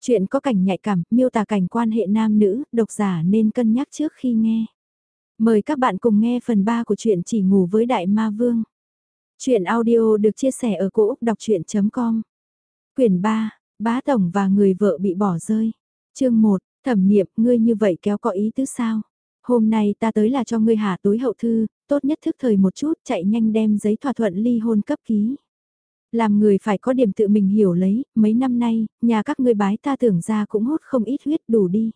Chuyện có cảnh nhạy cảm, miêu tả cảnh quan hệ nam nữ, độc giả nên cân nhắc trước khi nghe. Mời các bạn cùng nghe phần 3 của truyện Chỉ ngủ với Đại Ma Vương. Chuyện audio được chia sẻ ở cỗ đọc chuyện.com Quyển 3, Bá Tổng và người vợ bị bỏ rơi. Chương 1, thẩm niệm, ngươi như vậy kéo có ý tứ sao? Hôm nay ta tới là cho ngươi hạ tối hậu thư, tốt nhất thức thời một chút, chạy nhanh đem giấy thỏa thuận ly hôn cấp ký. Làm người phải có điểm tự mình hiểu lấy, mấy năm nay, nhà các ngươi bái ta tưởng ra cũng hốt không ít huyết đủ đi.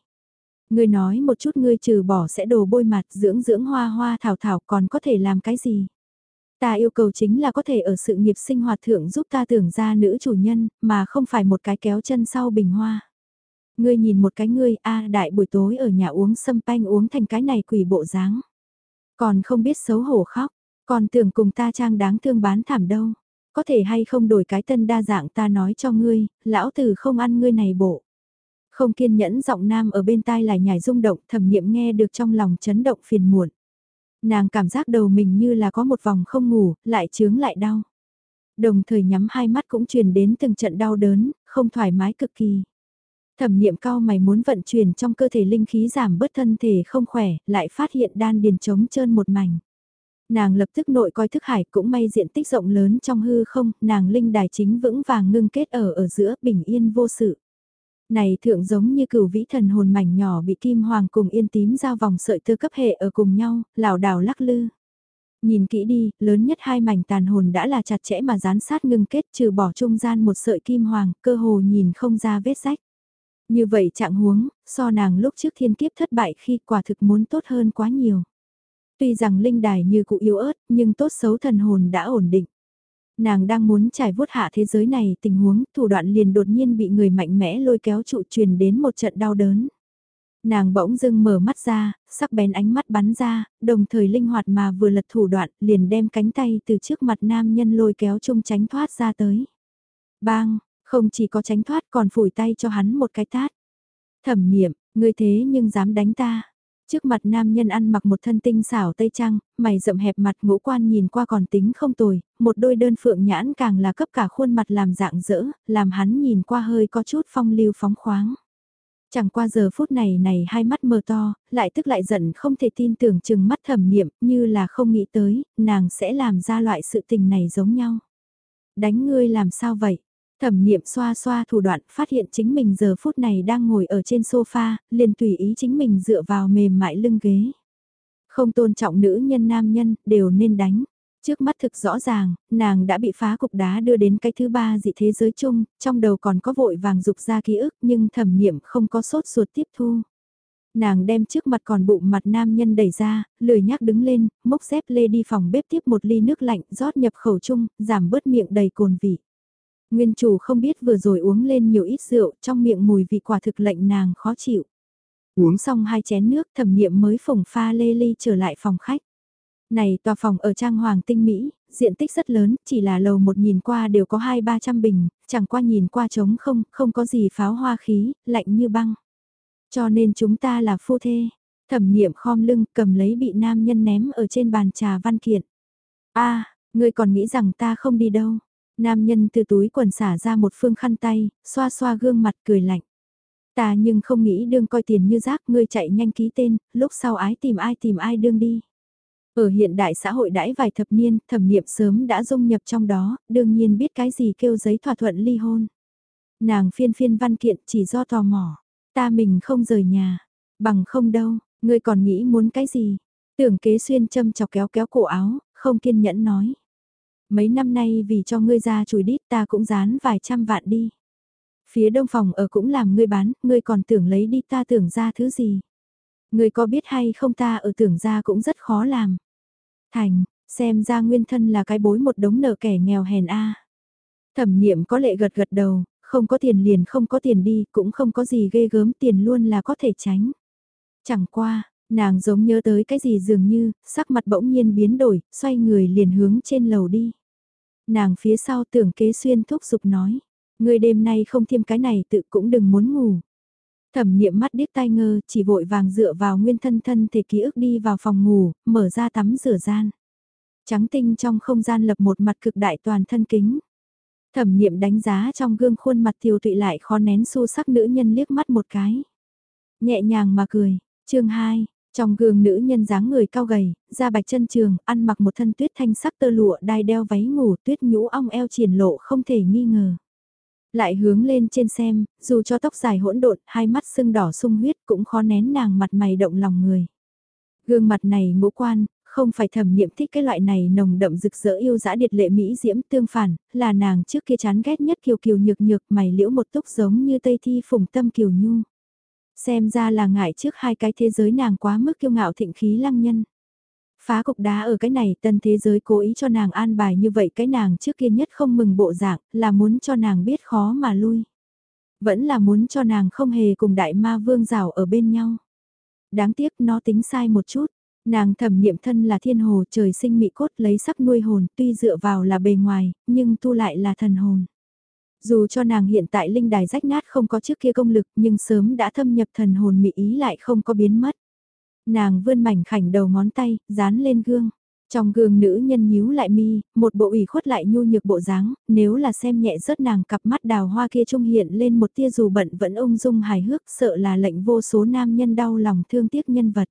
Ngươi nói một chút ngươi trừ bỏ sẽ đồ bôi mặt dưỡng dưỡng hoa hoa thảo thảo còn có thể làm cái gì? Ta yêu cầu chính là có thể ở sự nghiệp sinh hoạt thượng giúp ta tưởng ra nữ chủ nhân, mà không phải một cái kéo chân sau bình hoa. Ngươi nhìn một cái ngươi, a đại buổi tối ở nhà uống sâm panh uống thành cái này quỷ bộ dáng. Còn không biết xấu hổ khóc, còn tưởng cùng ta trang đáng thương bán thảm đâu. Có thể hay không đổi cái tân đa dạng ta nói cho ngươi, lão tử không ăn ngươi này bộ. Không kiên nhẫn giọng nam ở bên tai lại nhảy rung động thẩm niệm nghe được trong lòng chấn động phiền muộn. Nàng cảm giác đầu mình như là có một vòng không ngủ, lại chướng lại đau. Đồng thời nhắm hai mắt cũng truyền đến từng trận đau đớn, không thoải mái cực kỳ. Thẩm niệm cao mày muốn vận chuyển trong cơ thể linh khí giảm bớt thân thể không khỏe, lại phát hiện đan điền trống trơn một mảnh. Nàng lập tức nội coi thức hải cũng may diện tích rộng lớn trong hư không, nàng linh đài chính vững vàng ngưng kết ở ở giữa bình yên vô sự. Này thượng giống như cửu vĩ thần hồn mảnh nhỏ bị kim hoàng cùng yên tím giao vòng sợi tơ cấp hệ ở cùng nhau, lảo đảo lắc lư. Nhìn kỹ đi, lớn nhất hai mảnh tàn hồn đã là chặt chẽ mà dán sát ngưng kết trừ bỏ trung gian một sợi kim hoàng, cơ hồ nhìn không ra vết rách. Như vậy trạng huống, so nàng lúc trước thiên kiếp thất bại khi quả thực muốn tốt hơn quá nhiều. Tuy rằng linh đài như cụ yếu ớt, nhưng tốt xấu thần hồn đã ổn định. Nàng đang muốn trải vuốt hạ thế giới này tình huống, thủ đoạn liền đột nhiên bị người mạnh mẽ lôi kéo trụ truyền đến một trận đau đớn. Nàng bỗng dưng mở mắt ra, sắc bén ánh mắt bắn ra, đồng thời linh hoạt mà vừa lật thủ đoạn, liền đem cánh tay từ trước mặt nam nhân lôi kéo chung tránh thoát ra tới. Bang, không chỉ có tránh thoát còn phủi tay cho hắn một cái tát. Thẩm niệm, ngươi thế nhưng dám đánh ta. Trước mặt nam nhân ăn mặc một thân tinh xảo tây trang, mày rậm hẹp mặt ngũ quan nhìn qua còn tính không tồi, một đôi đơn phượng nhãn càng là cấp cả khuôn mặt làm dạng dỡ, làm hắn nhìn qua hơi có chút phong lưu phóng khoáng. Chẳng qua giờ phút này này hai mắt mờ to, lại tức lại giận không thể tin tưởng chừng mắt thẩm niệm như là không nghĩ tới, nàng sẽ làm ra loại sự tình này giống nhau. Đánh ngươi làm sao vậy? Thẩm niệm xoa xoa thủ đoạn phát hiện chính mình giờ phút này đang ngồi ở trên sofa, liền tùy ý chính mình dựa vào mềm mại lưng ghế. Không tôn trọng nữ nhân nam nhân, đều nên đánh. Trước mắt thực rõ ràng, nàng đã bị phá cục đá đưa đến cái thứ ba dị thế giới chung, trong đầu còn có vội vàng dục ra ký ức nhưng thẩm niệm không có sốt ruột tiếp thu. Nàng đem trước mặt còn bụng mặt nam nhân đẩy ra, lười nhác đứng lên, mốc dép lê đi phòng bếp tiếp một ly nước lạnh rót nhập khẩu chung, giảm bớt miệng đầy cồn vị. Nguyên chủ không biết vừa rồi uống lên nhiều ít rượu, trong miệng mùi vị quả thực lệnh nàng khó chịu. Uống xong hai chén nước thẩm niệm mới phồng pha lê ly trở lại phòng khách. Này tòa phòng ở trang hoàng tinh Mỹ, diện tích rất lớn, chỉ là lầu một nhìn qua đều có hai ba trăm bình, chẳng qua nhìn qua trống không, không có gì pháo hoa khí, lạnh như băng. Cho nên chúng ta là phu thê. Thẩm niệm khom lưng cầm lấy bị nam nhân ném ở trên bàn trà văn kiện. a à, ngươi còn nghĩ rằng ta không đi đâu. Nam nhân từ túi quần xả ra một phương khăn tay, xoa xoa gương mặt cười lạnh. Ta nhưng không nghĩ đương coi tiền như rác ngươi chạy nhanh ký tên, lúc sau ái tìm ai tìm ai đương đi. Ở hiện đại xã hội đãi vài thập niên, thẩm niệm sớm đã dung nhập trong đó, đương nhiên biết cái gì kêu giấy thỏa thuận ly hôn. Nàng phiên phiên văn kiện chỉ do tò mò, ta mình không rời nhà, bằng không đâu, ngươi còn nghĩ muốn cái gì. Tưởng kế xuyên châm chọc kéo kéo cổ áo, không kiên nhẫn nói. Mấy năm nay vì cho ngươi ra chùi đít ta cũng dán vài trăm vạn đi. Phía đông phòng ở cũng làm ngươi bán, ngươi còn tưởng lấy đi ta tưởng ra thứ gì. Ngươi có biết hay không ta ở tưởng ra cũng rất khó làm. Thành, xem ra nguyên thân là cái bối một đống nợ kẻ nghèo hèn a. Thẩm niệm có lệ gật gật đầu, không có tiền liền không có tiền đi, cũng không có gì ghê gớm tiền luôn là có thể tránh. Chẳng qua, nàng giống nhớ tới cái gì dường như, sắc mặt bỗng nhiên biến đổi, xoay người liền hướng trên lầu đi. Nàng phía sau tưởng kế xuyên thúc giục nói, người đêm nay không thêm cái này tự cũng đừng muốn ngủ. Thẩm niệm mắt điếc tai ngơ, chỉ vội vàng dựa vào nguyên thân thân thể ký ức đi vào phòng ngủ, mở ra tắm rửa gian. Trắng tinh trong không gian lập một mặt cực đại toàn thân kính. Thẩm niệm đánh giá trong gương khuôn mặt tiêu tụy lại khó nén xu sắc nữ nhân liếc mắt một cái. Nhẹ nhàng mà cười, chương 2, trong gương nữ nhân dáng người cao gầy, da bạch chân trường, ăn mặc một thân tuyết thanh sắc tơ lụa đai đeo váy ngủ tuyết nhũ ong eo triển lộ không thể nghi ngờ. Lại hướng lên trên xem, dù cho tóc dài hỗn độn, hai mắt sưng đỏ sung huyết cũng khó nén nàng mặt mày động lòng người. Gương mặt này ngũ quan, không phải thẩm niệm thích cái loại này nồng đậm rực rỡ yêu dã điệt lệ mỹ diễm tương phản, là nàng trước kia chán ghét nhất kiều kiều nhược nhược mày liễu một túc giống như tây thi phùng tâm kiều nhu. Xem ra là ngại trước hai cái thế giới nàng quá mức kiêu ngạo thịnh khí lăng nhân. Phá cục đá ở cái này tân thế giới cố ý cho nàng an bài như vậy cái nàng trước kia nhất không mừng bộ dạng là muốn cho nàng biết khó mà lui. Vẫn là muốn cho nàng không hề cùng đại ma vương rào ở bên nhau. Đáng tiếc nó tính sai một chút. Nàng thẩm niệm thân là thiên hồ trời sinh mị cốt lấy sắc nuôi hồn tuy dựa vào là bề ngoài, nhưng tu lại là thần hồn. Dù cho nàng hiện tại linh đài rách nát không có trước kia công lực nhưng sớm đã thâm nhập thần hồn mị ý lại không có biến mất. Nàng vươn mảnh khảnh đầu ngón tay, dán lên gương. Trong gương nữ nhân nhíu lại mi, một bộ ủy khuất lại nhu nhược bộ dáng, nếu là xem nhẹ rớt nàng cặp mắt đào hoa kia trung hiện lên một tia dù bận vẫn ung dung hài hước sợ là lệnh vô số nam nhân đau lòng thương tiếc nhân vật.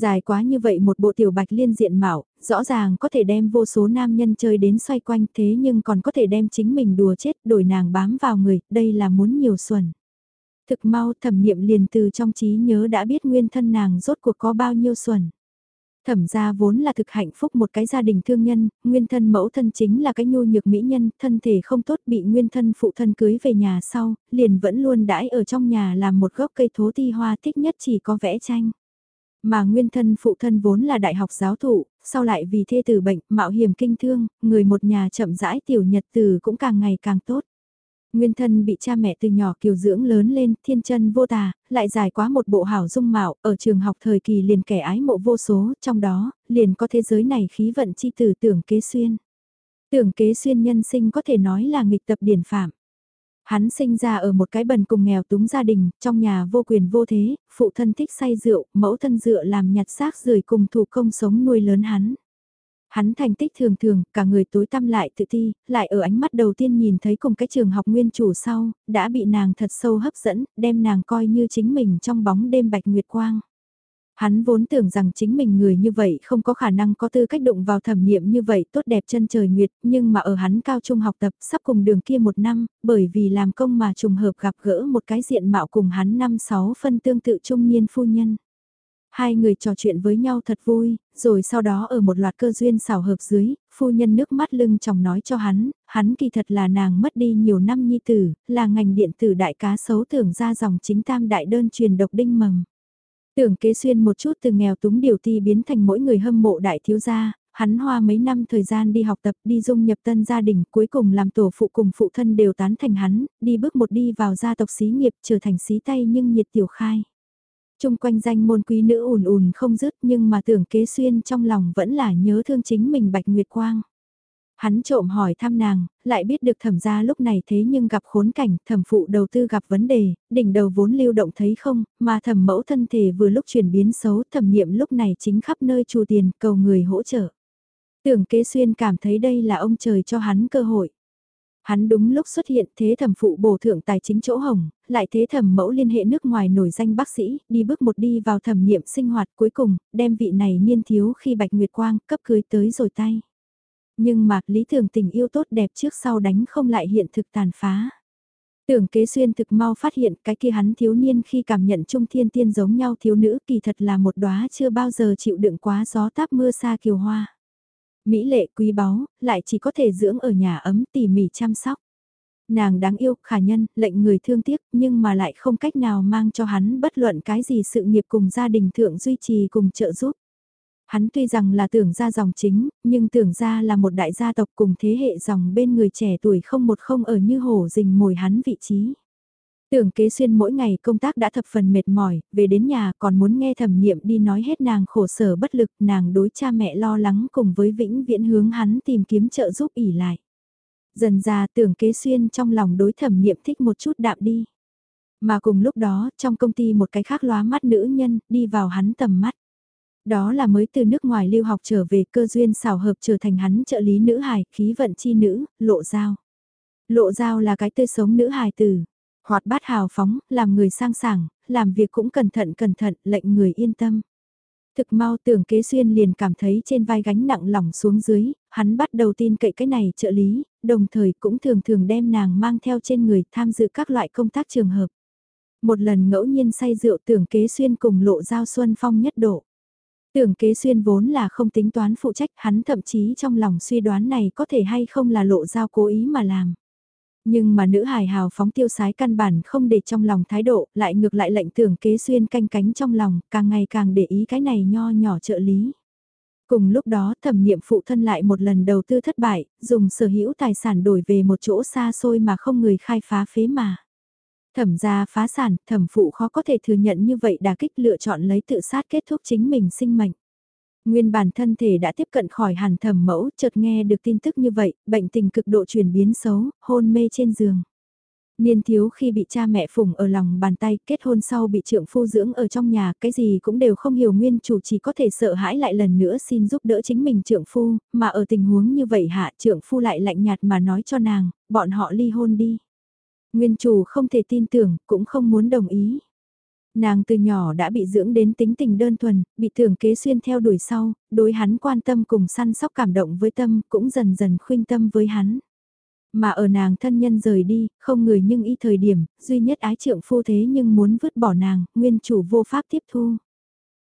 Dài quá như vậy một bộ tiểu bạch liên diện mạo, rõ ràng có thể đem vô số nam nhân chơi đến xoay quanh thế nhưng còn có thể đem chính mình đùa chết đổi nàng bám vào người, đây là muốn nhiều xuẩn. Thực mau thẩm niệm liền từ trong trí nhớ đã biết nguyên thân nàng rốt cuộc có bao nhiêu xuẩn. Thẩm gia vốn là thực hạnh phúc một cái gia đình thương nhân, nguyên thân mẫu thân chính là cái nhu nhược mỹ nhân, thân thể không tốt bị nguyên thân phụ thân cưới về nhà sau, liền vẫn luôn đãi ở trong nhà làm một gốc cây thố ti hoa thích nhất chỉ có vẽ tranh. Mà nguyên thân phụ thân vốn là đại học giáo thụ, sau lại vì thê tử bệnh, mạo hiểm kinh thương, người một nhà chậm rãi tiểu nhật từ cũng càng ngày càng tốt. Nguyên thân bị cha mẹ từ nhỏ kiều dưỡng lớn lên, thiên chân vô tà, lại dài quá một bộ hảo dung mạo, ở trường học thời kỳ liền kẻ ái mộ vô số, trong đó, liền có thế giới này khí vận chi tử tưởng kế xuyên. Tưởng kế xuyên nhân sinh có thể nói là nghịch tập điển phạm. Hắn sinh ra ở một cái bần cùng nghèo túng gia đình, trong nhà vô quyền vô thế, phụ thân thích say rượu, mẫu thân dựa làm nhặt xác rời cùng thủ công sống nuôi lớn hắn. Hắn thành tích thường thường, cả người tối tăm lại tự ti, lại ở ánh mắt đầu tiên nhìn thấy cùng cái trường học nguyên chủ sau, đã bị nàng thật sâu hấp dẫn, đem nàng coi như chính mình trong bóng đêm bạch nguyệt quang. Hắn vốn tưởng rằng chính mình người như vậy không có khả năng có tư cách đụng vào thẩm niệm như vậy tốt đẹp chân trời nguyệt, nhưng mà ở hắn cao trung học tập sắp cùng đường kia một năm, bởi vì làm công mà trùng hợp gặp gỡ một cái diện mạo cùng hắn năm sáu phân tương tự trung niên phu nhân. Hai người trò chuyện với nhau thật vui, rồi sau đó ở một loạt cơ duyên xảo hợp dưới, phu nhân nước mắt lưng chồng nói cho hắn, hắn kỳ thật là nàng mất đi nhiều năm nhi tử, là ngành điện tử đại cá xấu tưởng ra dòng chính tam đại đơn truyền độc đinh mầm. Tưởng kế xuyên một chút từ nghèo túng điều ti biến thành mỗi người hâm mộ đại thiếu gia, hắn hoa mấy năm thời gian đi học tập đi dung nhập tân gia đình cuối cùng làm tổ phụ cùng phụ thân đều tán thành hắn, đi bước một đi vào gia tộc xí nghiệp trở thành xí tay nhưng nhiệt tiểu khai. Trung quanh danh môn quý nữ ùn ùn không dứt nhưng mà tưởng kế xuyên trong lòng vẫn là nhớ thương chính mình Bạch Nguyệt Quang. Hắn trộm hỏi thăm nàng, lại biết được thẩm gia lúc này thế nhưng gặp khốn cảnh, thẩm phụ đầu tư gặp vấn đề, đỉnh đầu vốn lưu động thấy không, mà thẩm mẫu thân thể vừa lúc chuyển biến xấu, thẩm niệm lúc này chính khắp nơi chu tiền, cầu người hỗ trợ. Tưởng kế xuyên cảm thấy đây là ông trời cho hắn cơ hội. Hắn đúng lúc xuất hiện thế thẩm phụ bổ thượng tài chính chỗ hồng, lại thế thẩm mẫu liên hệ nước ngoài nổi danh bác sĩ, đi bước một đi vào thẩm niệm sinh hoạt cuối cùng, đem vị này niên thiếu khi Bạch Nguyệt Quang cấp cưới tới rồi tay. Nhưng mà lý tưởng tình yêu tốt đẹp trước sau đánh không lại hiện thực tàn phá. Tưởng kế xuyên thực mau phát hiện cái kia hắn thiếu niên khi cảm nhận trung thiên tiên giống nhau thiếu nữ kỳ thật là một đóa chưa bao giờ chịu đựng quá gió táp mưa xa kiều hoa. Mỹ lệ quý báu, lại chỉ có thể dưỡng ở nhà ấm tỉ mỉ chăm sóc. Nàng đáng yêu, khả nhân, lệnh người thương tiếc, nhưng mà lại không cách nào mang cho hắn bất luận cái gì sự nghiệp cùng gia đình thượng duy trì cùng trợ giúp. Hắn tuy rằng là tưởng ra dòng chính, nhưng tưởng ra là một đại gia tộc cùng thế hệ dòng bên người trẻ tuổi không một không ở như hổ rình mồi hắn vị trí. Tưởng kế xuyên mỗi ngày công tác đã thập phần mệt mỏi, về đến nhà còn muốn nghe thẩm niệm đi nói hết nàng khổ sở bất lực, nàng đối cha mẹ lo lắng cùng với vĩnh viễn hướng hắn tìm kiếm trợ giúp ỉ lại. Dần ra tưởng kế xuyên trong lòng đối thẩm niệm thích một chút đạm đi. Mà cùng lúc đó, trong công ty một cái khác lóa mắt nữ nhân, đi vào hắn tầm mắt. Đó là mới từ nước ngoài lưu học trở về cơ duyên xảo hợp trở thành hắn trợ lý nữ hài, khí vận chi nữ, lộ giao. Lộ Giao là cái tươi sống nữ hài tử, hoạt bát hào phóng, làm người sang sảng, làm việc cũng cẩn thận cẩn thận, lệnh người yên tâm. Thực mau tưởng kế xuyên liền cảm thấy trên vai gánh nặng lỏng xuống dưới, hắn bắt đầu tin cậy cái này trợ lý, đồng thời cũng thường thường đem nàng mang theo trên người tham dự các loại công tác trường hợp. Một lần ngẫu nhiên say rượu tưởng kế xuyên cùng lộ giao xuân phong nhất độ. Tưởng kế xuyên vốn là không tính toán phụ trách hắn thậm chí trong lòng suy đoán này có thể hay không là lộ giao cố ý mà làm. Nhưng mà nữ hài hào phóng tiêu sái căn bản không để trong lòng thái độ, lại ngược lại lệnh tưởng kế xuyên canh cánh trong lòng, càng ngày càng để ý cái này nho nhỏ trợ lý. Cùng lúc đó thẩm niệm phụ thân lại một lần đầu tư thất bại, dùng sở hữu tài sản đổi về một chỗ xa xôi mà không người khai phá phế mà. Thẩm gia phá sản, thẩm phụ khó có thể thừa nhận như vậy đà kích lựa chọn lấy tự sát kết thúc chính mình sinh mệnh. Nguyên bản thân thể đã tiếp cận khỏi hàn thẩm mẫu, chợt nghe được tin tức như vậy, bệnh tình cực độ chuyển biến xấu, hôn mê trên giường. Niên thiếu khi bị cha mẹ phụng ở lòng bàn tay, kết hôn sau bị trượng phu dưỡng ở trong nhà, cái gì cũng đều không hiểu nguyên chủ chỉ có thể sợ hãi lại lần nữa xin giúp đỡ chính mình trượng phu, mà ở tình huống như vậy hạ trượng phu lại lạnh nhạt mà nói cho nàng, bọn họ ly hôn đi. Nguyên chủ không thể tin tưởng, cũng không muốn đồng ý. Nàng từ nhỏ đã bị dưỡng đến tính tình đơn thuần, bị thường kế xuyên theo đuổi sau, đối hắn quan tâm cùng săn sóc cảm động với tâm, cũng dần dần khuyên tâm với hắn. Mà ở nàng thân nhân rời đi, không người nhưng y thời điểm, duy nhất ái trượng phu thế nhưng muốn vứt bỏ nàng, nguyên chủ vô pháp tiếp thu.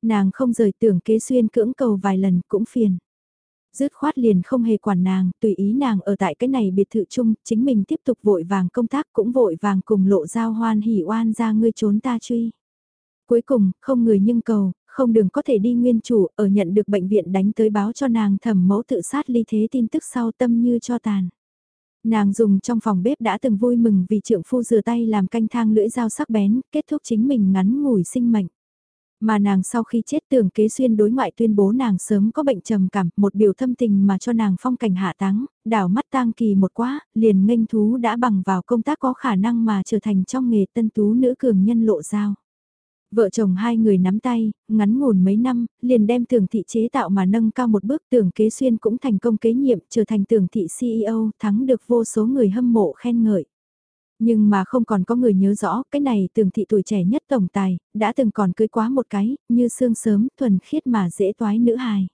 Nàng không rời tưởng kế xuyên cưỡng cầu vài lần cũng phiền. Dứt khoát liền không hề quản nàng, tùy ý nàng ở tại cái này biệt thự chung, chính mình tiếp tục vội vàng công tác cũng vội vàng cùng lộ giao hoan hỉ oan ra ngươi trốn ta truy. Cuối cùng, không người nhưng cầu, không đường có thể đi nguyên chủ, ở nhận được bệnh viện đánh tới báo cho nàng thẩm mẫu tự sát ly thế tin tức sau tâm như cho tàn. Nàng dùng trong phòng bếp đã từng vui mừng vì trượng phu rửa tay làm canh thang lưỡi dao sắc bén, kết thúc chính mình ngắn ngủi sinh mệnh. Mà nàng sau khi chết tưởng kế xuyên đối ngoại tuyên bố nàng sớm có bệnh trầm cảm, một biểu thâm tình mà cho nàng phong cảnh hạ táng, đảo mắt tang kỳ một quá, liền nghênh thú đã bằng vào công tác có khả năng mà trở thành trong nghề tân tú nữ cường nhân lộ giao. Vợ chồng hai người nắm tay, ngắn ngủn mấy năm, liền đem tưởng thị chế tạo mà nâng cao một bước tưởng kế xuyên cũng thành công kế nhiệm trở thành tưởng thị CEO thắng được vô số người hâm mộ khen ngợi. Nhưng mà không còn có người nhớ rõ cái này tưởng thị tuổi trẻ nhất tổng tài, đã từng còn cưới quá một cái, như xương sớm, thuần khiết mà dễ toái nữ hài.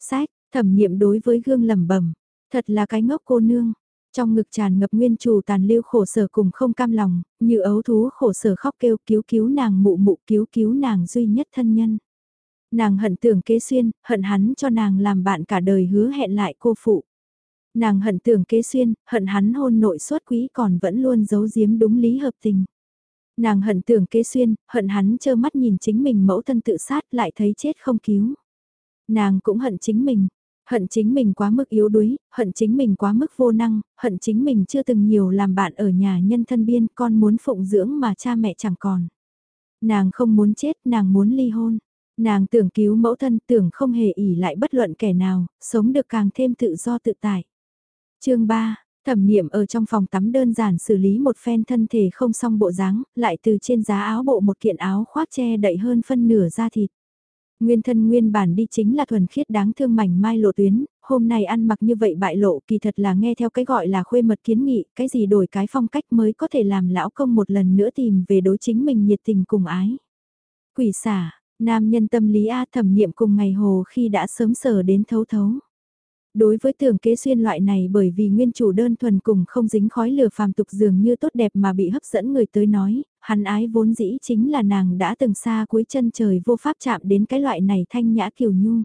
Sách, thẩm niệm đối với gương lầm bẩm thật là cái ngốc cô nương, trong ngực tràn ngập nguyên chủ tàn lưu khổ sở cùng không cam lòng, như ấu thú khổ sở khóc kêu cứu cứu nàng mụ mụ cứu cứu nàng duy nhất thân nhân. Nàng hận tưởng kế xuyên, hận hắn cho nàng làm bạn cả đời hứa hẹn lại cô phụ. Nàng hận tưởng kế xuyên, hận hắn hôn nội suốt quý còn vẫn luôn giấu giếm đúng lý hợp tình. Nàng hận tưởng kế xuyên, hận hắn trơ mắt nhìn chính mình mẫu thân tự sát lại thấy chết không cứu. Nàng cũng hận chính mình, Hận chính mình quá mức yếu đuối, hận chính mình quá mức vô năng, hận chính mình chưa từng nhiều làm bạn ở nhà nhân thân biên con muốn phụng dưỡng mà cha mẹ chẳng còn. Nàng không muốn chết, nàng muốn ly hôn. Nàng tưởng cứu mẫu thân tưởng không hề ỉ lại bất luận kẻ nào, sống được càng thêm tự do tự tại chương 3, thẩm niệm ở trong phòng tắm đơn giản xử lý một phen thân thể không xong bộ dáng, lại từ trên giá áo bộ một kiện áo khoác che đậy hơn phân nửa da thịt. Nguyên thân nguyên bản đi chính là thuần khiết đáng thương mảnh mai lộ tuyến, hôm nay ăn mặc như vậy bại lộ kỳ thật là nghe theo cái gọi là khuê mật kiến nghị, cái gì đổi cái phong cách mới có thể làm lão công một lần nữa tìm về đối chính mình nhiệt tình cùng ái. Quỷ xả, nam nhân tâm lý A thẩm niệm cùng ngày hồ khi đã sớm sờ đến thấu thấu. Đối với tưởng kế xuyên loại này bởi vì nguyên chủ đơn thuần cùng không dính khói lửa phàm tục dường như tốt đẹp mà bị hấp dẫn người tới nói, hắn ái vốn dĩ chính là nàng đã từng xa cuối chân trời vô pháp chạm đến cái loại này thanh nhã kiều nhu.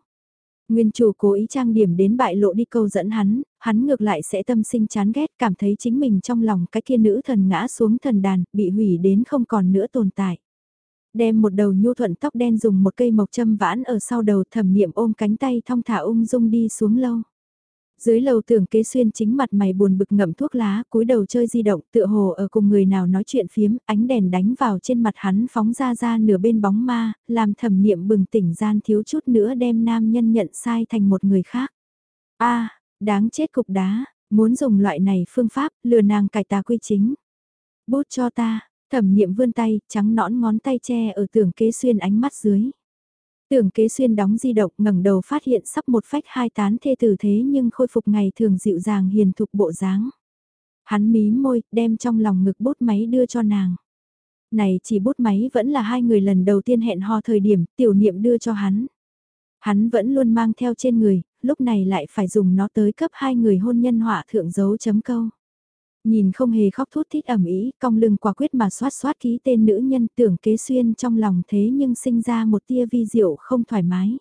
Nguyên chủ cố ý trang điểm đến bại lộ đi câu dẫn hắn, hắn ngược lại sẽ tâm sinh chán ghét cảm thấy chính mình trong lòng cái kia nữ thần ngã xuống thần đàn, bị hủy đến không còn nữa tồn tại. Đem một đầu nhu thuận tóc đen dùng một cây mộc châm vãn ở sau đầu thẩm niệm ôm cánh tay thong thả ung dung đi xuống lâu. Dưới lầu tưởng kế xuyên chính mặt mày buồn bực ngậm thuốc lá, cúi đầu chơi di động, tựa hồ ở cùng người nào nói chuyện phiếm, ánh đèn đánh vào trên mặt hắn phóng ra ra nửa bên bóng ma, làm thẩm niệm bừng tỉnh gian thiếu chút nữa đem nam nhân nhận sai thành một người khác. a đáng chết cục đá, muốn dùng loại này phương pháp, lừa nàng cải tà quy chính. Bút cho ta, thẩm niệm vươn tay, trắng nõn ngón tay che ở tưởng kế xuyên ánh mắt dưới. Tưởng kế xuyên đóng di động ngẩng đầu phát hiện sắp một phách hai tán thê tử thế nhưng khôi phục ngày thường dịu dàng hiền thục bộ dáng. Hắn mí môi, đem trong lòng ngực bút máy đưa cho nàng. Này chỉ bút máy vẫn là hai người lần đầu tiên hẹn hò thời điểm, tiểu niệm đưa cho hắn. Hắn vẫn luôn mang theo trên người, lúc này lại phải dùng nó tới cấp hai người hôn nhân họa thượng dấu chấm câu. Nhìn không hề khóc thút thít ẩm ý, cong lưng quả quyết mà xoát xoát ký tên nữ nhân tưởng kế xuyên trong lòng thế nhưng sinh ra một tia vi diệu không thoải mái.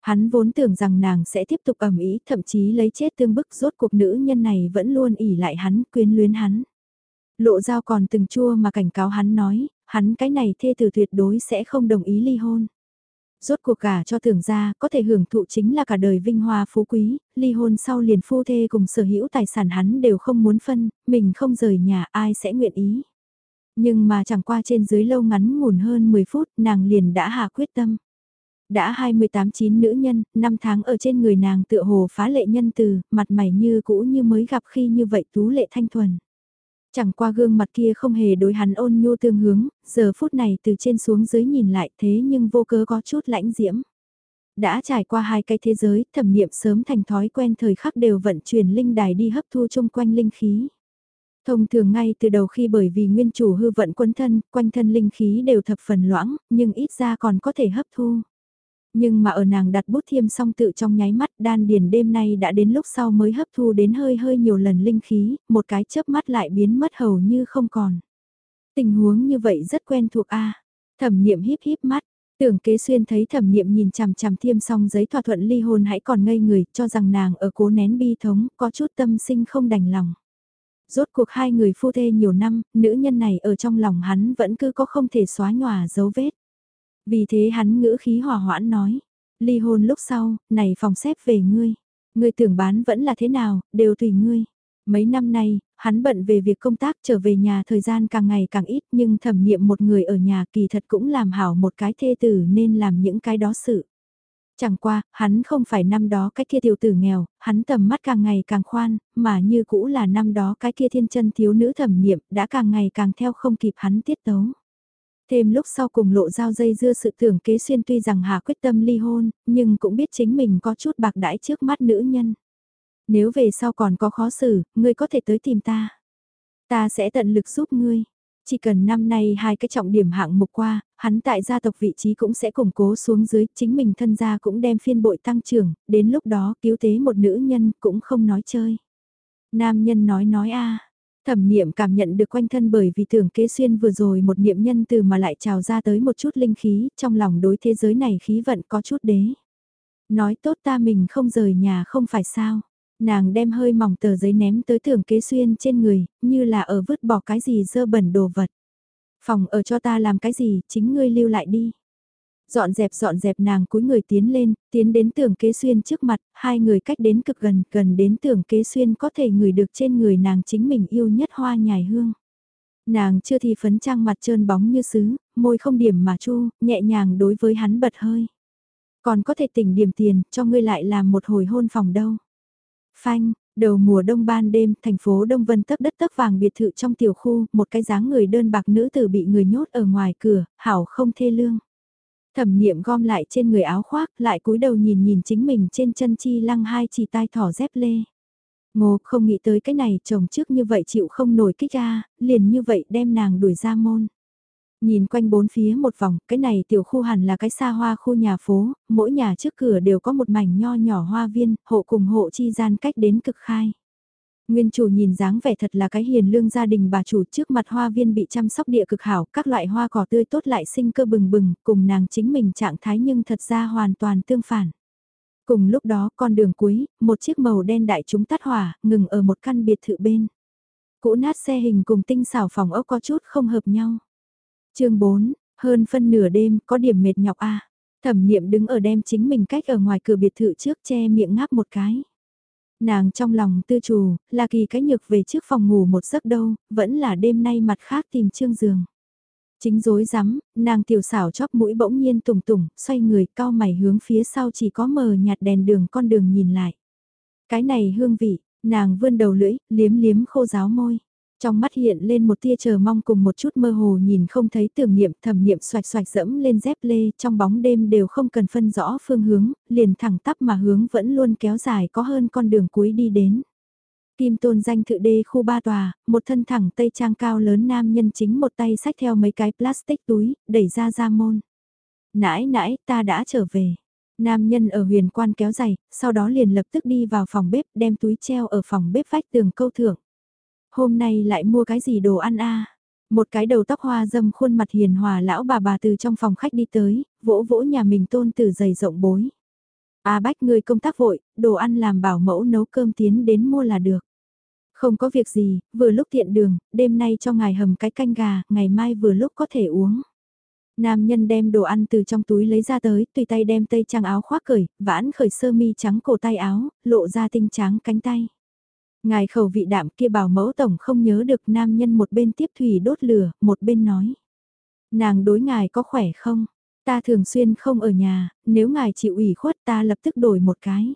Hắn vốn tưởng rằng nàng sẽ tiếp tục ẩm ý, thậm chí lấy chết tương bức rốt cuộc nữ nhân này vẫn luôn ỉ lại hắn, quyến luyến hắn. Lộ dao còn từng chua mà cảnh cáo hắn nói, hắn cái này thê tử tuyệt đối sẽ không đồng ý ly hôn. Rốt cuộc cả cho tưởng ra, có thể hưởng thụ chính là cả đời vinh hoa phú quý, ly hôn sau liền phu thê cùng sở hữu tài sản hắn đều không muốn phân, mình không rời nhà ai sẽ nguyện ý. Nhưng mà chẳng qua trên dưới lâu ngắn ngủn hơn 10 phút nàng liền đã hạ quyết tâm. Đã 28 chín nữ nhân, năm tháng ở trên người nàng tựa hồ phá lệ nhân từ, mặt mày như cũ như mới gặp khi như vậy tú lệ thanh thuần. Chẳng qua gương mặt kia không hề đối hắn ôn nhu tương hướng, giờ phút này từ trên xuống dưới nhìn lại thế nhưng vô cớ có chút lãnh diễm. Đã trải qua hai cái thế giới, thẩm niệm sớm thành thói quen thời khắc đều vận chuyển linh đài đi hấp thu chung quanh linh khí. Thông thường ngay từ đầu khi bởi vì nguyên chủ hư vận quấn thân, quanh thân linh khí đều thập phần loãng, nhưng ít ra còn có thể hấp thu. Nhưng mà ở nàng đặt bút thiêm xong tự trong nháy mắt đan điền đêm nay đã đến lúc sau mới hấp thu đến hơi hơi nhiều lần linh khí, một cái chớp mắt lại biến mất hầu như không còn. Tình huống như vậy rất quen thuộc a Thẩm niệm híp híp mắt, tưởng kế xuyên thấy thẩm niệm nhìn chằm chằm thiêm xong giấy thỏa thuận ly hôn hãy còn ngây người cho rằng nàng ở cố nén bi thống có chút tâm sinh không đành lòng. Rốt cuộc hai người phu thê nhiều năm, nữ nhân này ở trong lòng hắn vẫn cứ có không thể xóa nhòa dấu vết. Vì thế hắn ngữ khí hòa hoãn nói, ly hôn lúc sau, này phòng xếp về ngươi. Ngươi tưởng bán vẫn là thế nào, đều tùy ngươi. Mấy năm nay, hắn bận về việc công tác trở về nhà thời gian càng ngày càng ít nhưng thẩm niệm một người ở nhà kỳ thật cũng làm hảo một cái thê tử nên làm những cái đó sự. Chẳng qua, hắn không phải năm đó cái kia tiểu tử nghèo, hắn tầm mắt càng ngày càng khoan, mà như cũ là năm đó cái kia thiên chân thiếu nữ thẩm niệm đã càng ngày càng theo không kịp hắn tiết tấu. Thêm lúc sau cùng lộ giao dây dưa sự tưởng kế xuyên tuy rằng Hà quyết tâm ly hôn, nhưng cũng biết chính mình có chút bạc đãi trước mắt nữ nhân. Nếu về sau còn có khó xử, ngươi có thể tới tìm ta. Ta sẽ tận lực giúp ngươi. Chỉ cần năm nay hai cái trọng điểm hạng mục qua, hắn tại gia tộc vị trí cũng sẽ củng cố xuống dưới, chính mình thân gia cũng đem phiên bội tăng trưởng, đến lúc đó cứu tế một nữ nhân cũng không nói chơi. Nam nhân nói nói a Thẩm niệm cảm nhận được quanh thân bởi vì tưởng kế xuyên vừa rồi một niệm nhân từ mà lại trào ra tới một chút linh khí, trong lòng đối thế giới này khí vận có chút đế. Nói tốt ta mình không rời nhà không phải sao. Nàng đem hơi mỏng tờ giấy ném tới tưởng kế xuyên trên người, như là ở vứt bỏ cái gì dơ bẩn đồ vật. Phòng ở cho ta làm cái gì, chính ngươi lưu lại đi. Dọn dẹp dọn dẹp nàng cúi người tiến lên, tiến đến tường kế xuyên trước mặt, hai người cách đến cực gần, gần đến tường kế xuyên có thể ngửi được trên người nàng chính mình yêu nhất hoa nhài hương. Nàng chưa thì phấn trang mặt trơn bóng như sứ, môi không điểm mà chu, nhẹ nhàng đối với hắn bật hơi. Còn có thể tỉnh điểm tiền, cho ngươi lại làm một hồi hôn phòng đâu. Phanh, đầu mùa đông ban đêm, thành phố Đông Vân tấp đất tấp vàng biệt thự trong tiểu khu, một cái dáng người đơn bạc nữ tử bị người nhốt ở ngoài cửa, hảo không thê lương. Thẩm niệm gom lại trên người áo khoác, lại cúi đầu nhìn nhìn chính mình trên chân chi lăng hai chỉ tai thỏ dép lê. Ngô không nghĩ tới cái này chồng trước như vậy chịu không nổi kích ra, liền như vậy đem nàng đuổi ra môn. Nhìn quanh bốn phía một vòng, cái này tiểu khu hẳn là cái xa hoa khu nhà phố, mỗi nhà trước cửa đều có một mảnh nho nhỏ hoa viên, hộ cùng hộ chi gian cách đến cực khai. Nguyên chủ nhìn dáng vẻ thật là cái hiền lương gia đình bà chủ trước mặt hoa viên bị chăm sóc địa cực hảo, các loại hoa cỏ tươi tốt lại sinh cơ bừng bừng, cùng nàng chính mình trạng thái nhưng thật ra hoàn toàn tương phản. Cùng lúc đó con đường cuối, một chiếc màu đen đại chúng tắt hỏa, ngừng ở một căn biệt thự bên. Cũ nát xe hình cùng tinh xảo phòng ốc có chút không hợp nhau. chương 4, hơn phân nửa đêm, có điểm mệt nhọc a Thẩm niệm đứng ở đem chính mình cách ở ngoài cửa biệt thự trước che miệng ngáp một cái. Nàng trong lòng tư chủ, là kỳ cái nhược về trước phòng ngủ một giấc đâu, vẫn là đêm nay mặt khác tìm trương giường. Chính dối rắm nàng tiểu xảo chóp mũi bỗng nhiên tùng tùng, xoay người cao mày hướng phía sau chỉ có mờ nhạt đèn đường con đường nhìn lại. Cái này hương vị, nàng vươn đầu lưỡi, liếm liếm khô ráo môi. Trong mắt hiện lên một tia chờ mong cùng một chút mơ hồ nhìn không thấy tưởng niệm thầm niệm xoạch xoạch dẫm lên dép lê trong bóng đêm đều không cần phân rõ phương hướng, liền thẳng tắp mà hướng vẫn luôn kéo dài có hơn con đường cuối đi đến. Kim tôn danh thự đê khu ba tòa, một thân thẳng tây trang cao lớn nam nhân chính một tay sách theo mấy cái plastic túi, đẩy ra ra môn. Nãi nãi, ta đã trở về. Nam nhân ở huyền quan kéo giày, sau đó liền lập tức đi vào phòng bếp đem túi treo ở phòng bếp vách tường câu thưởng. Hôm nay lại mua cái gì đồ ăn a Một cái đầu tóc hoa dâm khuôn mặt hiền hòa lão bà bà từ trong phòng khách đi tới, vỗ vỗ nhà mình tôn từ giày rộng bối. A bách người công tác vội, đồ ăn làm bảo mẫu nấu cơm tiến đến mua là được. Không có việc gì, vừa lúc tiện đường, đêm nay cho ngài hầm cái canh gà, ngày mai vừa lúc có thể uống. Nam nhân đem đồ ăn từ trong túi lấy ra tới, tùy tay đem tây trang áo khoác cởi, vãn khởi sơ mi trắng cổ tay áo, lộ ra tinh trắng cánh tay. Ngài khẩu vị đạm kia bảo mẫu tổng không nhớ được nam nhân một bên tiếp thủy đốt lửa, một bên nói. Nàng đối ngài có khỏe không? Ta thường xuyên không ở nhà, nếu ngài chịu ủy khuất ta lập tức đổi một cái.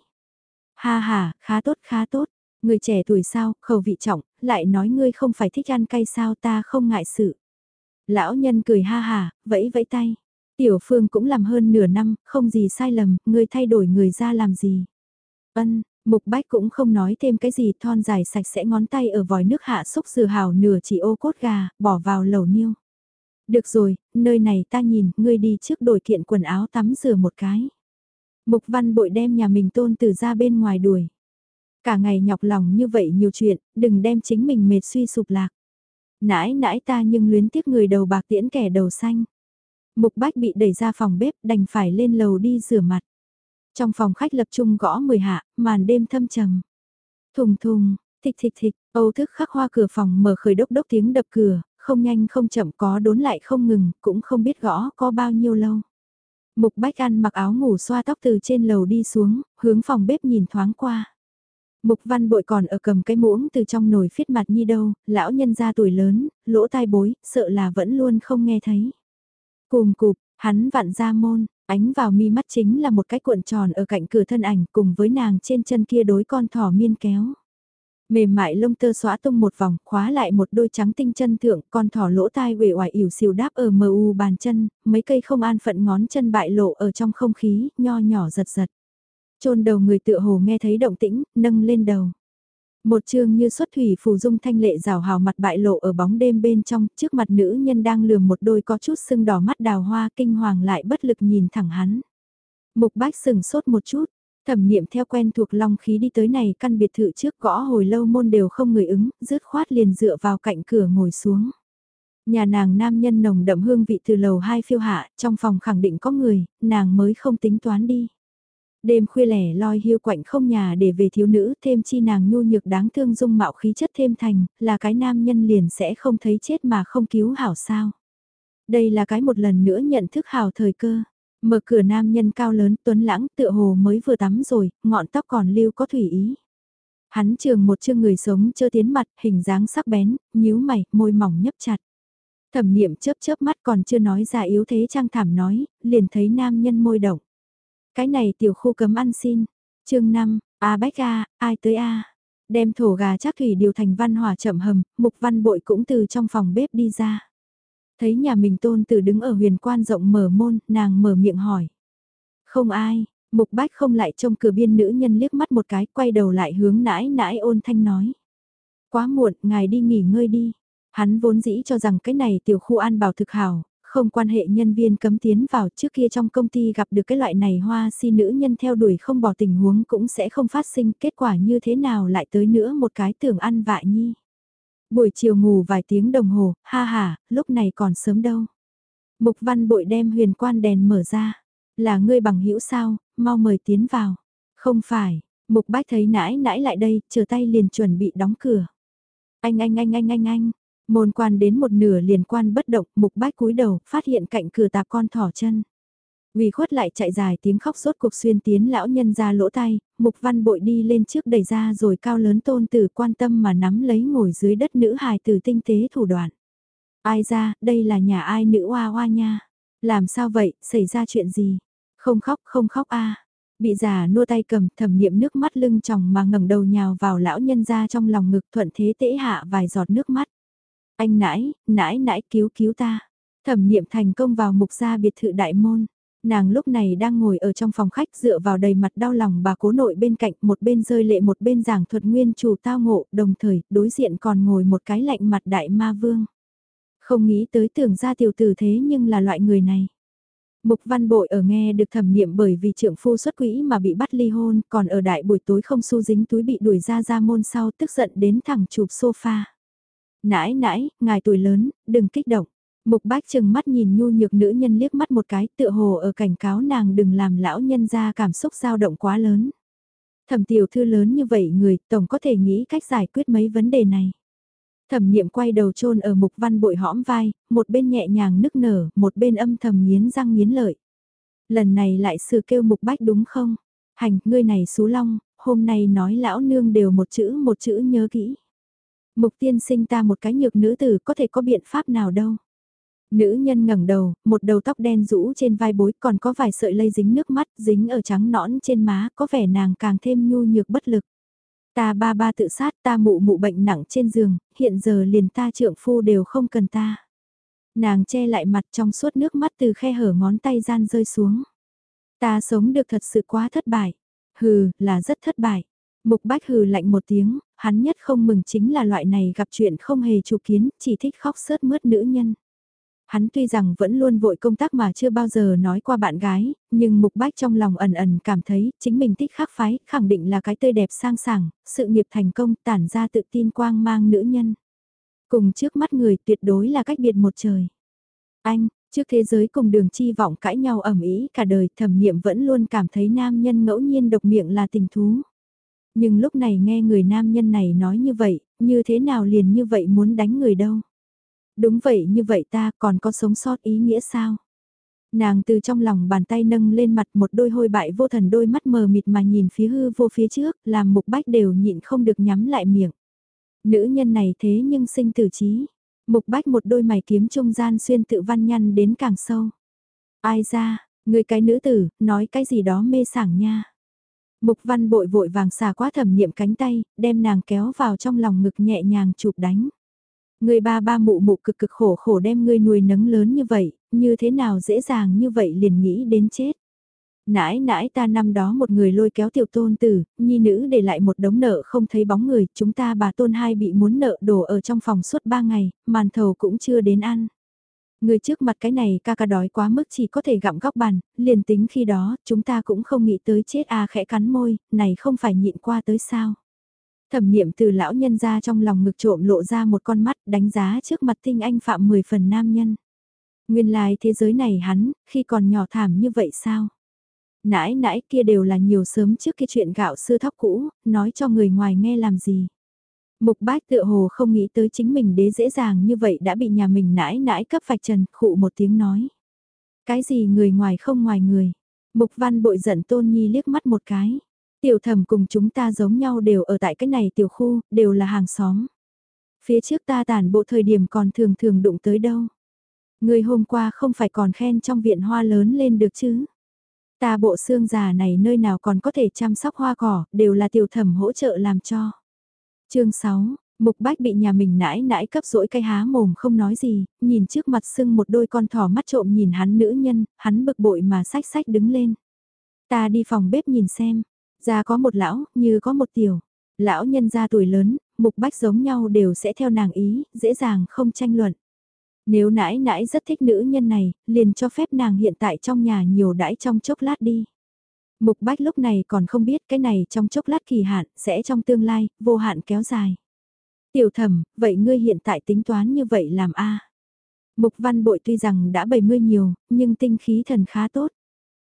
Ha ha, khá tốt khá tốt, người trẻ tuổi sao, khẩu vị trọng, lại nói ngươi không phải thích ăn cay sao ta không ngại sự. Lão nhân cười ha hà, vẫy vẫy tay. Tiểu phương cũng làm hơn nửa năm, không gì sai lầm, ngươi thay đổi người ra làm gì. Ân, mục bách cũng không nói thêm cái gì thon dài sạch sẽ ngón tay ở vòi nước hạ xúc dừa hào nửa chỉ ô cốt gà, bỏ vào lẩu niêu. Được rồi, nơi này ta nhìn, ngươi đi trước đổi kiện quần áo tắm rửa một cái. Mục văn bội đem nhà mình tôn từ ra bên ngoài đuổi. Cả ngày nhọc lòng như vậy nhiều chuyện, đừng đem chính mình mệt suy sụp lạc. Nãi nãi ta nhưng luyến tiếc người đầu bạc tiễn kẻ đầu xanh. Mục bách bị đẩy ra phòng bếp đành phải lên lầu đi rửa mặt. Trong phòng khách lập trung gõ mười hạ, màn đêm thâm trầm. Thùng thùng, thịch thịch thịch, Âu thức khắc hoa cửa phòng mở khởi đốc đốc tiếng đập cửa, không nhanh không chậm có đốn lại không ngừng, cũng không biết gõ có bao nhiêu lâu. Mục bách ăn mặc áo ngủ xoa tóc từ trên lầu đi xuống, hướng phòng bếp nhìn thoáng qua. Mục văn bội còn ở cầm cái muỗng từ trong nồi phiết mặt nhi đâu, lão nhân ra tuổi lớn, lỗ tai bối, sợ là vẫn luôn không nghe thấy. Cùng cục, hắn vặn ra môn, ánh vào mi mắt chính là một cái cuộn tròn ở cạnh cửa thân ảnh cùng với nàng trên chân kia đối con thỏ miên kéo. Mềm mại lông tơ xóa tung một vòng, khóa lại một đôi trắng tinh chân thượng, con thỏ lỗ tai uể oải ỉu xìu đáp ở mờ u bàn chân, mấy cây không an phận ngón chân bại lộ ở trong không khí, nho nhỏ giật giật chôn đầu người tựa hồ nghe thấy động tĩnh, nâng lên đầu. Một trường như xuất thủy phù dung thanh lệ rào hào mặt bại lộ ở bóng đêm bên trong, trước mặt nữ nhân đang lườm một đôi có chút sưng đỏ mắt đào hoa kinh hoàng lại bất lực nhìn thẳng hắn. Mục bách sừng sốt một chút, thẩm niệm theo quen thuộc long khí đi tới này căn biệt thự trước gõ hồi lâu môn đều không người ứng, rứt khoát liền dựa vào cạnh cửa ngồi xuống. Nhà nàng nam nhân nồng đậm hương vị từ lầu hai phiêu hạ, trong phòng khẳng định có người, nàng mới không tính toán đi. Đêm khuya lẻ loi hiu quạnh không nhà để về thiếu nữ thêm chi nàng nhu nhược đáng thương dung mạo khí chất thêm thành, là cái nam nhân liền sẽ không thấy chết mà không cứu hảo sao. Đây là cái một lần nữa nhận thức hảo thời cơ. Mở cửa nam nhân cao lớn tuấn lãng tựa hồ mới vừa tắm rồi, ngọn tóc còn lưu có thủy ý. Hắn trường một chương người sống chưa tiến mặt, hình dáng sắc bén, nhíu mày, môi mỏng nhấp chặt. Thẩm niệm chớp chớp mắt còn chưa nói ra yếu thế trang thảm nói, liền thấy nam nhân môi động. Cái này tiểu khu cấm ăn xin. chương 5, A Bách A, ai tới A. Đem thổ gà chắc thủy điều thành văn hỏa chậm hầm, mục văn bội cũng từ trong phòng bếp đi ra. Thấy nhà mình tôn tử đứng ở huyền quan rộng mở môn, nàng mở miệng hỏi. Không ai, mục bách không lại trông cửa biên nữ nhân liếc mắt một cái, quay đầu lại hướng nãi nãi ôn thanh nói. Quá muộn, ngài đi nghỉ ngơi đi. Hắn vốn dĩ cho rằng cái này tiểu khu an bảo thực hảo, không quan hệ nhân viên cấm tiến vào trước kia trong công ty gặp được cái loại này hoa si nữ nhân theo đuổi không bỏ tình huống cũng sẽ không phát sinh kết quả như thế nào lại tới nữa một cái tưởng ăn vạ nhi. Buổi chiều ngủ vài tiếng đồng hồ, ha ha, lúc này còn sớm đâu. Mục văn bội đem huyền quan đèn mở ra. Là ngươi bằng hữu sao, mau mời tiến vào. Không phải, mục bách thấy nãi nãi lại đây, chờ tay liền chuẩn bị đóng cửa. Anh anh anh anh anh anh, Môn quan đến một nửa liền quan bất động, mục bách cúi đầu, phát hiện cạnh cửa tạp con thỏ chân. Vì khuất lại chạy dài tiếng khóc sốt cuộc xuyên tiến lão nhân ra lỗ tay, mục văn bội đi lên trước đẩy ra rồi cao lớn tôn tử quan tâm mà nắm lấy ngồi dưới đất nữ hài từ tinh tế thủ đoạn. Ai ra, đây là nhà ai nữ hoa hoa nha. Làm sao vậy, xảy ra chuyện gì? Không khóc, không khóc a Bị già nua tay cầm thẩm niệm nước mắt lưng tròng mà ngẩng đầu nhào vào lão nhân ra trong lòng ngực thuận thế tễ hạ vài giọt nước mắt. Anh nãi, nãi nãi cứu cứu ta. Thẩm niệm thành công vào mục gia biệt thự đại môn. Nàng lúc này đang ngồi ở trong phòng khách dựa vào đầy mặt đau lòng bà cố nội bên cạnh một bên rơi lệ một bên giảng thuật nguyên chủ tao ngộ đồng thời đối diện còn ngồi một cái lạnh mặt đại ma vương. Không nghĩ tới tưởng ra tiểu tử thế nhưng là loại người này. Mục văn bội ở nghe được thẩm niệm bởi vì trưởng phu xuất quỹ mà bị bắt ly hôn, còn ở đại buổi tối không xu dính túi bị đuổi ra ra môn sau tức giận đến thẳng chụp sofa. Nãi nãi, ngài tuổi lớn, đừng kích động. Mục bách chừng mắt nhìn nhu nhược nữ nhân liếc mắt một cái tựa hồ ở cảnh cáo nàng đừng làm lão nhân ra cảm xúc dao động quá lớn. Thẩm tiểu thư lớn như vậy người tổng có thể nghĩ cách giải quyết mấy vấn đề này. Thẩm niệm quay đầu chôn ở mục văn bội hõm vai, một bên nhẹ nhàng nức nở, một bên âm thầm nghiến răng nghiến lợi. Lần này lại sự kêu mục bách đúng không? Hành, ngươi này xú long, hôm nay nói lão nương đều một chữ một chữ nhớ kỹ. Mục tiên sinh ta một cái nhược nữ tử có thể có biện pháp nào đâu. Nữ nhân ngẩng đầu, một đầu tóc đen rũ trên vai bối còn có vài sợi lây dính nước mắt dính ở trắng nõn trên má có vẻ nàng càng thêm nhu nhược bất lực. Ta ba ba tự sát ta mụ mụ bệnh nặng trên giường, hiện giờ liền ta trượng phu đều không cần ta. Nàng che lại mặt trong suốt nước mắt từ khe hở ngón tay gian rơi xuống. Ta sống được thật sự quá thất bại. Hừ, là rất thất bại. Mục bách hừ lạnh một tiếng, hắn nhất không mừng chính là loại này gặp chuyện không hề chủ kiến, chỉ thích khóc sớt mướt nữ nhân. Hắn tuy rằng vẫn luôn vội công tác mà chưa bao giờ nói qua bạn gái, nhưng mục bách trong lòng ẩn ẩn cảm thấy chính mình thích khắc phái, khẳng định là cái tươi đẹp sang sảng, sự nghiệp thành công tản ra tự tin quang mang nữ nhân. Cùng trước mắt người tuyệt đối là cách biệt một trời. Anh, trước thế giới cùng đường chi vọng cãi nhau ẩm ý cả đời thẩm niệm vẫn luôn cảm thấy nam nhân ngẫu nhiên độc miệng là tình thú. Nhưng lúc này nghe người nam nhân này nói như vậy, như thế nào liền như vậy muốn đánh người đâu. Đúng vậy như vậy ta còn có sống sót ý nghĩa sao? Nàng từ trong lòng bàn tay nâng lên mặt một đôi hôi bại vô thần đôi mắt mờ mịt mà nhìn phía hư vô phía trước, làm mục bách đều nhịn không được nhắm lại miệng. Nữ nhân này thế nhưng sinh tử trí. Mục bách một đôi mày kiếm trung gian xuyên tự văn nhăn đến càng sâu. Ai ra, người cái nữ tử, nói cái gì đó mê sảng nha. Mục văn bội vội vàng xà quá thẩm niệm cánh tay, đem nàng kéo vào trong lòng ngực nhẹ nhàng chụp đánh. Người ba ba mụ mụ cực cực khổ khổ đem ngươi nuôi nấng lớn như vậy, như thế nào dễ dàng như vậy liền nghĩ đến chết. Nãi nãi ta năm đó một người lôi kéo tiểu tôn tử, nhi nữ để lại một đống nợ không thấy bóng người, chúng ta bà tôn hai bị muốn nợ đổ ở trong phòng suốt ba ngày, màn thầu cũng chưa đến ăn. Người trước mặt cái này ca ca đói quá mức chỉ có thể gặm góc bàn, liền tính khi đó, chúng ta cũng không nghĩ tới chết à khẽ cắn môi, này không phải nhịn qua tới sao. Thẩm niệm từ lão nhân ra trong lòng ngực trộm lộ ra một con mắt đánh giá trước mặt tinh anh phạm 10 phần nam nhân. Nguyên lai thế giới này hắn, khi còn nhỏ thảm như vậy sao? Nãi nãi kia đều là nhiều sớm trước cái chuyện gạo xưa thóc cũ, nói cho người ngoài nghe làm gì. Mục bách tựa hồ không nghĩ tới chính mình đế dễ dàng như vậy đã bị nhà mình nãi nãi cấp vạch trần, khụ một tiếng nói. Cái gì người ngoài không ngoài người. Mục văn bội giận tôn nhi liếc mắt một cái. Tiểu thẩm cùng chúng ta giống nhau đều ở tại cái này tiểu khu, đều là hàng xóm. Phía trước ta tản bộ thời điểm còn thường thường đụng tới đâu. Người hôm qua không phải còn khen trong viện hoa lớn lên được chứ. Ta bộ xương già này nơi nào còn có thể chăm sóc hoa cỏ, đều là tiểu thẩm hỗ trợ làm cho chương 6, Mục Bách bị nhà mình nãi nãi cấp rỗi cây há mồm không nói gì, nhìn trước mặt sưng một đôi con thỏ mắt trộm nhìn hắn nữ nhân, hắn bực bội mà sách sách đứng lên. Ta đi phòng bếp nhìn xem, ra có một lão, như có một tiểu. Lão nhân gia tuổi lớn, mục bách giống nhau đều sẽ theo nàng ý, dễ dàng không tranh luận. Nếu nãi nãi rất thích nữ nhân này, liền cho phép nàng hiện tại trong nhà nhiều đãi trong chốc lát đi. Mục bách lúc này còn không biết cái này trong chốc lát kỳ hạn, sẽ trong tương lai, vô hạn kéo dài. Tiểu thẩm, vậy ngươi hiện tại tính toán như vậy làm a Mục văn bội tuy rằng đã 70 nhiều, nhưng tinh khí thần khá tốt.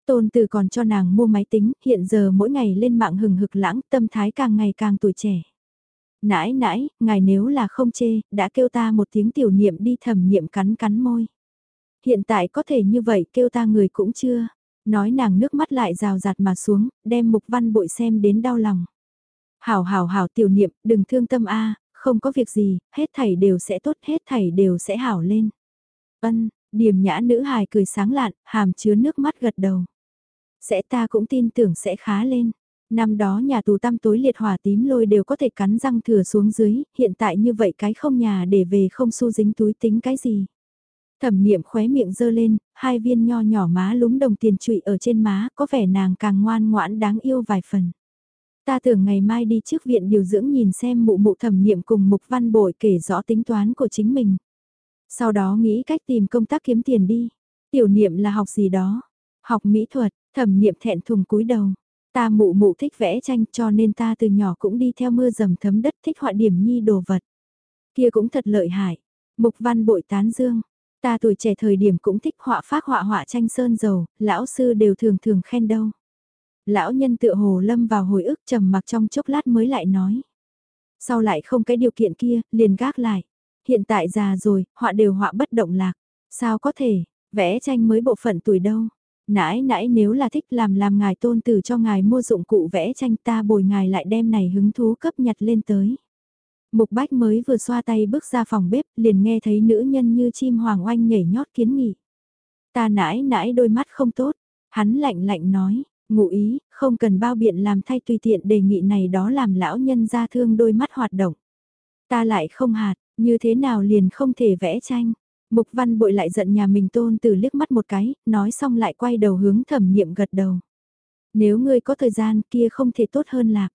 Tôn từ còn cho nàng mua máy tính, hiện giờ mỗi ngày lên mạng hừng hực lãng, tâm thái càng ngày càng tuổi trẻ. Nãi nãi, ngài nếu là không chê, đã kêu ta một tiếng tiểu niệm đi thầm niệm cắn cắn môi. Hiện tại có thể như vậy kêu ta người cũng chưa. Nói nàng nước mắt lại rào rạt mà xuống, đem mục văn bội xem đến đau lòng. Hảo hảo hảo tiểu niệm, đừng thương tâm a không có việc gì, hết thảy đều sẽ tốt, hết thảy đều sẽ hảo lên. Ân, điềm nhã nữ hài cười sáng lạn, hàm chứa nước mắt gật đầu. Sẽ ta cũng tin tưởng sẽ khá lên. Năm đó nhà tù tăm tối liệt hỏa tím lôi đều có thể cắn răng thừa xuống dưới, hiện tại như vậy cái không nhà để về không xu dính túi tính cái gì. Thẩm niệm khóe miệng dơ lên, hai viên nho nhỏ má lúm đồng tiền trụy ở trên má, có vẻ nàng càng ngoan ngoãn đáng yêu vài phần. Ta tưởng ngày mai đi trước viện điều dưỡng nhìn xem mụ mụ thẩm niệm cùng mục văn bội kể rõ tính toán của chính mình. Sau đó nghĩ cách tìm công tác kiếm tiền đi. Tiểu niệm là học gì đó. Học mỹ thuật, thẩm niệm thẹn thùng cúi đầu. Ta mụ mụ thích vẽ tranh cho nên ta từ nhỏ cũng đi theo mưa dầm thấm đất thích họa điểm nhi đồ vật. Kia cũng thật lợi hại. Mục văn bội tán dương. Ta tuổi trẻ thời điểm cũng thích họa phác họa họa tranh sơn dầu, lão sư đều thường thường khen đâu. Lão nhân tựa hồ lâm vào hồi ức trầm mặc trong chốc lát mới lại nói. Sau lại không cái điều kiện kia, liền gác lại. Hiện tại già rồi, họa đều họa bất động lạc. Sao có thể, vẽ tranh mới bộ phận tuổi đâu. Nãi nãi nếu là thích làm làm ngài tôn tử cho ngài mua dụng cụ vẽ tranh ta bồi ngài lại đem này hứng thú cấp nhặt lên tới. Mục bách mới vừa xoa tay bước ra phòng bếp liền nghe thấy nữ nhân như chim hoàng oanh nhảy nhót kiến nghị. Ta nãi nãi đôi mắt không tốt, hắn lạnh lạnh nói, ngụ ý, không cần bao biện làm thay tùy tiện đề nghị này đó làm lão nhân ra thương đôi mắt hoạt động. Ta lại không hạt, như thế nào liền không thể vẽ tranh. Mục văn bội lại giận nhà mình tôn từ liếc mắt một cái, nói xong lại quay đầu hướng thẩm niệm gật đầu. Nếu ngươi có thời gian kia không thể tốt hơn lạc.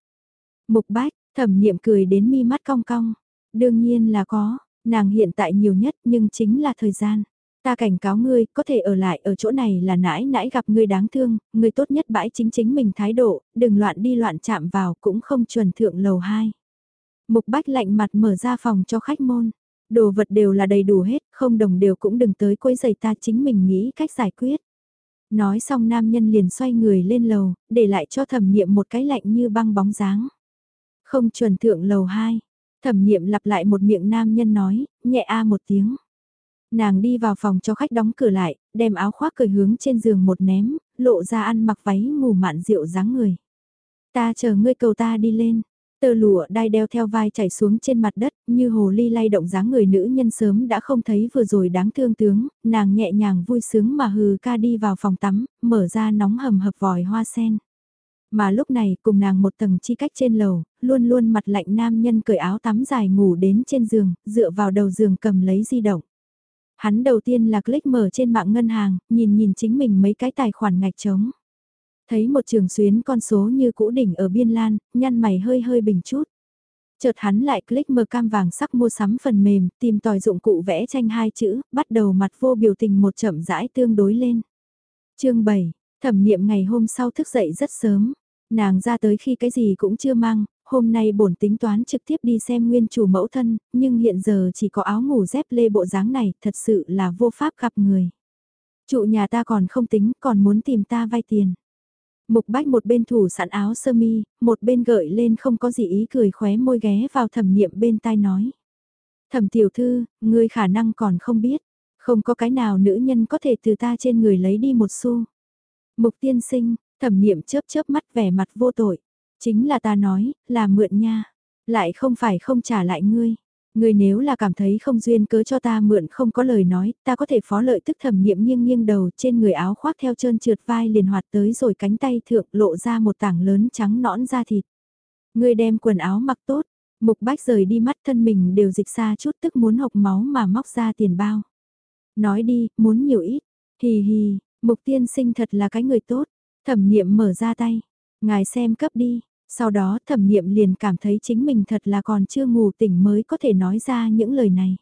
Mục bách, thẩm niệm cười đến mi mắt cong cong. Đương nhiên là có, nàng hiện tại nhiều nhất nhưng chính là thời gian. Ta cảnh cáo ngươi, có thể ở lại ở chỗ này là nãi nãi gặp ngươi đáng thương, ngươi tốt nhất bãi chính chính mình thái độ, đừng loạn đi loạn chạm vào cũng không chuẩn thượng lầu 2. Mục bách lạnh mặt mở ra phòng cho khách môn. Đồ vật đều là đầy đủ hết, không đồng đều cũng đừng tới quấy giày ta chính mình nghĩ cách giải quyết. Nói xong nam nhân liền xoay người lên lầu, để lại cho thẩm niệm một cái lạnh như băng bóng dáng. Không chuẩn thượng lầu 2, thẩm niệm lặp lại một miệng nam nhân nói, nhẹ a một tiếng. Nàng đi vào phòng cho khách đóng cửa lại, đem áo khoác cởi hướng trên giường một ném, lộ ra ăn mặc váy ngủ mạn rượu dáng người. Ta chờ ngươi cầu ta đi lên, Tơ lụa đai đeo theo vai chảy xuống trên mặt đất, như hồ ly lay động dáng người nữ nhân sớm đã không thấy vừa rồi đáng thương tướng, nàng nhẹ nhàng vui sướng mà hừ ca đi vào phòng tắm, mở ra nóng hầm hập vòi hoa sen. Mà lúc này cùng nàng một tầng chi cách trên lầu, luôn luôn mặt lạnh nam nhân cởi áo tắm dài ngủ đến trên giường, dựa vào đầu giường cầm lấy di động. Hắn đầu tiên là click mở trên mạng ngân hàng, nhìn nhìn chính mình mấy cái tài khoản ngạch trống. Thấy một trường xuyến con số như cũ đỉnh ở biên lan, nhăn mày hơi hơi bình chút. Chợt hắn lại click mờ cam vàng sắc mua sắm phần mềm, tìm tòi dụng cụ vẽ tranh hai chữ, bắt đầu mặt vô biểu tình một chậm rãi tương đối lên. chương 7, thẩm niệm ngày hôm sau thức dậy rất sớm. Nàng ra tới khi cái gì cũng chưa mang, hôm nay bổn tính toán trực tiếp đi xem nguyên chủ mẫu thân, nhưng hiện giờ chỉ có áo ngủ dép lê bộ dáng này, thật sự là vô pháp gặp người. Trụ nhà ta còn không tính, còn muốn tìm ta vay tiền. Mục bách một bên thủ sẵn áo sơ mi, một bên gợi lên không có gì ý cười khóe môi ghé vào thẩm niệm bên tai nói. Thẩm tiểu thư, ngươi khả năng còn không biết, không có cái nào nữ nhân có thể từ ta trên người lấy đi một xu. Mục tiên sinh, thẩm niệm chớp chớp mắt vẻ mặt vô tội. Chính là ta nói, là mượn nha. Lại không phải không trả lại ngươi. ngươi nếu là cảm thấy không duyên cớ cho ta mượn không có lời nói, ta có thể phó lợi tức thẩm niệm nghiêng nghiêng đầu trên người áo khoác theo trơn trượt vai liền hoạt tới rồi cánh tay thượng lộ ra một tảng lớn trắng nõn da thịt. ngươi đem quần áo mặc tốt, mục bách rời đi mắt thân mình đều dịch xa chút tức muốn hộc máu mà móc ra tiền bao. Nói đi, muốn nhiều ít, hì hì, mục tiên sinh thật là cái người tốt, thẩm niệm mở ra tay, ngài xem cấp đi, sau đó thẩm niệm liền cảm thấy chính mình thật là còn chưa ngủ tỉnh mới có thể nói ra những lời này.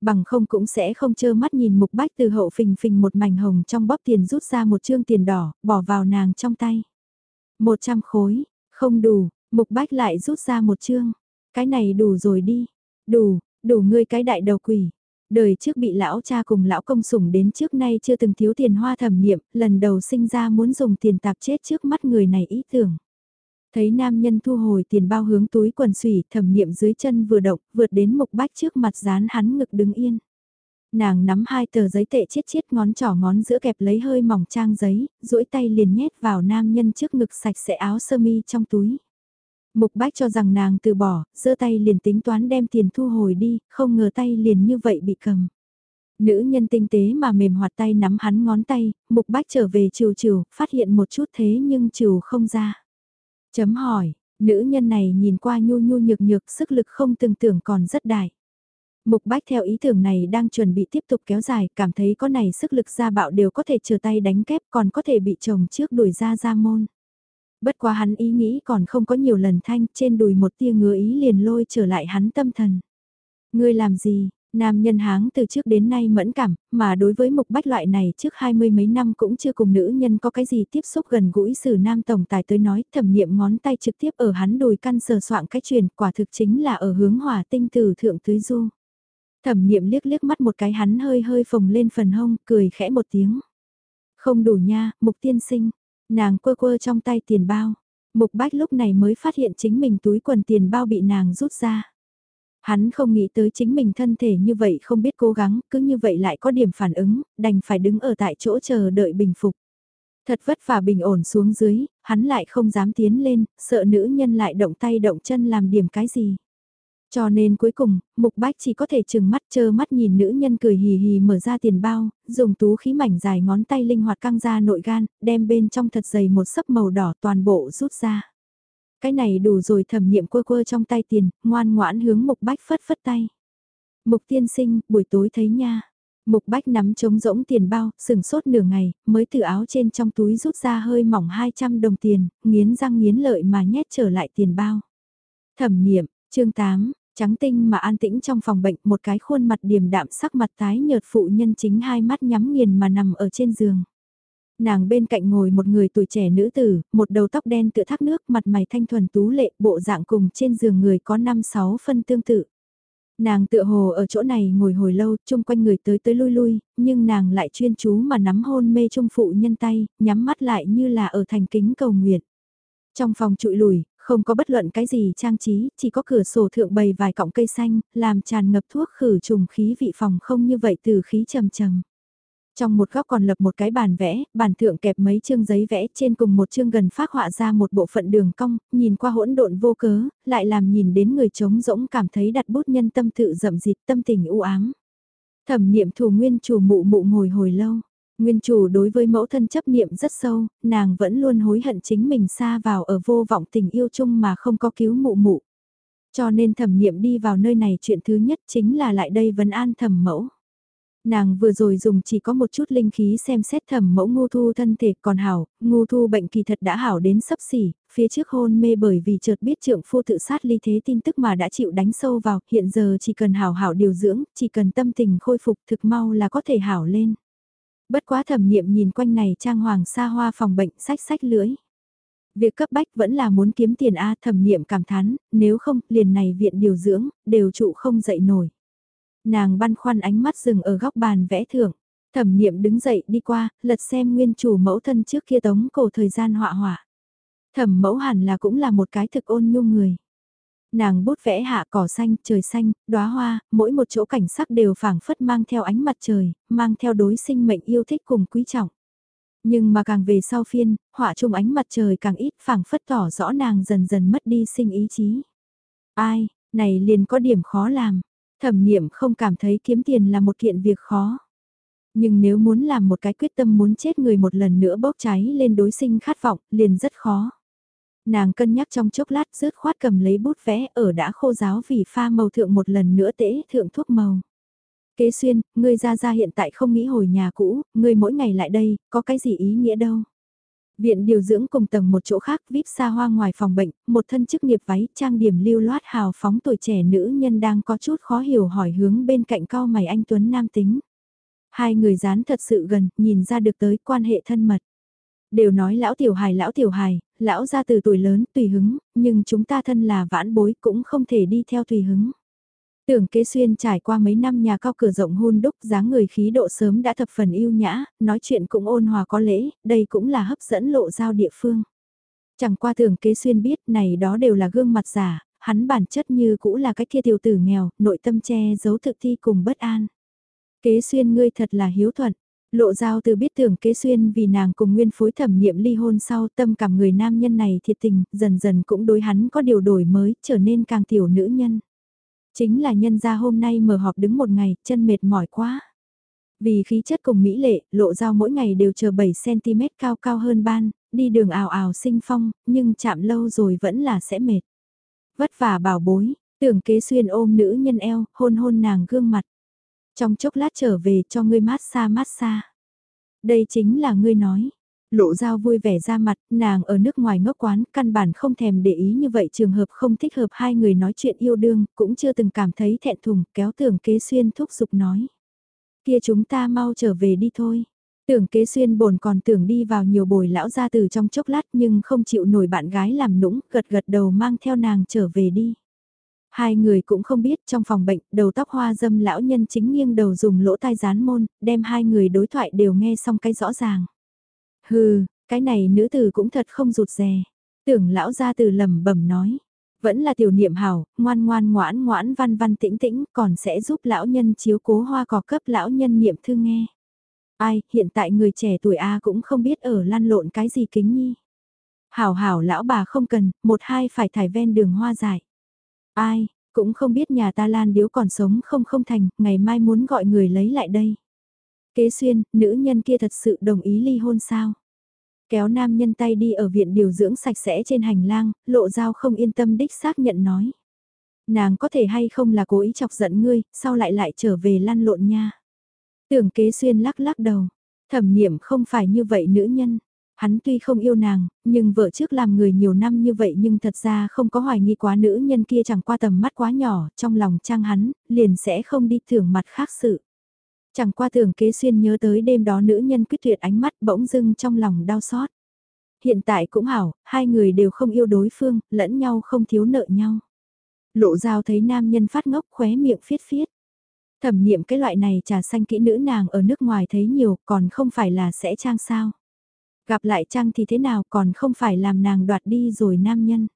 Bằng không cũng sẽ không chơ mắt nhìn mục bách từ hậu phình phình một mảnh hồng trong bóp tiền rút ra một chương tiền đỏ, bỏ vào nàng trong tay. Một trăm khối, không đủ, mục bách lại rút ra một chương. Cái này đủ rồi đi, đủ, đủ ngươi cái đại đầu quỷ. Đời trước bị lão cha cùng lão công sủng đến trước nay chưa từng thiếu tiền hoa thẩm niệm, lần đầu sinh ra muốn dùng tiền tạp chết trước mắt người này ý tưởng. Thấy nam nhân thu hồi tiền bao hướng túi quần sủy thẩm niệm dưới chân vừa động, vượt đến mục bách trước mặt dán hắn ngực đứng yên. Nàng nắm hai tờ giấy tệ chiết chiết ngón trỏ ngón giữa kẹp lấy hơi mỏng trang giấy, duỗi tay liền nhét vào nam nhân trước ngực sạch sẽ áo sơ mi trong túi. Mục bách cho rằng nàng từ bỏ, giơ tay liền tính toán đem tiền thu hồi đi, không ngờ tay liền như vậy bị cầm. Nữ nhân tinh tế mà mềm hoạt tay nắm hắn ngón tay, mục bách trở về chiều chiều, phát hiện một chút thế nhưng chiều không ra. Chấm hỏi, nữ nhân này nhìn qua nhu nhu nhược nhược sức lực không từng tưởng còn rất đại. Mục bách theo ý tưởng này đang chuẩn bị tiếp tục kéo dài, cảm thấy có này sức lực ra bạo đều có thể chờ tay đánh kép còn có thể bị chồng trước đuổi ra ra môn. Bất quá hắn ý nghĩ còn không có nhiều lần thanh, trên đùi một tia ngứa ý liền lôi trở lại hắn tâm thần. Ngươi làm gì, Nam nhân háng từ trước đến nay mẫn cảm, mà đối với mục bách loại này trước hai mươi mấy năm cũng chưa cùng nữ nhân có cái gì tiếp xúc gần gũi xử nam tổng tài tới nói thẩm niệm ngón tay trực tiếp ở hắn đùi căn sờ soạn cái truyền quả thực chính là ở hướng hỏa tinh từ thượng tưới du. Thẩm niệm liếc liếc mắt một cái hắn hơi hơi phồng lên phần hông, cười khẽ một tiếng. Không đủ nha, mục tiên sinh. Nàng quơ quơ trong tay tiền bao. Mục bách lúc này mới phát hiện chính mình túi quần tiền bao bị nàng rút ra. Hắn không nghĩ tới chính mình thân thể như vậy không biết cố gắng, cứ như vậy lại có điểm phản ứng, đành phải đứng ở tại chỗ chờ đợi bình phục. Thật vất vả bình ổn xuống dưới, hắn lại không dám tiến lên, sợ nữ nhân lại động tay động chân làm điểm cái gì. Cho nên cuối cùng, Mục Bách chỉ có thể chừng mắt chơ mắt nhìn nữ nhân cười hì hì mở ra tiền bao, dùng tú khí mảnh dài ngón tay linh hoạt căng ra nội gan, đem bên trong thật dày một sấp màu đỏ toàn bộ rút ra. Cái này đủ rồi thẩm niệm quơ quơ trong tay tiền, ngoan ngoãn hướng Mục Bách phất phất tay. Mục tiên sinh, buổi tối thấy nha. Mục Bách nắm trống rỗng tiền bao, sừng sốt nửa ngày, mới từ áo trên trong túi rút ra hơi mỏng 200 đồng tiền, nghiến răng nghiến lợi mà nhét trở lại tiền bao. Thẩm niệm, chương 8, Trắng tinh mà an tĩnh trong phòng bệnh một cái khuôn mặt điềm đạm sắc mặt tái nhợt phụ nhân chính hai mắt nhắm nghiền mà nằm ở trên giường. Nàng bên cạnh ngồi một người tuổi trẻ nữ tử, một đầu tóc đen tựa thác nước mặt mày thanh thuần tú lệ bộ dạng cùng trên giường người có 5-6 phân tương tự. Nàng tựa hồ ở chỗ này ngồi hồi lâu, chung quanh người tới tới lui lui, nhưng nàng lại chuyên chú mà nắm hôn mê trung phụ nhân tay, nhắm mắt lại như là ở thành kính cầu nguyện. Trong phòng trụi lùi, không có bất luận cái gì trang trí, chỉ có cửa sổ thượng bày vài cọng cây xanh, làm tràn ngập thuốc khử trùng khí vị phòng không như vậy từ khí trầm trầm. Trong một góc còn lập một cái bàn vẽ, bàn thượng kẹp mấy chương giấy vẽ trên cùng một chương gần phát họa ra một bộ phận đường cong, nhìn qua hỗn độn vô cớ, lại làm nhìn đến người trống rỗng cảm thấy đặt bút nhân tâm tự rậm dịt tâm tình u ám. Thẩm niệm thủ nguyên chủ mụ mụ ngồi hồi lâu. Nguyên chủ đối với mẫu thân chấp niệm rất sâu, nàng vẫn luôn hối hận chính mình xa vào ở vô vọng tình yêu chung mà không có cứu mụ mụ. Cho nên thẩm niệm đi vào nơi này chuyện thứ nhất chính là lại đây vấn an thẩm mẫu. Nàng vừa rồi dùng chỉ có một chút linh khí xem xét thẩm mẫu ngu thu thân thể còn hảo, ngu thu bệnh kỳ thật đã hảo đến sấp xỉ, phía trước hôn mê bởi vì chợt biết trượng phu tự sát ly thế tin tức mà đã chịu đánh sâu vào, hiện giờ chỉ cần hảo hảo điều dưỡng, chỉ cần tâm tình khôi phục thực mau là có thể hảo lên. Bất quá thẩm niệm nhìn quanh này trang hoàng xa hoa phòng bệnh sách sách lưỡi. Việc cấp bách vẫn là muốn kiếm tiền A thẩm niệm cảm thán, nếu không, liền này viện điều dưỡng, đều trụ không dậy nổi. Nàng băn khoăn ánh mắt dừng ở góc bàn vẽ thưởng. Thẩm niệm đứng dậy đi qua, lật xem nguyên chủ mẫu thân trước kia tống cổ thời gian họa họa. Thẩm mẫu hẳn là cũng là một cái thực ôn nhu người. Nàng bút vẽ hạ cỏ xanh, trời xanh, đóa hoa, mỗi một chỗ cảnh sắc đều phảng phất mang theo ánh mặt trời, mang theo đối sinh mệnh yêu thích cùng quý trọng. Nhưng mà càng về sau phiên, họa chung ánh mặt trời càng ít phảng phất tỏ rõ nàng dần dần mất đi sinh ý chí. Ai, này liền có điểm khó làm. Thẩm niệm không cảm thấy kiếm tiền là một kiện việc khó. Nhưng nếu muốn làm một cái quyết tâm muốn chết người một lần nữa bốc cháy lên đối sinh khát vọng, liền rất khó. Nàng cân nhắc trong chốc lát rớt khoát cầm lấy bút vẽ ở đã khô giáo vì pha màu thượng một lần nữa tễ thượng thuốc màu. Kế xuyên, ngươi ra ra hiện tại không nghĩ hồi nhà cũ, ngươi mỗi ngày lại đây, có cái gì ý nghĩa đâu. Viện điều dưỡng cùng tầng một chỗ khác vip xa hoa ngoài phòng bệnh, một thân chức nghiệp váy trang điểm lưu loát hào phóng tuổi trẻ nữ nhân đang có chút khó hiểu hỏi hướng bên cạnh cao mày anh Tuấn Nam tính. Hai người dán thật sự gần, nhìn ra được tới quan hệ thân mật. Đều nói lão tiểu hài lão tiểu hài, lão ra từ tuổi lớn tùy hứng, nhưng chúng ta thân là vãn bối cũng không thể đi theo tùy hứng. Tưởng kế xuyên trải qua mấy năm nhà cao cửa rộng hôn đúc dáng người khí độ sớm đã thập phần yêu nhã, nói chuyện cũng ôn hòa có lễ, đây cũng là hấp dẫn lộ giao địa phương. Chẳng qua tưởng kế xuyên biết này đó đều là gương mặt giả, hắn bản chất như cũ là cái kia tiểu tử nghèo, nội tâm che giấu thực thi cùng bất an. Kế xuyên ngươi thật là hiếu thuận, Lộ giao từ biết tưởng kế xuyên vì nàng cùng nguyên phối thẩm niệm ly hôn sau tâm cảm người nam nhân này thiệt tình, dần dần cũng đối hắn có điều đổi mới, trở nên càng tiểu nữ nhân. Chính là nhân gia hôm nay mở họp đứng một ngày, chân mệt mỏi quá. Vì khí chất cùng mỹ lệ, lộ giao mỗi ngày đều chờ 7cm cao cao hơn ban, đi đường ảo ảo sinh phong, nhưng chạm lâu rồi vẫn là sẽ mệt. Vất vả bảo bối, Tưởng kế xuyên ôm nữ nhân eo, hôn hôn nàng gương mặt. Trong chốc lát trở về cho ngươi mát xa mát xa. Đây chính là ngươi nói. Lộ dao vui vẻ ra mặt, nàng ở nước ngoài ngốc quán, căn bản không thèm để ý như vậy trường hợp không thích hợp hai người nói chuyện yêu đương, cũng chưa từng cảm thấy thẹn thùng, kéo tưởng kế xuyên thúc giục nói. Kia chúng ta mau trở về đi thôi. Tưởng kế xuyên bồn còn tưởng đi vào nhiều bồi lão ra từ trong chốc lát nhưng không chịu nổi bạn gái làm nũng, gật gật đầu mang theo nàng trở về đi. Hai người cũng không biết trong phòng bệnh, đầu tóc hoa dâm lão nhân chính nghiêng đầu dùng lỗ tai dán môn, đem hai người đối thoại đều nghe xong cái rõ ràng. Hừ, cái này nữ tử cũng thật không rụt rè. Tưởng lão ra từ lầm bẩm nói. Vẫn là tiểu niệm hảo, ngoan ngoan ngoãn ngoãn văn văn tĩnh tĩnh, còn sẽ giúp lão nhân chiếu cố hoa cỏ cấp lão nhân niệm thư nghe. Ai, hiện tại người trẻ tuổi A cũng không biết ở lan lộn cái gì kính nhi. Hảo hảo lão bà không cần, một hai phải thải ven đường hoa dài. Ai, cũng không biết nhà ta lan điếu còn sống không không thành, ngày mai muốn gọi người lấy lại đây. Kế xuyên, nữ nhân kia thật sự đồng ý ly hôn sao? Kéo nam nhân tay đi ở viện điều dưỡng sạch sẽ trên hành lang, lộ dao không yên tâm đích xác nhận nói. Nàng có thể hay không là cố ý chọc giận ngươi, sau lại lại trở về lăn lộn nha. Tưởng kế xuyên lắc lắc đầu, thẩm niệm không phải như vậy nữ nhân. Hắn tuy không yêu nàng, nhưng vợ trước làm người nhiều năm như vậy nhưng thật ra không có hoài nghi quá nữ nhân kia chẳng qua tầm mắt quá nhỏ, trong lòng trang hắn, liền sẽ không đi thưởng mặt khác sự. Chẳng qua thường kế xuyên nhớ tới đêm đó nữ nhân quyết tuyệt ánh mắt bỗng dưng trong lòng đau xót. Hiện tại cũng hảo, hai người đều không yêu đối phương, lẫn nhau không thiếu nợ nhau. Lộ dao thấy nam nhân phát ngốc khóe miệng phiết phiết. Thẩm niệm cái loại này trà xanh kỹ nữ nàng ở nước ngoài thấy nhiều còn không phải là sẽ trang sao. Gặp lại trang thì thế nào còn không phải làm nàng đoạt đi rồi nam nhân.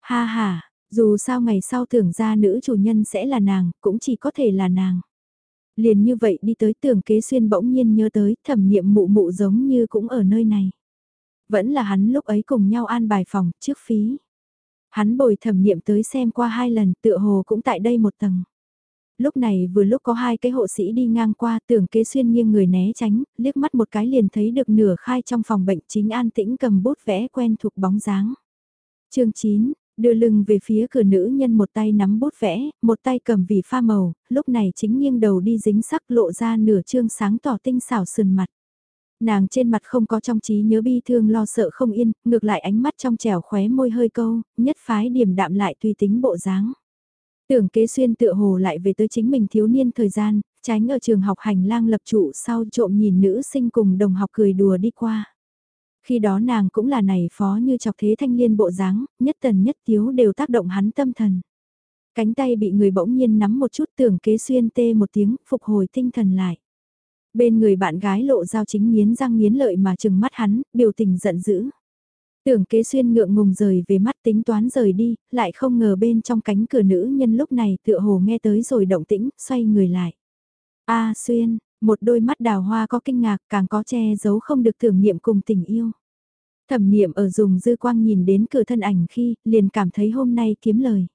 Ha ha, dù sao ngày sau tưởng ra nữ chủ nhân sẽ là nàng, cũng chỉ có thể là nàng. Liền như vậy đi tới tưởng kế xuyên bỗng nhiên nhớ tới thẩm niệm mụ mụ giống như cũng ở nơi này. Vẫn là hắn lúc ấy cùng nhau an bài phòng trước phí. Hắn bồi thẩm niệm tới xem qua hai lần tựa hồ cũng tại đây một tầng. Lúc này vừa lúc có hai cái hộ sĩ đi ngang qua tưởng kế xuyên nghiêng người né tránh, liếc mắt một cái liền thấy được nửa khai trong phòng bệnh chính an tĩnh cầm bút vẽ quen thuộc bóng dáng. chương 9, đưa lưng về phía cửa nữ nhân một tay nắm bút vẽ, một tay cầm vì pha màu, lúc này chính nghiêng đầu đi dính sắc lộ ra nửa trương sáng tỏ tinh xảo sườn mặt. Nàng trên mặt không có trong trí nhớ bi thương lo sợ không yên, ngược lại ánh mắt trong trẻo khóe môi hơi câu, nhất phái điểm đạm lại tùy tính bộ dáng. Tưởng kế xuyên tựa hồ lại về tới chính mình thiếu niên thời gian, tránh ở trường học hành lang lập trụ sau trộm nhìn nữ sinh cùng đồng học cười đùa đi qua. Khi đó nàng cũng là này phó như chọc thế thanh liên bộ dáng, nhất tần nhất tiếu đều tác động hắn tâm thần. Cánh tay bị người bỗng nhiên nắm một chút tưởng kế xuyên tê một tiếng, phục hồi tinh thần lại. Bên người bạn gái lộ dao chính nghiến răng nghiến lợi mà chừng mắt hắn, biểu tình giận dữ. Tưởng kế xuyên ngượng ngùng rời về mắt tính toán rời đi, lại không ngờ bên trong cánh cửa nữ nhân lúc này tựa hồ nghe tới rồi động tĩnh, xoay người lại. A xuyên, một đôi mắt đào hoa có kinh ngạc càng có che giấu không được thưởng niệm cùng tình yêu. Thẩm niệm ở dùng dư quang nhìn đến cửa thân ảnh khi liền cảm thấy hôm nay kiếm lời.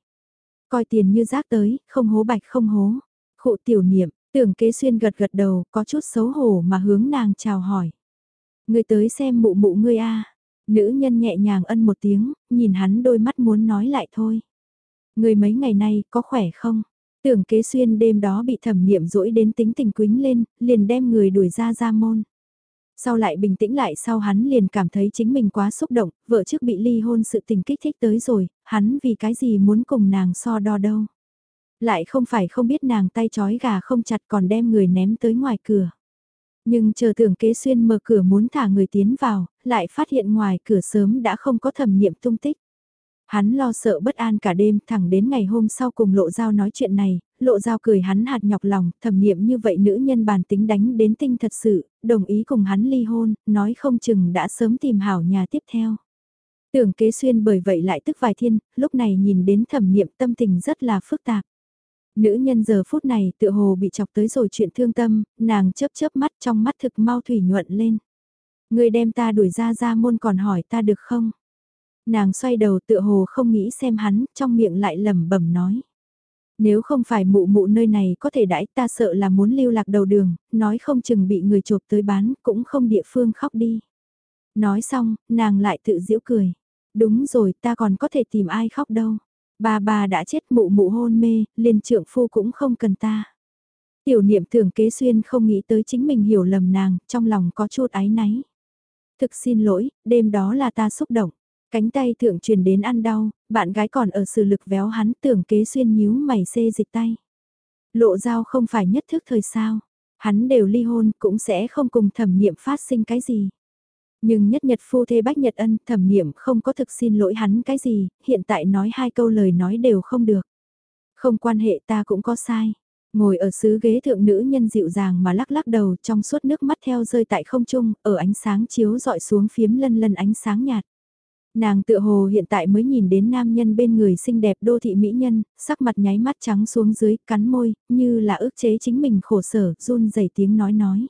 Coi tiền như rác tới, không hố bạch không hố. Khụ tiểu niệm, tưởng kế xuyên gật gật đầu, có chút xấu hổ mà hướng nàng chào hỏi. Người tới xem mụ mụ ngươi a Nữ nhân nhẹ nhàng ân một tiếng, nhìn hắn đôi mắt muốn nói lại thôi. Người mấy ngày nay có khỏe không? Tưởng kế xuyên đêm đó bị thẩm niệm dỗi đến tính tình quính lên, liền đem người đuổi ra ra môn. Sau lại bình tĩnh lại sau hắn liền cảm thấy chính mình quá xúc động, vợ trước bị ly hôn sự tình kích thích tới rồi, hắn vì cái gì muốn cùng nàng so đo đâu. Lại không phải không biết nàng tay chói gà không chặt còn đem người ném tới ngoài cửa. Nhưng chờ tưởng kế xuyên mở cửa muốn thả người tiến vào, lại phát hiện ngoài cửa sớm đã không có thẩm niệm tung tích. Hắn lo sợ bất an cả đêm thẳng đến ngày hôm sau cùng lộ giao nói chuyện này, lộ giao cười hắn hạt nhọc lòng, thẩm niệm như vậy nữ nhân bản tính đánh đến tinh thật sự, đồng ý cùng hắn ly hôn, nói không chừng đã sớm tìm hảo nhà tiếp theo. Tưởng kế xuyên bởi vậy lại tức vài thiên, lúc này nhìn đến thẩm niệm tâm tình rất là phức tạp. Nữ nhân giờ phút này tựa hồ bị chọc tới rồi chuyện thương tâm, nàng chớp chớp mắt trong mắt thực mau thủy nhuận lên. Người đem ta đuổi ra ra môn còn hỏi ta được không? Nàng xoay đầu tựa hồ không nghĩ xem hắn, trong miệng lại lẩm bẩm nói. Nếu không phải mụ mụ nơi này có thể đãi ta sợ là muốn lưu lạc đầu đường, nói không chừng bị người chộp tới bán, cũng không địa phương khóc đi. Nói xong, nàng lại tự giễu cười. Đúng rồi ta còn có thể tìm ai khóc đâu. Ba ba đã chết mụ mụ hôn mê, liền trượng phu cũng không cần ta. Tiểu niệm thường kế xuyên không nghĩ tới chính mình hiểu lầm nàng, trong lòng có chút áy náy. Thực xin lỗi, đêm đó là ta xúc động. Cánh tay thượng truyền đến ăn đau, bạn gái còn ở sự lực véo hắn tưởng kế xuyên nhíu mày xê dịch tay. Lộ dao không phải nhất thức thời sao. Hắn đều ly hôn cũng sẽ không cùng thẩm niệm phát sinh cái gì. Nhưng nhất nhật phu thê bách nhật ân thẩm niệm không có thực xin lỗi hắn cái gì, hiện tại nói hai câu lời nói đều không được. Không quan hệ ta cũng có sai. Ngồi ở xứ ghế thượng nữ nhân dịu dàng mà lắc lắc đầu trong suốt nước mắt theo rơi tại không trung, ở ánh sáng chiếu dọi xuống phiếm lân lân ánh sáng nhạt. Nàng tự hồ hiện tại mới nhìn đến nam nhân bên người xinh đẹp đô thị mỹ nhân, sắc mặt nháy mắt trắng xuống dưới, cắn môi, như là ước chế chính mình khổ sở, run rẩy tiếng nói nói.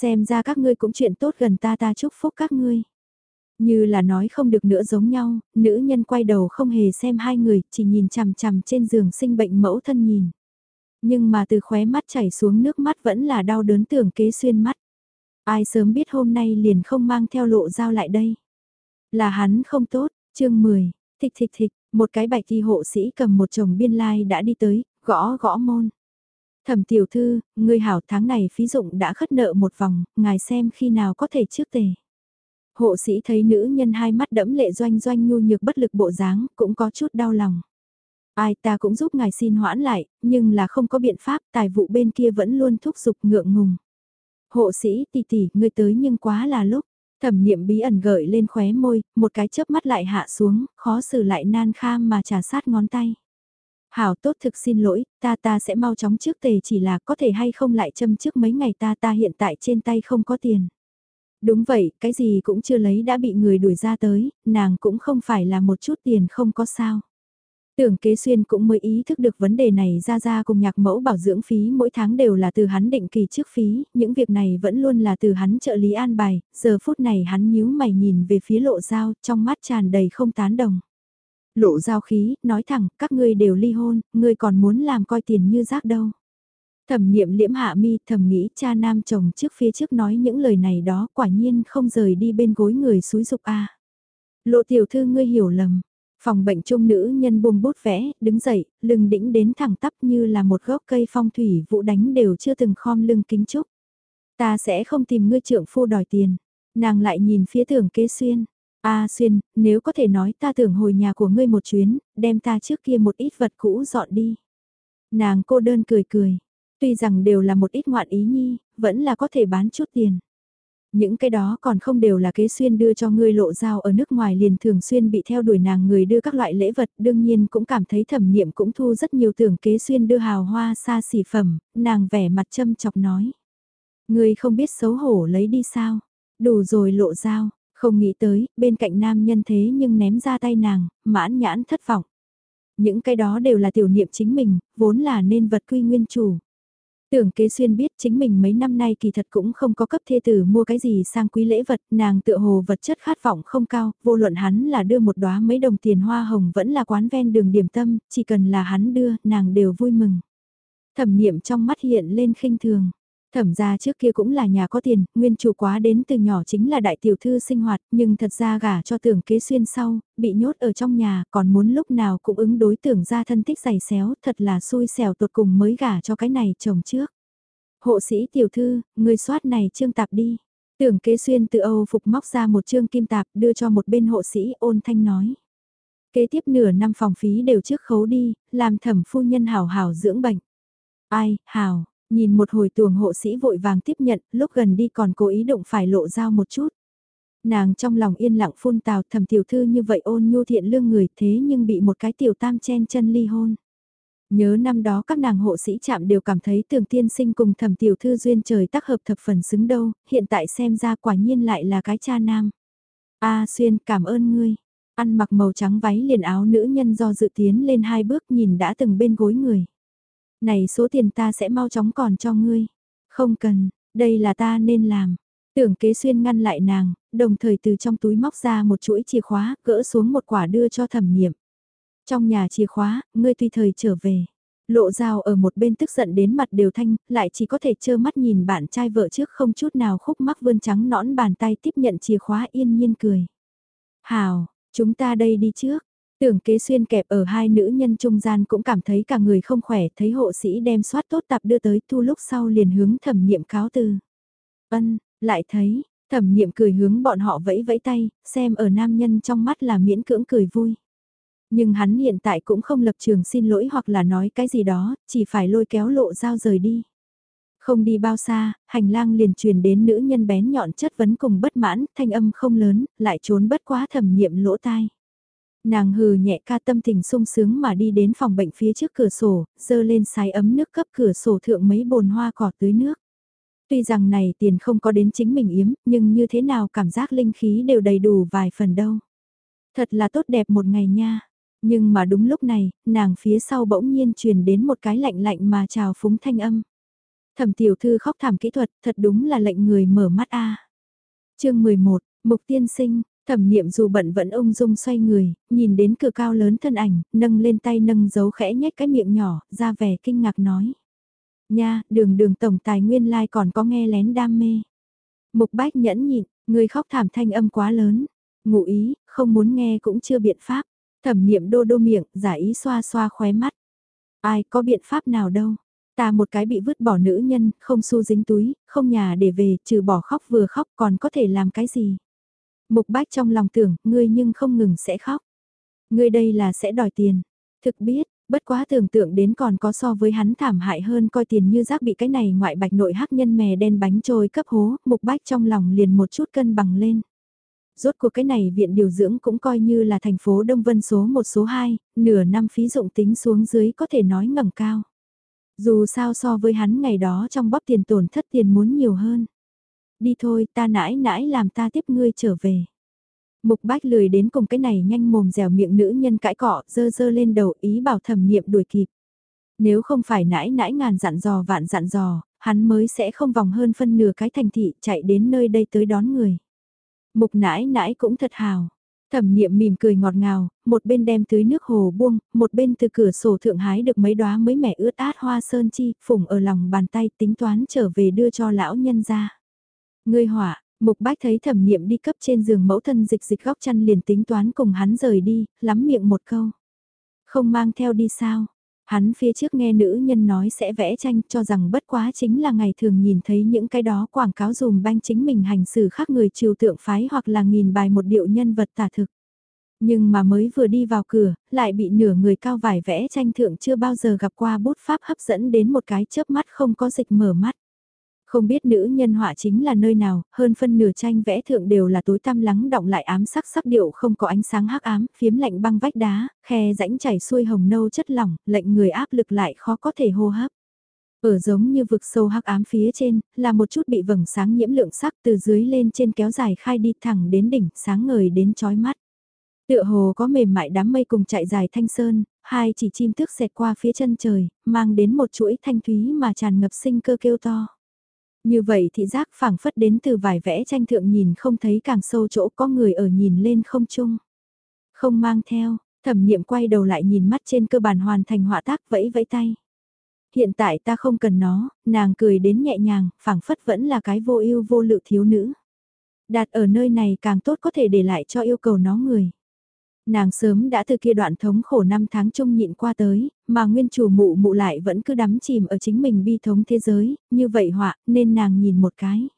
Xem ra các ngươi cũng chuyện tốt gần ta ta chúc phúc các ngươi. Như là nói không được nữa giống nhau, nữ nhân quay đầu không hề xem hai người, chỉ nhìn chằm chằm trên giường sinh bệnh mẫu thân nhìn. Nhưng mà từ khóe mắt chảy xuống nước mắt vẫn là đau đớn tưởng kế xuyên mắt. Ai sớm biết hôm nay liền không mang theo lộ dao lại đây. Là hắn không tốt, chương 10, thịch thịch thịch, một cái bạch y hộ sĩ cầm một chồng biên lai like đã đi tới, gõ gõ môn. Thẩm tiểu thư, người hảo tháng này phí dụng đã khất nợ một vòng, ngài xem khi nào có thể trước tề. Hộ sĩ thấy nữ nhân hai mắt đẫm lệ doanh doanh nhu nhược bất lực bộ dáng, cũng có chút đau lòng. Ai ta cũng giúp ngài xin hoãn lại, nhưng là không có biện pháp, tài vụ bên kia vẫn luôn thúc giục ngượng ngùng. Hộ sĩ tỷ tỷ, ngươi tới nhưng quá là lúc. Thẩm niệm bí ẩn gợi lên khóe môi, một cái chớp mắt lại hạ xuống, khó xử lại nan kham mà trà sát ngón tay. Hảo tốt thực xin lỗi, ta ta sẽ mau chóng trước tề chỉ là có thể hay không lại châm trước mấy ngày ta ta hiện tại trên tay không có tiền. Đúng vậy, cái gì cũng chưa lấy đã bị người đuổi ra tới, nàng cũng không phải là một chút tiền không có sao. Tưởng kế xuyên cũng mới ý thức được vấn đề này ra ra cùng nhạc mẫu bảo dưỡng phí mỗi tháng đều là từ hắn định kỳ trước phí, những việc này vẫn luôn là từ hắn trợ lý an bài, giờ phút này hắn nhíu mày nhìn về phía lộ dao trong mắt tràn đầy không tán đồng. Lộ giao khí, nói thẳng, các ngươi đều ly hôn, ngươi còn muốn làm coi tiền như rác đâu. Thẩm niệm liễm hạ mi thầm nghĩ cha nam chồng trước phía trước nói những lời này đó quả nhiên không rời đi bên gối người suối dục a Lộ tiểu thư ngươi hiểu lầm, Phòng bệnh trung nữ nhân buông bút vẽ, đứng dậy, lưng đĩnh đến thẳng tắp như là một gốc cây phong thủy vụ đánh đều chưa từng khom lưng kính trúc. Ta sẽ không tìm ngươi trưởng phu đòi tiền. Nàng lại nhìn phía tưởng kế xuyên. A xuyên, nếu có thể nói ta tưởng hồi nhà của ngươi một chuyến, đem ta trước kia một ít vật cũ dọn đi. Nàng cô đơn cười cười. Tuy rằng đều là một ít ngoạn ý nhi, vẫn là có thể bán chút tiền. Những cái đó còn không đều là kế xuyên đưa cho ngươi lộ giao ở nước ngoài liền thường xuyên bị theo đuổi nàng người đưa các loại lễ vật, đương nhiên cũng cảm thấy thẩm niệm cũng thu rất nhiều tưởng kế xuyên đưa hào hoa xa xỉ phẩm, nàng vẻ mặt châm chọc nói. Ngươi không biết xấu hổ lấy đi sao, đủ rồi lộ giao, không nghĩ tới, bên cạnh nam nhân thế nhưng ném ra tay nàng, mãn nhãn thất vọng. Những cái đó đều là tiểu niệm chính mình, vốn là nên vật quy nguyên chủ. Tưởng kế xuyên biết chính mình mấy năm nay kỳ thật cũng không có cấp thê tử mua cái gì sang quý lễ vật, nàng tựa hồ vật chất khát vọng không cao, vô luận hắn là đưa một đóa mấy đồng tiền hoa hồng vẫn là quán ven đường điểm tâm, chỉ cần là hắn đưa, nàng đều vui mừng. Thẩm niệm trong mắt hiện lên khinh thường. Thẩm ra trước kia cũng là nhà có tiền, nguyên chủ quá đến từ nhỏ chính là đại tiểu thư sinh hoạt, nhưng thật ra gả cho tưởng kế xuyên sau, bị nhốt ở trong nhà, còn muốn lúc nào cũng ứng đối tưởng ra thân thích giày xéo, thật là xui xẻo tột cùng mới gả cho cái này chồng trước. Hộ sĩ tiểu thư, người soát này trương tạp đi. Tưởng kế xuyên từ Âu phục móc ra một trương kim tạp đưa cho một bên hộ sĩ ôn thanh nói. Kế tiếp nửa năm phòng phí đều trước khấu đi, làm thẩm phu nhân hảo hảo dưỡng bệnh. Ai, hảo, Nhìn một hồi tuồng hộ sĩ vội vàng tiếp nhận, lúc gần đi còn cố ý động phải lộ dao một chút. Nàng trong lòng yên lặng phun tào thầm tiểu thư như vậy ôn nhu thiện lương người thế nhưng bị một cái tiểu tam chen chân ly hôn. Nhớ năm đó các nàng hộ sĩ chạm đều cảm thấy tường tiên sinh cùng thầm tiểu thư duyên trời tác hợp thập phần xứng đâu, hiện tại xem ra quả nhiên lại là cái cha nam. A xuyên cảm ơn ngươi. Ăn mặc màu trắng váy liền áo nữ nhân do dự tiến lên hai bước nhìn đã từng bên gối người. Này số tiền ta sẽ mau chóng còn cho ngươi. Không cần, đây là ta nên làm. Tưởng kế xuyên ngăn lại nàng, đồng thời từ trong túi móc ra một chuỗi chìa khóa, gỡ xuống một quả đưa cho thẩm nghiệm. Trong nhà chìa khóa, ngươi tùy thời trở về. Lộ dao ở một bên tức giận đến mặt đều thanh, lại chỉ có thể trơ mắt nhìn bạn trai vợ trước không chút nào khúc mắc vươn trắng nõn bàn tay tiếp nhận chìa khóa yên nhiên cười. Hào, chúng ta đây đi trước. Tưởng kế xuyên kẹp ở hai nữ nhân trung gian cũng cảm thấy cả người không khỏe, thấy hộ sĩ đem soát tốt tạp đưa tới thu lúc sau liền hướng thẩm niệm cáo từ. Ân, lại thấy, thẩm niệm cười hướng bọn họ vẫy vẫy tay, xem ở nam nhân trong mắt là miễn cưỡng cười vui. Nhưng hắn hiện tại cũng không lập trường xin lỗi hoặc là nói cái gì đó, chỉ phải lôi kéo lộ dao rời đi. Không đi bao xa, hành lang liền truyền đến nữ nhân bén nhọn chất vấn cùng bất mãn, thanh âm không lớn, lại trốn bất quá thẩm niệm lỗ tai. Nàng hừ nhẹ ca tâm tình sung sướng mà đi đến phòng bệnh phía trước cửa sổ, dơ lên sái ấm nước cấp cửa sổ thượng mấy bồn hoa cỏ tưới nước. Tuy rằng này tiền không có đến chính mình yếm, nhưng như thế nào cảm giác linh khí đều đầy đủ vài phần đâu. Thật là tốt đẹp một ngày nha. Nhưng mà đúng lúc này, nàng phía sau bỗng nhiên truyền đến một cái lạnh lạnh mà chào phúng thanh âm. Thẩm tiểu thư khóc thảm kỹ thuật, thật đúng là lệnh người mở mắt a. À. Chương 11, Mục tiên sinh, Thẩm niệm dù bận vẫn ung dung xoay người, nhìn đến cửa cao lớn thân ảnh, nâng lên tay nâng dấu khẽ nhếch cái miệng nhỏ, ra vẻ kinh ngạc nói. Nha, đường đường tổng tài nguyên lai like còn có nghe lén đam mê. Mục bách nhẫn nhịn, người khóc thảm thanh âm quá lớn. Ngụ ý, không muốn nghe cũng chưa biện pháp. Thẩm niệm đô đô miệng, giả ý xoa xoa khóe mắt. Ai có biện pháp nào đâu. Ta một cái bị vứt bỏ nữ nhân, không xu dính túi, không nhà để về, trừ bỏ khóc vừa khóc còn có thể làm cái gì. Mục bách trong lòng tưởng, ngươi nhưng không ngừng sẽ khóc. Ngươi đây là sẽ đòi tiền. Thực biết, bất quá tưởng tượng đến còn có so với hắn thảm hại hơn coi tiền như rác bị cái này ngoại bạch nội hắc nhân mè đen bánh trôi cấp hố, mục bách trong lòng liền một chút cân bằng lên. Rốt cuộc cái này viện điều dưỡng cũng coi như là thành phố Đông Vân số 1 số 2, nửa năm phí dụng tính xuống dưới có thể nói ngầm cao. Dù sao so với hắn ngày đó trong bóp tiền tổn thất tiền muốn nhiều hơn đi thôi ta nãi nãi làm ta tiếp ngươi trở về. Mục bách lười đến cùng cái này nhanh mồm dẻo miệng nữ nhân cãi cọ, dơ dơ lên đầu ý bảo thẩm niệm đuổi kịp. Nếu không phải nãi nãi ngàn dặn dò vạn dặn dò, hắn mới sẽ không vòng hơn phân nửa cái thành thị chạy đến nơi đây tới đón người. Mục nãi nãi cũng thật hào. Thẩm niệm mỉm cười ngọt ngào, một bên đem tưới nước hồ buông, một bên từ cửa sổ thượng hái được mấy đóa mới mẻ ướt át hoa sơn chi, phủng ở lòng bàn tay tính toán trở về đưa cho lão nhân ra. Ngươi hỏa, Mục bách thấy thẩm niệm đi cấp trên giường mẫu thân dịch dịch góc chăn liền tính toán cùng hắn rời đi, lắm miệng một câu. Không mang theo đi sao? Hắn phía trước nghe nữ nhân nói sẽ vẽ tranh cho rằng bất quá chính là ngày thường nhìn thấy những cái đó quảng cáo dùm banh chính mình hành xử khác người trừu tượng phái hoặc là nghìn bài một điệu nhân vật tả thực. Nhưng mà mới vừa đi vào cửa, lại bị nửa người cao vải vẽ tranh thượng chưa bao giờ gặp qua bút pháp hấp dẫn đến một cái chớp mắt không có dịch mở mắt. Không biết nữ nhân họa chính là nơi nào, hơn phân nửa tranh vẽ thượng đều là tối tăm lắng động lại ám sắc sắc điệu không có ánh sáng hắc ám, phiếm lạnh băng vách đá, khe rãnh chảy xuôi hồng nâu chất lỏng, lệnh người áp lực lại khó có thể hô hấp. Ở giống như vực sâu hắc ám phía trên, là một chút bị vầng sáng nhiễm lượng sắc từ dưới lên trên kéo dài khai đi thẳng đến đỉnh, sáng ngời đến chói mắt. Tựa hồ có mềm mại đám mây cùng chạy dài thanh sơn, hai chỉ chim thức xẹt qua phía chân trời, mang đến một chuỗi thanh thúy mà tràn ngập sinh cơ kêu to. Như vậy thị giác phảng phất đến từ vài vẽ tranh thượng nhìn không thấy càng sâu chỗ có người ở nhìn lên không chung. Không mang theo, thẩm niệm quay đầu lại nhìn mắt trên cơ bản hoàn thành họa tác vẫy vẫy tay. Hiện tại ta không cần nó, nàng cười đến nhẹ nhàng, phảng phất vẫn là cái vô ưu vô lự thiếu nữ. Đạt ở nơi này càng tốt có thể để lại cho yêu cầu nó người. Nàng sớm đã từ kia đoạn thống khổ năm tháng chung nhịn qua tới, mà nguyên chủ mụ mụ lại vẫn cứ đắm chìm ở chính mình bi thống thế giới, như vậy họa, nên nàng nhìn một cái.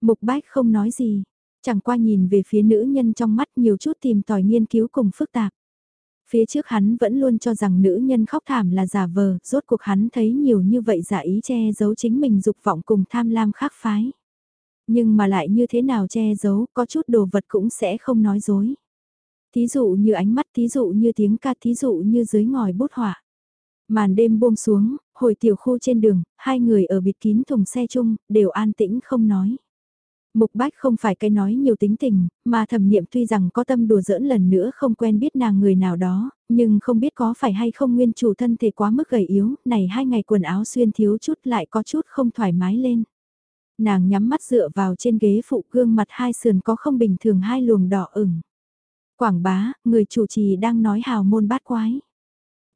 Mục bách không nói gì, chẳng qua nhìn về phía nữ nhân trong mắt nhiều chút tìm tòi nghiên cứu cùng phức tạp. Phía trước hắn vẫn luôn cho rằng nữ nhân khóc thảm là giả vờ, rốt cuộc hắn thấy nhiều như vậy giả ý che giấu chính mình dục vọng cùng tham lam khác phái. Nhưng mà lại như thế nào che giấu, có chút đồ vật cũng sẽ không nói dối thí dụ như ánh mắt, thí dụ như tiếng ca, thí dụ như dưới ngòi bút họa. Màn đêm buông xuống, hồi tiểu khu trên đường, hai người ở bịt kín thùng xe chung, đều an tĩnh không nói. Mục bách không phải cái nói nhiều tính tình, mà thẩm niệm tuy rằng có tâm đùa giỡn lần nữa không quen biết nàng người nào đó, nhưng không biết có phải hay không nguyên chủ thân thể quá mức gầy yếu, này hai ngày quần áo xuyên thiếu chút lại có chút không thoải mái lên. Nàng nhắm mắt dựa vào trên ghế phụ gương mặt hai sườn có không bình thường hai luồng đỏ ửng. Quảng bá, người chủ trì đang nói hào môn bát quái.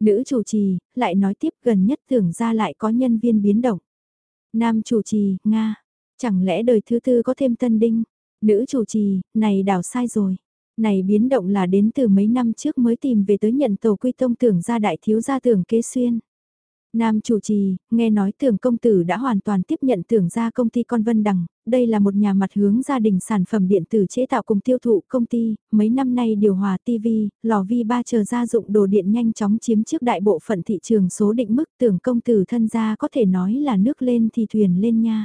Nữ chủ trì, lại nói tiếp gần nhất tưởng ra lại có nhân viên biến động. Nam chủ trì, Nga. Chẳng lẽ đời thứ tư có thêm tân đinh? Nữ chủ trì, này đảo sai rồi. Này biến động là đến từ mấy năm trước mới tìm về tới nhận tổ quy tông tưởng ra đại thiếu gia tưởng kế xuyên. Nam chủ trì, nghe nói tưởng công tử đã hoàn toàn tiếp nhận tưởng ra công ty con Vân Đằng, đây là một nhà mặt hướng gia đình sản phẩm điện tử chế tạo cùng tiêu thụ công ty, mấy năm nay điều hòa TV, lò vi ba chờ gia dụng đồ điện nhanh chóng chiếm trước đại bộ phận thị trường số định mức tưởng công tử thân gia có thể nói là nước lên thì thuyền lên nha.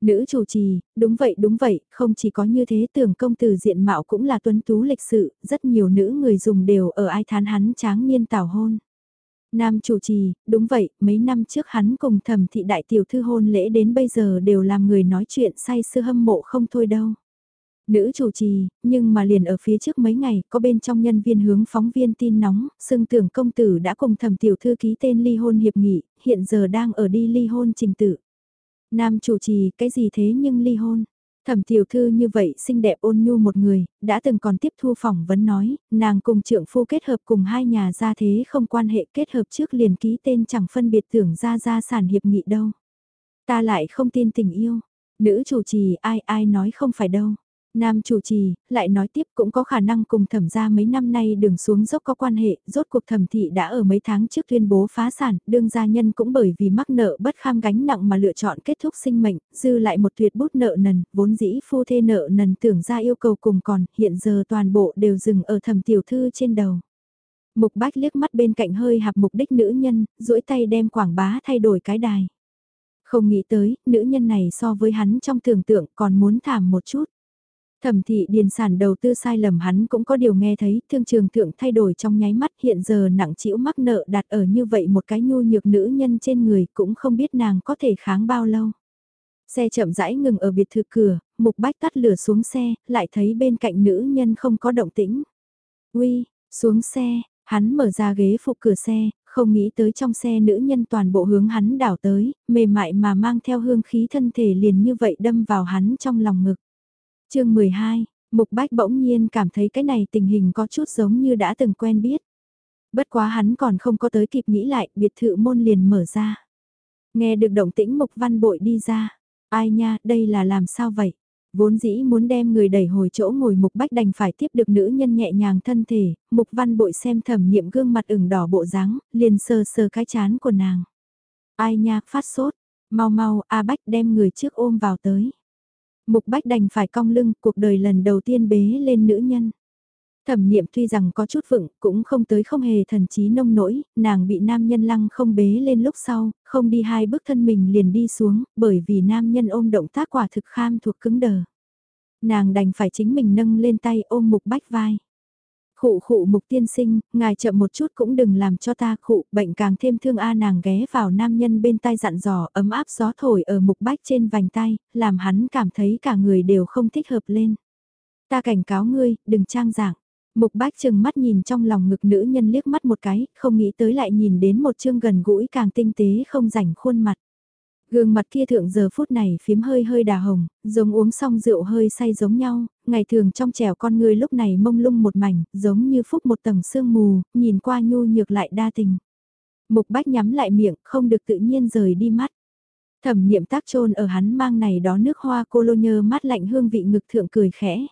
Nữ chủ trì, đúng vậy đúng vậy, không chỉ có như thế tưởng công tử diện mạo cũng là tuấn tú lịch sự, rất nhiều nữ người dùng đều ở ai thán hắn tráng niên tảo hôn. Nam chủ trì, đúng vậy, mấy năm trước hắn cùng thẩm thị đại tiểu thư hôn lễ đến bây giờ đều làm người nói chuyện say sưa hâm mộ không thôi đâu. Nữ chủ trì, nhưng mà liền ở phía trước mấy ngày, có bên trong nhân viên hướng phóng viên tin nóng, xưng tưởng công tử đã cùng thẩm tiểu thư ký tên ly hôn hiệp nghị, hiện giờ đang ở đi ly hôn trình tự. Nam chủ trì, cái gì thế nhưng ly hôn? Thẩm tiểu thư như vậy xinh đẹp ôn nhu một người, đã từng còn tiếp thu phỏng vấn nói, nàng cùng trưởng phu kết hợp cùng hai nhà gia thế không quan hệ kết hợp trước liền ký tên chẳng phân biệt tưởng ra gia sản hiệp nghị đâu. Ta lại không tin tình yêu, nữ chủ trì ai ai nói không phải đâu. Nam chủ trì, lại nói tiếp cũng có khả năng cùng thẩm gia mấy năm nay đường xuống dốc có quan hệ, rốt cuộc thẩm thị đã ở mấy tháng trước tuyên bố phá sản, đương gia nhân cũng bởi vì mắc nợ bất kham gánh nặng mà lựa chọn kết thúc sinh mệnh, dư lại một tuyệt bút nợ nần, vốn dĩ phu thê nợ nần tưởng ra yêu cầu cùng còn, hiện giờ toàn bộ đều dừng ở thẩm tiểu thư trên đầu. Mục bách liếc mắt bên cạnh hơi hạp mục đích nữ nhân, duỗi tay đem quảng bá thay đổi cái đài. Không nghĩ tới, nữ nhân này so với hắn trong tưởng tượng còn muốn thảm một chút. Thẩm thị điền sản đầu tư sai lầm hắn cũng có điều nghe thấy, thương trường thượng thay đổi trong nháy mắt hiện giờ nặng chịu mắc nợ đặt ở như vậy một cái nhu nhược nữ nhân trên người cũng không biết nàng có thể kháng bao lâu. Xe chậm rãi ngừng ở biệt thự cửa, mục bách tắt lửa xuống xe, lại thấy bên cạnh nữ nhân không có động tĩnh. Uy, xuống xe, hắn mở ra ghế phục cửa xe, không nghĩ tới trong xe nữ nhân toàn bộ hướng hắn đảo tới, mềm mại mà mang theo hương khí thân thể liền như vậy đâm vào hắn trong lòng ngực chương 12, Mục Bách bỗng nhiên cảm thấy cái này tình hình có chút giống như đã từng quen biết. Bất quá hắn còn không có tới kịp nghĩ lại, biệt thự môn liền mở ra. Nghe được động tĩnh Mục Văn Bội đi ra. Ai nha, đây là làm sao vậy? Vốn dĩ muốn đem người đẩy hồi chỗ ngồi Mục Bách đành phải tiếp được nữ nhân nhẹ nhàng thân thể, Mục Văn Bội xem thẩm niệm gương mặt ửng đỏ bộ dáng, liền sờ sờ cái chán của nàng. Ai nha, phát sốt, mau mau, A Bách đem người trước ôm vào tới. Mục Bách đành phải cong lưng, cuộc đời lần đầu tiên bế lên nữ nhân. Thẩm niệm tuy rằng có chút vựng, cũng không tới không hề thần trí nông nỗi, nàng bị nam nhân lăng không bế lên lúc sau, không đi hai bước thân mình liền đi xuống, bởi vì nam nhân ôm động tác quả thực kham thuộc cứng đờ. Nàng đành phải chính mình nâng lên tay ôm mục bách vai. Khụ khụ mục tiên sinh, ngài chậm một chút cũng đừng làm cho ta khụ, bệnh càng thêm thương a nàng ghé vào nam nhân bên tai dặn dò ấm áp gió thổi ở mục bách trên vành tay, làm hắn cảm thấy cả người đều không thích hợp lên. Ta cảnh cáo ngươi, đừng trang dạng. Mục bách chừng mắt nhìn trong lòng ngực nữ nhân liếc mắt một cái, không nghĩ tới lại nhìn đến một chương gần gũi càng tinh tế không rảnh khuôn mặt. Gương mặt kia thượng giờ phút này phím hơi hơi đà hồng, giống uống xong rượu hơi say giống nhau, ngày thường trong trẻo con người lúc này mông lung một mảnh, giống như phúc một tầng sương mù, nhìn qua nhu nhược lại đa tình. Mục bách nhắm lại miệng, không được tự nhiên rời đi mắt. Thẩm niệm tác trôn ở hắn mang này đó nước hoa cô lô nhơ mát lạnh hương vị ngực thượng cười khẽ.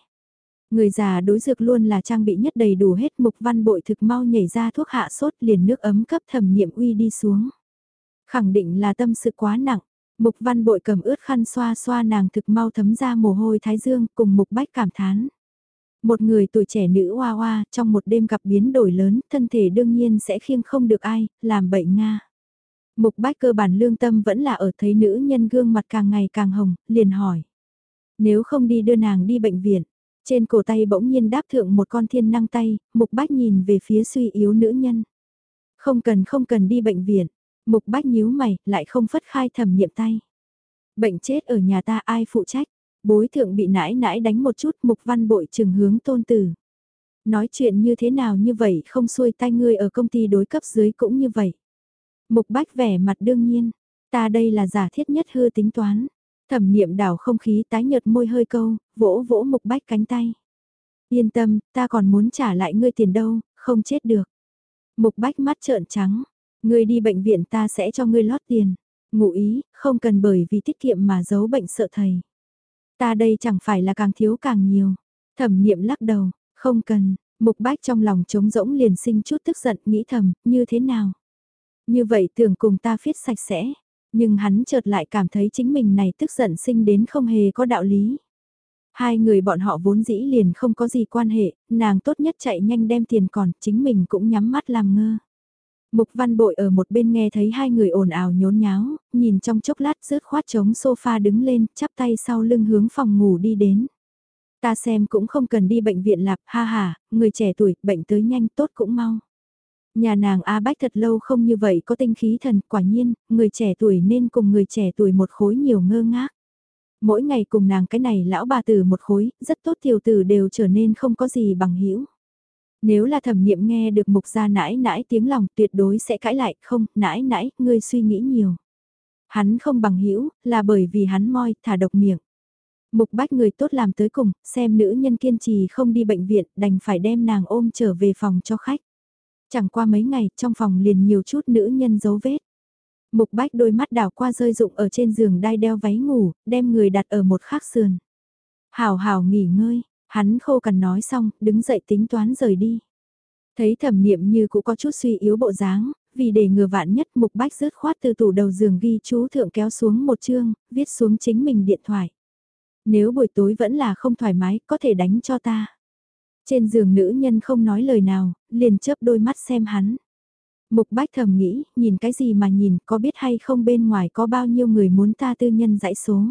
Người già đối dược luôn là trang bị nhất đầy đủ hết mục văn bội thực mau nhảy ra thuốc hạ sốt liền nước ấm cấp thẩm niệm uy đi xuống. Khẳng định là tâm sự quá nặng, Mục văn bội cầm ướt khăn xoa xoa nàng thực mau thấm ra mồ hôi thái dương cùng mục bách cảm thán. Một người tuổi trẻ nữ hoa hoa trong một đêm gặp biến đổi lớn thân thể đương nhiên sẽ khiêng không được ai, làm bệnh Nga. Mục bách cơ bản lương tâm vẫn là ở thấy nữ nhân gương mặt càng ngày càng hồng, liền hỏi. Nếu không đi đưa nàng đi bệnh viện, trên cổ tay bỗng nhiên đáp thượng một con thiên năng tay, mục bách nhìn về phía suy yếu nữ nhân. Không cần không cần đi bệnh viện, Mục bách nhíu mày, lại không phất khai thầm nhiệm tay. Bệnh chết ở nhà ta ai phụ trách? Bối thượng bị nãi nãi đánh một chút mục văn bội trừng hướng tôn tử. Nói chuyện như thế nào như vậy không xuôi tay ngươi ở công ty đối cấp dưới cũng như vậy. Mục bách vẻ mặt đương nhiên, ta đây là giả thiết nhất hư tính toán. Thẩm niệm đảo không khí tái nhợt môi hơi câu, vỗ vỗ mục bách cánh tay. Yên tâm, ta còn muốn trả lại ngươi tiền đâu, không chết được. Mục bách mắt trợn trắng, Ngươi đi bệnh viện ta sẽ cho ngươi lót tiền. Ngụ ý, không cần bởi vì tiết kiệm mà giấu bệnh sợ thầy. Ta đây chẳng phải là càng thiếu càng nhiều. Thẩm niệm lắc đầu, Không cần, mục bách trong lòng trống rỗng liền sinh chút tức giận nghĩ thầm, như thế nào? Như vậy tưởng cùng ta phiết sạch sẽ, nhưng hắn chợt lại cảm thấy chính mình này tức giận sinh đến không hề có đạo lý. Hai người bọn họ vốn dĩ liền không có gì quan hệ, nàng tốt nhất chạy nhanh đem tiền còn, chính mình cũng nhắm mắt làm ngơ. Mục văn bội ở một bên nghe thấy hai người ồn ào nhốn nháo, nhìn trong chốc lát rớt khoát chống sofa đứng lên, chắp tay sau lưng hướng phòng ngủ đi đến. Ta xem cũng không cần đi bệnh viện lạp, ha ha, người trẻ tuổi, bệnh tới nhanh tốt cũng mau. Nhà nàng A Bách thật lâu không như vậy có tinh khí thần, quả nhiên, người trẻ tuổi nên cùng người trẻ tuổi một khối nhiều ngơ ngác. Mỗi ngày cùng nàng cái này lão bà tử một khối, rất tốt tiểu tử đều trở nên không có gì bằng hữu nếu là thẩm niệm nghe được mục gia nãi nãi tiếng lòng tuyệt đối sẽ cãi lại, không, nãi nãi, ngươi suy nghĩ nhiều. Hắn không bằng hữu là bởi vì hắn moi, thả độc miệng. Mục bách người tốt làm tới cùng, xem nữ nhân kiên trì không đi bệnh viện, đành phải đem nàng ôm trở về phòng cho khách. Chẳng qua mấy ngày, trong phòng liền nhiều chút nữ nhân dấu vết. Mục bách đôi mắt đảo qua rơi rụng ở trên giường đai đeo váy ngủ, đem người đặt ở một khắc sườn. Hảo hảo nghỉ ngơi, hắn khô cần nói xong, đứng dậy tính toán rời đi. Thấy thẩm niệm như cũng có chút suy yếu bộ dáng, vì để ngừa vạn nhất mục bách rớt khoát từ tủ đầu giường ghi chú thượng kéo xuống một chương, viết xuống chính mình điện thoại. Nếu buổi tối vẫn là không thoải mái, có thể đánh cho ta. Trên giường nữ nhân không nói lời nào, liền chớp đôi mắt xem hắn. Mục bách thầm nghĩ, nhìn cái gì mà nhìn, có biết hay không bên ngoài có bao nhiêu người muốn ta tư nhân dãy số.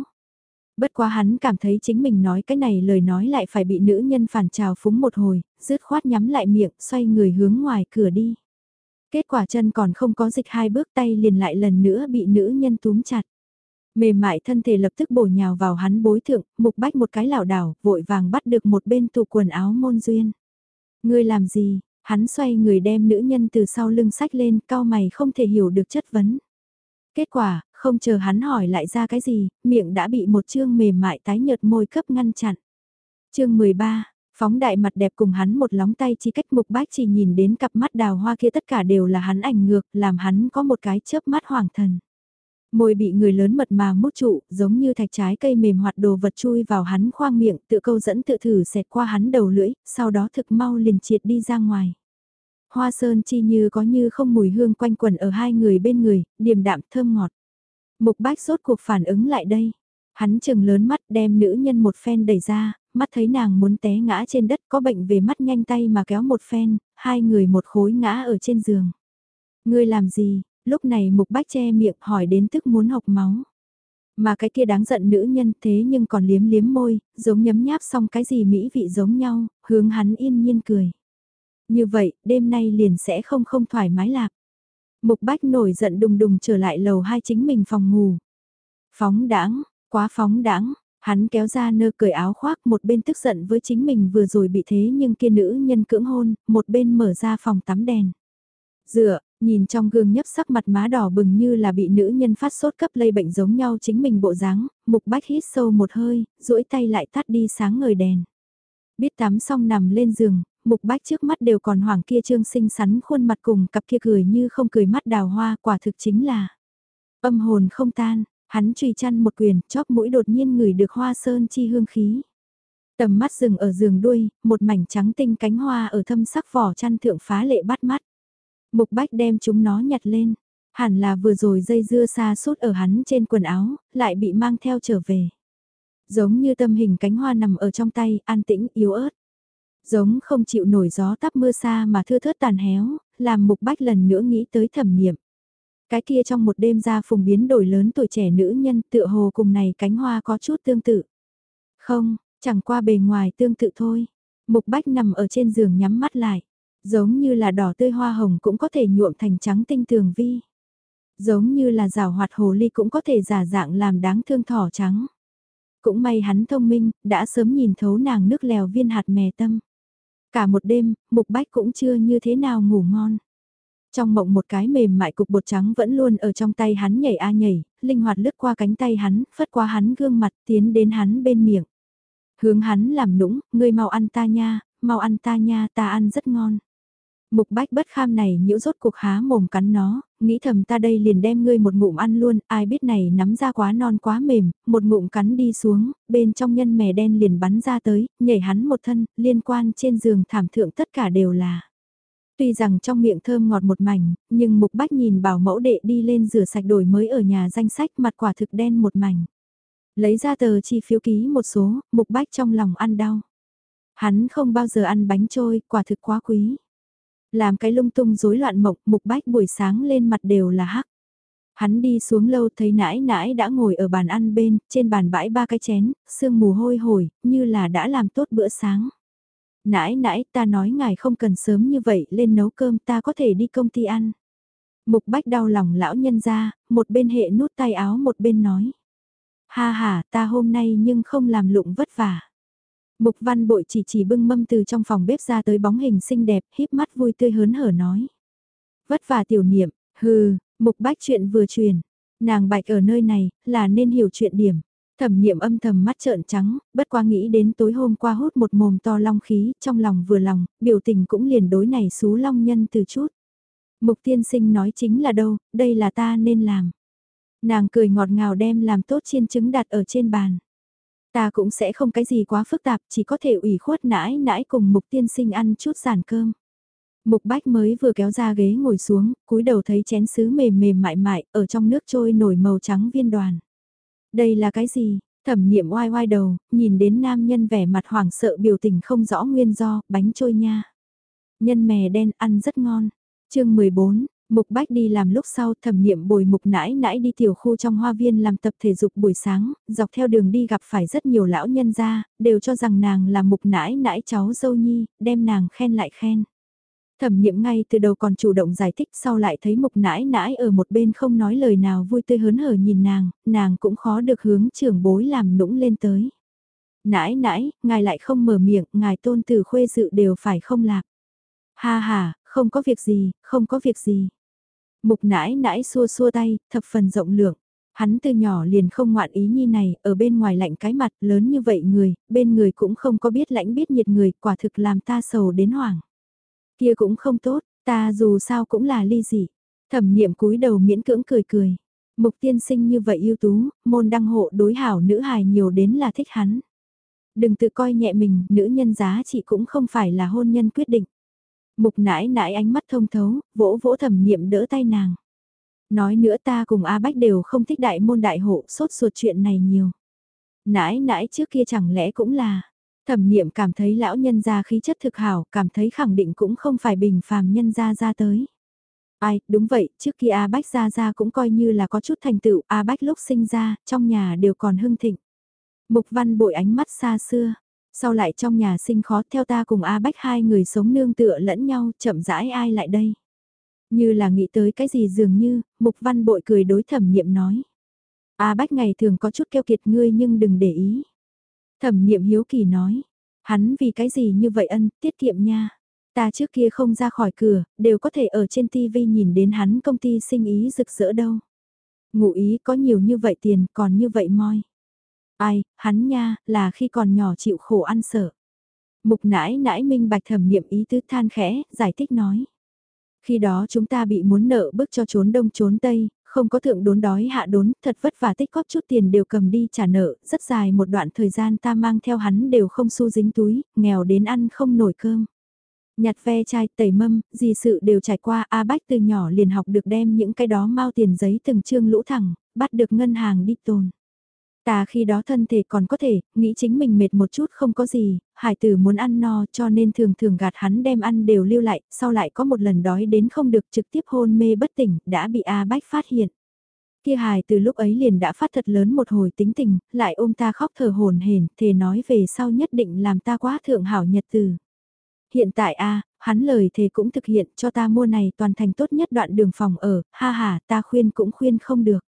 Bất quá hắn cảm thấy chính mình nói cái này lời nói lại phải bị nữ nhân phản trào phúng một hồi, rứt khoát nhắm lại miệng, xoay người hướng ngoài cửa đi. Kết quả chân còn không có dịch hai bước tay liền lại lần nữa bị nữ nhân túm chặt. Mềm mại thân thể lập tức bổ nhào vào hắn bối thượng, mục bách một cái lảo đảo, vội vàng bắt được một bên tủ quần áo môn duyên. Ngươi làm gì? Hắn xoay người đem nữ nhân từ sau lưng sách lên, cao mày không thể hiểu được chất vấn. Kết quả, không chờ hắn hỏi lại ra cái gì, miệng đã bị một chương mềm mại tái nhợt môi cấp ngăn chặn. chương 13, phóng đại mặt đẹp cùng hắn một lóng tay chỉ cách mục bách chỉ nhìn đến cặp mắt đào hoa kia tất cả đều là hắn ảnh ngược, làm hắn có một cái chớp mắt hoàng thần. Môi bị người lớn mật mà mút trụ, giống như thạch trái cây mềm hoạt đồ vật chui vào hắn khoang miệng, tự câu dẫn tự thử xẹt qua hắn đầu lưỡi, sau đó thực mau liền triệt đi ra ngoài. Hoa sơn chi như có như không mùi hương quanh quẩn ở hai người bên người, điềm đạm thơm ngọt. Mục bách sốt cuộc phản ứng lại đây. Hắn chừng lớn mắt đem nữ nhân một phen đẩy ra, mắt thấy nàng muốn té ngã trên đất có bệnh về mắt nhanh tay mà kéo một phen, hai người một khối ngã ở trên giường. Ngươi làm gì, Lúc này mục bách che miệng hỏi đến tức muốn học máu. Mà cái kia đáng giận nữ nhân thế nhưng còn liếm liếm môi, giống nhấm nháp xong cái gì mỹ vị giống nhau, hướng hắn yên nhiên cười. Như vậy, đêm nay liền sẽ không không thoải mái lạc. Mục bách nổi giận đùng đùng trở lại lầu hai chính mình phòng ngủ. Phóng đãng, quá phóng đãng, hắn kéo ra nơ cởi áo khoác một bên tức giận với chính mình vừa rồi bị thế nhưng kia nữ nhân cưỡng hôn, một bên mở ra phòng tắm đèn. Dựa, Nhìn trong gương nhấp sắc mặt má đỏ bừng như là bị nữ nhân phát sốt cấp lây bệnh giống nhau chính mình bộ dáng, mục bách hít sâu một hơi, duỗi tay lại tắt đi sáng ngời đèn. Biết tắm xong nằm lên giường, mục bách trước mắt đều còn hoàng kia trương xinh xắn khuôn mặt cùng cặp kia cười như không cười mắt đào hoa quả thực chính là âm hồn không tan, hắn trùy chăn một quyền, chóp mũi đột nhiên ngửi được hoa sơn chi hương khí. Tầm mắt rừng ở giường đuôi, một mảnh trắng tinh cánh hoa ở thâm sắc vỏ chăn thượng phá lệ bắt mắt. Mục bách đem chúng nó nhặt lên. Hẳn là vừa rồi dây dưa xa suốt ở hắn trên quần áo, lại bị mang theo trở về. Giống như tâm hình cánh hoa nằm ở trong tay, an tĩnh, yếu ớt. Giống không chịu nổi gió tắp mưa xa mà thưa thớt tàn héo, làm mục bách lần nữa nghĩ tới thẩm niệm. Cái kia trong một đêm ra phùng biến đổi lớn tuổi trẻ nữ nhân tựa hồ cùng này cánh hoa có chút tương tự. Không, chẳng qua bề ngoài tương tự thôi. Mục bách nằm ở trên giường nhắm mắt lại. Giống như là đỏ tươi hoa hồng cũng có thể nhuộm thành trắng tinh tường vi. Giống như là rào hoạt hồ ly cũng có thể giả dạng làm đáng thương thỏ trắng. Cũng may hắn thông minh, đã sớm nhìn thấu nàng nước lèo viên hạt mè tâm. Cả một đêm, mục bách cũng chưa như thế nào ngủ ngon. Trong mộng một cái mềm mại cục bột trắng vẫn luôn ở trong tay hắn nhảy a nhảy, linh hoạt lướt qua cánh tay hắn, phất qua hắn gương mặt tiến đến hắn bên miệng. Hướng hắn làm nũng, ngươi mau ăn ta nha, mau ăn ta nha, ta ăn rất ngon. Mục bách bất kham này nhiễu rốt cuộc há mồm cắn nó, nghĩ thầm ta đây liền đem ngươi một ngụm ăn luôn, ai biết này nắm ra quá non quá mềm, một ngụm cắn đi xuống, bên trong nhân mè đen liền bắn ra tới, nhảy hắn một thân, liên quan trên giường thảm thượng tất cả đều là. Tuy rằng trong miệng thơm ngọt một mảnh, nhưng mục bách nhìn bảo mẫu đệ đi lên rửa sạch đổi mới ở nhà danh sách mặt quả thực đen một mảnh. Lấy ra tờ chi phiếu ký một số, mục bách trong lòng ăn đau. Hắn không bao giờ ăn bánh trôi, quả thực quá quý. Làm cái lung tung rối loạn mộng, mục bách buổi sáng lên mặt đều là hắc. Hắn đi xuống lâu thấy nãi nãi đã ngồi ở bàn ăn bên, trên bàn bãi ba cái chén, sương mù hôi hổi, như là đã làm tốt bữa sáng. Nãi nãi ta nói ngài không cần sớm như vậy lên nấu cơm ta có thể đi công ty ăn. Mục bách đau lòng lão nhân ra, một bên hệ nút tay áo một bên nói. Ha ha, ta hôm nay nhưng không làm lụng vất vả. Mục văn bội chỉ chỉ bưng mâm từ trong phòng bếp ra tới bóng hình xinh đẹp, híp mắt vui tươi hớn hở nói. Vất vả tiểu niệm, hừ, mục bách chuyện vừa truyền. Nàng bạch ở nơi này, là nên hiểu chuyện điểm. Thẩm niệm âm thầm mắt trợn trắng, bất qua nghĩ đến tối hôm qua hút một mồm to long khí, trong lòng vừa lòng, biểu tình cũng liền đối này xú long nhân từ chút. Mục tiên sinh nói chính là đâu, đây là ta nên làm. Nàng cười ngọt ngào đem làm tốt chiên trứng đặt ở trên bàn. Ta cũng sẽ không cái gì quá phức tạp, chỉ có thể ủy khuất nãi nãi cùng mục tiên sinh ăn chút giản cơm. Mục bách mới vừa kéo ra ghế ngồi xuống, cúi đầu thấy chén sứ mềm mềm mại mại, ở trong nước trôi nổi màu trắng viên đoàn. Đây là cái gì? Thẩm niệm oai oai đầu, nhìn đến nam nhân vẻ mặt hoảng sợ biểu tình không rõ nguyên do, bánh trôi nha. Nhân mè đen ăn rất ngon. chương 14, Mục Bách đi làm lúc sau thẩm niệm bồi mục nãi nãi đi tiểu khu trong hoa viên làm tập thể dục buổi sáng, dọc theo đường đi gặp phải rất nhiều lão nhân gia, đều cho rằng nàng là mục nãi nãi cháu dâu nhi, đem nàng khen lại khen. Thẩm niệm ngay từ đầu còn chủ động giải thích sau lại thấy mục nãi nãi ở một bên không nói lời nào vui tươi hớn hở nhìn nàng, nàng cũng khó được hướng trưởng bối làm nũng lên tới. Nãi nãi, ngài lại không mở miệng, ngài tôn tử khuê dự đều phải không lạc. Ha ha, không có việc gì, không có việc gì. Mục nãi nãi xua xua tay, thập phần rộng lượng. Hắn từ nhỏ liền không ngoạn ý nhi này, ở bên ngoài lạnh cái mặt lớn như vậy người, bên người cũng không có biết lãnh biết nhiệt người, quả thực làm ta sầu đến hoảng. Kia cũng không tốt, ta dù sao cũng là ly dị. Thẩm niệm cúi đầu miễn cưỡng cười cười. Mục tiên sinh như vậy ưu tú, môn đăng hộ đối hảo nữ hài nhiều đến là thích hắn. Đừng tự coi nhẹ mình, nữ nhân giá trị cũng không phải là hôn nhân quyết định. Mục nãi nãi ánh mắt thông thấu, vỗ vỗ thẩm niệm đỡ tay nàng. Nói nữa ta cùng A Bách đều không thích đại môn đại hộ sốt ruột chuyện này nhiều. Nãi nãi trước kia chẳng lẽ cũng là, thẩm niệm cảm thấy lão nhân gia khí chất thực hảo, cảm thấy khẳng định cũng không phải bình phàm nhân gia ra tới. Ai, đúng vậy, trước kia A Bách ra ra cũng coi như là có chút thành tựu, A Bách lúc sinh ra, trong nhà đều còn hưng thịnh. Mục văn bội ánh mắt xa xưa, sau lại trong nhà sinh khó theo ta cùng A Bách hai người sống nương tựa lẫn nhau, chậm rãi ai lại đây. Như là nghĩ tới cái gì dường như, Mục Văn Bội cười đối thẩm niệm nói. A Bách ngày thường có chút keo kiệt ngươi nhưng đừng để ý. Thẩm niệm hiếu kỳ nói, hắn vì cái gì như vậy ân, tiết kiệm nha. Ta trước kia không ra khỏi cửa, đều có thể ở trên TV nhìn đến hắn công ty sinh ý rực rỡ đâu. Ngụ ý có nhiều như vậy tiền còn như vậy moi. Ai, hắn nha, là khi còn nhỏ chịu khổ ăn sợ. Mục nãi nãi minh bạch thẩm niệm ý tứ than khẽ, giải thích nói. Khi đó chúng ta bị muốn nợ bức cho trốn đông trốn tây, không có thượng đốn đói hạ đốn, thật vất vả tích góp chút tiền đều cầm đi trả nợ, rất dài một đoạn thời gian ta mang theo hắn đều không xu dính túi, nghèo đến ăn không nổi cơm. Nhặt ve chai, tẩy mâm, gì sự đều trải qua, A Bách từ nhỏ liền học được đem những cái đó mau tiền giấy từng chương lũ thẳng, bắt được ngân hàng đi tồn. Ta khi đó thân thể còn có thể, nghĩ chính mình mệt một chút không có gì, hải tử muốn ăn no cho nên thường thường gạt hắn đem ăn đều lưu lại, sau lại có một lần đói đến không được trực tiếp hôn mê bất tỉnh, đã bị A Bách phát hiện. Kia hài từ lúc ấy liền đã phát thật lớn một hồi tính tình, lại ôm ta khóc thở hồn hển, thề nói về sau nhất định làm ta quá thượng hảo nhật từ. Hiện tại a hắn lời thề cũng thực hiện cho ta mua này toàn thành tốt nhất đoạn đường phòng ở, ha ha ta khuyên cũng khuyên không được.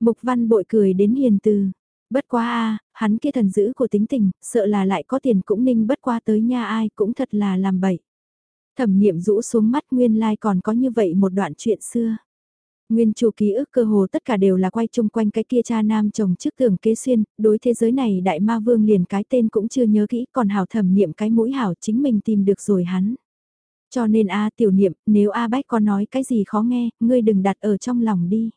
Mục văn bội cười đến hiền từ. Bất quá a hắn kia thần dữ của tính tình, sợ là lại có tiền cũng ninh bất qua tới nha ai cũng thật là làm bậy. Thẩm niệm rũ xuống mắt nguyên lai like còn có như vậy một đoạn chuyện xưa. Nguyên chủ ký ức cơ hồ tất cả đều là quay chung quanh cái kia cha nam chồng trước tưởng kế xuyên, đối thế giới này đại ma vương liền cái tên cũng chưa nhớ kỹ còn hảo thẩm niệm cái mũi hảo chính mình tìm được rồi hắn. Cho nên A tiểu niệm, nếu A Bách có nói cái gì khó nghe, ngươi đừng đặt ở trong lòng đi.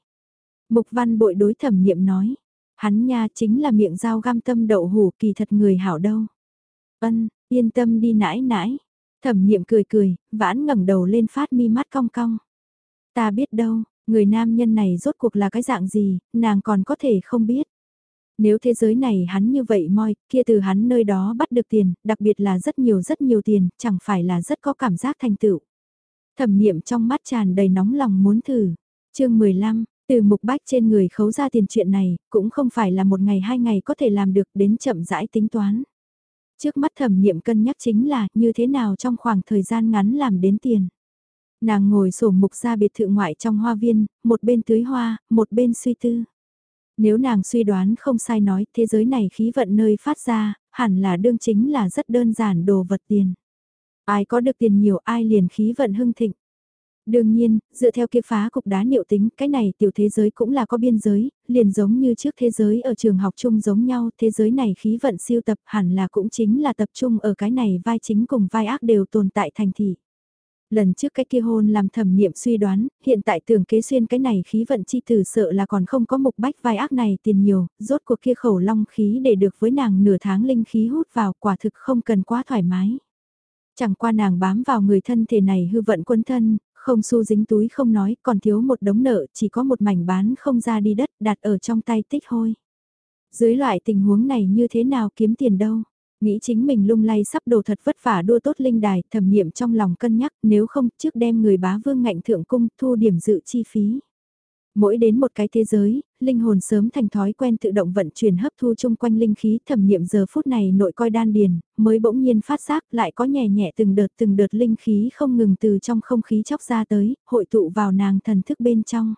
Mục văn bội đối thẩm niệm nói, hắn nha chính là miệng dao găm tâm đậu hủ kỳ thật người hảo đâu. Ân, yên tâm đi nãi nãi. Thẩm niệm cười cười, vãn ngẩng đầu lên phát mi mắt cong cong. Ta biết đâu, người nam nhân này rốt cuộc là cái dạng gì, nàng còn có thể không biết. Nếu thế giới này hắn như vậy moi, kia từ hắn nơi đó bắt được tiền, đặc biệt là rất nhiều rất nhiều tiền, chẳng phải là rất có cảm giác thành tựu. Thẩm niệm trong mắt tràn đầy nóng lòng muốn thử. chương 15, từ mục bách trên người khấu ra tiền chuyện này, cũng không phải là một ngày hai ngày có thể làm được đến chậm rãi tính toán. Trước mắt thẩm niệm cân nhắc chính là như thế nào trong khoảng thời gian ngắn làm đến tiền. Nàng ngồi sổ mục ra biệt thự ngoại trong hoa viên, một bên tưới hoa, một bên suy tư. Nếu nàng suy đoán không sai nói thế giới này khí vận nơi phát ra, hẳn là đương chính là rất đơn giản đồ vật tiền. Ai có được tiền nhiều ai liền khí vận hưng thịnh. Đương nhiên, dựa theo kia phá cục đá niệu tính, cái này tiểu thế giới cũng là có biên giới, liền giống như trước thế giới ở trường học chung giống nhau, thế giới này khí vận siêu tập hẳn là cũng chính là tập trung ở cái này vai chính cùng vai ác đều tồn tại thành thị. Lần trước cái kia hôn làm thẩm niệm suy đoán, hiện tại tưởng kế xuyên cái này khí vận chi tử sợ là còn không có mục bách vai ác này tiền nhiều, rốt cuộc kia khẩu long khí để được với nàng nửa tháng linh khí hút vào quả thực không cần quá thoải mái. Chẳng qua nàng bám vào người thân thể này hư vận quân thân, không xu dính túi không nói, còn thiếu một đống nợ, chỉ có một mảnh bán không ra đi đất đặt ở trong tay tích hôi. Dưới loại tình huống này như thế nào kiếm tiền đâu? Nghĩ chính mình lung lay sắp đồ thật vất vả đua tốt linh đài, thẩm niệm trong lòng cân nhắc nếu không trước đem người bá vương ngạnh thượng cung thu điểm dự chi phí. Mỗi đến một cái thế giới, linh hồn sớm thành thói quen tự động vận chuyển hấp thu chung quanh linh khí thẩm niệm giờ phút này nội coi đan điền, mới bỗng nhiên phát giác lại có nhẹ nhẹ từng đợt từng đợt linh khí không ngừng từ trong không khí chóc ra tới, hội tụ vào nàng thần thức bên trong.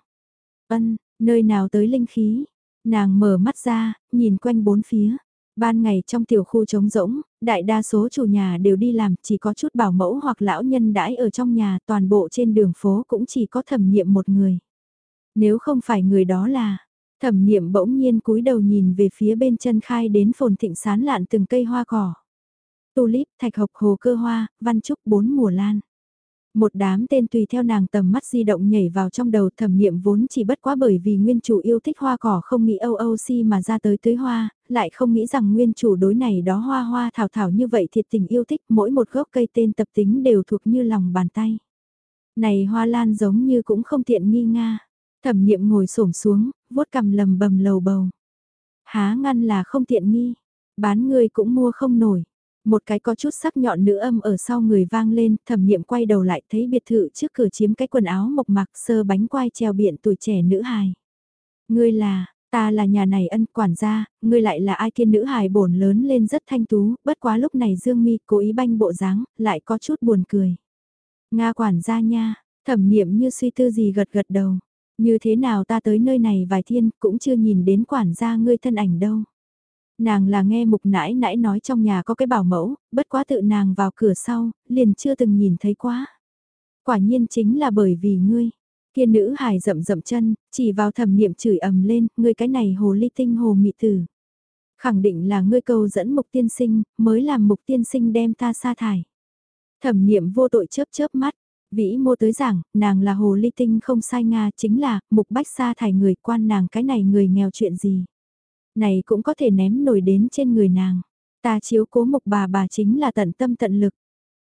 Ân, nơi nào tới linh khí? Nàng mở mắt ra, nhìn quanh bốn phía. Ban ngày trong tiểu khu trống rỗng, đại đa số chủ nhà đều đi làm, chỉ có chút bảo mẫu hoặc lão nhân đãi ở trong nhà, toàn bộ trên đường phố cũng chỉ có thẩm niệm một người. Nếu không phải người đó là, thẩm niệm bỗng nhiên cúi đầu nhìn về phía bên chân khai đến phồn thịnh sán lạn từng cây hoa cỏ. Tulip, thạch hộc hồ cơ hoa, văn trúc bốn mùa lan. Một đám tên tùy theo nàng tầm mắt di động nhảy vào trong đầu thẩm niệm vốn chỉ bất quá bởi vì nguyên chủ yêu thích hoa cỏ không nghĩ âu âu si mà ra tới tưới hoa, lại không nghĩ rằng nguyên chủ đối này đó hoa hoa thảo thảo như vậy thiệt tình yêu thích mỗi một gốc cây tên tập tính đều thuộc như lòng bàn tay. Này hoa lan giống như cũng không tiện nghi nga. Thẩm niệm ngồi xổm xuống, vuốt cầm lầm bầm lầu bầu. Há ngăn là không tiện nghi, bán người cũng mua không nổi. Một cái có chút sắc nhọn nữ âm ở sau người vang lên, thẩm niệm quay đầu lại thấy biệt thự trước cửa chiếm cái quần áo mộc mạc sơ bánh quai treo biện tuổi trẻ nữ hài. Ngươi là, ta là nhà này ân quản gia, ngươi lại là ai kiên nữ hài bổn lớn lên rất thanh tú, bất quá lúc này Dương Mi cố ý banh bộ dáng, lại có chút buồn cười. Nga quản gia nha, thẩm niệm như suy tư gì gật gật đầu. Như thế nào ta tới nơi này vài thiên cũng chưa nhìn đến quản gia ngươi thân ảnh đâu. Nàng là nghe mục nãi nãi nói trong nhà có cái bảo mẫu, bất quá tự nàng vào cửa sau, liền chưa từng nhìn thấy quá. Quả nhiên chính là bởi vì ngươi. Kia nữ hài rậm rậm chân, chỉ vào thẩm niệm chửi ầm lên, ngươi cái này hồ ly tinh hồ mị tử. Khẳng định là ngươi cầu dẫn mục tiên sinh, mới làm mục tiên sinh đem ta sa thải. Thẩm niệm vô tội chớp chớp mắt, Vĩ mô tới giảng, nàng là hồ ly tinh không sai Nga, chính là, mục bách xa thải người quan nàng cái này người nghèo chuyện gì. Này cũng có thể ném nổi đến trên người nàng. Ta chiếu cố mục bà bà chính là tận tâm tận lực.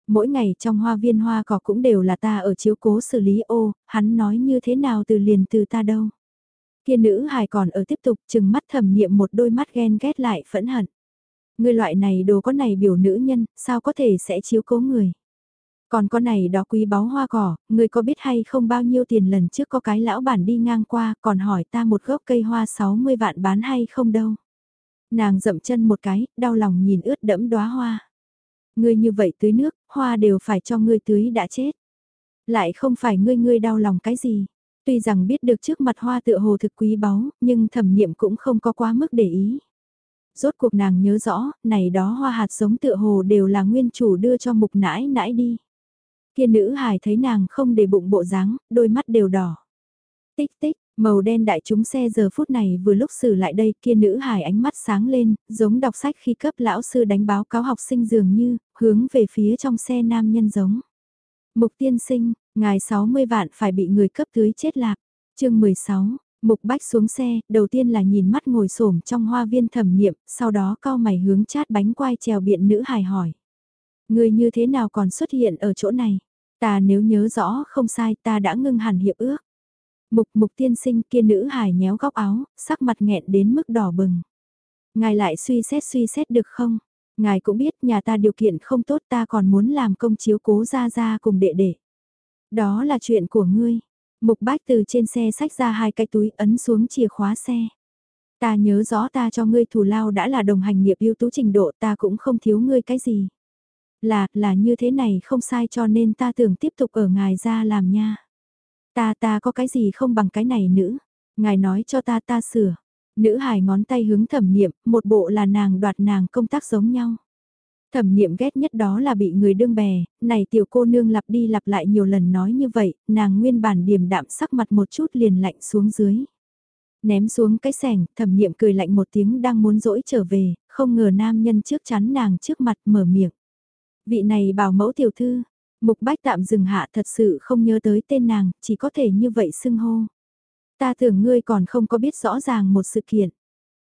Mỗi ngày trong hoa viên hoa cỏ cũng đều là ta ở chiếu cố xử lý ô, hắn nói như thế nào từ liền từ ta đâu. Kia nữ hài còn ở tiếp tục chừng mắt thầm niệm một đôi mắt ghen ghét lại phẫn hận. Người loại này đồ có này biểu nữ nhân, sao có thể sẽ chiếu cố người. Còn con này đó quý báu hoa cỏ, người có biết hay không bao nhiêu tiền lần trước có cái lão bản đi ngang qua còn hỏi ta một gốc cây hoa 60 vạn bán hay không đâu. Nàng dậm chân một cái, đau lòng nhìn ướt đẫm đóa hoa. Ngươi như vậy tưới nước, hoa đều phải cho ngươi tưới đã chết. Lại không phải ngươi ngươi đau lòng cái gì. Tuy rằng biết được trước mặt hoa tựa hồ thực quý báu, nhưng thẩm niệm cũng không có quá mức để ý. Rốt cuộc nàng nhớ rõ, này đó hoa hạt giống tựa hồ đều là nguyên chủ đưa cho mục nãi nãi đi. Kia nữ hài thấy nàng không để bụng bộ dáng, đôi mắt đều đỏ. Tích tích, màu đen đại chúng xe giờ phút này vừa lúc xử lại đây kia nữ hài ánh mắt sáng lên, giống đọc sách khi cấp lão sư đánh báo cáo học sinh dường như, hướng về phía trong xe nam nhân giống. Mục tiên sinh, ngài 60 vạn phải bị người cấp tưới chết lạc. chương 16, Mục Bách xuống xe, đầu tiên là nhìn mắt ngồi xổm trong hoa viên thẩm niệm, sau đó cao mày hướng chát bánh quai trèo biện nữ hài hỏi. Người như thế nào còn xuất hiện ở chỗ này? Ta nếu nhớ rõ không sai ta đã ngưng hẳn hiệp ước. Mục mục tiên sinh kia nữ hài nhéo góc áo, sắc mặt nghẹn đến mức đỏ bừng. Ngài lại suy xét suy xét được không? Ngài cũng biết nhà ta điều kiện không tốt ta còn muốn làm công chiếu cố ra ra cùng đệ đệ. Đó là chuyện của ngươi. Mục bách từ trên xe sách ra hai cái túi ấn xuống chìa khóa xe. Ta nhớ rõ ta cho ngươi thù lao đã là đồng hành nghiệp ưu tú trình độ ta cũng không thiếu ngươi cái gì. Là, là như thế này không sai cho nên ta tưởng tiếp tục ở ngài ra làm nha. Ta ta có cái gì không bằng cái này nữ. Ngài nói cho ta ta sửa. Nữ hài ngón tay hướng thẩm niệm, một bộ là nàng đoạt nàng công tác giống nhau. Thẩm niệm ghét nhất đó là bị người đương bè, này tiểu cô nương lặp đi lặp lại nhiều lần nói như vậy, nàng nguyên bản điềm đạm sắc mặt một chút liền lạnh xuống dưới. Ném xuống cái sẻng, thẩm niệm cười lạnh một tiếng đang muốn dỗi trở về, không ngờ nam nhân trước chắn nàng trước mặt mở miệng. Vị này bảo mẫu tiểu thư, mục bách tạm dừng hạ thật sự không nhớ tới tên nàng, chỉ có thể như vậy xưng hô. Ta tưởng ngươi còn không có biết rõ ràng một sự kiện.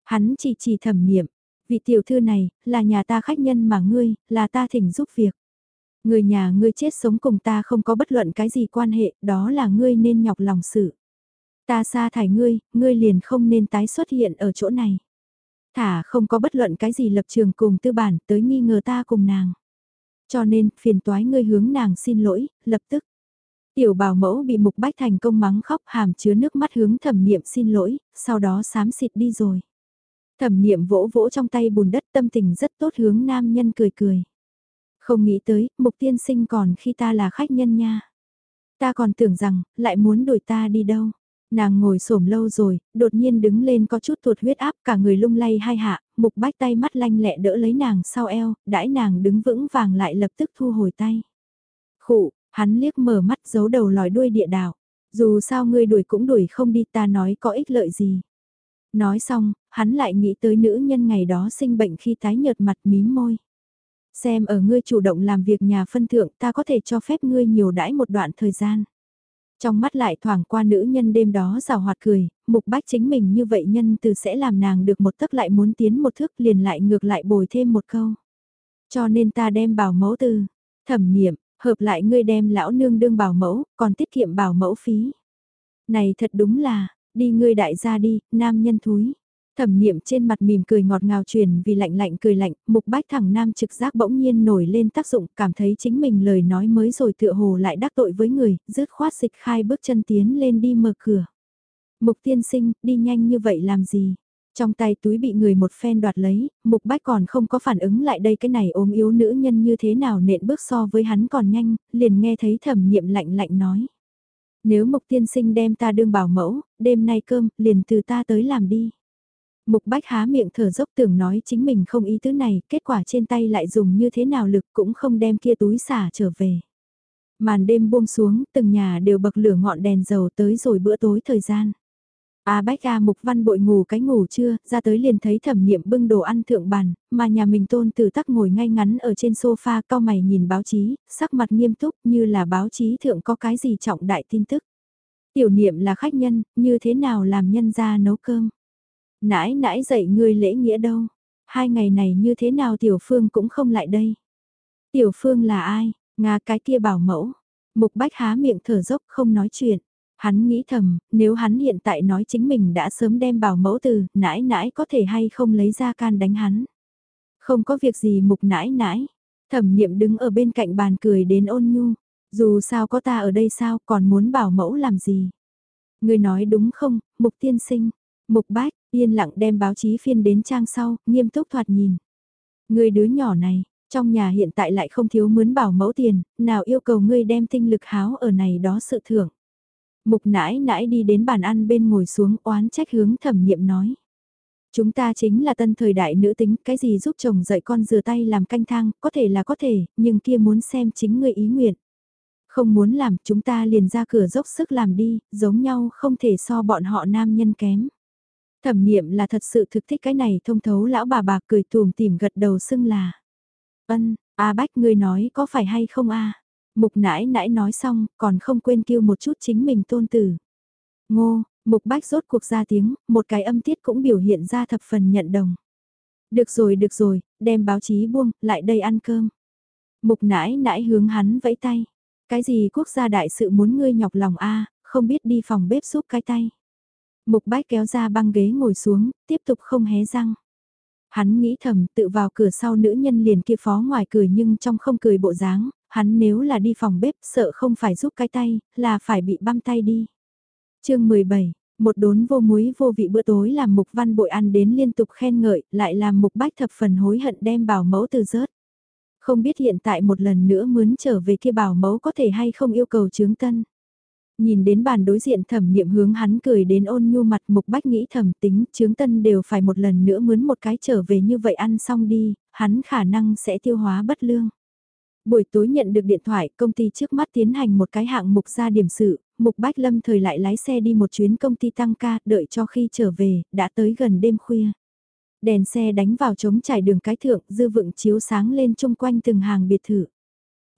Hắn chỉ chỉ thẩm niệm, vị tiểu thư này, là nhà ta khách nhân mà ngươi, là ta thỉnh giúp việc. Người nhà ngươi chết sống cùng ta không có bất luận cái gì quan hệ, đó là ngươi nên nhọc lòng sự. Ta xa thải ngươi, ngươi liền không nên tái xuất hiện ở chỗ này. Thả không có bất luận cái gì lập trường cùng tư bản tới nghi ngờ ta cùng nàng. Cho nên, phiền toái ngươi hướng nàng xin lỗi, lập tức. Tiểu bảo mẫu bị mục bách thành công mắng khóc hàm chứa nước mắt hướng thẩm niệm xin lỗi, sau đó sám xịt đi rồi. Thẩm niệm vỗ vỗ trong tay bùn đất tâm tình rất tốt hướng nam nhân cười cười. Không nghĩ tới, mục tiên sinh còn khi ta là khách nhân nha. Ta còn tưởng rằng, lại muốn đuổi ta đi đâu. Nàng ngồi xổm lâu rồi, đột nhiên đứng lên có chút tuột huyết áp cả người lung lay hai hạ, mục bách tay mắt lanh lẹ đỡ lấy nàng sau eo, đãi nàng đứng vững vàng lại lập tức thu hồi tay. Khụ, hắn liếc mở mắt giấu đầu lòi đuôi địa đạo Dù sao ngươi đuổi cũng đuổi không đi ta nói có ích lợi gì. Nói xong, hắn lại nghĩ tới nữ nhân ngày đó sinh bệnh khi tái nhợt mặt mím môi. Xem ở ngươi chủ động làm việc nhà phân thượng ta có thể cho phép ngươi nhiều đãi một đoạn thời gian. Trong mắt lại thoảng qua nữ nhân đêm đó rào hoạt cười, mục bách chính mình như vậy nhân từ sẽ làm nàng được một tấc lại muốn tiến một thước liền lại ngược lại bồi thêm một câu. Cho nên ta đem bảo mẫu từ, thẩm niệm, hợp lại ngươi đem lão nương đương bảo mẫu, còn tiết kiệm bảo mẫu phí. Này thật đúng là, đi ngươi đại gia đi, nam nhân thúi. Thẩm niệm trên mặt mỉm cười ngọt ngào truyền vì lạnh lạnh cười lạnh, mục bách thẳng nam trực giác bỗng nhiên nổi lên tác dụng, cảm thấy chính mình lời nói mới rồi tựa hồ lại đắc tội với người, rứt khoát dịch khai bước chân tiến lên đi mở cửa. Mục tiên sinh, đi nhanh như vậy làm gì? Trong tay túi bị người một phen đoạt lấy, mục bách còn không có phản ứng lại đây cái này ốm yếu nữ nhân như thế nào nện bước so với hắn còn nhanh, liền nghe thấy thẩm niệm lạnh lạnh nói. Nếu mục tiên sinh đem ta đương bảo mẫu, đêm nay cơm, liền từ ta tới làm đi. Mục bách há miệng thở dốc tưởng nói chính mình không ý tứ này, kết quả trên tay lại dùng như thế nào lực cũng không đem kia túi xả trở về. Màn đêm buông xuống, từng nhà đều bậc lửa ngọn đèn dầu tới rồi bữa tối thời gian. A Bách A Mục Văn bội ngủ cái ngủ trưa, ra tới liền thấy thẩm niệm bưng đồ ăn thượng bàn, mà nhà mình tôn từ tắc ngồi ngay ngắn ở trên sofa cao mày nhìn báo chí, sắc mặt nghiêm túc như là báo chí thượng có cái gì trọng đại tin tức. Tiểu niệm là khách nhân, như thế nào làm nhân ra nấu cơm. Nãi nãi dạy ngươi lễ nghĩa đâu, hai ngày này như thế nào Tiểu Phương cũng không lại đây. Tiểu Phương là ai, Nga cái kia bảo mẫu. Mục Bách há miệng thở dốc không nói chuyện. Hắn nghĩ thầm, nếu hắn hiện tại nói chính mình đã sớm đem bảo mẫu từ, nãi nãi có thể hay không lấy ra can đánh hắn. Không có việc gì mục nãi nãi. Thẩm niệm đứng ở bên cạnh bàn cười đến ôn nhu. Dù sao có ta ở đây sao còn muốn bảo mẫu làm gì. Người nói đúng không, mục tiên sinh. Mục bách, yên lặng đem báo chí phiên đến trang sau, nghiêm túc thoạt nhìn. Người đứa nhỏ này, trong nhà hiện tại lại không thiếu mướn bảo mẫu tiền, nào yêu cầu ngươi đem tinh lực háo ở này đó sự thưởng. Mục nãi nãi đi đến bàn ăn bên ngồi xuống oán trách hướng thẩm niệm nói. Chúng ta chính là tân thời đại nữ tính, cái gì giúp chồng dạy con rửa tay làm canh thang, có thể là có thể, nhưng kia muốn xem chính người ý nguyện. Không muốn làm, chúng ta liền ra cửa dốc sức làm đi, giống nhau không thể so bọn họ nam nhân kém. Thẩm niệm là thật sự thực thích cái này thông thấu lão bà bà cười tùm tìm gật đầu xưng là. Ân, A Bách ngươi nói có phải hay không a Mục nãi nãi nói xong, còn không quên kêu một chút chính mình tôn tử. Ngô, mục bách rốt cuộc ra tiếng, một cái âm tiết cũng biểu hiện ra thập phần nhận đồng. Được rồi được rồi, đem báo chí buông, lại đây ăn cơm. Mục nãi nãi hướng hắn vẫy tay. Cái gì quốc gia đại sự muốn ngươi nhọc lòng a không biết đi phòng bếp giúp cái tay. Mục bách kéo ra băng ghế ngồi xuống, tiếp tục không hé răng. Hắn nghĩ thầm tự vào cửa sau nữ nhân liền kia phó ngoài cười nhưng trong không cười bộ dáng, hắn nếu là đi phòng bếp sợ không phải giúp cái tay, là phải bị băm tay đi. chương 17, một đốn vô muối vô vị bữa tối làm mục văn bội ăn đến liên tục khen ngợi, lại làm mục bách thập phần hối hận đem bảo mẫu từ rớt. Không biết hiện tại một lần nữa mướn trở về kia bảo mẫu có thể hay không yêu cầu chứng tân. Nhìn đến bàn đối diện thẩm niệm hướng hắn cười đến ôn nhu mặt mục bách nghĩ thẩm tính chứng tân đều phải một lần nữa mướn một cái trở về như vậy ăn xong đi, hắn khả năng sẽ tiêu hóa bất lương. Buổi tối nhận được điện thoại, công ty trước mắt tiến hành một cái hạng mục ra điểm sự, Mục Bách Lâm thời lại lái xe đi một chuyến công ty tăng ca, đợi cho khi trở về, đã tới gần đêm khuya. Đèn xe đánh vào trống trải đường cái thượng, dư vựng chiếu sáng lên chung quanh từng hàng biệt thự.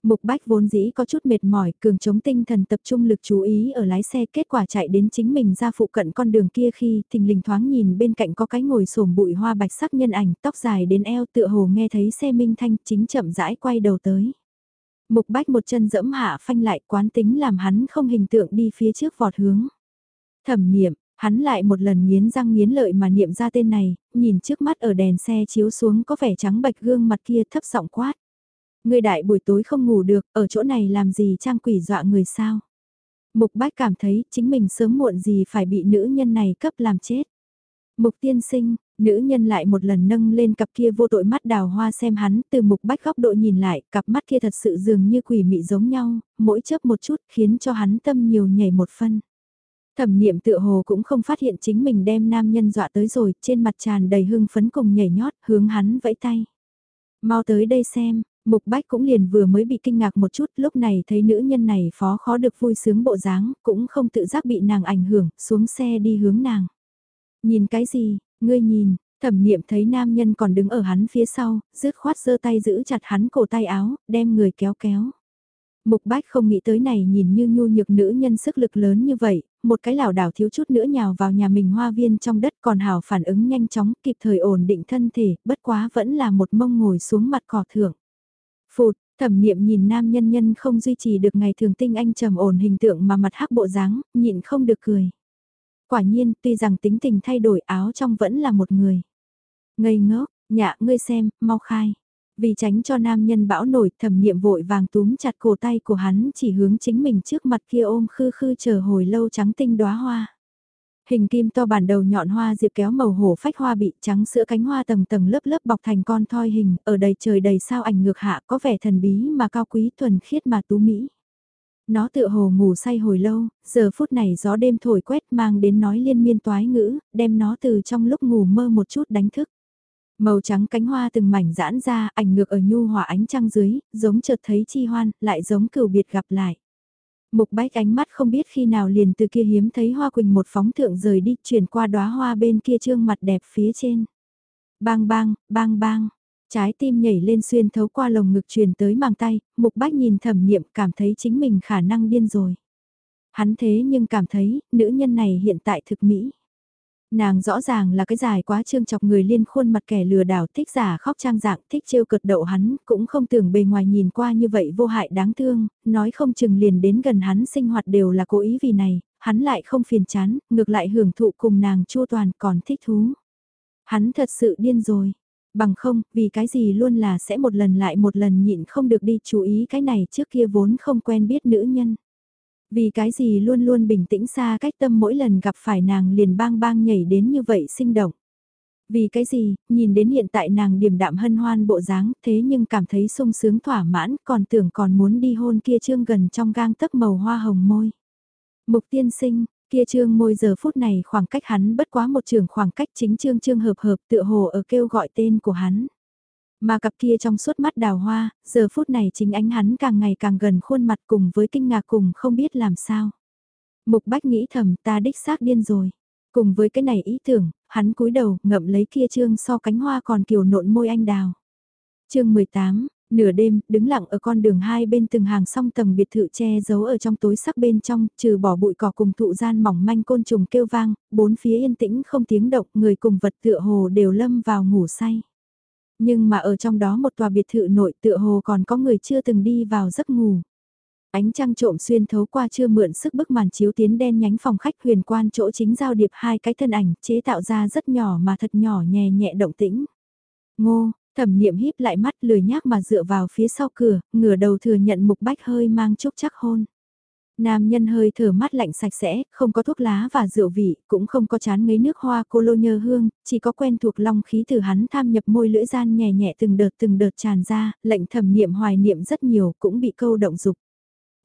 Mục Bách vốn dĩ có chút mệt mỏi, cường chống tinh thần tập trung lực chú ý ở lái xe, kết quả chạy đến chính mình ra phụ cận con đường kia khi thình lình thoáng nhìn bên cạnh có cái ngồi sổm bụi hoa bạch sắc nhân ảnh, tóc dài đến eo tựa hồ nghe thấy xe minh thanh chính chậm rãi quay đầu tới. Mục bách một chân dẫm hạ phanh lại quán tính làm hắn không hình tượng đi phía trước vọt hướng. Thẩm niệm, hắn lại một lần nghiến răng nghiến lợi mà niệm ra tên này, nhìn trước mắt ở đèn xe chiếu xuống có vẻ trắng bạch gương mặt kia thấp giọng quát. Người đại buổi tối không ngủ được, ở chỗ này làm gì trang quỷ dọa người sao? Mục bách cảm thấy chính mình sớm muộn gì phải bị nữ nhân này cấp làm chết. Mục tiên sinh, Nữ nhân lại một lần nâng lên cặp kia vô tội mắt đào hoa xem hắn từ mục bách góc độ nhìn lại, cặp mắt kia thật sự dường như quỷ mị giống nhau, mỗi chớp một chút khiến cho hắn tâm nhiều nhảy một phân. Thẩm niệm tựa hồ cũng không phát hiện chính mình đem nam nhân dọa tới rồi, trên mặt tràn đầy hưng phấn cùng nhảy nhót, hướng hắn vẫy tay. Mau tới đây xem, mục bách cũng liền vừa mới bị kinh ngạc một chút, lúc này thấy nữ nhân này phó khó được vui sướng bộ dáng, cũng không tự giác bị nàng ảnh hưởng, xuống xe đi hướng nàng. Nhìn cái gì, Ngươi nhìn, thẩm niệm thấy nam nhân còn đứng ở hắn phía sau, rứt khoát giơ tay giữ chặt hắn cổ tay áo, đem người kéo kéo. Mục bách không nghĩ tới này nhìn như nhu nhược nữ nhân sức lực lớn như vậy, một cái lảo đảo thiếu chút nữa nhào vào nhà mình hoa viên trong đất còn hào phản ứng nhanh chóng kịp thời ổn định thân thể, bất quá vẫn là một mông ngồi xuống mặt cỏ thưởng. Phụt, thẩm niệm nhìn nam nhân nhân không duy trì được ngày thường tinh anh trầm ổn hình tượng mà mặt hắc bộ dáng, nhịn không được cười quả nhiên tuy rằng tính tình thay đổi áo trong vẫn là một người. Ngây ngốc, nhạ ngươi xem, mau khai. Vì tránh cho nam nhân bão nổi thẩm niệm vội vàng túm chặt cổ tay của hắn chỉ hướng chính mình trước mặt kia ôm khư khư chờ hồi lâu trắng tinh đóa hoa. Hình kim to bản đầu nhọn hoa diệp kéo màu hổ phách hoa bị trắng sữa cánh hoa tầng tầng lớp lớp bọc thành con thoi hình, ở đầy trời đầy sao ảnh ngược hạ có vẻ thần bí mà cao quý thuần khiết mà tú mỹ. Nó tựa hồ ngủ say hồi lâu, giờ phút này gió đêm thổi quét mang đến nói liên miên toái ngữ, đem nó từ trong lúc ngủ mơ một chút đánh thức. Màu trắng cánh hoa từng mảnh giãn ra, ảnh ngược ở nhu hòa ánh trăng dưới, giống chợt thấy chi hoan, lại giống cửu biệt gặp lại. Mục bách ánh mắt không biết khi nào liền từ kia hiếm thấy hoa quỳnh một phóng thượng rời đi, chuyển qua đóa hoa bên kia trương mặt đẹp phía trên. Bang bang, bang bang, Trái tim nhảy lên xuyên thấu qua lồng ngực truyền tới màng tay, mục bách nhìn thẩm niệm cảm thấy chính mình khả năng điên rồi. Hắn thế nhưng cảm thấy, nữ nhân này hiện tại thực mỹ. Nàng rõ ràng là cái dài quá trương chọc người liên khuôn mặt kẻ lừa đảo thích giả khóc trang dạng thích trêu cợt đậu hắn, cũng không tưởng bề ngoài nhìn qua như vậy vô hại đáng thương, nói không chừng liền đến gần hắn sinh hoạt đều là cố ý vì này, hắn lại không phiền chán, ngược lại hưởng thụ cùng nàng chua toàn còn thích thú. Hắn thật sự điên rồi, Bằng không, vì cái gì luôn là sẽ một lần lại một lần nhịn không được đi chú ý cái này trước kia vốn không quen biết nữ nhân. Vì cái gì luôn luôn bình tĩnh xa cách tâm mỗi lần gặp phải nàng liền bang bang nhảy đến như vậy sinh động. Vì cái gì, nhìn đến hiện tại nàng điềm đạm hân hoan bộ dáng thế nhưng cảm thấy sung sướng thỏa mãn còn tưởng còn muốn đi hôn kia trương gần trong gang tấc màu hoa hồng môi. Mục tiên sinh, Kia trương môi giờ phút này khoảng cách hắn bất quá một trường khoảng cách chính trương trương hợp hợp tựa hồ ở kêu gọi tên của hắn. Mà cặp kia trong suốt mắt đào hoa, giờ phút này chính ánh hắn càng ngày càng gần khuôn mặt cùng với kinh ngạc cùng không biết làm sao. Mục bách nghĩ thầm ta đích xác điên rồi. Cùng với cái này ý tưởng, hắn cúi đầu ngậm lấy kia trương so cánh hoa còn kiều nộn môi anh đào. chương 18, Nửa đêm, đứng lặng ở con đường hai bên từng hàng song tầng biệt thự che giấu ở trong tối sắc bên trong, trừ bỏ bụi cỏ cùng thụ gian mỏng manh côn trùng kêu vang, bốn phía yên tĩnh không tiếng động, người cùng vật tựa hồ đều lâm vào ngủ say. Nhưng mà ở trong đó một tòa biệt thự nội tựa hồ còn có người chưa từng đi vào giấc ngủ. Ánh trăng trộm xuyên thấu qua chưa mượn sức bức màn chiếu tiến đen nhánh phòng khách huyền quan chỗ chính giao điệp hai cái thân ảnh chế tạo ra rất nhỏ mà thật nhỏ nhẹ nhẹ động tĩnh. Ngô, thẩm niệm híp lại mắt lười nhác mà dựa vào phía sau cửa, ngửa đầu thừa nhận mục bách hơi mang chúc chắc hôn. Nam nhân hơi thở mát lạnh sạch sẽ, không có thuốc lá và rượu vị, cũng không có chán ngấy nước hoa cô lô nhơ hương, chỉ có quen thuộc long khí từ hắn tham nhập môi lưỡi gian nhẹ nhẹ từng đợt từng đợt tràn ra, lệnh thẩm niệm hoài niệm rất nhiều cũng bị câu động dục.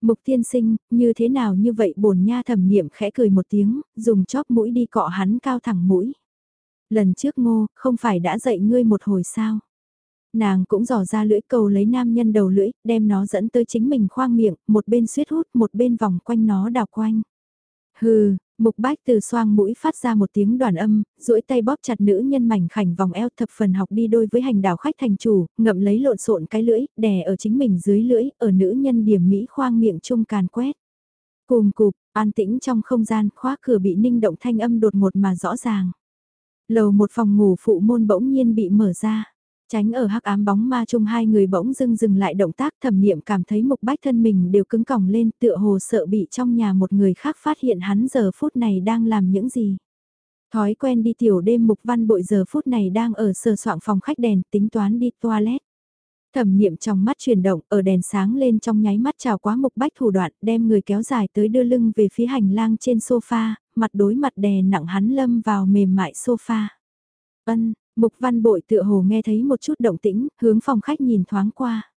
Mục tiên sinh, như thế nào như vậy bổn nha thẩm niệm khẽ cười một tiếng, dùng chóp mũi đi cọ hắn cao thẳng mũi. Lần trước ngô, không phải đã dạy ngươi một hồi sao? Nàng cũng dò ra lưỡi cầu lấy nam nhân đầu lưỡi, đem nó dẫn tới chính mình khoang miệng, một bên suýt hút, một bên vòng quanh nó đào quanh. Hừ, Mục bách từ xoang mũi phát ra một tiếng đoàn âm, duỗi tay bóp chặt nữ nhân mảnh khảnh vòng eo thập phần học đi đôi với hành đảo khách thành chủ, ngậm lấy lộn xộn cái lưỡi, đè ở chính mình dưới lưỡi, ở nữ nhân điểm mỹ khoang miệng chung càn quét. Cùng cục, an tĩnh trong không gian, khóa cửa bị ninh động thanh âm đột ngột mà rõ ràng. Lầu một phòng ngủ phụ môn bỗng nhiên bị mở ra. Tránh ở hắc ám bóng ma chung hai người bỗng dưng dừng lại động tác thẩm niệm cảm thấy mục bách thân mình đều cứng còng lên tựa hồ sợ bị trong nhà một người khác phát hiện hắn giờ phút này đang làm những gì. Thói quen đi tiểu đêm mục văn bội giờ phút này đang ở sờ soạng phòng khách đèn tính toán đi toilet. Thẩm niệm trong mắt chuyển động ở đèn sáng lên trong nháy mắt chào quá mục bách thủ đoạn đem người kéo dài tới đưa lưng về phía hành lang trên sofa, mặt đối mặt đè nặng hắn lâm vào mềm mại sofa. Ân, Mục văn bội tựa hồ nghe thấy một chút động tĩnh, hướng phòng khách nhìn thoáng qua.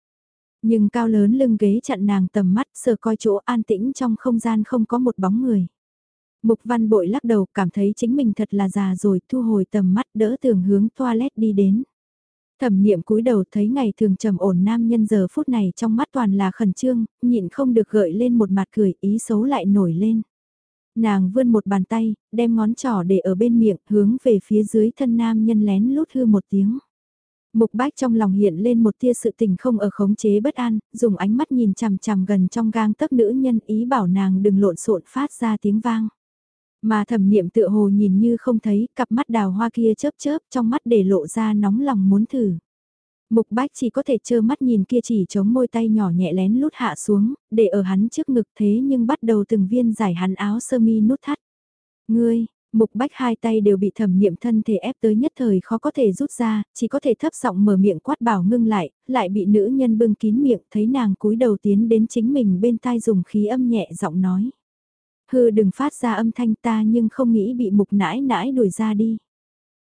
Nhưng cao lớn lưng ghế chặn nàng tầm mắt sờ coi chỗ an tĩnh trong không gian không có một bóng người. Mục văn bội lắc đầu cảm thấy chính mình thật là già rồi thu hồi tầm mắt đỡ tường hướng toilet đi đến. Thẩm niệm cúi đầu thấy ngày thường trầm ổn nam nhân giờ phút này trong mắt toàn là khẩn trương, nhịn không được gợi lên một mặt cười ý xấu lại nổi lên. Nàng vươn một bàn tay, đem ngón trỏ để ở bên miệng, hướng về phía dưới thân nam nhân lén lút hư một tiếng. Mục bách trong lòng hiện lên một tia sự tình không ở khống chế bất an, dùng ánh mắt nhìn chằm chằm gần trong gang tấc nữ nhân ý bảo nàng đừng lộn xộn phát ra tiếng vang. Mà thẩm niệm tựa hồ nhìn như không thấy, cặp mắt đào hoa kia chớp chớp trong mắt để lộ ra nóng lòng muốn thử. Mục bách chỉ có thể trơ mắt nhìn kia chỉ chống môi tay nhỏ nhẹ lén lút hạ xuống, để ở hắn trước ngực thế nhưng bắt đầu từng viên giải hắn áo sơ mi nút thắt. Ngươi, mục bách hai tay đều bị thẩm niệm thân thể ép tới nhất thời khó có thể rút ra, chỉ có thể thấp giọng mở miệng quát bảo ngưng lại, lại bị nữ nhân bưng kín miệng thấy nàng cúi đầu tiến đến chính mình bên tai dùng khí âm nhẹ giọng nói. Hư đừng phát ra âm thanh ta nhưng không nghĩ bị mục nãi nãi đuổi ra đi.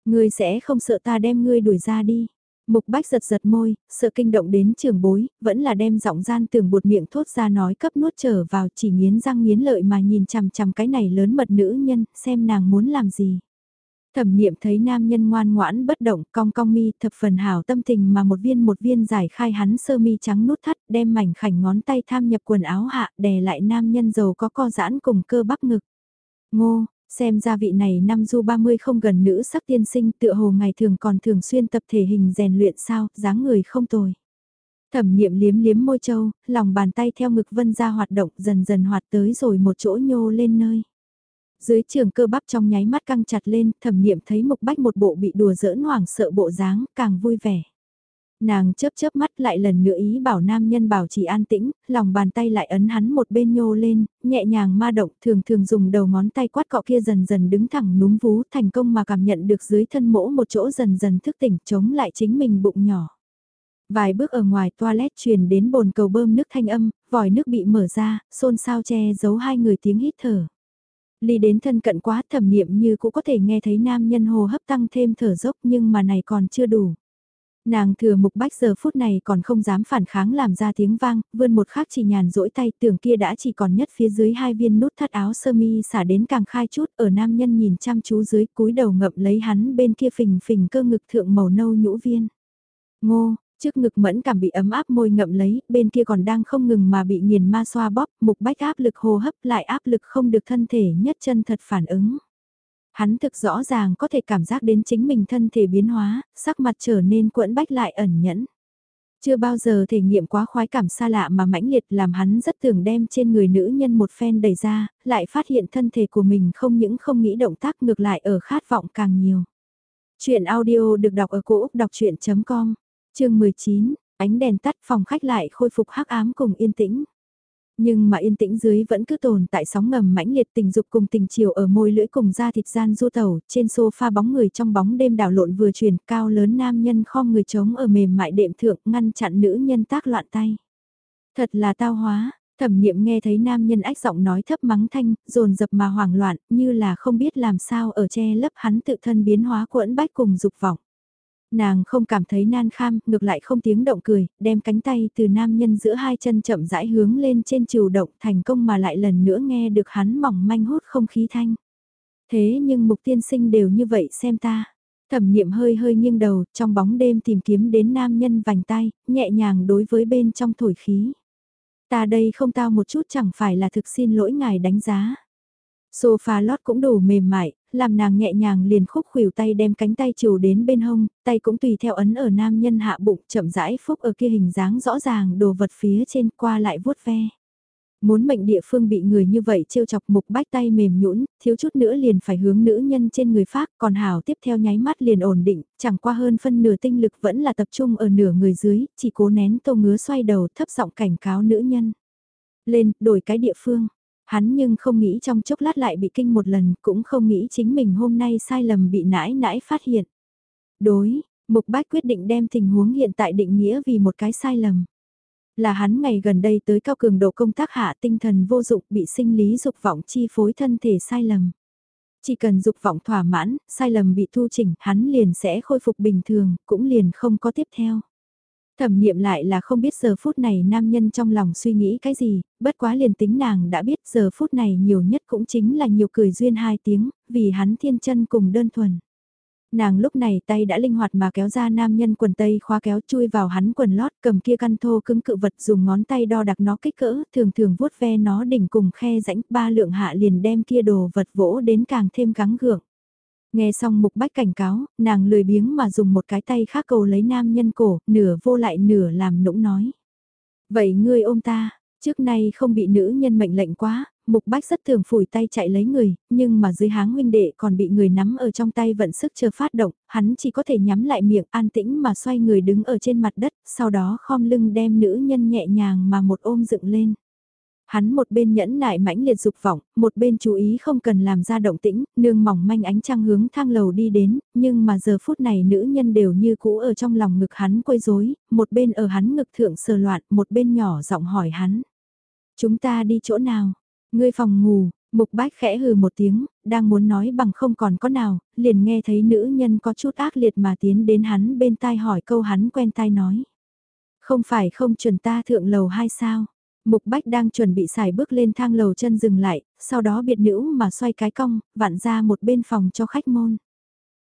Ngươi sẽ không sợ ta đem ngươi đuổi ra đi. Mục bách giật giật môi, sợ kinh động đến trường bối, vẫn là đem giọng gian tưởng buột miệng thốt ra nói cấp nuốt trở vào chỉ nghiến răng nghiến lợi mà nhìn chằm chằm cái này lớn mật nữ nhân, xem nàng muốn làm gì. Thẩm niệm thấy nam nhân ngoan ngoãn bất động, cong cong mi thập phần hảo tâm tình mà một viên một viên giải khai hắn sơ mi trắng nút thắt, đem mảnh khảnh ngón tay tham nhập quần áo hạ, đè lại nam nhân giàu có co giãn cùng cơ bắp ngực. Ngô, Xem ra vị này năm du 30 không gần nữ sắc tiên sinh tựa hồ ngày thường còn thường xuyên tập thể hình rèn luyện sao, dáng người không tồi. Thẩm niệm liếm liếm môi châu, lòng bàn tay theo ngực vân ra hoạt động dần dần hoạt tới rồi một chỗ nhô lên nơi. Dưới trường cơ bắp trong nháy mắt căng chặt lên, thẩm niệm thấy mục bách một bộ bị đùa giỡn hoảng sợ bộ dáng, càng vui vẻ. Nàng chớp chớp mắt lại lần nữa ý bảo nam nhân bảo trì an tĩnh, lòng bàn tay lại ấn hắn một bên nhô lên, nhẹ nhàng ma động thường thường dùng đầu ngón tay quát cọ kia dần dần đứng thẳng núm vú thành công mà cảm nhận được dưới thân mỗ một chỗ dần dần thức tỉnh chống lại chính mình bụng nhỏ. Vài bước ở ngoài toilet truyền đến bồn cầu bơm nước thanh âm, vòi nước bị mở ra, xôn xao che giấu hai người tiếng hít thở. Ly đến thân cận quá thẩm niệm như cũng có thể nghe thấy nam nhân hồ hấp tăng thêm thở dốc nhưng mà này còn chưa đủ. Nàng thừa mục bách giờ phút này còn không dám phản kháng làm ra tiếng vang, vươn một khắc chỉ nhàn rỗi tay tưởng kia đã chỉ còn nhất phía dưới hai viên nút thắt áo sơ mi xả đến càng khai chút ở nam nhân nhìn chăm chú dưới cúi đầu ngậm lấy hắn bên kia phình phình cơ ngực thượng màu nâu nhũ viên. Ngô, trước ngực mẫn cảm bị ấm áp môi ngậm lấy, bên kia còn đang không ngừng mà bị nghiền ma xoa bóp, mục bách áp lực hô hấp lại áp lực không được thân thể nhất chân thật phản ứng. Hắn thực rõ ràng có thể cảm giác đến chính mình thân thể biến hóa, sắc mặt trở nên quẫn bách lại ẩn nhẫn. Chưa bao giờ thể nghiệm quá khoái cảm xa lạ mà mãnh liệt làm hắn rất thường đem trên người nữ nhân một phen đẩy ra, lại phát hiện thân thể của mình không những không nghĩ động tác ngược lại ở khát vọng càng nhiều. Chuyện audio được đọc ở cổ Úc đọc chuyện.com, chương 19, ánh đèn tắt phòng khách lại khôi phục hắc ám cùng yên tĩnh. Nhưng mà yên tĩnh dưới vẫn cứ tồn tại sóng ngầm mãnh liệt tình dục cùng tình chiều ở môi lưỡi cùng da thịt gian du tẩu trên sofa bóng người trong bóng đêm đảo lộn vừa chuyển cao lớn nam nhân khom người trống ở mềm mại đệm thượng ngăn chặn nữ nhân tác loạn tay. Thật là tao hóa, thẩm niệm nghe thấy nam nhân ách giọng nói thấp mắng thanh, dồn dập mà hoảng loạn, như là không biết làm sao ở che lấp hắn tự thân biến hóa quẫn bách cùng dục vọng. Nàng không cảm thấy nan kham, ngược lại không tiếng động cười, đem cánh tay từ nam nhân giữa hai chân chậm rãi hướng lên trên chiều động thành công mà lại lần nữa nghe được hắn mỏng manh hút không khí thanh. Thế nhưng mục tiên sinh đều như vậy xem ta. Thẩm niệm hơi hơi nghiêng đầu, trong bóng đêm tìm kiếm đến nam nhân vành tay, nhẹ nhàng đối với bên trong thổi khí. Ta đây không tao một chút chẳng phải là thực xin lỗi ngài đánh giá. Sofa lót cũng đủ mềm mại, làm nàng nhẹ nhàng liền khúc khuỷu tay đem cánh tay chiều đến bên hông, tay cũng tùy theo ấn ở nam nhân hạ bụng chậm rãi phúc ở kia hình dáng rõ ràng đồ vật phía trên qua lại vuốt ve. Muốn mệnh địa phương bị người như vậy trêu chọc mục bách tay mềm nhũn, thiếu chút nữa liền phải hướng nữ nhân trên người phát, còn hào tiếp theo nháy mắt liền ổn định, chẳng qua hơn phân nửa tinh lực vẫn là tập trung ở nửa người dưới, chỉ cố nén tô ngứa xoay đầu thấp giọng cảnh cáo nữ nhân. Lên, đổi cái địa phương. Hắn nhưng không nghĩ trong chốc lát lại bị kinh một lần, cũng không nghĩ chính mình hôm nay sai lầm bị nãi nãi phát hiện. Đối, Mục Bách quyết định đem tình huống hiện tại định nghĩa vì một cái sai lầm. Là hắn ngày gần đây tới cao cường độ công tác hạ tinh thần vô dụng bị sinh lý dục vọng chi phối thân thể sai lầm. Chỉ cần dục vọng thỏa mãn, sai lầm bị thu chỉnh, hắn liền sẽ khôi phục bình thường, cũng liền không có tiếp theo. Thẩm niệm lại là không biết giờ phút này nam nhân trong lòng suy nghĩ cái gì, bất quá liền tính nàng đã biết giờ phút này nhiều nhất cũng chính là nhiều cười duyên hai tiếng, vì hắn thiên chân cùng đơn thuần. Nàng lúc này tay đã linh hoạt mà kéo ra nam nhân quần tây khóa kéo chui vào hắn quần lót cầm kia căn thô cứng cự vật dùng ngón tay đo đặc nó kích cỡ, thường thường vuốt ve nó đỉnh cùng khe rãnh ba lượng hạ liền đem kia đồ vật vỗ đến càng thêm gắng gượng. Nghe xong mục bách cảnh cáo, nàng lười biếng mà dùng một cái tay khác cầu lấy nam nhân cổ, nửa vô lại nửa làm nũng nói. Vậy ngươi ôm ta, trước nay không bị nữ nhân mệnh lệnh quá, mục bách rất thường phủi tay chạy lấy người, nhưng mà dưới háng huynh đệ còn bị người nắm ở trong tay vận sức chờ phát động, hắn chỉ có thể nhắm lại miệng an tĩnh mà xoay người đứng ở trên mặt đất, sau đó khom lưng đem nữ nhân nhẹ nhàng mà một ôm dựng lên. Hắn một bên nhẫn nại mãnh liệt dục vọng, một bên chú ý không cần làm ra động tĩnh, nương mỏng manh ánh trăng hướng thang lầu đi đến, nhưng mà giờ phút này nữ nhân đều như cũ ở trong lòng ngực hắn quấy rối, một bên ở hắn ngực thượng sờ loạn, một bên nhỏ giọng hỏi hắn. Chúng ta đi chỗ nào? Ngươi phòng ngủ, mục bách khẽ hừ một tiếng, đang muốn nói bằng không còn có nào, liền nghe thấy nữ nhân có chút ác liệt mà tiến đến hắn bên tai hỏi câu hắn quen tai nói. Không phải không chuẩn ta thượng lầu hay sao? Mục Bách đang chuẩn bị xài bước lên thang lầu chân dừng lại, sau đó biệt nữ mà xoay cái cong, vặn ra một bên phòng cho khách môn.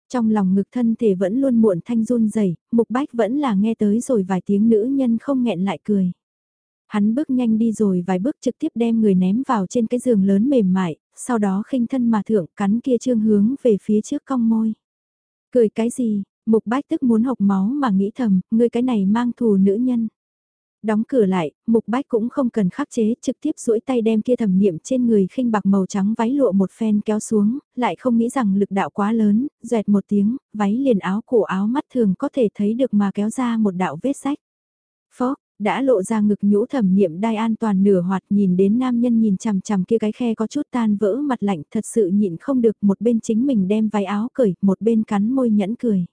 Trong lòng ngực thân thể vẫn luôn muộn thanh run rẩy Mục Bách vẫn là nghe tới rồi vài tiếng nữ nhân không nghẹn lại cười. Hắn bước nhanh đi rồi vài bước trực tiếp đem người ném vào trên cái giường lớn mềm mại, sau đó khinh thân mà thượng cắn kia trương hướng về phía trước cong môi. Cười cái gì, Mục Bách tức muốn học máu mà nghĩ thầm, ngươi cái này mang thù nữ nhân. Đóng cửa lại, mục bách cũng không cần khắc chế, trực tiếp duỗi tay đem kia thẩm niệm trên người khinh bạc màu trắng váy lụa một phen kéo xuống, lại không nghĩ rằng lực đạo quá lớn, dẹt một tiếng, váy liền áo cổ áo mắt thường có thể thấy được mà kéo ra một đạo vết sách. Phó, đã lộ ra ngực nhũ thẩm niệm đai an toàn nửa hoạt nhìn đến nam nhân nhìn chằm chằm kia cái khe có chút tan vỡ mặt lạnh thật sự nhịn không được một bên chính mình đem váy áo cởi, một bên cắn môi nhẫn cười.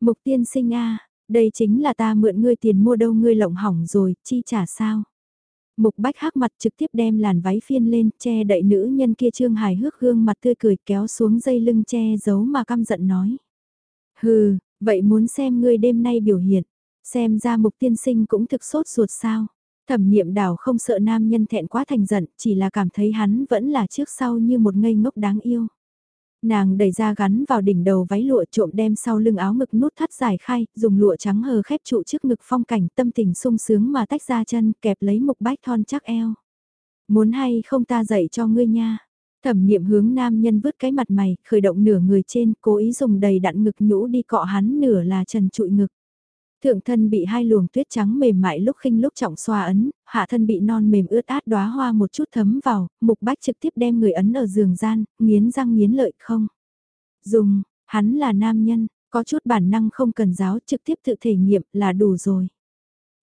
Mục tiên sinh a đây chính là ta mượn ngươi tiền mua đâu ngươi lộng hỏng rồi, chi trả sao? Mục bách hắc mặt trực tiếp đem làn váy phiên lên, che đậy nữ nhân kia trương hài hước gương mặt tươi cười kéo xuống dây lưng che giấu mà căm giận nói. Hừ, vậy muốn xem ngươi đêm nay biểu hiện, xem ra mục tiên sinh cũng thực sốt ruột sao. Thẩm niệm đảo không sợ nam nhân thẹn quá thành giận, chỉ là cảm thấy hắn vẫn là trước sau như một ngây ngốc đáng yêu. Nàng đẩy ra gắn vào đỉnh đầu váy lụa trộm đem sau lưng áo ngực nút thắt giải khai, dùng lụa trắng hờ khép trụ trước ngực phong cảnh tâm tình sung sướng mà tách ra chân kẹp lấy mục bách thon chắc eo. Muốn hay không ta dạy cho ngươi nha. Thẩm niệm hướng nam nhân vứt cái mặt mày, khởi động nửa người trên, cố ý dùng đầy đặn ngực nhũ đi cọ hắn nửa là trần trụi ngực. Thượng thân bị hai luồng tuyết trắng mềm mại lúc khinh lúc trọng xoa ấn, hạ thân bị non mềm ướt át đóa hoa một chút thấm vào, mục bách trực tiếp đem người ấn ở giường gian, nghiến răng nghiến lợi không. Dùng, hắn là nam nhân, có chút bản năng không cần giáo trực tiếp tự thể nghiệm là đủ rồi.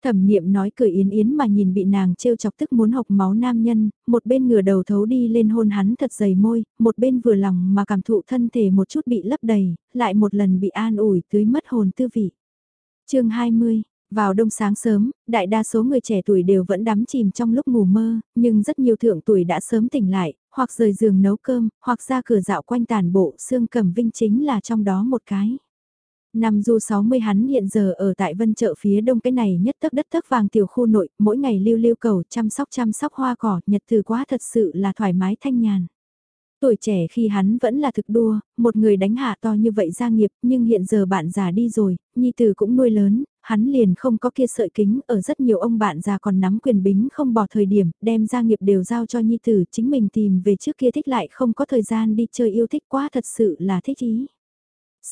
Thẩm niệm nói cười yến yến mà nhìn bị nàng trêu chọc tức muốn học máu nam nhân, một bên ngửa đầu thấu đi lên hôn hắn thật dày môi, một bên vừa lòng mà cảm thụ thân thể một chút bị lấp đầy, lại một lần bị an ủi tưới mất hồn tư vị chương 20 vào đông sáng sớm, đại đa số người trẻ tuổi đều vẫn đắm chìm trong lúc ngủ mơ, nhưng rất nhiều thượng tuổi đã sớm tỉnh lại, hoặc rời giường nấu cơm, hoặc ra cửa dạo quanh tàn bộ, xương cầm vinh chính là trong đó một cái. Năm du 60 hắn hiện giờ ở tại vân chợ phía đông cái này nhất tấc đất tấc vàng tiểu khu nội, mỗi ngày lưu lưu cầu chăm sóc chăm sóc hoa cỏ, nhật từ quá thật sự là thoải mái thanh nhàn. Tuổi trẻ khi hắn vẫn là thực đua, một người đánh hạ to như vậy gia nghiệp, nhưng hiện giờ bạn già đi rồi, nhi tử cũng nuôi lớn, hắn liền không có kia sợi kính, ở rất nhiều ông bạn già còn nắm quyền bính không bỏ thời điểm, đem gia nghiệp đều giao cho nhi tử, chính mình tìm về trước kia thích lại không có thời gian đi chơi yêu thích quá thật sự là thích ý.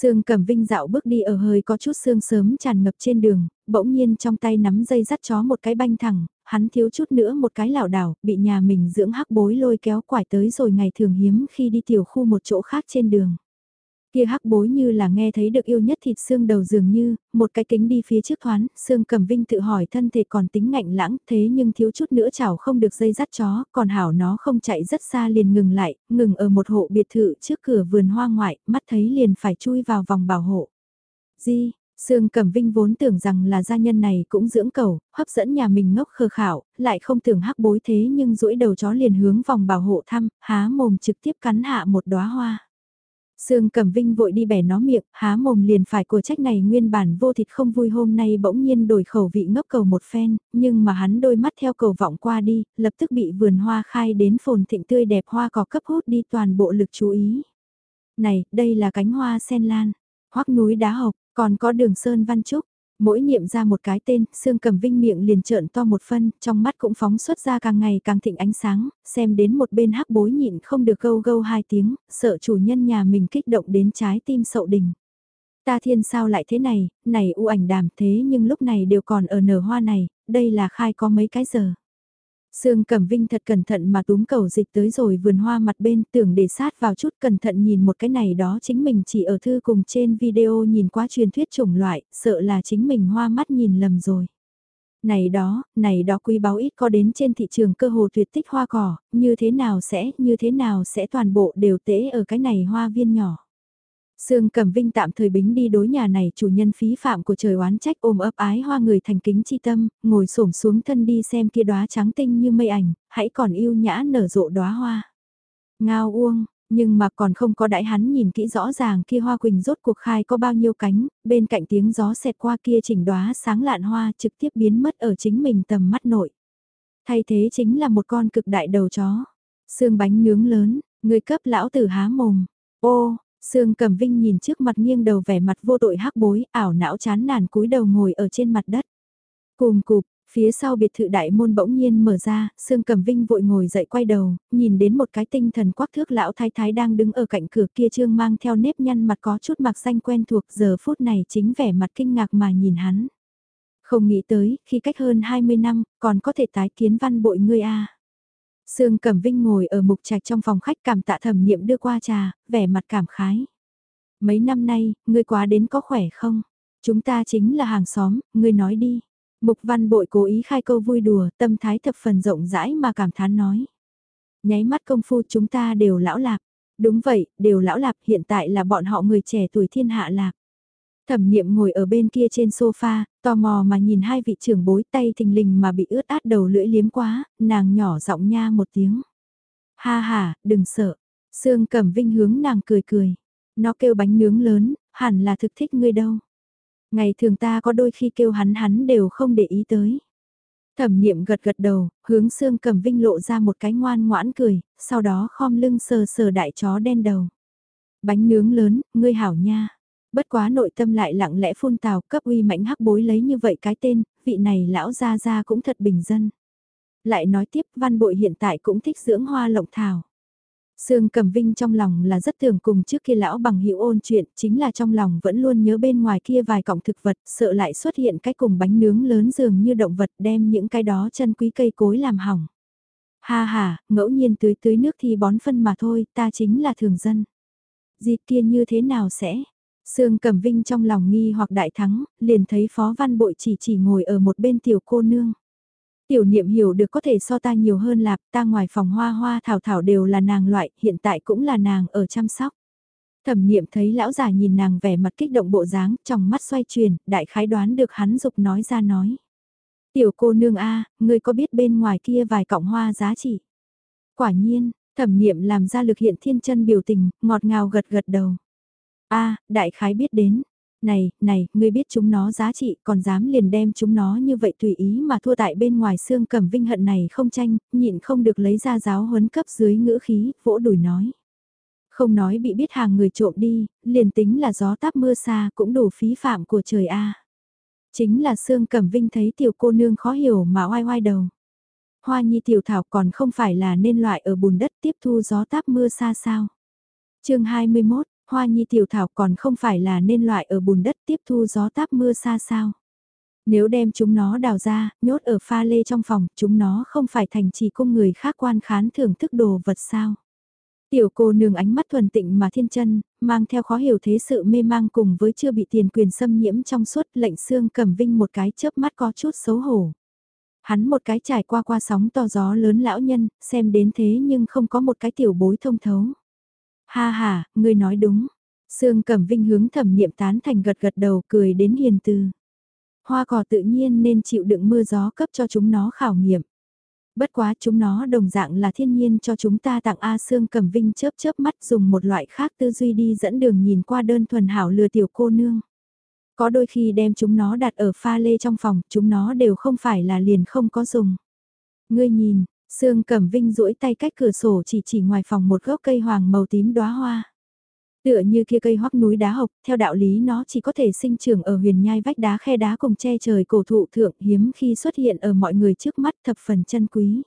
Sương cẩm vinh dạo bước đi ở hơi có chút sương sớm tràn ngập trên đường, bỗng nhiên trong tay nắm dây dắt chó một cái banh thẳng, hắn thiếu chút nữa một cái lảo đảo, bị nhà mình dưỡng hắc bối lôi kéo quải tới rồi ngày thường hiếm khi đi tiểu khu một chỗ khác trên đường. Kia hắc bối như là nghe thấy được yêu nhất thịt xương đầu dường như, một cái kính đi phía trước thoán, xương cầm vinh tự hỏi thân thể còn tính ngạnh lãng, thế nhưng thiếu chút nữa chảo không được dây dắt chó, còn hảo nó không chạy rất xa liền ngừng lại, ngừng ở một hộ biệt thự trước cửa vườn hoa ngoại, mắt thấy liền phải chui vào vòng bảo hộ. Di, Sương Cẩm Vinh vốn tưởng rằng là gia nhân này cũng dưỡng cầu, hấp dẫn nhà mình ngốc khờ khảo, lại không tưởng hắc bối thế nhưng duỗi đầu chó liền hướng vòng bảo hộ thăm, há mồm trực tiếp cắn hạ một đóa hoa. Sương Cẩm Vinh vội đi bẻ nó miệng, há mồm liền phải của trách này nguyên bản vô thịt không vui hôm nay bỗng nhiên đổi khẩu vị ngốc cầu một phen, nhưng mà hắn đôi mắt theo cầu vọng qua đi, lập tức bị vườn hoa khai đến phồn thịnh tươi đẹp hoa cỏ cấp hút đi toàn bộ lực chú ý. Này, đây là cánh hoa sen lan, hoắc núi đá hộc, còn có đường sơn văn trúc, mỗi niệm ra một cái tên, xương cầm vinh miệng liền trợn to một phân, trong mắt cũng phóng xuất ra càng ngày càng thịnh ánh sáng, xem đến một bên hắc bối nhịn không được gâu gâu hai tiếng, sợ chủ nhân nhà mình kích động đến trái tim sậu đình. Ta thiên sao lại thế này, này u ảnh đàm thế nhưng lúc này đều còn ở nở hoa này, đây là khai có mấy cái giờ. Sương Cẩm Vinh thật cẩn thận mà túm cầu dịch tới rồi vườn hoa mặt bên tưởng để sát vào chút cẩn thận nhìn một cái này đó chính mình chỉ ở thư cùng trên video nhìn qua truyền thuyết chủng loại, sợ là chính mình hoa mắt nhìn lầm rồi. Này đó, này đó quý báu ít có đến trên thị trường cơ hồ tuyệt tích hoa cỏ, như thế nào sẽ, như thế nào sẽ toàn bộ đều tế ở cái này hoa viên nhỏ. Sương Cẩm Vinh tạm thời bính đi đối nhà này chủ nhân phí phạm của trời oán trách ôm ấp ái hoa người thành kính chi tâm, ngồi xổm xuống thân đi xem kia đóa trắng tinh như mây ảnh, hãy còn yêu nhã nở rộ đóa hoa. Ngao uông, nhưng mà còn không có đại hắn nhìn kỹ rõ ràng kia hoa quỳnh rốt cuộc khai có bao nhiêu cánh, bên cạnh tiếng gió xẹt qua kia chỉnh đóa sáng lạn hoa trực tiếp biến mất ở chính mình tầm mắt nội. Thay thế chính là một con cực đại đầu chó. Xương bánh nướng lớn, người cấp lão tử há mồm. Ô, Sương Cẩm Vinh nhìn trước mặt nghiêng đầu vẻ mặt vô tội hắc bối, ảo não chán nản cúi đầu ngồi ở trên mặt đất. Cùng cụp, phía sau biệt thự đại môn bỗng nhiên mở ra, Sương Cẩm Vinh vội ngồi dậy quay đầu, nhìn đến một cái tinh thần quắc thước lão thái thái đang đứng ở cạnh cửa kia trương mang theo nếp nhăn mặt có chút mặc xanh quen thuộc giờ phút này chính vẻ mặt kinh ngạc mà nhìn hắn. Không nghĩ tới, khi cách hơn 20 năm, còn có thể tái kiến văn bội ngươi a Sương Cẩm Vinh ngồi ở mục trạch trong phòng khách cảm tạ thẩm niệm đưa qua trà, vẻ mặt cảm khái. Mấy năm nay, ngươi quá đến có khỏe không? Chúng ta chính là hàng xóm, ngươi nói đi. Mục văn bội cố ý khai câu vui đùa, tâm thái thập phần rộng rãi mà cảm thán nói. Nháy mắt công phu chúng ta đều lão lạc. Đúng vậy, đều lão lạc hiện tại là bọn họ người trẻ tuổi thiên hạ lạc. Thẩm niệm ngồi ở bên kia trên sofa, tò mò mà nhìn hai vị trưởng bối tay thình lình mà bị ướt át đầu lưỡi liếm quá, nàng nhỏ giọng nha một tiếng. Ha ha, đừng sợ. Sương Cẩm Vinh hướng nàng cười cười. Nó kêu bánh nướng lớn, hẳn là thực thích ngươi đâu. Ngày thường ta có đôi khi kêu hắn hắn đều không để ý tới. Thẩm niệm gật gật đầu, hướng Sương Cẩm Vinh lộ ra một cái ngoan ngoãn cười, sau đó khom lưng sờ sờ đại chó đen đầu. Bánh nướng lớn, ngươi hảo nha bất quá nội tâm lại lặng lẽ phun tào cấp uy mãnh hắc bối lấy như vậy cái tên, vị này lão gia gia cũng thật bình dân. Lại nói tiếp văn bội hiện tại cũng thích dưỡng hoa lộng thảo. Sương Cẩm Vinh trong lòng là rất thường cùng trước kia lão bằng hữu ôn chuyện, chính là trong lòng vẫn luôn nhớ bên ngoài kia vài cọng thực vật, sợ lại xuất hiện cái cùng bánh nướng lớn dường như động vật đem những cái đó chân quý cây cối làm hỏng. Ha ha, ngẫu nhiên tưới tưới nước thì bón phân mà thôi, ta chính là thường dân. Dịp kia như thế nào sẽ? Sương Cẩm Vinh trong lòng nghi hoặc đại thắng, liền thấy Phó Văn Bội chỉ chỉ ngồi ở một bên tiểu cô nương. Tiểu niệm hiểu được có thể so ta nhiều hơn lạp, ta ngoài phòng hoa hoa thảo thảo đều là nàng loại, hiện tại cũng là nàng ở chăm sóc. Thẩm niệm thấy lão già nhìn nàng vẻ mặt kích động bộ dáng, trong mắt xoay chuyển, đại khái đoán được hắn dục nói ra nói. Tiểu cô nương A, ngươi có biết bên ngoài kia vài cọng hoa giá trị? Quả nhiên, thẩm niệm làm ra lực hiện thiên chân biểu tình, ngọt ngào gật gật đầu. A, đại khái biết đến, này, này, ngươi biết chúng nó giá trị còn dám liền đem chúng nó như vậy tùy ý mà thua tại bên ngoài xương cầm vinh hận này không tranh, nhịn không được lấy ra giáo huấn cấp dưới ngữ khí, vỗ đùi nói. Không nói bị biết hàng người trộm đi, liền tính là gió táp mưa xa cũng đủ phí phạm của trời A. Chính là xương Cẩm Vinh thấy tiểu cô nương khó hiểu mà oai oai đầu. Hoa nhi tiểu thảo còn không phải là nên loại ở bùn đất tiếp thu gió táp mưa xa sao. chương 21, hoa nhi tiểu thảo còn không phải là nên loại ở bùn đất tiếp thu gió táp mưa xa sao. Nếu đem chúng nó đào ra, nhốt ở pha lê trong phòng, chúng nó không phải thành chỉ cung người khác quan khán thưởng thức đồ vật sao. Tiểu cô nương ánh mắt thuần tịnh mà thiên chân, mang theo khó hiểu thế sự mê mang cùng với chưa bị tiền quyền xâm nhiễm trong suốt lệnh xương cầm vinh một cái chớp mắt có chút xấu hổ. Hắn một cái trải qua qua sóng to gió lớn lão nhân, xem đến thế nhưng không có một cái tiểu bối thông thấu. Ha ha, ngươi nói đúng. Sương Cẩm Vinh hướng thẩm niệm tán thành gật gật đầu cười đến hiền từ. Hoa cỏ tự nhiên nên chịu đựng mưa gió cấp cho chúng nó khảo nghiệm. Bất quá chúng nó đồng dạng là thiên nhiên cho chúng ta tặng A Sương Cẩm Vinh chớp chớp mắt dùng một loại khác tư duy đi dẫn đường nhìn qua đơn thuần hảo lừa tiểu cô nương. Có đôi khi đem chúng nó đặt ở pha lê trong phòng, chúng nó đều không phải là liền không có dùng. Ngươi nhìn, Sương Cẩm Vinh duỗi tay cách cửa sổ chỉ chỉ ngoài phòng một gốc cây hoàng màu tím đóa hoa. Tựa như kia cây hoắc núi đá hộc, theo đạo lý nó chỉ có thể sinh trưởng ở huyền nhai vách đá khe đá cùng che trời cổ thụ thượng hiếm khi xuất hiện ở mọi người trước mắt thập phần chân quý.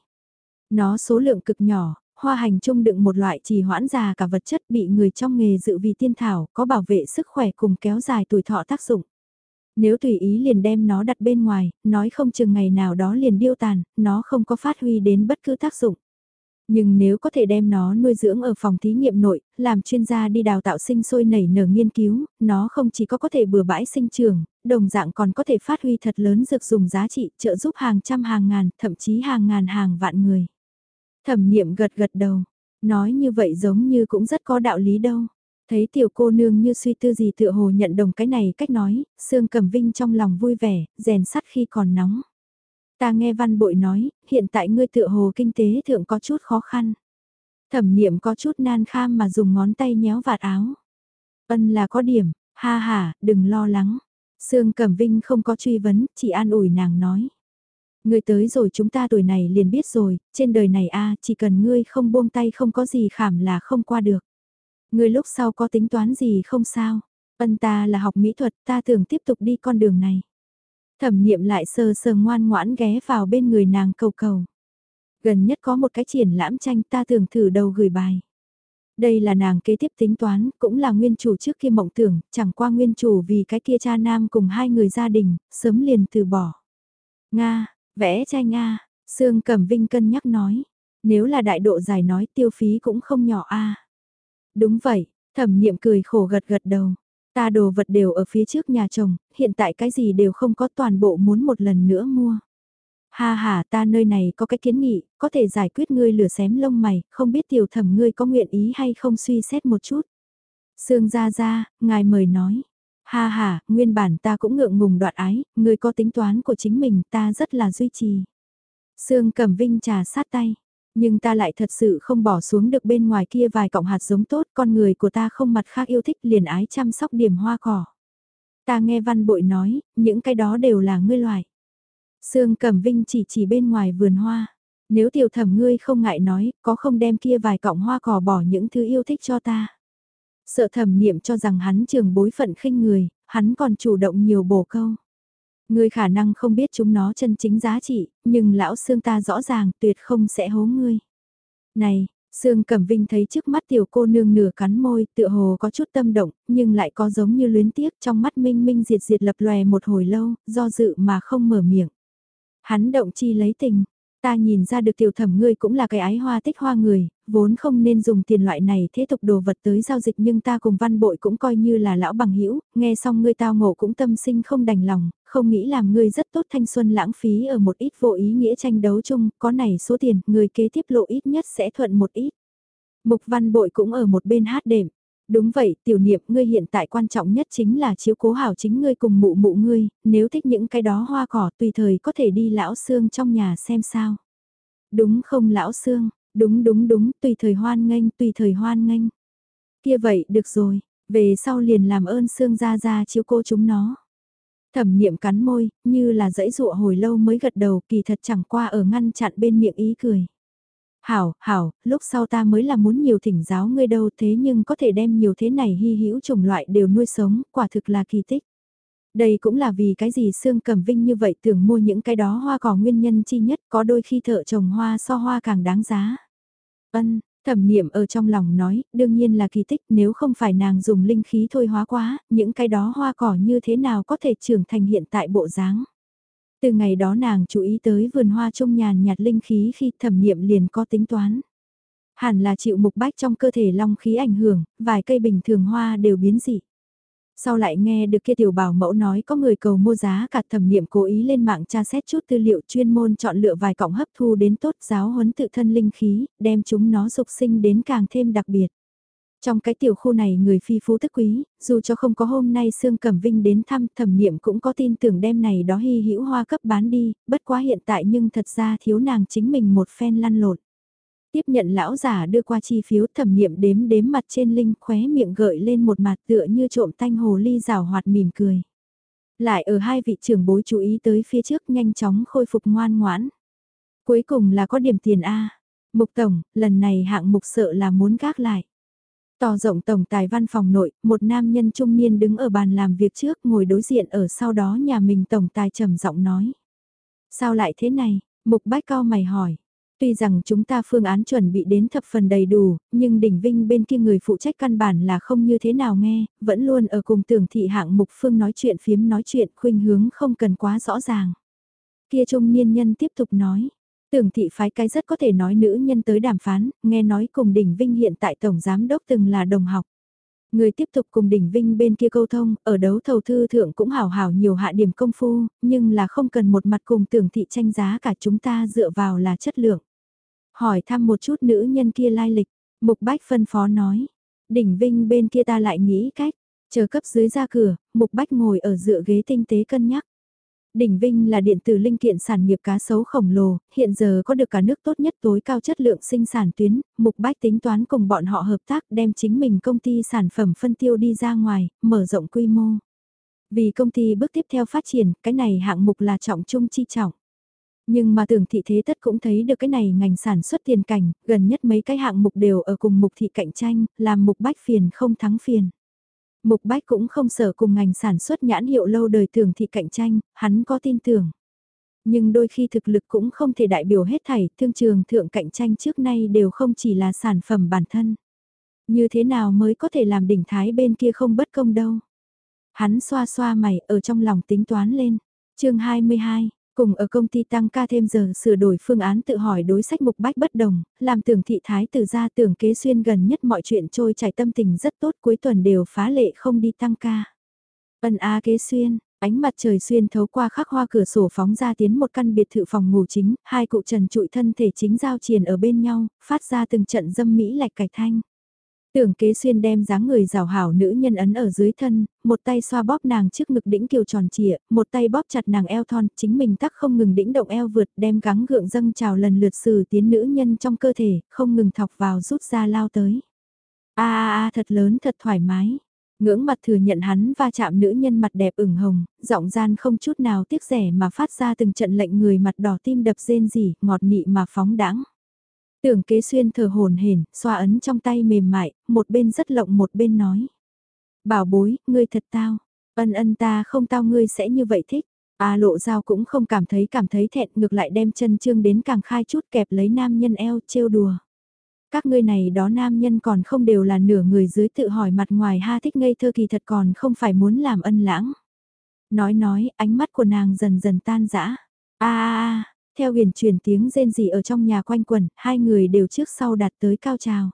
Nó số lượng cực nhỏ, hoa hành trung đựng một loại trì hoãn già cả vật chất bị người trong nghề dự vì tiên thảo có bảo vệ sức khỏe cùng kéo dài tuổi thọ tác dụng. Nếu tùy ý liền đem nó đặt bên ngoài, nói không chừng ngày nào đó liền điêu tàn, nó không có phát huy đến bất cứ tác dụng. Nhưng nếu có thể đem nó nuôi dưỡng ở phòng thí nghiệm nội, làm chuyên gia đi đào tạo sinh sôi nảy nở nghiên cứu, nó không chỉ có có thể bừa bãi sinh trường, đồng dạng còn có thể phát huy thật lớn dược dùng giá trị trợ giúp hàng trăm hàng ngàn, thậm chí hàng ngàn hàng vạn người. Thẩm niệm gật gật đầu, nói như vậy giống như cũng rất có đạo lý đâu. Thấy tiểu cô nương như suy tư gì tựa hồ nhận đồng cái này cách nói, Sương Cẩm Vinh trong lòng vui vẻ, rèn sắt khi còn nóng. Ta nghe văn bội nói, hiện tại ngươi tựa hồ kinh tế thượng có chút khó khăn. Thẩm niệm có chút nan kham mà dùng ngón tay nhéo vạt áo. Ân là có điểm, ha ha, đừng lo lắng. Sương Cẩm Vinh không có truy vấn, chỉ an ủi nàng nói. Ngươi tới rồi chúng ta tuổi này liền biết rồi, trên đời này a chỉ cần ngươi không buông tay không có gì khảm là không qua được. Ngươi lúc sau có tính toán gì không sao. Ân ta là học mỹ thuật ta thường tiếp tục đi con đường này. Thẩm niệm lại sờ sờ ngoan ngoãn ghé vào bên người nàng cầu cầu. Gần nhất có một cái triển lãm tranh ta thường thử đầu gửi bài. Đây là nàng kế tiếp tính toán, cũng là nguyên chủ trước kia mộng tưởng, chẳng qua nguyên chủ vì cái kia cha nam cùng hai người gia đình, sớm liền từ bỏ. Nga, vẽ tranh Nga, Sương Cẩm Vinh cân nhắc nói, nếu là đại độ giải nói tiêu phí cũng không nhỏ a. Đúng vậy, thẩm niệm cười khổ gật gật đầu. Ta đồ vật đều ở phía trước nhà chồng, hiện tại cái gì đều không có toàn bộ muốn một lần nữa mua. Ha ha ta nơi này có cái kiến nghị, có thể giải quyết ngươi lửa xém lông mày, không biết tiểu thẩm ngươi có nguyện ý hay không suy xét một chút. Sương ra ra, ngài mời nói. Ha ha, nguyên bản ta cũng ngượng ngùng đoạn ái, ngươi có tính toán của chính mình ta rất là duy trì. Sương cầm vinh trà sát tay. Nhưng ta lại thật sự không bỏ xuống được bên ngoài kia vài cọng hạt giống tốt, con người của ta không mặt khác yêu thích liền ái chăm sóc điểm hoa cỏ. Ta nghe văn bội nói, những cái đó đều là ngươi loại. Sương Cẩm Vinh chỉ chỉ bên ngoài vườn hoa. Nếu tiểu thẩm ngươi không ngại nói, có không đem kia vài cọng hoa cỏ bỏ những thứ yêu thích cho ta. Sợ thẩm niệm cho rằng hắn trường bối phận khinh người, hắn còn chủ động nhiều bổ câu. Ngươi khả năng không biết chúng nó chân chính giá trị, nhưng lão xương ta rõ ràng tuyệt không sẽ hố ngươi. Này, Sương Cẩm Vinh thấy trước mắt tiểu cô nương nửa cắn môi, tựa hồ có chút tâm động, nhưng lại có giống như luyến tiếc trong mắt minh minh diệt diệt lập lòe một hồi lâu, do dự mà không mở miệng. Hắn động chi lấy tình, ta nhìn ra được tiểu thẩm ngươi cũng là cái ái hoa tích hoa người, vốn không nên dùng tiền loại này thế tục đồ vật tới giao dịch nhưng ta cùng văn bội cũng coi như là lão bằng hữu nghe xong ngươi tao ngộ cũng tâm sinh không đành lòng, không nghĩ làm ngươi rất tốt thanh xuân lãng phí ở một ít vô ý nghĩa tranh đấu chung, có này số tiền, người kế tiếp lộ ít nhất sẽ thuận một ít. Mục văn bội cũng ở một bên hát đệm. Đúng vậy, tiểu niệm ngươi hiện tại quan trọng nhất chính là chiếu cố hảo chính ngươi cùng mụ mụ ngươi, nếu thích những cái đó hoa cỏ tùy thời có thể đi lão xương trong nhà xem sao. Đúng không lão xương, đúng đúng đúng, tùy thời hoan nghênh, tùy thời hoan nghênh. Kia vậy, được rồi, về sau liền làm ơn xương ra ra chiếu cô chúng nó. Thẩm niệm cắn môi, như là dãy dụa hồi lâu mới gật đầu kỳ thật chẳng qua ở ngăn chặn bên miệng ý cười. Hảo, hảo, lúc sau ta mới là muốn nhiều thỉnh giáo ngươi đâu thế nhưng có thể đem nhiều thế này hy hữu chủng loại đều nuôi sống, quả thực là kỳ tích. Đây cũng là vì cái gì Sương Cẩm Vinh như vậy tưởng mua những cái đó hoa cỏ nguyên nhân chi nhất có đôi khi thợ trồng hoa so hoa càng đáng giá. Ân, thẩm niệm ở trong lòng nói, đương nhiên là kỳ tích nếu không phải nàng dùng linh khí thôi hóa quá, những cái đó hoa cỏ như thế nào có thể trưởng thành hiện tại bộ dáng. Từ ngày đó nàng chú ý tới vườn hoa trông nhàn nhạt linh khí khi thẩm niệm liền có tính toán. Hẳn là chịu mục bách trong cơ thể long khí ảnh hưởng, vài cây bình thường hoa đều biến dị. Sau lại nghe được kia tiểu bảo mẫu nói có người cầu mua giá cả thẩm niệm cố ý lên mạng tra xét chút tư liệu chuyên môn chọn lựa vài cọng hấp thu đến tốt giáo huấn tự thân linh khí, đem chúng nó dục sinh đến càng thêm đặc biệt. Trong cái tiểu khu này người phi phú thức quý, dù cho không có hôm nay Sương Cẩm Vinh đến thăm thẩm niệm cũng có tin tưởng đem này đó hy hữu hoa cấp bán đi, bất quá hiện tại nhưng thật ra thiếu nàng chính mình một phen lăn lộn. Tiếp nhận lão giả đưa qua chi phiếu thẩm niệm đếm đếm mặt trên linh khóe miệng gợi lên một mặt tựa như trộm tanh hồ ly rào hoạt mỉm cười. Lại ở hai vị trưởng bối chú ý tới phía trước nhanh chóng khôi phục ngoan ngoãn. Cuối cùng là có điểm tiền A. Mục Tổng, lần này hạng mục sợ là muốn gác lại. To rộng tổng tài văn phòng nội, một nam nhân trung niên đứng ở bàn làm việc trước ngồi đối diện ở sau đó nhà mình tổng tài trầm giọng nói. Sao lại thế này? Mục bách cao mày hỏi. Tuy rằng chúng ta phương án chuẩn bị đến thập phần đầy đủ, nhưng đỉnh vinh bên kia người phụ trách căn bản là không như thế nào nghe, vẫn luôn ở cùng tưởng thị hạng mục phương nói chuyện phiếm nói chuyện khuynh hướng không cần quá rõ ràng. Kia trung niên nhân tiếp tục nói, tưởng thị phái cái rất có thể nói nữ nhân tới đàm phán, nghe nói cùng đỉnh vinh hiện tại tổng giám đốc từng là đồng học. Người tiếp tục cùng đỉnh vinh bên kia câu thông, ở đấu thầu thư thượng cũng hào hào nhiều hạ điểm công phu, nhưng là không cần một mặt cùng tưởng thị tranh giá cả chúng ta dựa vào là chất lượng. Hỏi thăm một chút nữ nhân kia lai lịch, Mục Bách phân phó nói, đỉnh vinh bên kia ta lại nghĩ cách, chờ cấp dưới ra cửa, Mục Bách ngồi ở dựa ghế tinh tế cân nhắc. Đỉnh Vinh là điện tử linh kiện sản nghiệp cá sấu khổng lồ, hiện giờ có được cả nước tốt nhất tối cao chất lượng sinh sản tuyến, Mục Bách tính toán cùng bọn họ hợp tác đem chính mình công ty sản phẩm phân tiêu đi ra ngoài, mở rộng quy mô. Vì công ty bước tiếp theo phát triển, cái này hạng mục là trọng trung chi trọng. Nhưng mà tưởng thị thế tất cũng thấy được cái này ngành sản xuất tiền cảnh, gần nhất mấy cái hạng mục đều ở cùng mục thị cạnh tranh, làm mục bách phiền không thắng phiền. Mục Bách cũng không sở cùng ngành sản xuất nhãn hiệu lâu đời thường thị cạnh tranh, hắn có tin tưởng. Nhưng đôi khi thực lực cũng không thể đại biểu hết thảy, thương trường thượng cạnh tranh trước nay đều không chỉ là sản phẩm bản thân. Như thế nào mới có thể làm đỉnh thái bên kia không bất công đâu. Hắn xoa xoa mày ở trong lòng tính toán lên. chương 22, Cùng ở công ty tăng ca thêm giờ sửa đổi phương án tự hỏi đối sách mục bách bất đồng, làm tưởng thị thái từ ra tưởng kế xuyên gần nhất mọi chuyện trôi chảy tâm tình rất tốt cuối tuần đều phá lệ không đi tăng ca. Ân a kế xuyên, ánh mặt trời xuyên thấu qua khắc hoa cửa sổ phóng ra tiến một căn biệt thự phòng ngủ chính, hai cụ trần trụi thân thể chính giao triền ở bên nhau, phát ra từng trận dâm mỹ lạch cạch thanh. Tưởng kế xuyên đem dáng người rào hảo nữ nhân ấn ở dưới thân, một tay xoa bóp nàng trước ngực đĩnh kiều tròn trịa, một tay bóp chặt nàng eo thon, chính mình tắc không ngừng đĩnh động eo vượt đem gắng gượng dâng trào lần lượt xử tiến nữ nhân trong cơ thể, không ngừng thọc vào rút ra lao tới. a a a thật lớn thật thoải mái. Ngưỡng mặt thừa nhận hắn va chạm nữ nhân mặt đẹp ửng hồng, giọng gian không chút nào tiếc rẻ mà phát ra từng trận lệnh người mặt đỏ tim đập rên rỉ, ngọt nị mà phóng đãng. Tưởng kế xuyên thở hồn hển, xoa ấn trong tay mềm mại, một bên rất lộng một bên nói. Bảo bối, ngươi thật tao. Ân ân ta không tao ngươi sẽ như vậy thích. A lộ dao cũng không cảm thấy cảm thấy thẹn ngược lại đem chân trương đến càng khai chút kẹp lấy nam nhân eo trêu đùa. Các ngươi này đó nam nhân còn không đều là nửa người dưới tự hỏi mặt ngoài ha thích ngây thơ kỳ thật còn không phải muốn làm ân lãng. Nói nói, ánh mắt của nàng dần dần tan rã. a a a theo huyền truyền tiếng rên rỉ ở trong nhà quanh quẩn, hai người đều trước sau đạt tới cao trào.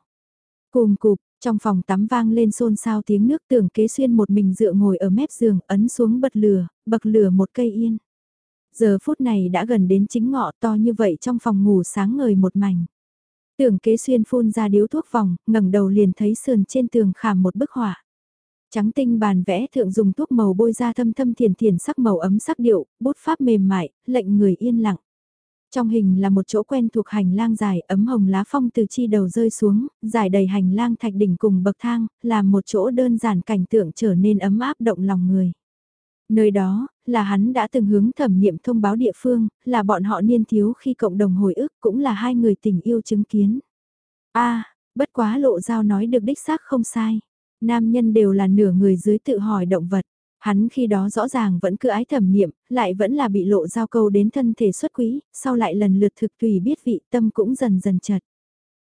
Cùng cục, trong phòng tắm vang lên xôn xao tiếng nước tưởng kế xuyên một mình dựa ngồi ở mép giường, ấn xuống bật lửa, bậc lửa một cây yên. Giờ phút này đã gần đến chính ngọ to như vậy trong phòng ngủ sáng ngời một mảnh. Tưởng kế xuyên phun ra điếu thuốc vòng, ngẩng đầu liền thấy sườn trên tường khảm một bức họa. Trắng tinh bàn vẽ thượng dùng thuốc màu bôi ra thâm thâm thiền thiền sắc màu ấm sắc điệu, bút pháp mềm mại, lệnh người yên lặng. Trong hình là một chỗ quen thuộc hành lang dài, ấm hồng lá phong từ chi đầu rơi xuống, dài đầy hành lang thạch đỉnh cùng bậc thang, làm một chỗ đơn giản cảnh tượng trở nên ấm áp động lòng người. Nơi đó, là hắn đã từng hướng thẩm niệm thông báo địa phương, là bọn họ niên thiếu khi cộng đồng hồi ức cũng là hai người tình yêu chứng kiến. a bất quá lộ giao nói được đích xác không sai. Nam nhân đều là nửa người dưới tự hỏi động vật. Hắn khi đó rõ ràng vẫn cứ ái thẩm niệm, lại vẫn là bị lộ giao câu đến thân thể xuất quý, sau lại lần lượt thực tùy biết vị tâm cũng dần dần chật.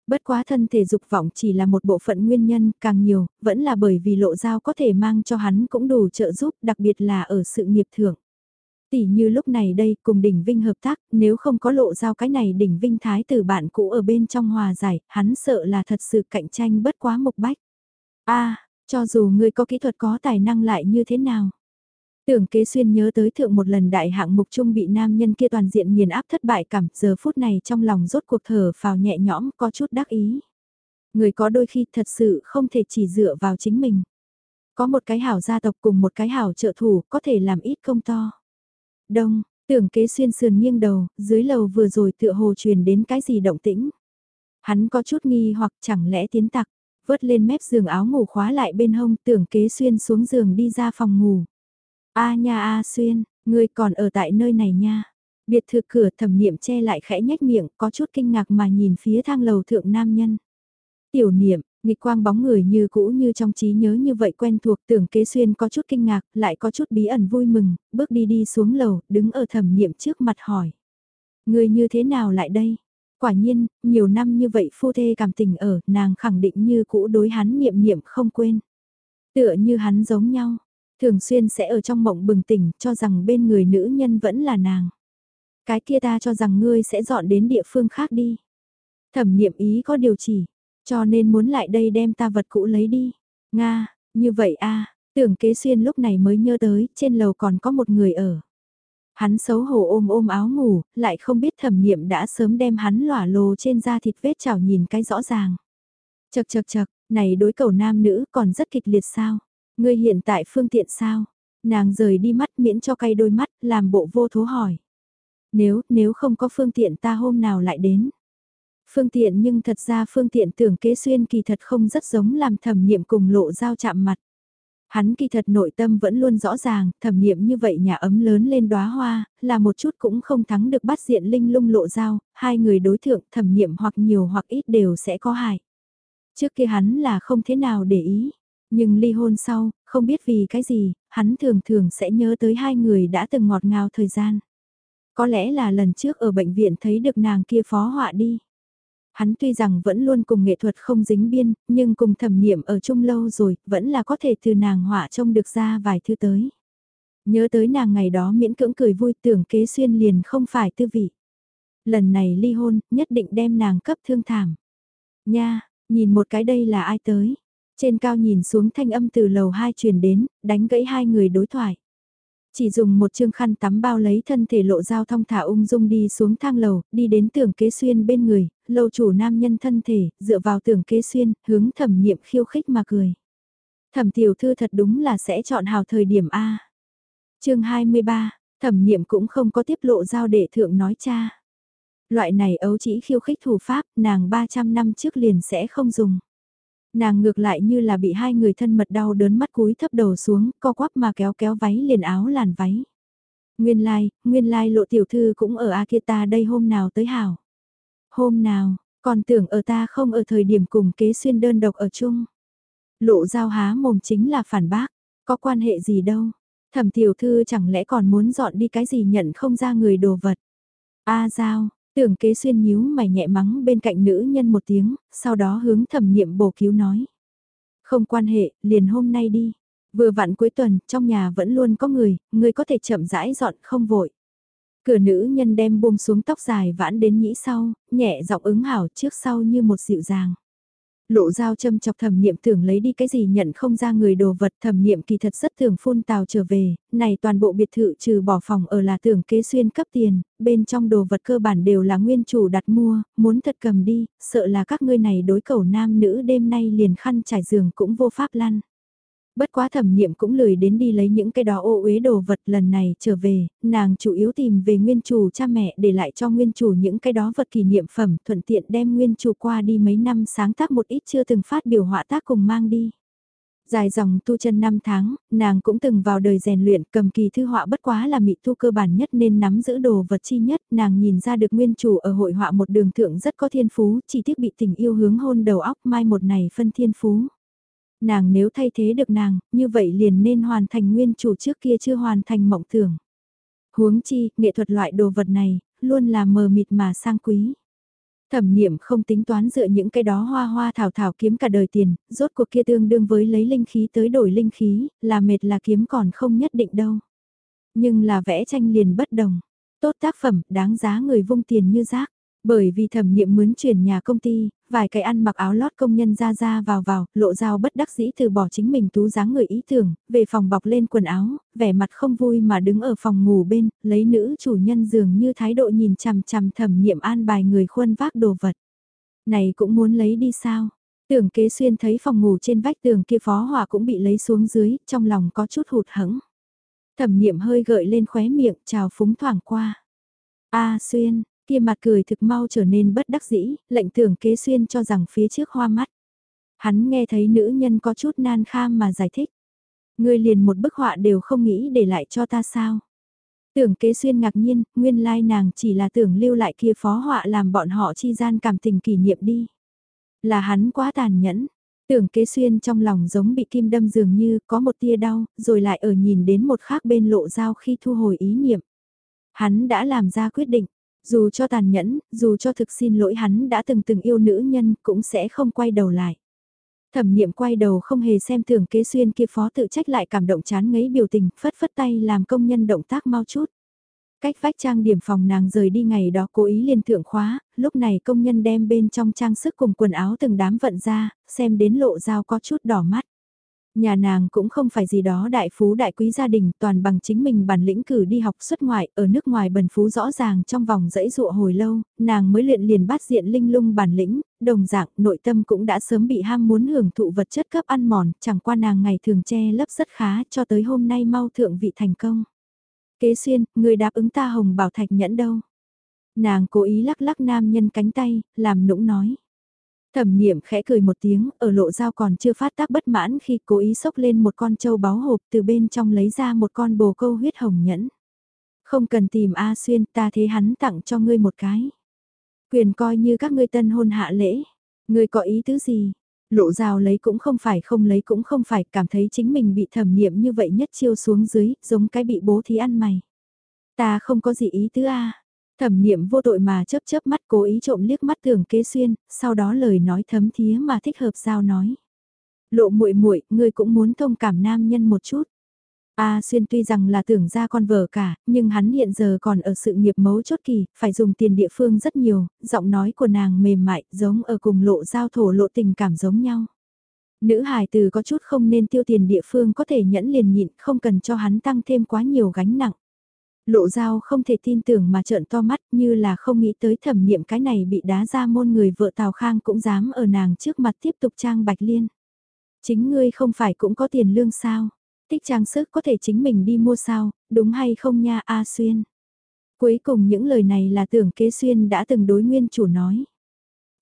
Bất quá thân thể dục vọng chỉ là một bộ phận nguyên nhân, càng nhiều, vẫn là bởi vì lộ giao có thể mang cho hắn cũng đủ trợ giúp, đặc biệt là ở sự nghiệp thưởng. Tỷ như lúc này đây, cùng đỉnh vinh hợp tác, nếu không có lộ giao cái này đỉnh vinh thái tử bạn cũ ở bên trong hòa giải, hắn sợ là thật sự cạnh tranh bất quá mục bách. a cho dù ngươi có kỹ thuật có tài năng lại như thế nào. Tưởng kế xuyên nhớ tới thượng một lần đại hạng mục chung bị nam nhân kia toàn diện nghiền áp thất bại cảm giờ phút này trong lòng rốt cuộc thở phào nhẹ nhõm có chút đắc ý. Người có đôi khi thật sự không thể chỉ dựa vào chính mình. Có một cái hảo gia tộc cùng một cái hảo trợ thủ có thể làm ít công to. Đông, tưởng kế xuyên sườn nghiêng đầu, dưới lầu vừa rồi tựa hồ truyền đến cái gì động tĩnh. Hắn có chút nghi hoặc chẳng lẽ tiến tặc, vớt lên mép giường áo ngủ khóa lại bên hông tưởng kế xuyên xuống giường đi ra phòng ngủ. A nha A xuyên, ngươi còn ở tại nơi này nha. Biệt thự cửa thẩm niệm che lại khẽ nhếch miệng có chút kinh ngạc mà nhìn phía thang lầu thượng nam nhân. Tiểu niệm, nghịch quang bóng người như cũ như trong trí nhớ như vậy quen thuộc tưởng kế xuyên có chút kinh ngạc, lại có chút bí ẩn vui mừng, bước đi đi xuống lầu, đứng ở thẩm niệm trước mặt hỏi. Người như thế nào lại đây? Quả nhiên, nhiều năm như vậy phu thê cảm tình ở, nàng khẳng định như cũ đối hắn niệm niệm không quên. Tựa như hắn giống nhau, thường xuyên sẽ ở trong mộng bừng tỉnh cho rằng bên người nữ nhân vẫn là nàng. Cái kia ta cho rằng ngươi sẽ dọn đến địa phương khác đi. Thẩm niệm ý có điều chỉ, cho nên muốn lại đây đem ta vật cũ lấy đi. Nga, như vậy a tưởng kế xuyên lúc này mới nhớ tới, trên lầu còn có một người ở. Hắn xấu hổ ôm ôm áo ngủ, lại không biết thẩm niệm đã sớm đem hắn lỏa lồ trên da thịt vết chảo nhìn cái rõ ràng. Chật chật chật, này đối cầu nam nữ còn rất kịch liệt sao? Ngươi hiện tại phương tiện sao? Nàng rời đi mắt miễn cho cay đôi mắt, làm bộ vô thố hỏi. Nếu, nếu không có phương tiện ta hôm nào lại đến. Phương tiện nhưng thật ra phương tiện tưởng kế xuyên kỳ thật không rất giống làm thẩm niệm cùng lộ giao chạm mặt. Hắn kỳ thật nội tâm vẫn luôn rõ ràng, thẩm niệm như vậy nhà ấm lớn lên đóa hoa, là một chút cũng không thắng được bắt diện linh lung lộ dao hai người đối thượng thẩm niệm hoặc nhiều hoặc ít đều sẽ có hại. Trước kia hắn là không thế nào để ý, nhưng ly hôn sau, không biết vì cái gì, hắn thường thường sẽ nhớ tới hai người đã từng ngọt ngào thời gian. Có lẽ là lần trước ở bệnh viện thấy được nàng kia phó họa đi. Hắn tuy rằng vẫn luôn cùng nghệ thuật không dính biên, nhưng cùng thẩm niệm ở chung lâu rồi, vẫn là có thể từ nàng họa trông được ra vài thứ tới. Nhớ tới nàng ngày đó miễn cưỡng cười vui tưởng kế xuyên liền không phải tư vị. Lần này ly hôn, nhất định đem nàng cấp thương thảm. Nha, nhìn một cái đây là ai tới. Trên cao nhìn xuống thanh âm từ lầu hai truyền đến, đánh gãy hai người đối thoại. Chỉ dùng một chương khăn tắm bao lấy thân thể lộ dao thông thả ung dung đi xuống thang lầu, đi đến tường kế xuyên bên người, lâu chủ nam nhân thân thể, dựa vào tường kế xuyên, hướng thẩm niệm khiêu khích mà cười. Thẩm tiểu thư thật đúng là sẽ chọn hào thời điểm A. chương 23, thẩm niệm cũng không có tiếp lộ giao để thượng nói cha. Loại này ấu chỉ khiêu khích thủ pháp, nàng 300 năm trước liền sẽ không dùng. Nàng ngược lại như là bị hai người thân mật đau đớn mắt cúi thấp đầu xuống, co quắp mà kéo kéo váy liền áo làn váy. Nguyên lai, like, nguyên lai like lộ tiểu thư cũng ở Akita đây hôm nào tới hảo. Hôm nào, còn tưởng ở ta không ở thời điểm cùng kế xuyên đơn độc ở chung. Lộ giao há mồm chính là phản bác, có quan hệ gì đâu. Thẩm tiểu thư chẳng lẽ còn muốn dọn đi cái gì nhận không ra người đồ vật. A giao, Tưởng kế xuyên nhíu mày nhẹ mắng bên cạnh nữ nhân một tiếng, sau đó hướng thẩm niệm bổ cứu nói. Không quan hệ, liền hôm nay đi. Vừa vặn cuối tuần, trong nhà vẫn luôn có người, người có thể chậm rãi dọn không vội. Cửa nữ nhân đem buông xuống tóc dài vãn đến nhĩ sau, nhẹ giọng ứng hảo trước sau như một dịu dàng. Lộ dao châm chọc thẩm niệm tưởng lấy đi cái gì nhận không ra người đồ vật thẩm niệm kỳ thật rất thường phun tào trở về, này toàn bộ biệt thự trừ bỏ phòng ở là tưởng kế xuyên cấp tiền, bên trong đồ vật cơ bản đều là nguyên chủ đặt mua, muốn thật cầm đi, sợ là các ngươi này đối cầu nam nữ đêm nay liền khăn trải giường cũng vô pháp lăn. Bất quá thẩm niệm cũng lười đến đi lấy những cái đó ô uế đồ vật lần này trở về, nàng chủ yếu tìm về nguyên chủ cha mẹ để lại cho nguyên chủ những cái đó vật kỷ niệm phẩm thuận tiện đem nguyên chủ qua đi mấy năm sáng tác một ít chưa từng phát biểu họa tác cùng mang đi. Dài dòng tu chân 5 tháng, nàng cũng từng vào đời rèn luyện cầm kỳ thư họa bất quá là mị thu cơ bản nhất nên nắm giữ đồ vật chi nhất, nàng nhìn ra được nguyên chủ ở hội họa một đường thượng rất có thiên phú, chỉ tiếc bị tình yêu hướng hôn đầu óc mai một này phân thiên phú nàng nếu thay thế được nàng, như vậy liền nên hoàn thành nguyên chủ trước kia chưa hoàn thành mộng tưởng. Huống chi, nghệ thuật loại đồ vật này, luôn là mờ mịt mà sang quý. Thẩm niệm không tính toán dựa những cái đó hoa hoa thảo thảo kiếm cả đời tiền, rốt cuộc kia tương đương với lấy linh khí tới đổi linh khí, là mệt là kiếm còn không nhất định đâu. Nhưng là vẽ tranh liền bất đồng. Tốt tác phẩm, đáng giá người vung tiền như rác. Bởi vì thẩm niệm mướn chuyển nhà công ty, vài cái ăn mặc áo lót công nhân ra ra vào vào, lộ dao bất đắc dĩ từ bỏ chính mình tú dáng người ý tưởng, về phòng bọc lên quần áo, vẻ mặt không vui mà đứng ở phòng ngủ bên, lấy nữ chủ nhân dường như thái độ nhìn chằm chằm thẩm niệm an bài người khuân vác đồ vật. Này cũng muốn lấy đi sao? Tưởng kế xuyên thấy phòng ngủ trên vách tường kia phó hỏa cũng bị lấy xuống dưới, trong lòng có chút hụt hẫng. Thẩm niệm hơi gợi lên khóe miệng, chào phúng thoảng qua. A xuyên, Kia mặt cười thực mau trở nên bất đắc dĩ, lệnh tưởng kế xuyên cho rằng phía trước hoa mắt. Hắn nghe thấy nữ nhân có chút nan kham mà giải thích. Người liền một bức họa đều không nghĩ để lại cho ta sao. Tưởng kế xuyên ngạc nhiên, nguyên lai nàng chỉ là tưởng lưu lại kia phó họa làm bọn họ chi gian cảm tình kỷ niệm đi. Là hắn quá tàn nhẫn, tưởng kế xuyên trong lòng giống bị kim đâm dường như có một tia đau, rồi lại ở nhìn đến một khác bên lộ dao khi thu hồi ý niệm. Hắn đã làm ra quyết định, dù cho tàn nhẫn, dù cho thực xin lỗi hắn đã từng từng yêu nữ nhân cũng sẽ không quay đầu lại. Thẩm niệm quay đầu không hề xem thường kế xuyên kia phó tự trách lại cảm động chán ngấy biểu tình, phất phất tay làm công nhân động tác mau chút. Cách vách trang điểm phòng nàng rời đi ngày đó cố ý liên thượng khóa, lúc này công nhân đem bên trong trang sức cùng quần áo từng đám vận ra, xem đến lộ dao có chút đỏ mắt. Nhà nàng cũng không phải gì đó đại phú đại quý gia đình toàn bằng chính mình bản lĩnh cử đi học xuất ngoại ở nước ngoài bần phú rõ ràng trong vòng dãy dụa hồi lâu, nàng mới luyện liền bát diện linh lung bản lĩnh, đồng dạng nội tâm cũng đã sớm bị ham muốn hưởng thụ vật chất cấp ăn mòn, chẳng qua nàng ngày thường che lấp rất khá cho tới hôm nay mau thượng vị thành công. Kế xuyên, người đáp ứng ta hồng bảo thạch nhẫn đâu. Nàng cố ý lắc lắc nam nhân cánh tay, làm nũng nói. Thẩm niệm khẽ cười một tiếng, ở lộ dao còn chưa phát tác bất mãn khi cố ý xốc lên một con trâu báo hộp từ bên trong lấy ra một con bồ câu huyết hồng nhẫn. Không cần tìm A Xuyên, ta thế hắn tặng cho ngươi một cái. Quyền coi như các ngươi tân hôn hạ lễ. Ngươi có ý tứ gì? Lộ rào lấy cũng không phải không lấy cũng không phải cảm thấy chính mình bị thẩm niệm như vậy nhất chiêu xuống dưới, giống cái bị bố thí ăn mày. Ta không có gì ý tứ a Thẩm niệm vô tội mà chớp chớp mắt cố ý trộm liếc mắt tưởng kế xuyên, sau đó lời nói thấm thía mà thích hợp giao nói. Lộ muội muội, ngươi cũng muốn thông cảm nam nhân một chút. A xuyên tuy rằng là tưởng ra con vợ cả, nhưng hắn hiện giờ còn ở sự nghiệp mấu chốt kỳ, phải dùng tiền địa phương rất nhiều, giọng nói của nàng mềm mại, giống ở cùng lộ giao thổ lộ tình cảm giống nhau. Nữ hài từ có chút không nên tiêu tiền địa phương có thể nhẫn liền nhịn, không cần cho hắn tăng thêm quá nhiều gánh nặng. Lộ dao không thể tin tưởng mà trợn to mắt như là không nghĩ tới thẩm niệm cái này bị đá ra môn người vợ Tào Khang cũng dám ở nàng trước mặt tiếp tục trang bạch liên. Chính ngươi không phải cũng có tiền lương sao? Tích trang sức có thể chính mình đi mua sao, đúng hay không nha A Xuyên? Cuối cùng những lời này là tưởng kế xuyên đã từng đối nguyên chủ nói.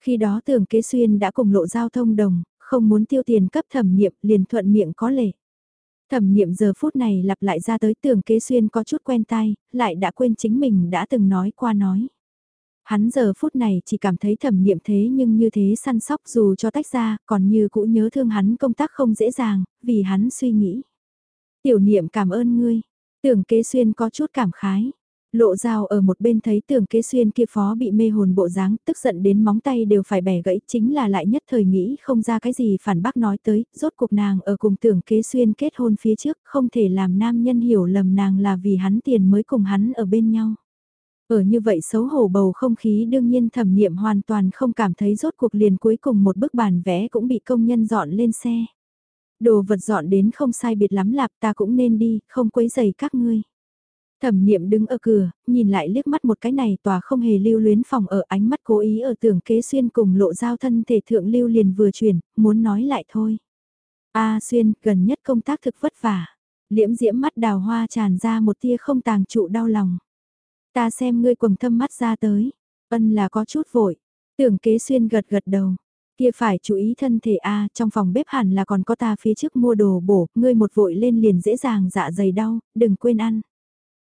Khi đó tưởng kế xuyên đã cùng lộ giao thông đồng, không muốn tiêu tiền cấp thẩm niệm liền thuận miệng có lệ. Thẩm niệm giờ phút này lặp lại ra tới tưởng kế xuyên có chút quen tai, lại đã quên chính mình đã từng nói qua nói. Hắn giờ phút này chỉ cảm thấy thẩm niệm thế nhưng như thế săn sóc dù cho tách ra, còn như cũ nhớ thương hắn công tác không dễ dàng, vì hắn suy nghĩ. Tiểu niệm cảm ơn ngươi, tưởng kế xuyên có chút cảm khái. Lộ dao ở một bên thấy tường kế xuyên kia phó bị mê hồn bộ dáng, tức giận đến móng tay đều phải bẻ gãy, chính là lại nhất thời nghĩ không ra cái gì phản bác nói tới, rốt cuộc nàng ở cùng tưởng kế xuyên kết hôn phía trước, không thể làm nam nhân hiểu lầm nàng là vì hắn tiền mới cùng hắn ở bên nhau. Ở như vậy xấu hổ bầu không khí đương nhiên thẩm niệm hoàn toàn không cảm thấy rốt cuộc liền cuối cùng một bức bản vẽ cũng bị công nhân dọn lên xe. Đồ vật dọn đến không sai biệt lắm lạp ta cũng nên đi, không quấy giày các ngươi. Thẩm niệm đứng ở cửa, nhìn lại liếc mắt một cái này tòa không hề lưu luyến phòng ở ánh mắt cố ý ở tưởng kế xuyên cùng lộ giao thân thể thượng lưu liền vừa chuyển, muốn nói lại thôi. A à, xuyên, gần nhất công tác thực vất vả. Liễm diễm mắt đào hoa tràn ra một tia không tàng trụ đau lòng. Ta xem ngươi quầng thâm mắt ra tới. Ân là có chút vội. Tưởng kế xuyên gật gật đầu. Kia phải chú ý thân thể A, trong phòng bếp hẳn là còn có ta phía trước mua đồ bổ, ngươi một vội lên liền dễ dàng dạ dày đau, đừng quên ăn.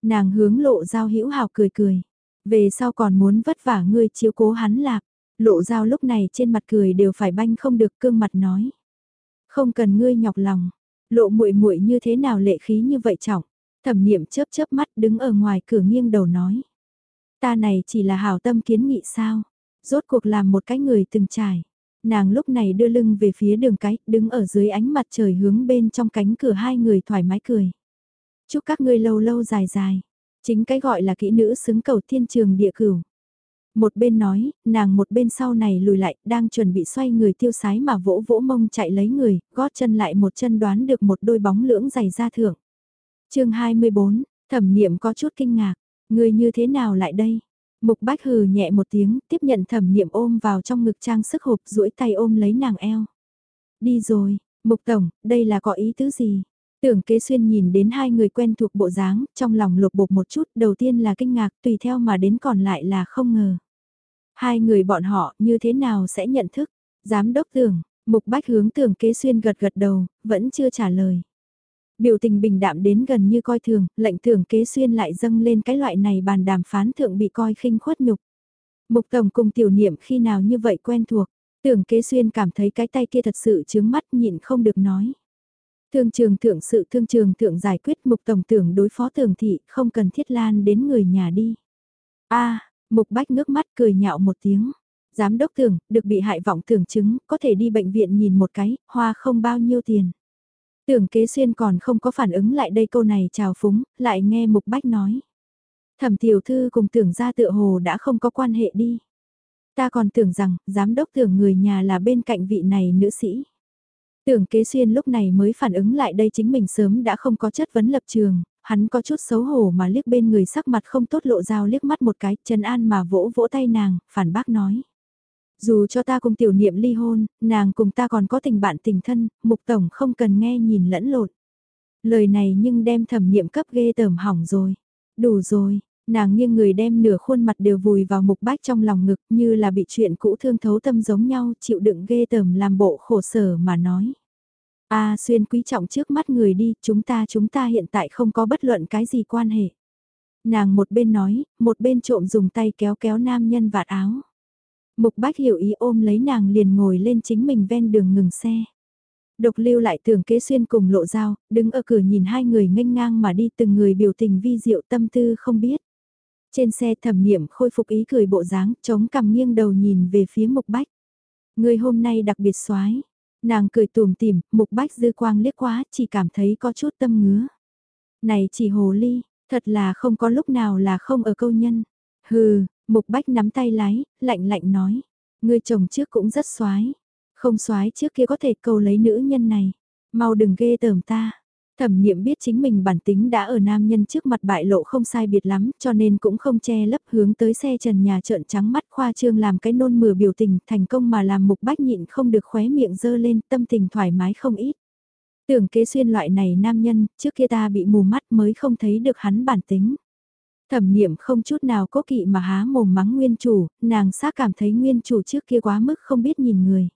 Nàng hướng lộ giao hữu hào cười cười. Về sau còn muốn vất vả ngươi chiếu cố hắn lạp. Lộ giao lúc này trên mặt cười đều phải banh không được cương mặt nói. Không cần ngươi nhọc lòng. Lộ muội muội như thế nào lệ khí như vậy trọng. Thẩm niệm chớp chớp mắt đứng ở ngoài cửa nghiêng đầu nói. Ta này chỉ là hảo tâm kiến nghị sao. Rốt cuộc làm một cái người từng trải. Nàng lúc này đưa lưng về phía đường cái, đứng ở dưới ánh mặt trời hướng bên trong cánh cửa hai người thoải mái cười. Chúc các ngươi lâu lâu dài dài. Chính cái gọi là kỹ nữ xứng cầu thiên trường địa cửu. Một bên nói, nàng một bên sau này lùi lại, đang chuẩn bị xoay người tiêu sái mà vỗ vỗ mông chạy lấy người, gót chân lại một chân đoán được một đôi bóng lưỡng giày ra thưởng. chương 24, thẩm niệm có chút kinh ngạc, người như thế nào lại đây? Mục bách hừ nhẹ một tiếng, tiếp nhận thẩm niệm ôm vào trong ngực trang sức hộp duỗi tay ôm lấy nàng eo. Đi rồi, mục tổng, đây là có ý tứ gì? Tưởng kế xuyên nhìn đến hai người quen thuộc bộ dáng, trong lòng lột bột một chút, đầu tiên là kinh ngạc, tùy theo mà đến còn lại là không ngờ. Hai người bọn họ như thế nào sẽ nhận thức? Giám đốc tưởng, mục bách hướng tưởng kế xuyên gật gật đầu, vẫn chưa trả lời. Biểu tình bình đạm đến gần như coi thường, lệnh tưởng kế xuyên lại dâng lên cái loại này bàn đàm phán thượng bị coi khinh khuất nhục. Mục tổng cùng tiểu niệm khi nào như vậy quen thuộc, tưởng kế xuyên cảm thấy cái tay kia thật sự chướng mắt nhịn không được nói. Thương trường thượng sự thương trường thượng giải quyết mục tổng tưởng đối phó tường thị không cần thiết lan đến người nhà đi. a mục bách ngước mắt cười nhạo một tiếng. Giám đốc tưởng, được bị hại vọng tưởng chứng, có thể đi bệnh viện nhìn một cái, hoa không bao nhiêu tiền. Tưởng kế xuyên còn không có phản ứng lại đây câu này chào phúng, lại nghe mục bách nói. Thẩm tiểu thư cùng tưởng ra tựa hồ đã không có quan hệ đi. Ta còn tưởng rằng, giám đốc tưởng người nhà là bên cạnh vị này nữ sĩ. Tưởng kế xuyên lúc này mới phản ứng lại đây chính mình sớm đã không có chất vấn lập trường, hắn có chút xấu hổ mà liếc bên người sắc mặt không tốt lộ dao liếc mắt một cái, trần an mà vỗ vỗ tay nàng, phản bác nói. Dù cho ta cùng tiểu niệm ly hôn, nàng cùng ta còn có tình bạn tình thân, mục tổng không cần nghe nhìn lẫn lộn. Lời này nhưng đem thẩm niệm cấp ghê tởm hỏng rồi. Đủ rồi, nàng nghiêng người đem nửa khuôn mặt đều vùi vào mục bách trong lòng ngực như là bị chuyện cũ thương thấu tâm giống nhau chịu đựng ghê tởm làm bộ khổ sở mà nói. A xuyên quý trọng trước mắt người đi, chúng ta chúng ta hiện tại không có bất luận cái gì quan hệ. Nàng một bên nói, một bên trộm dùng tay kéo kéo nam nhân vạt áo. Mục bách hiểu ý ôm lấy nàng liền ngồi lên chính mình ven đường ngừng xe. Độc lưu lại tưởng kế xuyên cùng lộ dao, đứng ở cửa nhìn hai người nghênh ngang mà đi từng người biểu tình vi diệu tâm tư không biết. Trên xe thẩm niệm khôi phục ý cười bộ dáng, chống cằm nghiêng đầu nhìn về phía mục bách. Người hôm nay đặc biệt xoái. Nàng cười tùm tìm, mục bách dư quang liếc quá, chỉ cảm thấy có chút tâm ngứa. Này chỉ hồ ly, thật là không có lúc nào là không ở câu nhân. Hừ, mục bách nắm tay lái, lạnh lạnh nói. Người chồng trước cũng rất xoái. Không xoái trước kia có thể câu lấy nữ nhân này. Mau đừng ghê tởm ta. Thẩm niệm biết chính mình bản tính đã ở nam nhân trước mặt bại lộ không sai biệt lắm cho nên cũng không che lấp hướng tới xe trần nhà trợn trắng mắt khoa trương làm cái nôn mửa biểu tình thành công mà làm mục bách nhịn không được khóe miệng dơ lên tâm tình thoải mái không ít. Tưởng kế xuyên loại này nam nhân, trước kia ta bị mù mắt mới không thấy được hắn bản tính. Thẩm niệm không chút nào cố kỵ mà há mồm mắng nguyên chủ, nàng xác cảm thấy nguyên chủ trước kia quá mức không biết nhìn người.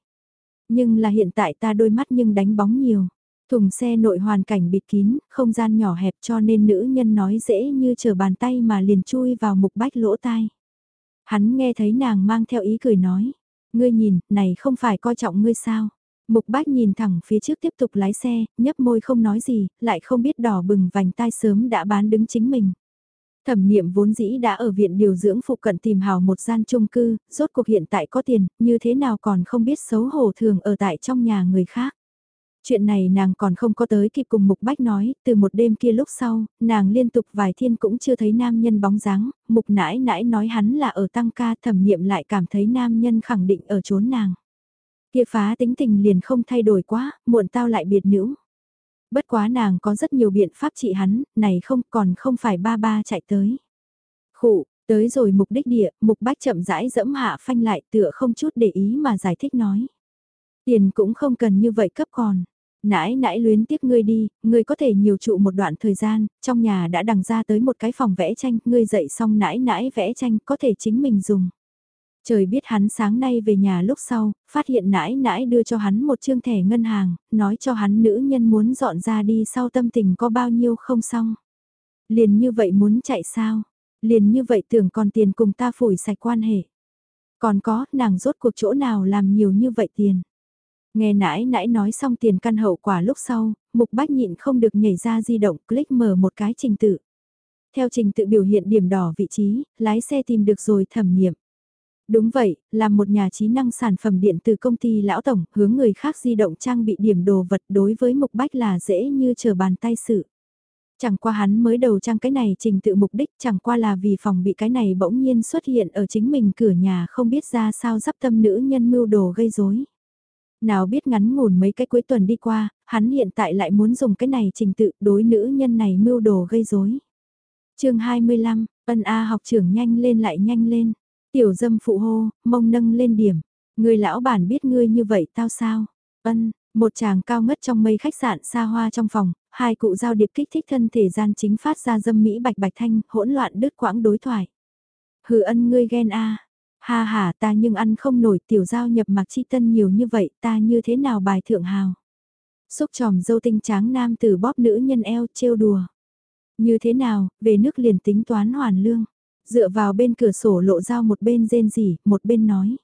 Nhưng là hiện tại ta đôi mắt nhưng đánh bóng nhiều. Thùng xe nội hoàn cảnh bịt kín, không gian nhỏ hẹp cho nên nữ nhân nói dễ như chờ bàn tay mà liền chui vào mục bách lỗ tai. Hắn nghe thấy nàng mang theo ý cười nói, ngươi nhìn, này không phải coi trọng ngươi sao. Mục bách nhìn thẳng phía trước tiếp tục lái xe, nhấp môi không nói gì, lại không biết đỏ bừng vành tai sớm đã bán đứng chính mình. Thẩm niệm vốn dĩ đã ở viện điều dưỡng phụ cận tìm hào một gian chung cư, rốt cuộc hiện tại có tiền, như thế nào còn không biết xấu hổ thường ở tại trong nhà người khác. Chuyện này nàng còn không có tới kịp cùng Mục Bách nói, từ một đêm kia lúc sau, nàng liên tục vài thiên cũng chưa thấy nam nhân bóng dáng, Mục nãi nãi nói hắn là ở tăng ca thẩm niệm lại cảm thấy nam nhân khẳng định ở trốn nàng. Kia phá tính tình liền không thay đổi quá, muộn tao lại biệt nữ. Bất quá nàng có rất nhiều biện pháp trị hắn, này không còn không phải ba ba chạy tới. Khụ, tới rồi mục đích địa, mục bách chậm rãi dẫm hạ phanh lại tựa không chút để ý mà giải thích nói. Tiền cũng không cần như vậy cấp còn. Nãi nãi luyến tiếc ngươi đi, ngươi có thể nhiều trụ một đoạn thời gian, trong nhà đã đằng ra tới một cái phòng vẽ tranh, ngươi dậy xong nãi nãi vẽ tranh có thể chính mình dùng. Trời biết hắn sáng nay về nhà lúc sau, phát hiện nãi nãi đưa cho hắn một chương thẻ ngân hàng, nói cho hắn nữ nhân muốn dọn ra đi sau tâm tình có bao nhiêu không xong. Liền như vậy muốn chạy sao? Liền như vậy tưởng còn tiền cùng ta phủi sạch quan hệ. Còn có, nàng rốt cuộc chỗ nào làm nhiều như vậy tiền. Nghe nãi nãi nói xong tiền căn hậu quả lúc sau, mục bách nhịn không được nhảy ra di động click mở một cái trình tự. Theo trình tự biểu hiện điểm đỏ vị trí, lái xe tìm được rồi thẩm nghiệm. Đúng vậy, là một nhà trí năng sản phẩm điện từ công ty lão tổng, hướng người khác di động trang bị điểm đồ vật đối với mục bách là dễ như chờ bàn tay sự. Chẳng qua hắn mới đầu trang cái này trình tự mục đích chẳng qua là vì phòng bị cái này bỗng nhiên xuất hiện ở chính mình cửa nhà không biết ra sao dắp tâm nữ nhân mưu đồ gây rối. Nào biết ngắn ngủn mấy cái cuối tuần đi qua, hắn hiện tại lại muốn dùng cái này trình tự đối nữ nhân này mưu đồ gây rối. chương 25, ân A học trưởng nhanh lên lại nhanh lên. Tiểu dâm phụ hô, mông nâng lên điểm. Người lão bản biết ngươi như vậy tao sao? Ân, một chàng cao ngất trong mây khách sạn xa hoa trong phòng, hai cụ giao điệp kích thích thân thể gian chính phát ra dâm mỹ bạch bạch thanh, hỗn loạn đứt quãng đối thoại. Hừ ân ngươi ghen a Ha ha ta nhưng ăn không nổi tiểu giao nhập mặc chi tân nhiều như vậy ta như thế nào bài thượng hào. Xúc tròm dâu tinh tráng nam từ bóp nữ nhân eo trêu đùa. Như thế nào, về nước liền tính toán hoàn lương. Dựa vào bên cửa sổ lộ dao một bên rên rỉ, một bên nói.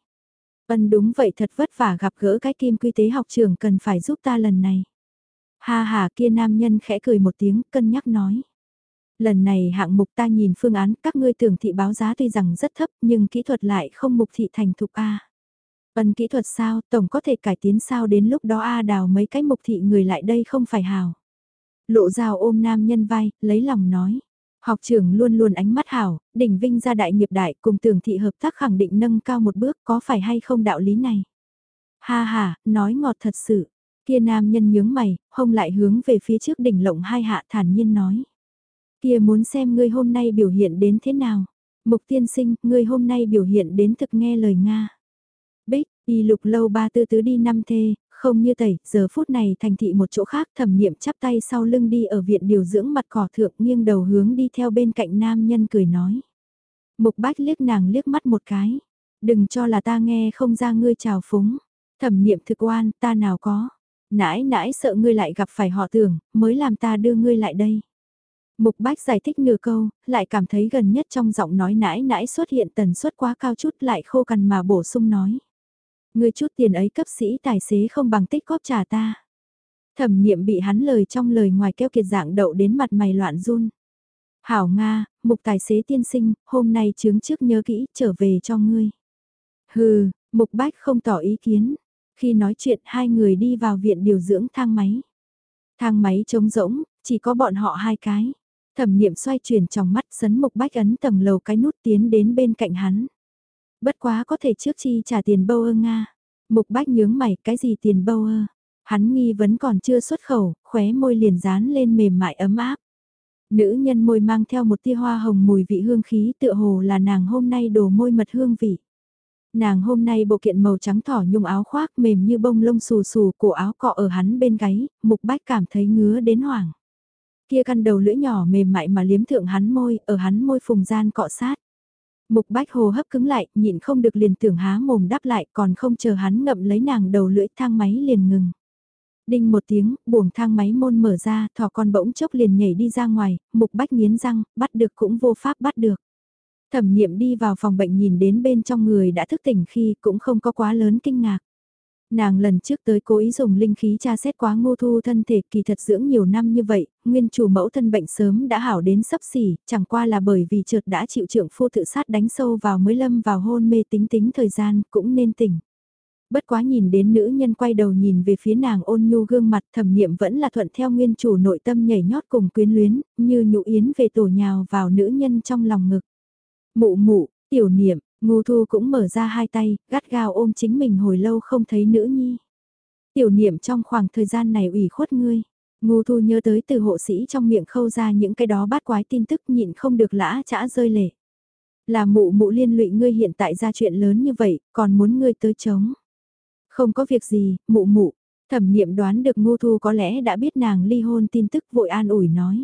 Ân đúng vậy thật vất vả gặp gỡ cái kim quy tế học trường cần phải giúp ta lần này. Ha ha kia nam nhân khẽ cười một tiếng cân nhắc nói. Lần này hạng mục ta nhìn phương án các ngươi tưởng thị báo giá tuy rằng rất thấp nhưng kỹ thuật lại không mục thị thành thục A. Ân kỹ thuật sao, tổng có thể cải tiến sao đến lúc đó A đào mấy cái mục thị người lại đây không phải hào. Lộ rào ôm nam nhân vai, lấy lòng nói. Học trưởng luôn luôn ánh mắt hảo, đỉnh vinh ra đại nghiệp đại cùng tưởng thị hợp tác khẳng định nâng cao một bước có phải hay không đạo lý này. Ha ha, nói ngọt thật sự. Kia nam nhân nhướng mày, hông lại hướng về phía trước đỉnh lộng hai hạ thản nhiên nói. Kia muốn xem ngươi hôm nay biểu hiện đến thế nào. Mục tiên sinh, ngươi hôm nay biểu hiện đến thực nghe lời Nga. Bích, y lục lâu ba tư tứ đi năm thê, không như tẩy, giờ phút này thành thị một chỗ khác thẩm niệm chắp tay sau lưng đi ở viện điều dưỡng mặt cỏ thượng nghiêng đầu hướng đi theo bên cạnh nam nhân cười nói. Mục bách liếc nàng liếc mắt một cái. Đừng cho là ta nghe không ra ngươi chào phúng. Thẩm niệm thực oan, ta nào có. Nãi nãi sợ ngươi lại gặp phải họ tưởng, mới làm ta đưa ngươi lại đây. Mục bách giải thích nửa câu, lại cảm thấy gần nhất trong giọng nói nãi nãi xuất hiện tần suất quá cao chút lại khô cằn mà bổ sung nói. Ngươi chút tiền ấy cấp sĩ tài xế không bằng tích góp trả ta. Thẩm niệm bị hắn lời trong lời ngoài keo kiệt dạng đậu đến mặt mày loạn run. Hảo Nga, mục tài xế tiên sinh, hôm nay chứng trước nhớ kỹ, trở về cho ngươi. Hừ, mục bách không tỏ ý kiến. Khi nói chuyện hai người đi vào viện điều dưỡng thang máy. Thang máy trống rỗng, chỉ có bọn họ hai cái. Thẩm niệm xoay chuyển trong mắt sấn mục bách ấn tầng lầu cái nút tiến đến bên cạnh hắn. Bất quá có thể trước chi trả tiền bâu ơ Nga. Mục bách nhướng mày cái gì tiền bâu ơ. Hắn nghi vấn còn chưa xuất khẩu, khóe môi liền dán lên mềm mại ấm áp. Nữ nhân môi mang theo một tia hoa hồng mùi vị hương khí tựa hồ là nàng hôm nay đổ môi mật hương vị. Nàng hôm nay bộ kiện màu trắng thỏ nhung áo khoác mềm như bông lông xù xù cổ áo cọ ở hắn bên gáy, mục bách cảm thấy ngứa đến hoảng. Kia căn đầu lưỡi nhỏ mềm mại mà liếm thượng hắn môi, ở hắn môi phùng gian cọ sát. Mục bách hồ hấp cứng lại, nhịn không được liền tưởng há mồm đáp lại còn không chờ hắn ngậm lấy nàng đầu lưỡi thang máy liền ngừng. Đinh một tiếng, buồng thang máy môn mở ra, thỏ con bỗng chốc liền nhảy đi ra ngoài, mục bách nghiến răng, bắt được cũng vô pháp bắt được. Thẩm niệm đi vào phòng bệnh nhìn đến bên trong người đã thức tỉnh khi cũng không có quá lớn kinh ngạc. Nàng lần trước tới cố ý dùng linh khí tra xét quá ngô thu thân thể kỳ thật dưỡng nhiều năm như vậy, nguyên chủ mẫu thân bệnh sớm đã hảo đến sấp xỉ, chẳng qua là bởi vì trượt đã chịu trưởng phu tự sát đánh sâu vào mới lâm vào hôn mê tính tính thời gian cũng nên tỉnh. Bất quá nhìn đến nữ nhân quay đầu nhìn về phía nàng ôn nhu gương mặt thẩm niệm vẫn là thuận theo nguyên chủ nội tâm nhảy nhót cùng quyến luyến, như nhũ yến về tổ nhào vào nữ nhân trong lòng ngực. Mụ mụ, tiểu niệm, ngu thu cũng mở ra hai tay, gắt gao ôm chính mình hồi lâu không thấy nữ nhi. Tiểu niệm trong khoảng thời gian này ủy khuất ngươi. Ngu thu nhớ tới từ hộ sĩ trong miệng khâu ra những cái đó bát quái tin tức nhịn không được lã chã rơi lệ. Là mụ mụ liên lụy ngươi hiện tại ra chuyện lớn như vậy, còn muốn ngươi tới chống. Không có việc gì, mụ mụ. Thẩm niệm đoán được ngu thu có lẽ đã biết nàng ly hôn tin tức vội an ủi nói.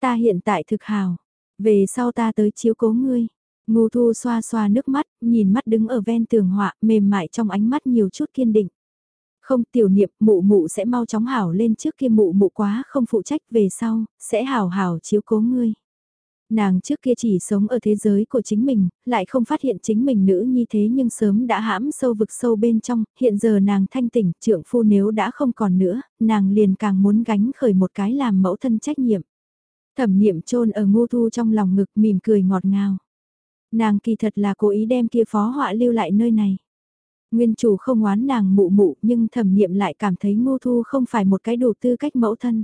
Ta hiện tại thực hào, về sau ta tới chiếu cố ngươi. Ngu thu xoa xoa nước mắt, nhìn mắt đứng ở ven tường họa, mềm mại trong ánh mắt nhiều chút kiên định. Không tiểu niệm, mụ mụ sẽ mau chóng hảo lên trước kia mụ mụ quá không phụ trách về sau, sẽ hảo hảo chiếu cố ngươi. Nàng trước kia chỉ sống ở thế giới của chính mình, lại không phát hiện chính mình nữ như thế nhưng sớm đã hãm sâu vực sâu bên trong, hiện giờ nàng thanh tỉnh, trưởng phu nếu đã không còn nữa, nàng liền càng muốn gánh khởi một cái làm mẫu thân trách nhiệm. Thẩm niệm trôn ở ngô thu trong lòng ngực mỉm cười ngọt ngào. Nàng kỳ thật là cố ý đem kia phó họa lưu lại nơi này. Nguyên chủ không oán nàng mụ mụ nhưng thẩm niệm lại cảm thấy ngô thu không phải một cái đủ tư cách mẫu thân.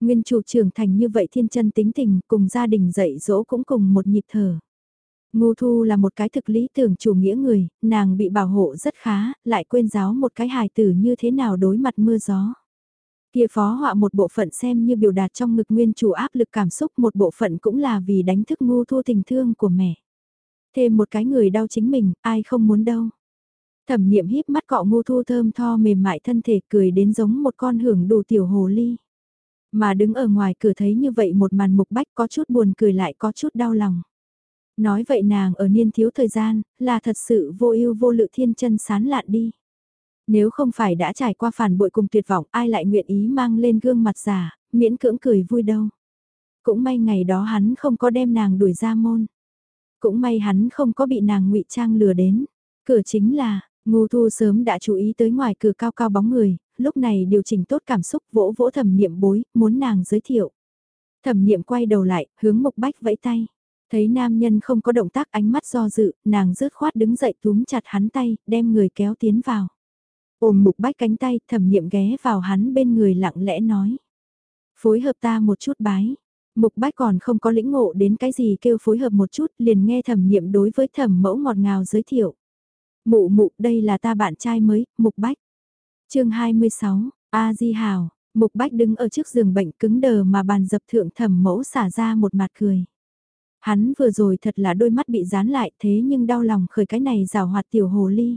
Nguyên chủ trưởng thành như vậy thiên chân tính tình cùng gia đình dạy dỗ cũng cùng một nhịp thở. Ngô Thu là một cái thực lý tưởng chủ nghĩa người, nàng bị bảo hộ rất khá, lại quên giáo một cái hài tử như thế nào đối mặt mưa gió. Kia phó họa một bộ phận xem như biểu đạt trong ngực nguyên chủ áp lực cảm xúc một bộ phận cũng là vì đánh thức Ngô Thu tình thương của mẹ. Thêm một cái người đau chính mình, ai không muốn đâu. Thẩm niệm híp mắt cọ Ngô Thu thơm tho mềm mại thân thể cười đến giống một con hưởng đủ tiểu hồ ly. Mà đứng ở ngoài cửa thấy như vậy một màn mục bách có chút buồn cười lại có chút đau lòng. Nói vậy nàng ở niên thiếu thời gian, là thật sự vô ưu vô lự thiên chân sán lạn đi. Nếu không phải đã trải qua phản bội cùng tuyệt vọng ai lại nguyện ý mang lên gương mặt giả, miễn cưỡng cười vui đâu. Cũng may ngày đó hắn không có đem nàng đuổi ra môn. Cũng may hắn không có bị nàng ngụy trang lừa đến. Cửa chính là, Ngô Thu sớm đã chú ý tới ngoài cửa cao cao bóng người, lúc này điều chỉnh tốt cảm xúc vỗ vỗ thẩm niệm bối, muốn nàng giới thiệu. Thẩm niệm quay đầu lại, hướng mục bách vẫy tay. Thấy nam nhân không có động tác ánh mắt do dự, nàng rớt khoát đứng dậy túm chặt hắn tay, đem người kéo tiến vào. Ôm mục bách cánh tay, thẩm niệm ghé vào hắn bên người lặng lẽ nói. Phối hợp ta một chút bái. Mục bách còn không có lĩnh ngộ đến cái gì kêu phối hợp một chút, liền nghe thẩm niệm đối với thẩm mẫu ngọt ngào giới thiệu. Mụ mụ, đây là ta bạn trai mới, mục bách chương 26, A Di Hào, Mục Bách đứng ở trước giường bệnh cứng đờ mà bàn dập thượng thẩm mẫu xả ra một mặt cười. Hắn vừa rồi thật là đôi mắt bị dán lại thế nhưng đau lòng khởi cái này rào hoạt tiểu hồ ly.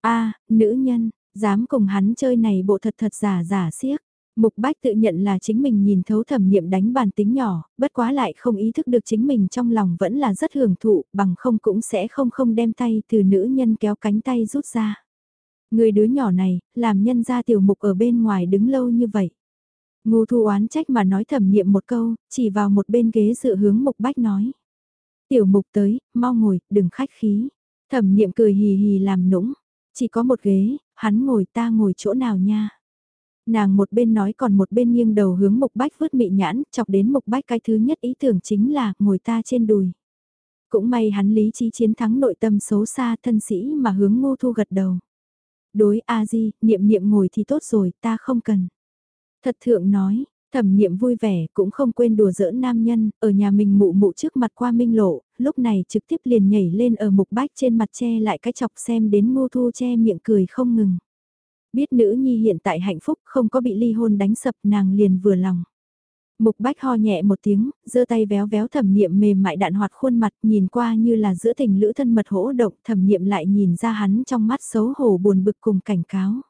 A, nữ nhân, dám cùng hắn chơi này bộ thật thật giả giả xiếc. Mục Bách tự nhận là chính mình nhìn thấu thẩm niệm đánh bàn tính nhỏ, bất quá lại không ý thức được chính mình trong lòng vẫn là rất hưởng thụ, bằng không cũng sẽ không không đem tay từ nữ nhân kéo cánh tay rút ra. Người đứa nhỏ này, làm nhân gia tiểu mục ở bên ngoài đứng lâu như vậy. Ngô thu oán trách mà nói thẩm niệm một câu, chỉ vào một bên ghế dựa hướng mục bách nói. Tiểu mục tới, mau ngồi, đừng khách khí. Thẩm niệm cười hì hì làm nũng. Chỉ có một ghế, hắn ngồi ta ngồi chỗ nào nha. Nàng một bên nói còn một bên nghiêng đầu hướng mục bách vứt mị nhãn, chọc đến mục bách cái thứ nhất ý tưởng chính là ngồi ta trên đùi. Cũng may hắn lý trí chiến thắng nội tâm xấu xa thân sĩ mà hướng ngô thu gật đầu đối a di, niệm niệm ngồi thì tốt rồi, ta không cần. Thật thượng nói, thẩm niệm vui vẻ cũng không quên đùa giỡn nam nhân, ở nhà mình mụ mụ trước mặt qua minh lộ, lúc này trực tiếp liền nhảy lên ở mục bách trên mặt che lại cái chọc xem đến ngô thu che miệng cười không ngừng. Biết nữ nhi hiện tại hạnh phúc không có bị ly hôn đánh sập nàng liền vừa lòng. Mục bách ho nhẹ một tiếng, giơ tay véo véo thẩm niệm mềm mại đạn hoạt khuôn mặt nhìn qua như là giữa tình lữ thân mật hỗ động thẩm niệm lại nhìn ra hắn trong mắt xấu hổ buồn bực cùng cảnh cáo.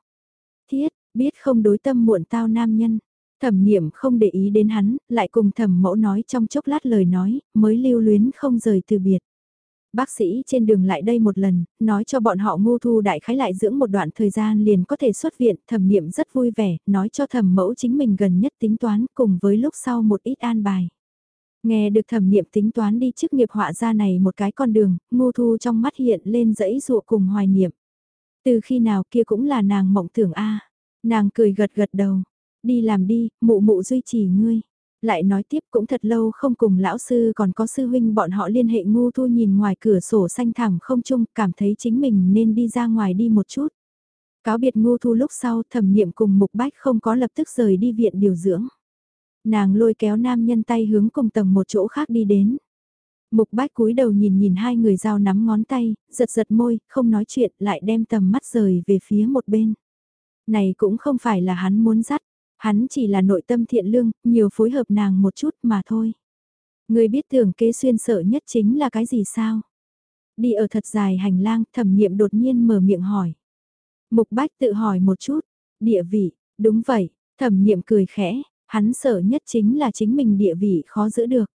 Thiết, biết không đối tâm muộn tao nam nhân. Thẩm niệm không để ý đến hắn, lại cùng thẩm mẫu nói trong chốc lát lời nói, mới lưu luyến không rời từ biệt. Bác sĩ trên đường lại đây một lần, nói cho bọn họ ngô thu đại khái lại dưỡng một đoạn thời gian liền có thể xuất viện, thẩm niệm rất vui vẻ, nói cho thẩm mẫu chính mình gần nhất tính toán cùng với lúc sau một ít an bài. Nghe được thẩm niệm tính toán đi trước nghiệp họa ra này một cái con đường, ngô thu trong mắt hiện lên dãy dụa cùng hoài niệm. Từ khi nào kia cũng là nàng mộng tưởng a Nàng cười gật gật đầu. Đi làm đi, mụ mụ duy trì ngươi. Lại nói tiếp cũng thật lâu không cùng lão sư còn có sư huynh bọn họ liên hệ ngu thu nhìn ngoài cửa sổ xanh thẳng không chung cảm thấy chính mình nên đi ra ngoài đi một chút. Cáo biệt ngu thu lúc sau thẩm niệm cùng mục bách không có lập tức rời đi viện điều dưỡng. Nàng lôi kéo nam nhân tay hướng cùng tầng một chỗ khác đi đến. Mục bách cúi đầu nhìn nhìn hai người giao nắm ngón tay, giật giật môi, không nói chuyện, lại đem tầm mắt rời về phía một bên. Này cũng không phải là hắn muốn dắt, hắn chỉ là nội tâm thiện lương, nhiều phối hợp nàng một chút mà thôi. Người biết tưởng kế xuyên sợ nhất chính là cái gì sao? Đi ở thật dài hành lang, thẩm niệm đột nhiên mở miệng hỏi. Mục bách tự hỏi một chút, địa vị, đúng vậy, thẩm niệm cười khẽ, hắn sợ nhất chính là chính mình địa vị khó giữ được.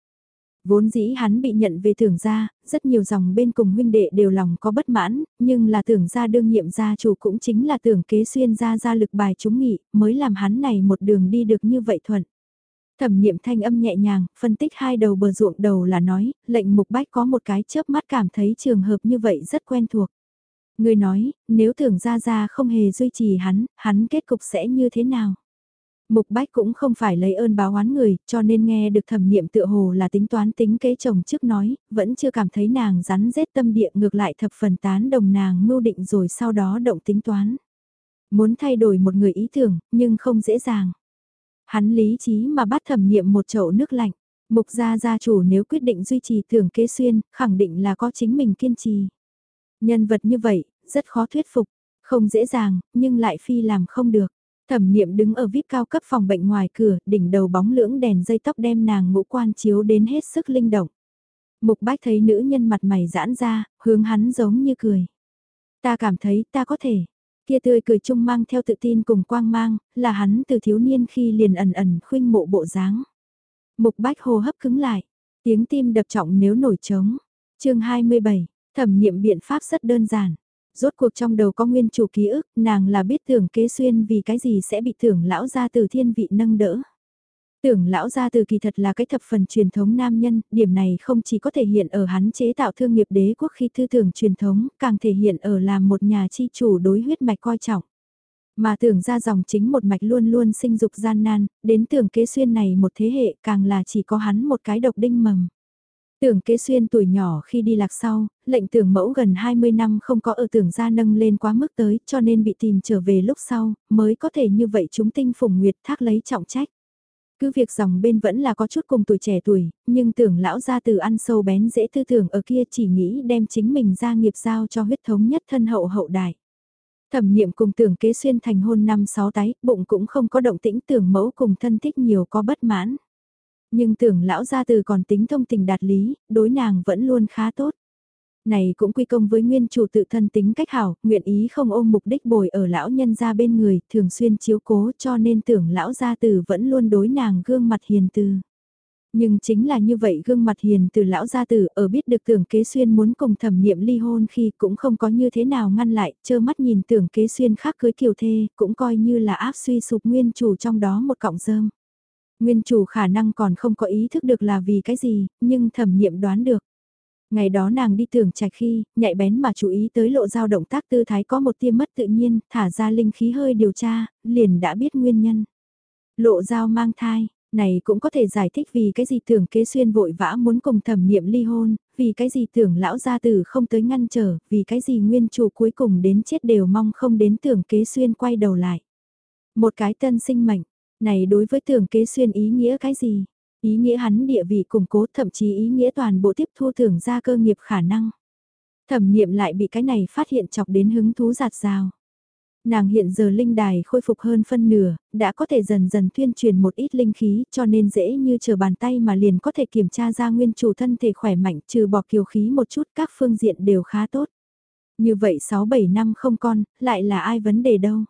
Vốn dĩ hắn bị nhận về tưởng gia, rất nhiều dòng bên cùng huynh đệ đều lòng có bất mãn, nhưng là tưởng gia đương nhiệm gia chủ cũng chính là tưởng kế xuyên gia gia lực bài chúng nghị, mới làm hắn này một đường đi được như vậy thuận. Thẩm niệm thanh âm nhẹ nhàng, phân tích hai đầu bờ ruộng đầu là nói, lệnh mục bách có một cái chớp mắt cảm thấy trường hợp như vậy rất quen thuộc. Người nói, nếu tưởng gia gia không hề duy trì hắn, hắn kết cục sẽ như thế nào? Mục Bách cũng không phải lấy ơn báo oán người, cho nên nghe được thẩm niệm tựa hồ là tính toán tính kế chồng trước nói, vẫn chưa cảm thấy nàng rắn rết tâm địa ngược lại thập phần tán đồng nàng mưu định rồi sau đó động tính toán. Muốn thay đổi một người ý tưởng, nhưng không dễ dàng. Hắn lý trí mà bắt thẩm niệm một chậu nước lạnh. Mục gia gia chủ nếu quyết định duy trì tưởng kế xuyên, khẳng định là có chính mình kiên trì. Nhân vật như vậy, rất khó thuyết phục, không dễ dàng, nhưng lại phi làm không được. Thẩm niệm đứng ở vip cao cấp phòng bệnh ngoài cửa, đỉnh đầu bóng lưỡng đèn dây tóc đem nàng ngũ quan chiếu đến hết sức linh động. Mục bách thấy nữ nhân mặt mày giãn ra, hướng hắn giống như cười. Ta cảm thấy ta có thể. Kia tươi cười chung mang theo tự tin cùng quang mang, là hắn từ thiếu niên khi liền ẩn ẩn khuynh mộ bộ dáng. Mục bách hô hấp cứng lại, tiếng tim đập trọng nếu nổi trống. chương 27, thẩm niệm biện pháp rất đơn giản rốt cuộc trong đầu có nguyên chủ ký ức, nàng là biết tưởng kế xuyên vì cái gì sẽ bị tưởng lão gia từ thiên vị nâng đỡ. Tưởng lão gia từ kỳ thật là cái thập phần truyền thống nam nhân, điểm này không chỉ có thể hiện ở hắn chế tạo thương nghiệp đế quốc khi thư tưởng truyền thống, càng thể hiện ở làm một nhà chi chủ đối huyết mạch coi trọng. Mà tưởng ra dòng chính một mạch luôn luôn sinh dục gian nan, đến tưởng kế xuyên này một thế hệ càng là chỉ có hắn một cái độc đinh mầm. Tưởng kế xuyên tuổi nhỏ khi đi lạc sau, lệnh tưởng mẫu gần 20 năm không có ở tưởng gia nâng lên quá mức tới cho nên bị tìm trở về lúc sau, mới có thể như vậy chúng tinh phùng nguyệt thác lấy trọng trách. Cứ việc dòng bên vẫn là có chút cùng tuổi trẻ tuổi, nhưng tưởng lão gia từ ăn sâu bén dễ tư tưởng ở kia chỉ nghĩ đem chính mình ra nghiệp giao cho huyết thống nhất thân hậu hậu đại. Thẩm niệm cùng tưởng kế xuyên thành hôn năm sáu tái, bụng cũng không có động tĩnh tưởng mẫu cùng thân thích nhiều có bất mãn. Nhưng tưởng lão gia từ còn tính thông tình đạt lý, đối nàng vẫn luôn khá tốt. Này cũng quy công với nguyên chủ tự thân tính cách hảo, nguyện ý không ôm mục đích bồi ở lão nhân gia bên người, thường xuyên chiếu cố cho nên tưởng lão gia từ vẫn luôn đối nàng gương mặt hiền từ. Nhưng chính là như vậy gương mặt hiền từ lão gia tử ở biết được tưởng kế xuyên muốn cùng thẩm niệm ly hôn khi cũng không có như thế nào ngăn lại, chơ mắt nhìn tưởng kế xuyên khác cưới kiều thê, cũng coi như là áp suy sụp nguyên chủ trong đó một cọng rơm. Nguyên chủ khả năng còn không có ý thức được là vì cái gì, nhưng thẩm niệm đoán được. Ngày đó nàng đi tưởng trạch khi, nhạy bén mà chú ý tới lộ dao động tác tư thái có một tia mất tự nhiên, thả ra linh khí hơi điều tra, liền đã biết nguyên nhân. Lộ dao mang thai, này cũng có thể giải thích vì cái gì tưởng kế xuyên vội vã muốn cùng thẩm niệm ly hôn, vì cái gì tưởng lão gia tử không tới ngăn trở, vì cái gì nguyên chủ cuối cùng đến chết đều mong không đến tưởng kế xuyên quay đầu lại. Một cái tân sinh mệnh, này đối với tưởng kế xuyên ý nghĩa cái gì? Ý nghĩa hắn địa vị củng cố thậm chí ý nghĩa toàn bộ tiếp thu tưởng ra cơ nghiệp khả năng. Thẩm niệm lại bị cái này phát hiện chọc đến hứng thú giạt rào. Nàng hiện giờ linh đài khôi phục hơn phân nửa, đã có thể dần dần tuyên truyền một ít linh khí cho nên dễ như chờ bàn tay mà liền có thể kiểm tra ra nguyên chủ thân thể khỏe mạnh trừ bỏ kiều khí một chút các phương diện đều khá tốt. Như vậy 6-7 năm không con, lại là ai vấn đề đâu.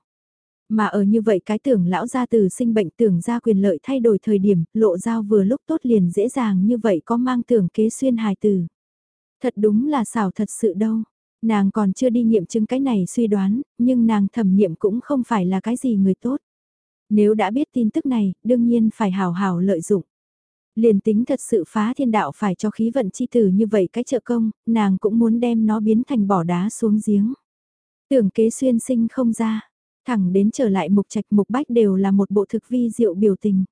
Mà ở như vậy cái tưởng lão gia từ sinh bệnh tưởng ra quyền lợi thay đổi thời điểm, lộ giao vừa lúc tốt liền dễ dàng như vậy có mang tưởng kế xuyên hài từ. Thật đúng là xảo thật sự đâu. Nàng còn chưa đi nghiệm chứng cái này suy đoán, nhưng nàng thẩm nghiệm cũng không phải là cái gì người tốt. Nếu đã biết tin tức này, đương nhiên phải hào hào lợi dụng. Liền tính thật sự phá thiên đạo phải cho khí vận chi tử như vậy cái trợ công, nàng cũng muốn đem nó biến thành bỏ đá xuống giếng. Tưởng kế xuyên sinh không ra, thẳng đến trở lại mục trạch mục bách đều là một bộ thực vi diệu biểu tình.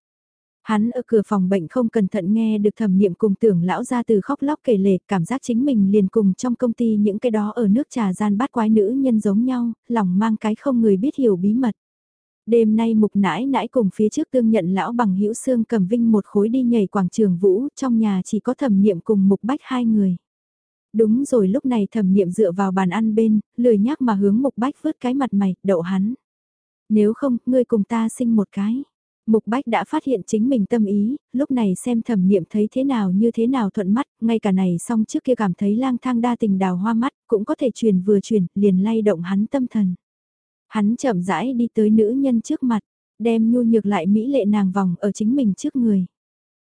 Hắn ở cửa phòng bệnh không cẩn thận nghe được thẩm niệm cùng tưởng lão ra từ khóc lóc kể lể, cảm giác chính mình liền cùng trong công ty những cái đó ở nước trà gian bát quái nữ nhân giống nhau, lòng mang cái không người biết hiểu bí mật. Đêm nay mục nãi nãi cùng phía trước tương nhận lão bằng hữu xương cầm vinh một khối đi nhảy quảng trường vũ, trong nhà chỉ có thẩm niệm cùng mục bách hai người. Đúng rồi lúc này thẩm niệm dựa vào bàn ăn bên, lười nhác mà hướng mục bách vớt cái mặt mày, đậu hắn. Nếu không, ngươi cùng ta sinh một cái. Mục Bách đã phát hiện chính mình tâm ý, lúc này xem thẩm niệm thấy thế nào như thế nào thuận mắt, ngay cả này xong trước kia cảm thấy lang thang đa tình đào hoa mắt, cũng có thể truyền vừa truyền, liền lay động hắn tâm thần. Hắn chậm rãi đi tới nữ nhân trước mặt, đem nhu nhược lại mỹ lệ nàng vòng ở chính mình trước người.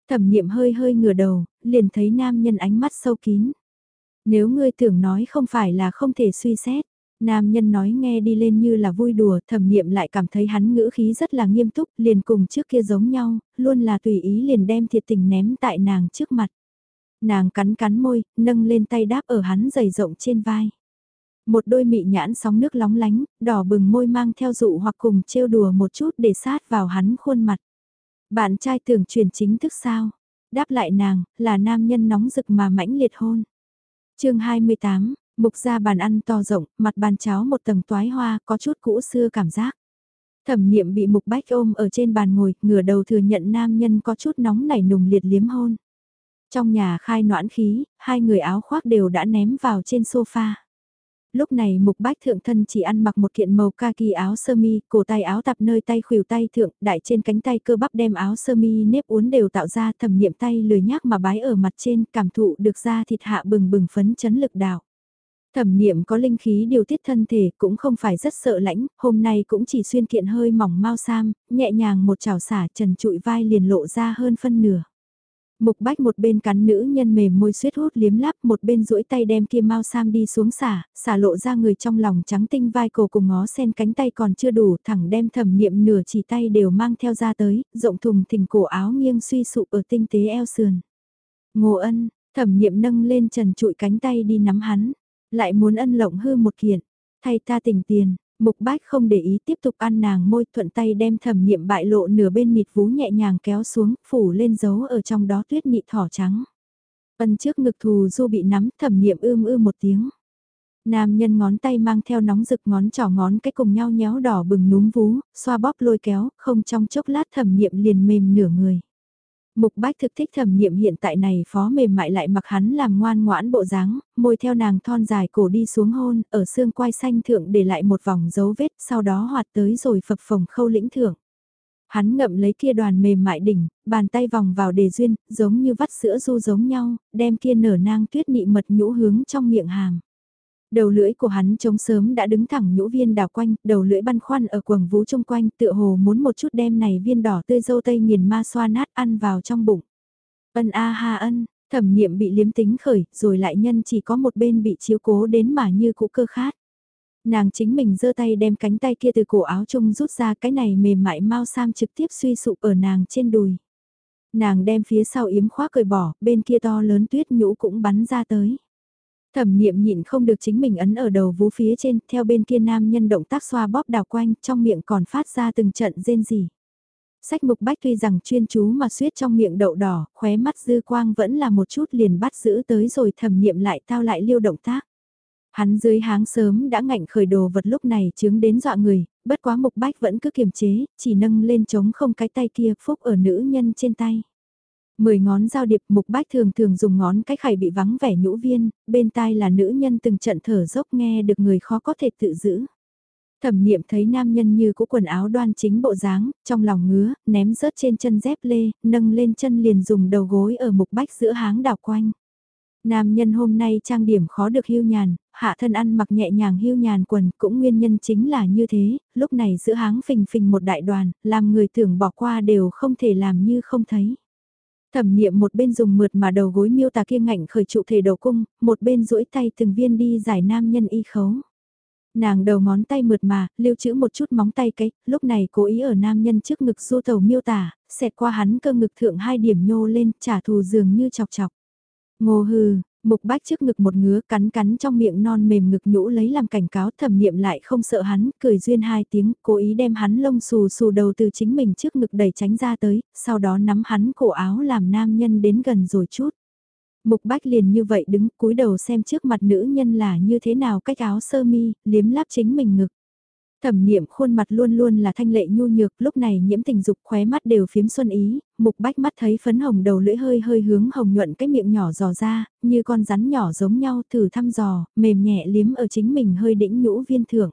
Thẩm niệm hơi hơi ngửa đầu, liền thấy nam nhân ánh mắt sâu kín. Nếu ngươi tưởng nói không phải là không thể suy xét, Nam nhân nói nghe đi lên như là vui đùa, thẩm niệm lại cảm thấy hắn ngữ khí rất là nghiêm túc, liền cùng trước kia giống nhau, luôn là tùy ý liền đem thiệt tình ném tại nàng trước mặt. Nàng cắn cắn môi, nâng lên tay đáp ở hắn dày rộng trên vai. Một đôi mị nhãn sóng nước lóng lánh, đỏ bừng môi mang theo dụ hoặc cùng trêu đùa một chút để sát vào hắn khuôn mặt. Bạn trai tưởng truyền chính thức sao? Đáp lại nàng, là nam nhân nóng rực mà mãnh liệt hôn. chương 28, Mục ra bàn ăn to rộng, mặt bàn cháo một tầng toái hoa, có chút cũ xưa cảm giác. Thẩm niệm bị mục bách ôm ở trên bàn ngồi, ngửa đầu thừa nhận nam nhân có chút nóng nảy nùng liệt liếm hôn. Trong nhà khai noãn khí, hai người áo khoác đều đã ném vào trên sofa. Lúc này mục bách thượng thân chỉ ăn mặc một kiện màu kaki áo sơ mi, cổ tay áo tập nơi tay khuỷu tay thượng, đại trên cánh tay cơ bắp đem áo sơ mi nếp uốn đều tạo ra thẩm niệm tay lười nhác mà bái ở mặt trên, cảm thụ được ra thịt hạ bừng bừng phấn chấn lực đạo. Thẩm niệm có linh khí điều tiết thân thể cũng không phải rất sợ lãnh, hôm nay cũng chỉ xuyên kiện hơi mỏng mau sam, nhẹ nhàng một chảo xả trần trụi vai liền lộ ra hơn phân nửa. Mục bách một bên cắn nữ nhân mềm môi suýt hút liếm lắp một bên duỗi tay đem kia mau sam đi xuống xả, xả lộ ra người trong lòng trắng tinh vai cổ cùng ngó sen cánh tay còn chưa đủ thẳng đem thẩm niệm nửa chỉ tay đều mang theo ra tới, rộng thùng thình cổ áo nghiêng suy sụp ở tinh tế eo sườn. Ngô ân, thẩm niệm nâng lên trần trụi cánh tay đi nắm hắn lại muốn ân lộng hư một kiện, thay ta tình tiền, mục bách không để ý tiếp tục ăn nàng môi thuận tay đem thẩm niệm bại lộ nửa bên nịt vú nhẹ nhàng kéo xuống, phủ lên dấu ở trong đó tuyết nị thỏ trắng. Ân trước ngực thù du bị nắm thẩm niệm ưm ư một tiếng. Nam nhân ngón tay mang theo nóng rực ngón trỏ ngón cái cùng nhau nhéo đỏ bừng núm vú, xoa bóp lôi kéo, không trong chốc lát thẩm niệm liền mềm nửa người. Mục bách thực thích thẩm niệm hiện tại này phó mềm mại lại mặc hắn làm ngoan ngoãn bộ dáng, môi theo nàng thon dài cổ đi xuống hôn, ở xương quai xanh thượng để lại một vòng dấu vết, sau đó hoạt tới rồi phập phồng khâu lĩnh thượng. Hắn ngậm lấy kia đoàn mềm mại đỉnh, bàn tay vòng vào đề duyên, giống như vắt sữa du giống nhau, đem kia nở nang tuyết nị mật nhũ hướng trong miệng hàm. Đầu lưỡi của hắn trống sớm đã đứng thẳng nhũ viên đào quanh, đầu lưỡi băn khoăn ở quầng vú chung quanh tựa hồ muốn một chút đem này viên đỏ tươi dâu tây nghiền ma xoa nát ăn vào trong bụng. Ân a ha ân, thẩm niệm bị liếm tính khởi, rồi lại nhân chỉ có một bên bị chiếu cố đến mà như cũ cơ khát. Nàng chính mình giơ tay đem cánh tay kia từ cổ áo chung rút ra cái này mềm mại mau sam trực tiếp suy sụp ở nàng trên đùi. Nàng đem phía sau yếm khoác cởi bỏ, bên kia to lớn tuyết nhũ cũng bắn ra tới. Thẩm niệm nhịn không được chính mình ấn ở đầu vú phía trên, theo bên kia nam nhân động tác xoa bóp đào quanh, trong miệng còn phát ra từng trận rên rỉ. Sách mục bách tuy rằng chuyên chú mà suyết trong miệng đậu đỏ, khóe mắt dư quang vẫn là một chút liền bắt giữ tới rồi thẩm niệm lại tao lại liêu động tác. Hắn dưới háng sớm đã ngạnh khởi đồ vật lúc này chướng đến dọa người, bất quá mục bách vẫn cứ kiềm chế, chỉ nâng lên chống không cái tay kia phúc ở nữ nhân trên tay. Mười ngón giao điệp mục bách thường thường dùng ngón cái khải bị vắng vẻ nhũ viên, bên tai là nữ nhân từng trận thở dốc nghe được người khó có thể tự giữ. Thẩm niệm thấy nam nhân như cũ quần áo đoan chính bộ dáng, trong lòng ngứa, ném rớt trên chân dép lê, nâng lên chân liền dùng đầu gối ở mục bách giữa háng đảo quanh. Nam nhân hôm nay trang điểm khó được hưu nhàn, hạ thân ăn mặc nhẹ nhàng hưu nhàn quần cũng nguyên nhân chính là như thế, lúc này giữa háng phình phình một đại đoàn, làm người tưởng bỏ qua đều không thể làm như không thấy. Thẩm niệm một bên dùng mượt mà đầu gối miêu tả kia ngạnh khởi trụ thể đầu cung, một bên duỗi tay từng viên đi giải nam nhân y khấu. Nàng đầu ngón tay mượt mà, lưu trữ một chút móng tay cái, lúc này cố ý ở nam nhân trước ngực du tàu miêu tả, xẹt qua hắn cơ ngực thượng hai điểm nhô lên, trả thù dường như chọc chọc. Ngô hừ, Mục bách trước ngực một ngứa cắn cắn trong miệng non mềm ngực nhũ lấy làm cảnh cáo thẩm niệm lại không sợ hắn, cười duyên hai tiếng, cố ý đem hắn lông xù xù đầu từ chính mình trước ngực đẩy tránh ra tới, sau đó nắm hắn cổ áo làm nam nhân đến gần rồi chút. Mục bách liền như vậy đứng cúi đầu xem trước mặt nữ nhân là như thế nào cách áo sơ mi, liếm láp chính mình ngực. Thẩm niệm khuôn mặt luôn luôn là thanh lệ nhu nhược, lúc này nhiễm tình dục khóe mắt đều phiếm xuân ý, mục bách mắt thấy phấn hồng đầu lưỡi hơi hơi hướng hồng nhuận cái miệng nhỏ dò ra, như con rắn nhỏ giống nhau thử thăm dò, mềm nhẹ liếm ở chính mình hơi đĩnh nhũ viên thưởng.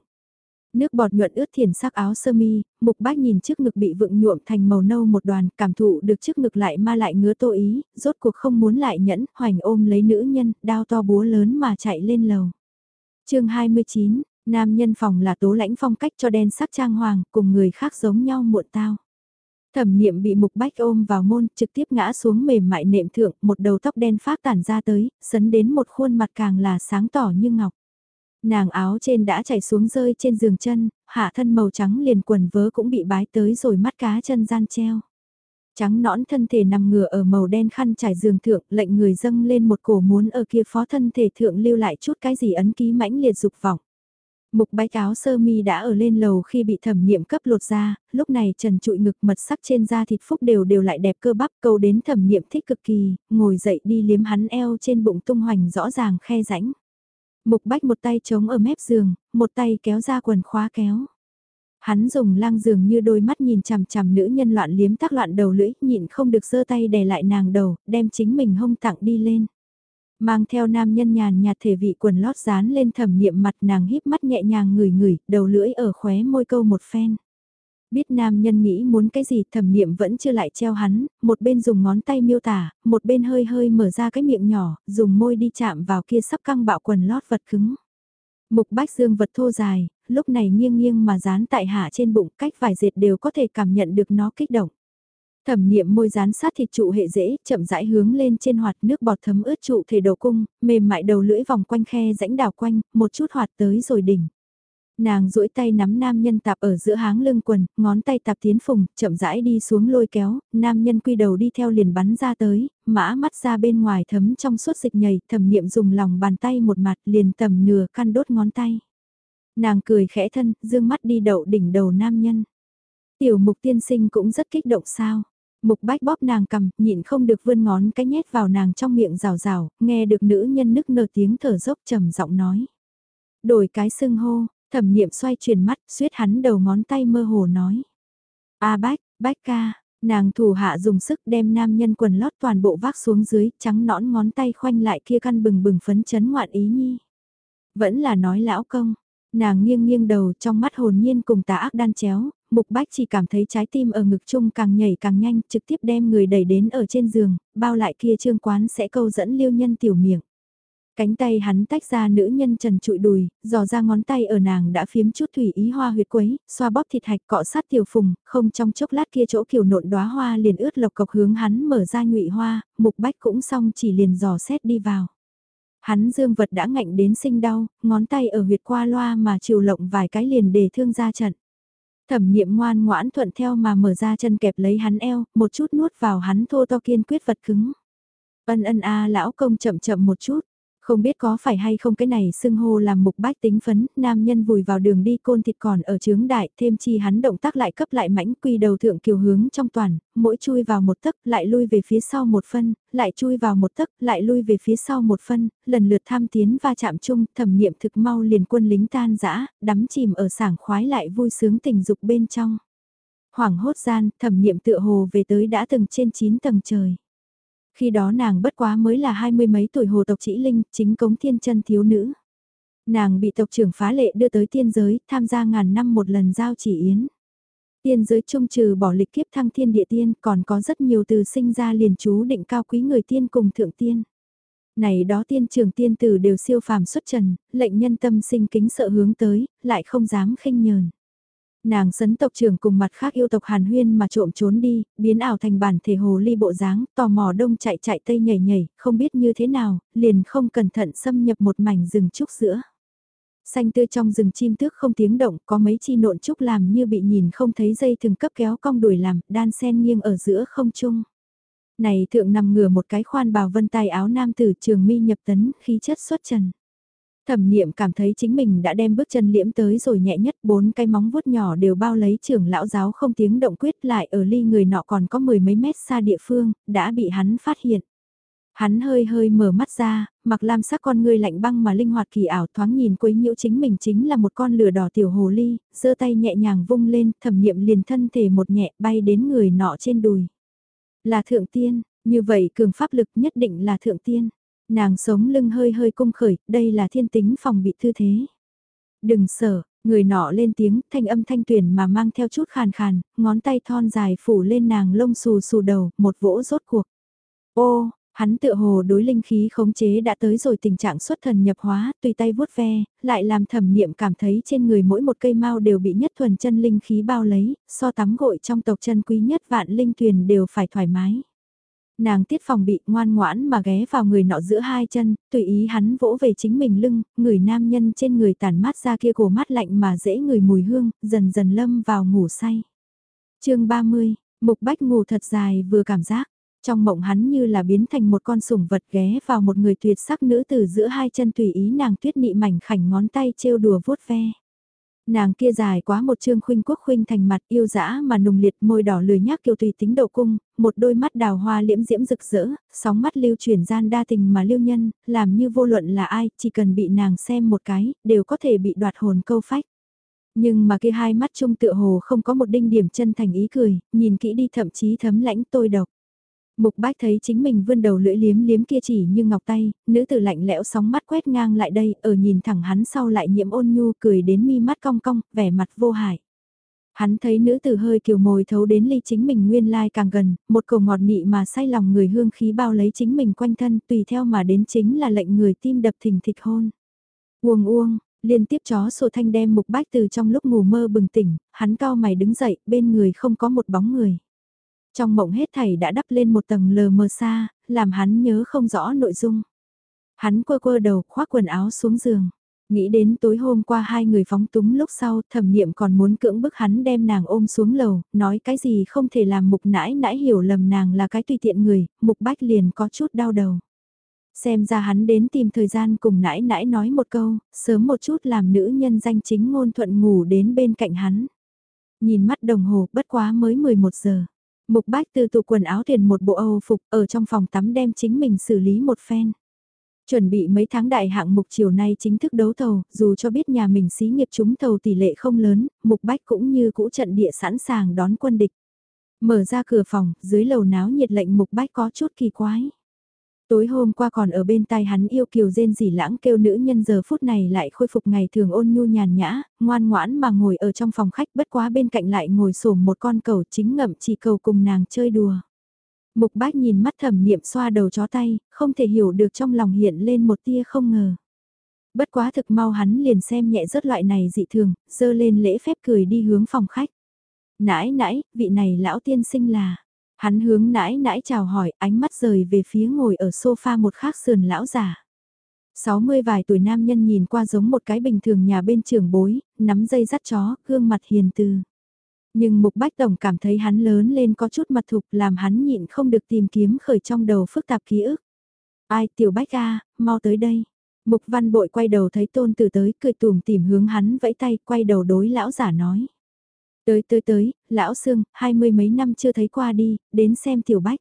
Nước bọt nhuận ướt thiền sắc áo sơ mi, mục bách nhìn trước ngực bị vựng nhuộm thành màu nâu một đoàn, cảm thụ được trước ngực lại ma lại ngứa tô ý, rốt cuộc không muốn lại nhẫn, hoành ôm lấy nữ nhân, đao to búa lớn mà chạy lên lầu. chương 29, Nam nhân phòng là tố lãnh phong cách cho đen sắc trang hoàng, cùng người khác giống nhau muộn tao. Thẩm niệm bị mục bách ôm vào môn, trực tiếp ngã xuống mềm mại nệm thượng, một đầu tóc đen phát tản ra tới, sấn đến một khuôn mặt càng là sáng tỏ như ngọc. Nàng áo trên đã chảy xuống rơi trên giường chân, hạ thân màu trắng liền quần vớ cũng bị bái tới rồi mắt cá chân gian treo. Trắng nõn thân thể nằm ngửa ở màu đen khăn trải giường thượng, lệnh người dâng lên một cổ muốn ở kia phó thân thể thượng lưu lại chút cái gì ấn ký mãnh liệt dục vọng. Mục bái cáo sơ mi đã ở lên lầu khi bị thẩm niệm cấp lột ra, lúc này trần trụi ngực mật sắc trên da thịt phúc đều đều lại đẹp cơ bắp câu đến thẩm niệm thích cực kỳ, ngồi dậy đi liếm hắn eo trên bụng tung hoành rõ ràng khe rãnh. Mục bách một tay chống ở mép giường, một tay kéo ra quần khóa kéo. Hắn dùng lang giường như đôi mắt nhìn chằm chằm nữ nhân loạn liếm tác loạn đầu lưỡi, nhịn không được giơ tay đè lại nàng đầu, đem chính mình hông tặng đi lên. Mang theo nam nhân nhàn nhạt thể vị quần lót dán lên thẩm niệm mặt nàng híp mắt nhẹ nhàng ngửi ngửi, đầu lưỡi ở khóe môi câu một phen. Biết nam nhân nghĩ muốn cái gì thẩm niệm vẫn chưa lại treo hắn, một bên dùng ngón tay miêu tả, một bên hơi hơi mở ra cái miệng nhỏ, dùng môi đi chạm vào kia sắp căng bạo quần lót vật cứng. Mục bách dương vật thô dài, lúc này nghiêng nghiêng mà dán tại hạ trên bụng cách vài dệt đều có thể cảm nhận được nó kích động. Thẩm niệm môi dán sát thịt trụ hệ dễ, chậm rãi hướng lên trên hoạt nước bọt thấm ướt trụ thể đầu cung, mềm mại đầu lưỡi vòng quanh khe rãnh đảo quanh, một chút hoạt tới rồi đỉnh. Nàng duỗi tay nắm nam nhân tạp ở giữa háng lưng quần, ngón tay tạp tiến phùng, chậm rãi đi xuống lôi kéo, nam nhân quy đầu đi theo liền bắn ra tới, mã mắt ra bên ngoài thấm trong suốt dịch nhầy, thẩm niệm dùng lòng bàn tay một mặt liền tầm nửa căn đốt ngón tay. Nàng cười khẽ thân, dương mắt đi đậu đỉnh đầu nam nhân. Tiểu mục tiên sinh cũng rất kích động sao. Mục bách bóp nàng cầm, nhịn không được vươn ngón cái nhét vào nàng trong miệng rào rào, nghe được nữ nhân nức nở tiếng thở dốc trầm giọng nói. Đổi cái sưng hô, thẩm niệm xoay chuyển mắt, suýt hắn đầu ngón tay mơ hồ nói. A bách, bách ca, nàng thủ hạ dùng sức đem nam nhân quần lót toàn bộ vác xuống dưới, trắng nõn ngón tay khoanh lại kia căn bừng bừng phấn chấn ngoạn ý nhi. Vẫn là nói lão công, nàng nghiêng nghiêng đầu trong mắt hồn nhiên cùng tà ác đan chéo, Mục Bách chỉ cảm thấy trái tim ở ngực chung càng nhảy càng nhanh, trực tiếp đem người đẩy đến ở trên giường, bao lại kia trương quán sẽ câu dẫn liêu nhân tiểu miệng. Cánh tay hắn tách ra nữ nhân trần trụi đùi, dò ra ngón tay ở nàng đã phiếm chút thủy ý hoa huyệt quấy, xoa bóp thịt hạch cọ sát tiểu phùng, không trong chốc lát kia chỗ kiểu nộn đóa hoa liền ướt lộc cộc hướng hắn mở ra nhụy hoa, mục bách cũng xong chỉ liền dò xét đi vào. Hắn dương vật đã ngạnh đến sinh đau, ngón tay ở huyệt qua loa mà chiều lộng vài cái liền để thương ra trận. Thẩm niệm ngoan ngoãn thuận theo mà mở ra chân kẹp lấy hắn eo, một chút nuốt vào hắn thô to kiên quyết vật cứng. Ân ân a lão công chậm chậm một chút, không biết có phải hay không cái này xưng hô làm mục bách tính phấn, nam nhân vùi vào đường đi côn thịt còn ở trướng đại, thêm chi hắn động tác lại cấp lại mãnh quy đầu thượng kiều hướng trong toàn, mỗi chui vào một tấc lại lui về phía sau một phân, lại chui vào một tấc lại lui về phía sau một phân, lần lượt tham tiến va chạm chung, thẩm niệm thực mau liền quân lính tan dã đắm chìm ở sảng khoái lại vui sướng tình dục bên trong. Hoảng hốt gian, thẩm niệm tựa hồ về tới đã từng trên 9 tầng trời. Khi đó nàng bất quá mới là hai mươi mấy tuổi hồ tộc chỉ linh, chính cống thiên chân thiếu nữ. Nàng bị tộc trưởng phá lệ đưa tới tiên giới, tham gia ngàn năm một lần giao chỉ yến. Tiên giới trung trừ bỏ lịch kiếp thăng thiên địa tiên còn có rất nhiều từ sinh ra liền chú định cao quý người tiên cùng thượng tiên. Này đó tiên trường tiên tử đều siêu phàm xuất trần, lệnh nhân tâm sinh kính sợ hướng tới, lại không dám khinh nhờn. Nàng sấn tộc trưởng cùng mặt khác yêu tộc Hàn Huyên mà trộm trốn đi, biến ảo thành bản thể hồ ly bộ dáng, tò mò đông chạy chạy tây nhảy nhảy, không biết như thế nào, liền không cẩn thận xâm nhập một mảnh rừng trúc giữa. Xanh tươi trong rừng chim tước không tiếng động, có mấy chi nộn trúc làm như bị nhìn không thấy dây thường cấp kéo cong đuổi làm, đan sen nghiêng ở giữa không trung. Này thượng nằm ngửa một cái khoan bào vân tay áo nam tử trường mi nhập tấn khí chất xuất trần. Thẩm niệm cảm thấy chính mình đã đem bước chân liễm tới rồi nhẹ nhất bốn cái móng vuốt nhỏ đều bao lấy trưởng lão giáo không tiếng động quyết lại ở ly người nọ còn có mười mấy mét xa địa phương, đã bị hắn phát hiện. Hắn hơi hơi mở mắt ra, mặc lam sắc con ngươi lạnh băng mà linh hoạt kỳ ảo thoáng nhìn quấy nhiễu chính mình chính là một con lửa đỏ tiểu hồ ly, giơ tay nhẹ nhàng vung lên, thẩm niệm liền thân thể một nhẹ bay đến người nọ trên đùi. Là thượng tiên, như vậy cường pháp lực nhất định là thượng tiên. Nàng sống lưng hơi hơi cung khởi, đây là thiên tính phòng bị thư thế. Đừng sợ, người nọ lên tiếng, thanh âm thanh tuyển mà mang theo chút khàn khàn, ngón tay thon dài phủ lên nàng lông xù xù đầu, một vỗ rốt cuộc. Ô, hắn tựa hồ đối linh khí khống chế đã tới rồi tình trạng xuất thần nhập hóa, tùy tay vuốt ve, lại làm thẩm niệm cảm thấy trên người mỗi một cây mau đều bị nhất thuần chân linh khí bao lấy, so tắm gội trong tộc chân quý nhất vạn linh tuyền đều phải thoải mái. Nàng tiết phòng bị ngoan ngoãn mà ghé vào người nọ giữa hai chân, tùy ý hắn vỗ về chính mình lưng, người nam nhân trên người tàn mát ra kia cổ mát lạnh mà dễ người mùi hương, dần dần lâm vào ngủ say. chương 30, Mục Bách ngủ thật dài vừa cảm giác, trong mộng hắn như là biến thành một con sủng vật ghé vào một người tuyệt sắc nữ từ giữa hai chân tùy ý nàng tuyết nị mảnh khảnh ngón tay trêu đùa vuốt ve. Nàng kia dài quá một trương khuynh quốc khuynh thành mặt yêu dã mà nùng liệt môi đỏ lười nhác kiều tùy tính độ cung, một đôi mắt đào hoa liễm diễm rực rỡ, sóng mắt lưu chuyển gian đa tình mà lưu nhân, làm như vô luận là ai, chỉ cần bị nàng xem một cái, đều có thể bị đoạt hồn câu phách. Nhưng mà kia hai mắt trung tựa hồ không có một đinh điểm chân thành ý cười, nhìn kỹ đi thậm chí thấm lãnh tôi độc. Mục bách thấy chính mình vươn đầu lưỡi liếm liếm kia chỉ như ngọc tay, nữ tử lạnh lẽo sóng mắt quét ngang lại đây, ở nhìn thẳng hắn sau lại nhiễm ôn nhu cười đến mi mắt cong cong, vẻ mặt vô hại. Hắn thấy nữ tử hơi kiều mồi thấu đến ly chính mình nguyên lai càng gần, một cầu ngọt nị mà say lòng người hương khí bao lấy chính mình quanh thân tùy theo mà đến chính là lệnh người tim đập thình thịch hôn. Uông uông, liên tiếp chó sổ thanh đem mục bách từ trong lúc ngủ mơ bừng tỉnh, hắn cao mày đứng dậy, bên người không có một bóng người. Trong mộng hết thảy đã đắp lên một tầng lờ mờ xa, làm hắn nhớ không rõ nội dung. Hắn quơ quơ đầu khoác quần áo xuống giường. Nghĩ đến tối hôm qua hai người phóng túng lúc sau thẩm niệm còn muốn cưỡng bức hắn đem nàng ôm xuống lầu, nói cái gì không thể làm mục nãi nãi hiểu lầm nàng là cái tùy tiện người, mục bách liền có chút đau đầu. Xem ra hắn đến tìm thời gian cùng nãi nãi nói một câu, sớm một chút làm nữ nhân danh chính ngôn thuận ngủ đến bên cạnh hắn. Nhìn mắt đồng hồ bất quá mới 11 giờ. Mục bách từ tụ quần áo tiền một bộ Âu phục ở trong phòng tắm đem chính mình xử lý một phen. Chuẩn bị mấy tháng đại hạng mục chiều nay chính thức đấu thầu, dù cho biết nhà mình xí nghiệp trúng thầu tỷ lệ không lớn, mục bách cũng như cũ trận địa sẵn sàng đón quân địch. Mở ra cửa phòng, dưới lầu náo nhiệt lệnh mục bách có chút kỳ quái. Tối hôm qua còn ở bên tai hắn yêu kiều rên rỉ lãng kêu nữ nhân giờ phút này lại khôi phục ngày thường ôn nhu nhàn nhã, ngoan ngoãn mà ngồi ở trong phòng khách bất quá bên cạnh lại ngồi sổm một con cầu chính ngậm chỉ cầu cùng nàng chơi đùa. Mục bác nhìn mắt thẩm niệm xoa đầu chó tay, không thể hiểu được trong lòng hiện lên một tia không ngờ. Bất quá thực mau hắn liền xem nhẹ rớt loại này dị thường, dơ lên lễ phép cười đi hướng phòng khách. Nãi nãi, vị này lão tiên sinh là, Hắn hướng nãi nãi chào hỏi, ánh mắt rời về phía ngồi ở sofa một khác sườn lão già. 60 vài tuổi nam nhân nhìn qua giống một cái bình thường nhà bên trường bối, nắm dây dắt chó, gương mặt hiền từ. Nhưng Mục Bách Tổng cảm thấy hắn lớn lên có chút mặt thục làm hắn nhịn không được tìm kiếm khởi trong đầu phức tạp ký ức. Ai tiểu Bách a mau tới đây. Mục Văn Bội quay đầu thấy tôn tử tới, cười tùm tìm hướng hắn vẫy tay, quay đầu đối lão giả nói. Tới tới tới, lão Sương, hai mươi mấy năm chưa thấy qua đi, đến xem tiểu bách.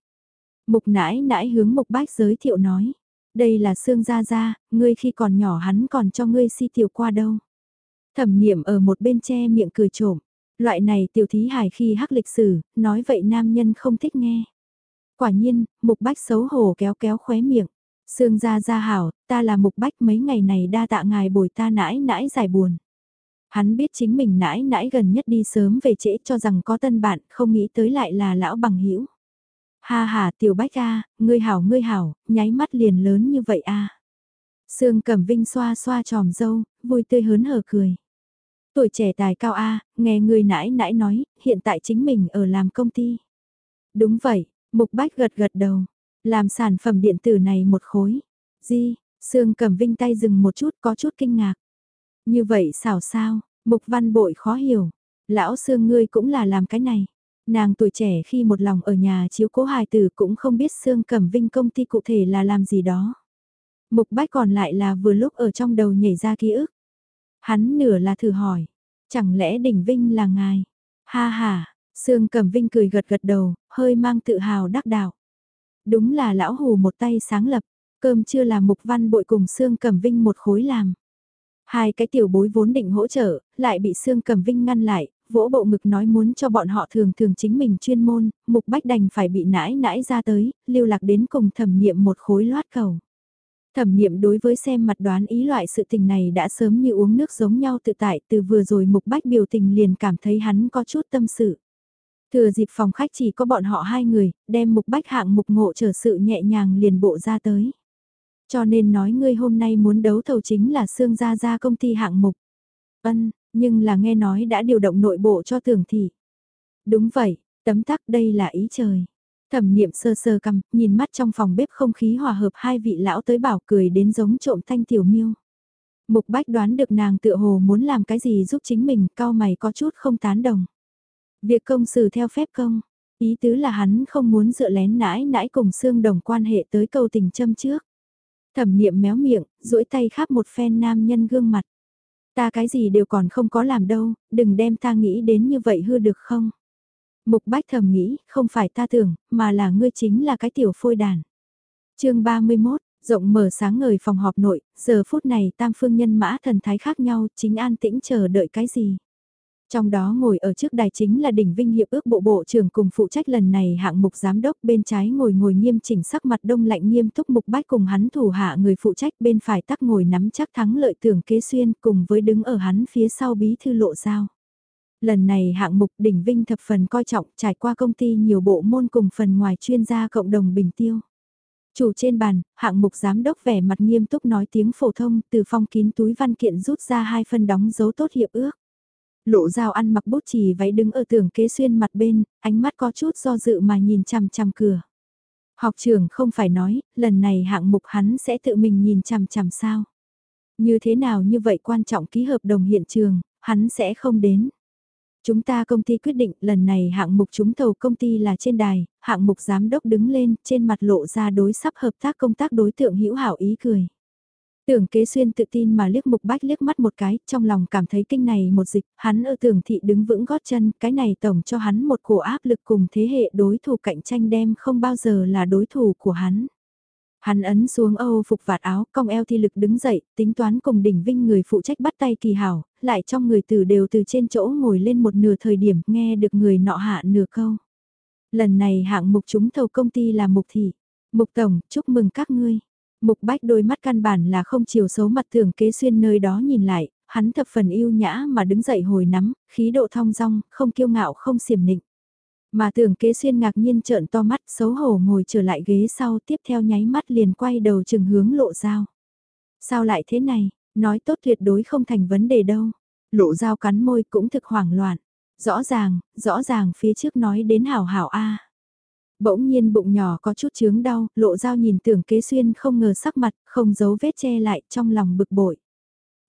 Mục nãi nãi hướng mục bách giới thiệu nói. Đây là Sương Gia Gia, ngươi khi còn nhỏ hắn còn cho ngươi si tiểu qua đâu. Thẩm niệm ở một bên che miệng cười trộm. Loại này tiểu thí hài khi hắc lịch sử, nói vậy nam nhân không thích nghe. Quả nhiên, mục bách xấu hổ kéo kéo khóe miệng. Sương Gia Gia hảo, ta là mục bách mấy ngày này đa tạ ngài bồi ta nãi nãi giải buồn. Hắn biết chính mình nãi nãi gần nhất đi sớm về trễ cho rằng có tân bạn, không nghĩ tới lại là lão bằng hữu Ha ha tiểu bách a, ngươi hảo ngươi hảo, nháy mắt liền lớn như vậy a. Sương Cẩm Vinh xoa xoa tròm dâu, vui tươi hớn hở cười. Tuổi trẻ tài cao a, nghe người nãi nãi nói, hiện tại chính mình ở làm công ty. Đúng vậy, Mục Bách gật gật đầu, làm sản phẩm điện tử này một khối. Di, Sương Cẩm Vinh tay dừng một chút có chút kinh ngạc. Như vậy xảo sao, Mục Văn Bội khó hiểu. Lão xương ngươi cũng là làm cái này. Nàng tuổi trẻ khi một lòng ở nhà chiếu cố hài tử cũng không biết xương Cẩm Vinh công ty cụ thể là làm gì đó. Mục bách còn lại là vừa lúc ở trong đầu nhảy ra ký ức. Hắn nửa là thử hỏi, chẳng lẽ đỉnh Vinh là ngài? Ha ha, xương Cẩm Vinh cười gật gật đầu, hơi mang tự hào đắc đạo. Đúng là lão hù một tay sáng lập, cơm chưa là mục văn bội cùng xương Cẩm Vinh một khối làm. Hai cái tiểu bối vốn định hỗ trợ, lại bị Sương Cẩm Vinh ngăn lại, vỗ bộ ngực nói muốn cho bọn họ thường thường chính mình chuyên môn, mục bách đành phải bị nãi nãi ra tới, lưu lạc đến cùng thẩm niệm một khối loát cầu. Thẩm niệm đối với xem mặt đoán ý loại sự tình này đã sớm như uống nước giống nhau tự tại từ vừa rồi mục bách biểu tình liền cảm thấy hắn có chút tâm sự. Thừa dịp phòng khách chỉ có bọn họ hai người, đem mục bách hạng mục ngộ trở sự nhẹ nhàng liền bộ ra tới. Cho nên nói ngươi hôm nay muốn đấu thầu chính là xương gia gia công ty hạng mục. Ân, nhưng là nghe nói đã điều động nội bộ cho tưởng thị. Đúng vậy, tấm tắc đây là ý trời. Thẩm niệm sơ sơ cầm, nhìn mắt trong phòng bếp không khí hòa hợp hai vị lão tới bảo cười đến giống trộm thanh tiểu miêu. Mục bách đoán được nàng tựa hồ muốn làm cái gì giúp chính mình, cao mày có chút không tán đồng. Việc công xử theo phép công, ý tứ là hắn không muốn dựa lén nãi nãi cùng xương đồng quan hệ tới câu tình châm trước. Thẩm niệm méo miệng, duỗi tay khắp một phen nam nhân gương mặt. Ta cái gì đều còn không có làm đâu, đừng đem ta nghĩ đến như vậy hư được không? Mục bách thầm nghĩ, không phải ta tưởng, mà là ngươi chính là cái tiểu phôi đàn. chương 31, rộng mở sáng ngời phòng họp nội, giờ phút này tam phương nhân mã thần thái khác nhau, chính an tĩnh chờ đợi cái gì? Trong đó ngồi ở trước đài chính là đỉnh vinh hiệp ước bộ bộ trưởng cùng phụ trách lần này hạng mục giám đốc bên trái ngồi ngồi nghiêm chỉnh sắc mặt đông lạnh nghiêm túc mục bách cùng hắn thủ hạ người phụ trách bên phải tắc ngồi nắm chắc thắng lợi tưởng kế xuyên cùng với đứng ở hắn phía sau bí thư lộ giao. Lần này hạng mục đỉnh vinh thập phần coi trọng trải qua công ty nhiều bộ môn cùng phần ngoài chuyên gia cộng đồng bình tiêu. Chủ trên bàn, hạng mục giám đốc vẻ mặt nghiêm túc nói tiếng phổ thông từ phong kín túi văn kiện rút ra hai phân đóng dấu tốt hiệp ước. Lộ dao ăn mặc bút chì váy đứng ở tường kế xuyên mặt bên, ánh mắt có chút do dự mà nhìn chằm chằm cửa. Học trưởng không phải nói, lần này hạng mục hắn sẽ tự mình nhìn chằm chằm sao. Như thế nào như vậy quan trọng ký hợp đồng hiện trường, hắn sẽ không đến. Chúng ta công ty quyết định lần này hạng mục chúng thầu công ty là trên đài, hạng mục giám đốc đứng lên, trên mặt lộ ra đối sắp hợp tác công tác đối tượng hữu hảo ý cười. Tưởng kế xuyên tự tin mà liếc mục bách liếc mắt một cái, trong lòng cảm thấy kinh này một dịch, hắn ở tưởng thị đứng vững gót chân, cái này tổng cho hắn một cổ áp lực cùng thế hệ đối thủ cạnh tranh đem không bao giờ là đối thủ của hắn. Hắn ấn xuống Âu phục vạt áo, cong eo thi lực đứng dậy, tính toán cùng đỉnh vinh người phụ trách bắt tay kỳ hảo, lại trong người từ đều từ trên chỗ ngồi lên một nửa thời điểm nghe được người nọ hạ nửa câu. Lần này hạng mục chúng thầu công ty là mục thị. Mục tổng, chúc mừng các ngươi. Mục bách đôi mắt căn bản là không chiều xấu mặt thường kế xuyên nơi đó nhìn lại, hắn thập phần yêu nhã mà đứng dậy hồi nắm, khí độ thong dong, không kiêu ngạo không xiểm nịnh. Mà tưởng kế xuyên ngạc nhiên trợn to mắt xấu hổ ngồi trở lại ghế sau tiếp theo nháy mắt liền quay đầu chừng hướng lộ dao. Sao lại thế này, nói tốt tuyệt đối không thành vấn đề đâu. Lộ dao cắn môi cũng thực hoảng loạn. Rõ ràng, rõ ràng phía trước nói đến hảo hảo a Bỗng nhiên bụng nhỏ có chút chướng đau, lộ dao nhìn tưởng kế xuyên không ngờ sắc mặt, không giấu vết che lại trong lòng bực bội.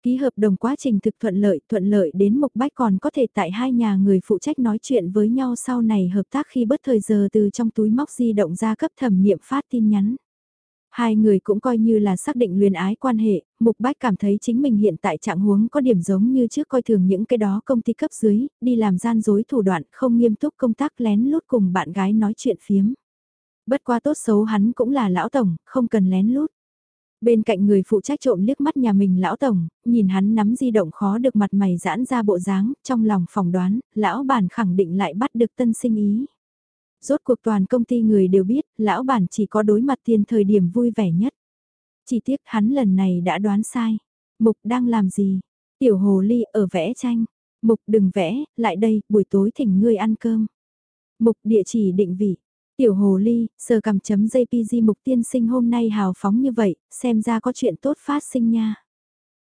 Ký hợp đồng quá trình thực thuận lợi, thuận lợi đến mục bách còn có thể tại hai nhà người phụ trách nói chuyện với nhau sau này hợp tác khi bất thời giờ từ trong túi móc di động ra cấp thẩm nghiệm phát tin nhắn. Hai người cũng coi như là xác định luyến ái quan hệ, Mục Bách cảm thấy chính mình hiện tại trạng huống có điểm giống như trước coi thường những cái đó công ty cấp dưới, đi làm gian dối thủ đoạn không nghiêm túc công tác lén lút cùng bạn gái nói chuyện phiếm. Bất qua tốt xấu hắn cũng là lão tổng, không cần lén lút. Bên cạnh người phụ trách trộm liếc mắt nhà mình lão tổng, nhìn hắn nắm di động khó được mặt mày giãn ra bộ dáng, trong lòng phỏng đoán, lão bản khẳng định lại bắt được tân sinh ý. Rốt cuộc toàn công ty người đều biết, lão bản chỉ có đối mặt tiền thời điểm vui vẻ nhất. Chỉ tiếc hắn lần này đã đoán sai. Mục đang làm gì? Tiểu hồ ly ở vẽ tranh. Mục đừng vẽ, lại đây, buổi tối thỉnh ngươi ăn cơm. Mục địa chỉ định vị. Tiểu hồ ly, sờ cầm chấm JPG mục tiên sinh hôm nay hào phóng như vậy, xem ra có chuyện tốt phát sinh nha.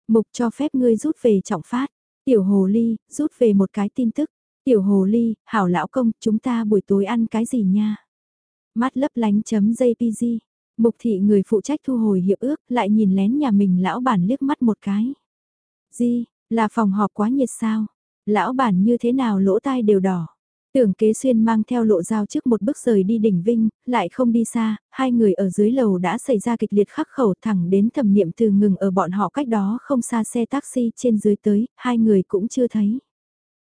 Mục cho phép ngươi rút về trọng phát. Tiểu hồ ly, rút về một cái tin tức. Tiểu hồ ly, hảo lão công, chúng ta buổi tối ăn cái gì nha? Mắt lấp lánh chấm JPG. Mục thị người phụ trách thu hồi hiệp ước, lại nhìn lén nhà mình lão bản liếc mắt một cái. Di, là phòng họp quá nhiệt sao? Lão bản như thế nào lỗ tai đều đỏ? Tưởng kế xuyên mang theo lộ dao trước một bước rời đi đỉnh Vinh, lại không đi xa, hai người ở dưới lầu đã xảy ra kịch liệt khắc khẩu thẳng đến thẩm niệm từ ngừng ở bọn họ cách đó không xa xe taxi trên dưới tới, hai người cũng chưa thấy.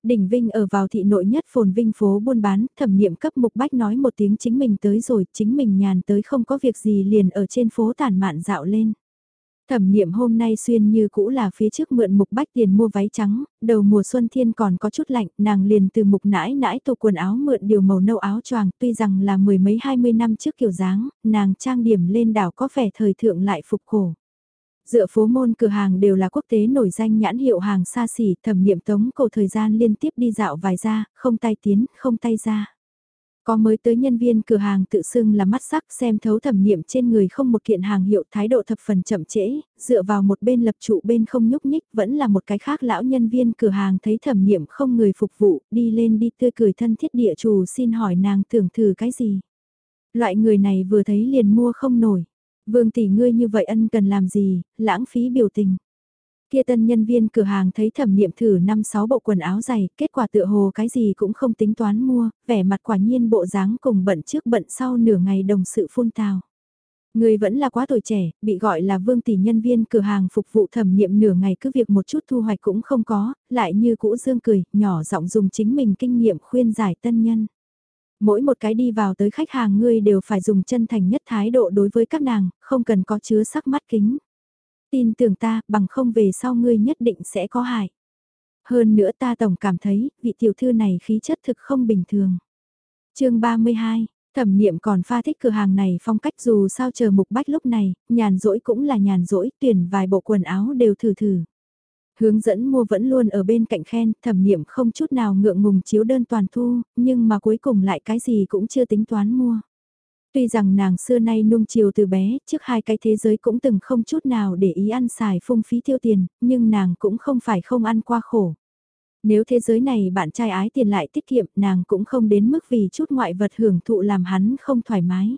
Đỉnh Vinh ở vào thị nội nhất phồn vinh phố buôn bán, thẩm niệm cấp mục bách nói một tiếng chính mình tới rồi, chính mình nhàn tới không có việc gì liền ở trên phố tản mạn dạo lên. Thẩm niệm hôm nay xuyên như cũ là phía trước mượn mục bách tiền mua váy trắng, đầu mùa xuân thiên còn có chút lạnh, nàng liền từ mục nãi nãi tổ quần áo mượn điều màu nâu áo choàng, tuy rằng là mười mấy hai mươi năm trước kiểu dáng, nàng trang điểm lên đảo có vẻ thời thượng lại phục cổ. Dựa phố môn cửa hàng đều là quốc tế nổi danh nhãn hiệu hàng xa xỉ, thẩm niệm tống cổ thời gian liên tiếp đi dạo vài ra, không tay tiến, không tay ra. Có mới tới nhân viên cửa hàng tự xưng là mắt sắc xem thấu thẩm niệm trên người không một kiện hàng hiệu thái độ thập phần chậm trễ, dựa vào một bên lập trụ bên không nhúc nhích vẫn là một cái khác lão nhân viên cửa hàng thấy thẩm niệm không người phục vụ, đi lên đi tươi cười thân thiết địa chủ xin hỏi nàng tưởng thử cái gì. Loại người này vừa thấy liền mua không nổi. Vương tỷ ngươi như vậy ân cần làm gì, lãng phí biểu tình. Kia tân nhân viên cửa hàng thấy thẩm niệm thử 5-6 bộ quần áo dày, kết quả tựa hồ cái gì cũng không tính toán mua, vẻ mặt quả nhiên bộ dáng cùng bận trước bận sau nửa ngày đồng sự phun tào. Người vẫn là quá tuổi trẻ, bị gọi là vương tỷ nhân viên cửa hàng phục vụ thẩm niệm nửa ngày cứ việc một chút thu hoạch cũng không có, lại như cũ dương cười, nhỏ giọng dùng chính mình kinh nghiệm khuyên giải tân nhân. Mỗi một cái đi vào tới khách hàng ngươi đều phải dùng chân thành nhất thái độ đối với các nàng, không cần có chứa sắc mắt kính. Tin tưởng ta, bằng không về sau ngươi nhất định sẽ có hại. Hơn nữa ta tổng cảm thấy, vị tiểu thư này khí chất thực không bình thường. chương 32, thẩm niệm còn pha thích cửa hàng này phong cách dù sao chờ mục bách lúc này, nhàn rỗi cũng là nhàn rỗi, tuyển vài bộ quần áo đều thử thử. Hướng dẫn mua vẫn luôn ở bên cạnh khen, thẩm niệm không chút nào ngượng ngùng chiếu đơn toàn thu, nhưng mà cuối cùng lại cái gì cũng chưa tính toán mua. Tuy rằng nàng xưa nay nung chiều từ bé, trước hai cái thế giới cũng từng không chút nào để ý ăn xài phung phí tiêu tiền, nhưng nàng cũng không phải không ăn qua khổ. Nếu thế giới này bạn trai ái tiền lại tiết kiệm, nàng cũng không đến mức vì chút ngoại vật hưởng thụ làm hắn không thoải mái.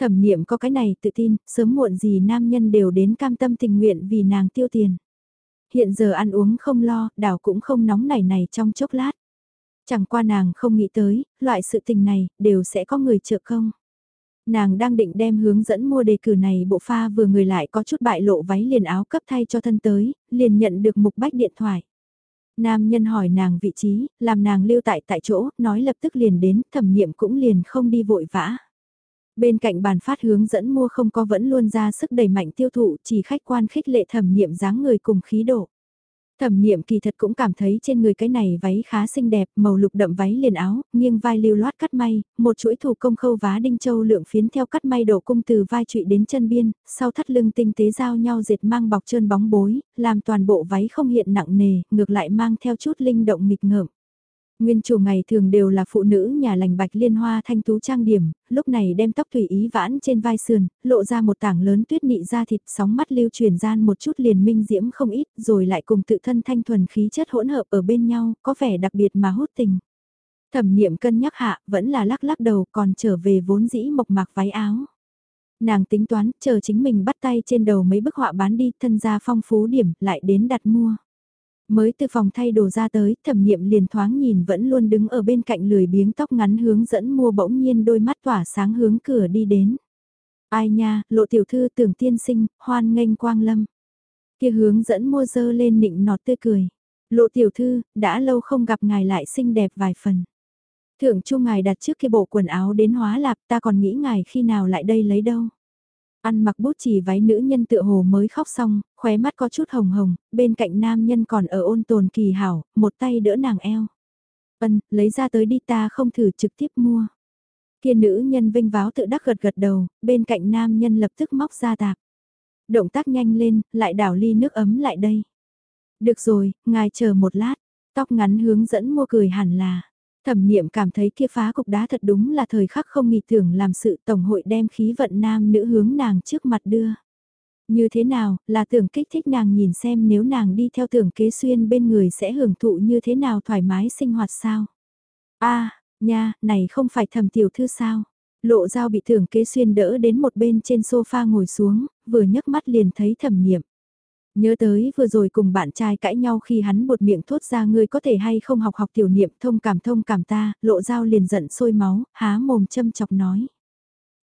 Thẩm niệm có cái này tự tin, sớm muộn gì nam nhân đều đến cam tâm tình nguyện vì nàng tiêu tiền. Hiện giờ ăn uống không lo, đảo cũng không nóng nảy này trong chốc lát. Chẳng qua nàng không nghĩ tới, loại sự tình này, đều sẽ có người trợ công. Nàng đang định đem hướng dẫn mua đề cử này bộ pha vừa người lại có chút bại lộ váy liền áo cấp thay cho thân tới, liền nhận được mục bách điện thoại. Nam nhân hỏi nàng vị trí, làm nàng lưu tại tại chỗ, nói lập tức liền đến, thẩm nghiệm cũng liền không đi vội vã. Bên cạnh bàn phát hướng dẫn mua không có vẫn luôn ra sức đẩy mạnh tiêu thụ, chỉ khách quan khích lệ thẩm nghiệm dáng người cùng khí độ. Thẩm niệm kỳ thật cũng cảm thấy trên người cái này váy khá xinh đẹp, màu lục đậm váy liền áo, nghiêng vai lưu loát cắt may, một chuỗi thủ công khâu vá đinh châu lượng phiến theo cắt may đổ cung từ vai trụy đến chân biên, sau thắt lưng tinh tế giao nhau dệt mang bọc trơn bóng bối, làm toàn bộ váy không hiện nặng nề, ngược lại mang theo chút linh động nghịch ngợm. Nguyên chủ ngày thường đều là phụ nữ nhà lành bạch liên hoa thanh tú trang điểm, lúc này đem tóc thủy ý vãn trên vai sườn, lộ ra một tảng lớn tuyết nị da thịt sóng mắt lưu truyền gian một chút liền minh diễm không ít rồi lại cùng tự thân thanh thuần khí chất hỗn hợp ở bên nhau, có vẻ đặc biệt mà hút tình. Thẩm niệm cân nhắc hạ, vẫn là lắc lắc đầu còn trở về vốn dĩ mộc mạc váy áo. Nàng tính toán, chờ chính mình bắt tay trên đầu mấy bức họa bán đi, thân gia phong phú điểm, lại đến đặt mua. Mới từ phòng thay đồ ra tới, thẩm nghiệm liền thoáng nhìn vẫn luôn đứng ở bên cạnh lười biếng tóc ngắn hướng dẫn mua bỗng nhiên đôi mắt tỏa sáng hướng cửa đi đến. Ai nha, lộ tiểu thư tưởng tiên sinh, hoan nghênh quang lâm. Kia hướng dẫn mua dơ lên nịnh nọt tươi cười. Lộ tiểu thư, đã lâu không gặp ngài lại xinh đẹp vài phần. Thượng chu ngài đặt trước kia bộ quần áo đến hóa lạp ta còn nghĩ ngài khi nào lại đây lấy đâu. Ăn mặc bút chỉ váy nữ nhân tựa hồ mới khóc xong, khóe mắt có chút hồng hồng, bên cạnh nam nhân còn ở ôn tồn kỳ hảo, một tay đỡ nàng eo. Ân, lấy ra tới đi ta không thử trực tiếp mua. Kia nữ nhân vinh váo tự đắc gật gật đầu, bên cạnh nam nhân lập tức móc ra tạp. Động tác nhanh lên, lại đảo ly nước ấm lại đây. Được rồi, ngài chờ một lát, tóc ngắn hướng dẫn mua cười hẳn là. Thẩm niệm cảm thấy kia phá cục đá thật đúng là thời khắc không nghỉ tưởng làm sự tổng hội đem khí vận nam nữ hướng nàng trước mặt đưa. Như thế nào, là tưởng kích thích nàng nhìn xem nếu nàng đi theo tưởng kế xuyên bên người sẽ hưởng thụ như thế nào thoải mái sinh hoạt sao. a nha, này không phải thầm tiểu thư sao. Lộ dao bị tưởng kế xuyên đỡ đến một bên trên sofa ngồi xuống, vừa nhấc mắt liền thấy thẩm niệm. Nhớ tới vừa rồi cùng bạn trai cãi nhau khi hắn bột miệng thốt ra ngươi có thể hay không học học tiểu niệm thông cảm thông cảm ta, lộ dao liền giận sôi máu, há mồm châm chọc nói.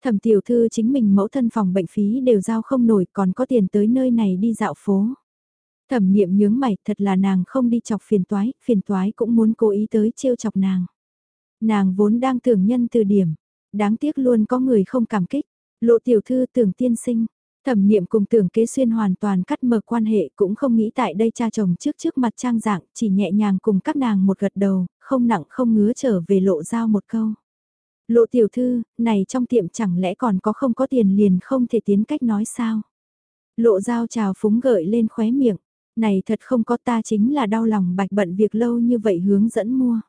Thẩm tiểu thư chính mình mẫu thân phòng bệnh phí đều giao không nổi còn có tiền tới nơi này đi dạo phố. Thẩm niệm nhướng mày thật là nàng không đi chọc phiền toái, phiền toái cũng muốn cố ý tới trêu chọc nàng. Nàng vốn đang tưởng nhân từ điểm, đáng tiếc luôn có người không cảm kích, lộ tiểu thư tưởng tiên sinh. Thẩm niệm cùng tưởng kế xuyên hoàn toàn cắt mở quan hệ cũng không nghĩ tại đây cha chồng trước trước mặt trang dạng chỉ nhẹ nhàng cùng các nàng một gật đầu, không nặng không ngứa trở về lộ giao một câu. Lộ tiểu thư, này trong tiệm chẳng lẽ còn có không có tiền liền không thể tiến cách nói sao? Lộ giao trào phúng gợi lên khóe miệng, này thật không có ta chính là đau lòng bạch bận việc lâu như vậy hướng dẫn mua.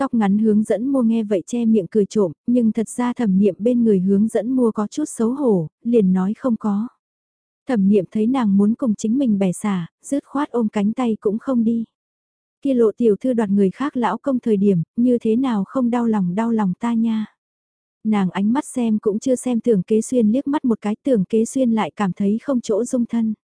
Tóc ngắn hướng dẫn mua nghe vậy che miệng cười trộm, nhưng thật ra thẩm niệm bên người hướng dẫn mua có chút xấu hổ, liền nói không có. Thẩm niệm thấy nàng muốn cùng chính mình bẻ xả, rứt khoát ôm cánh tay cũng không đi. Kia lộ tiểu thư đoạt người khác lão công thời điểm, như thế nào không đau lòng đau lòng ta nha. Nàng ánh mắt xem cũng chưa xem tưởng kế xuyên liếc mắt một cái tưởng kế xuyên lại cảm thấy không chỗ dung thân.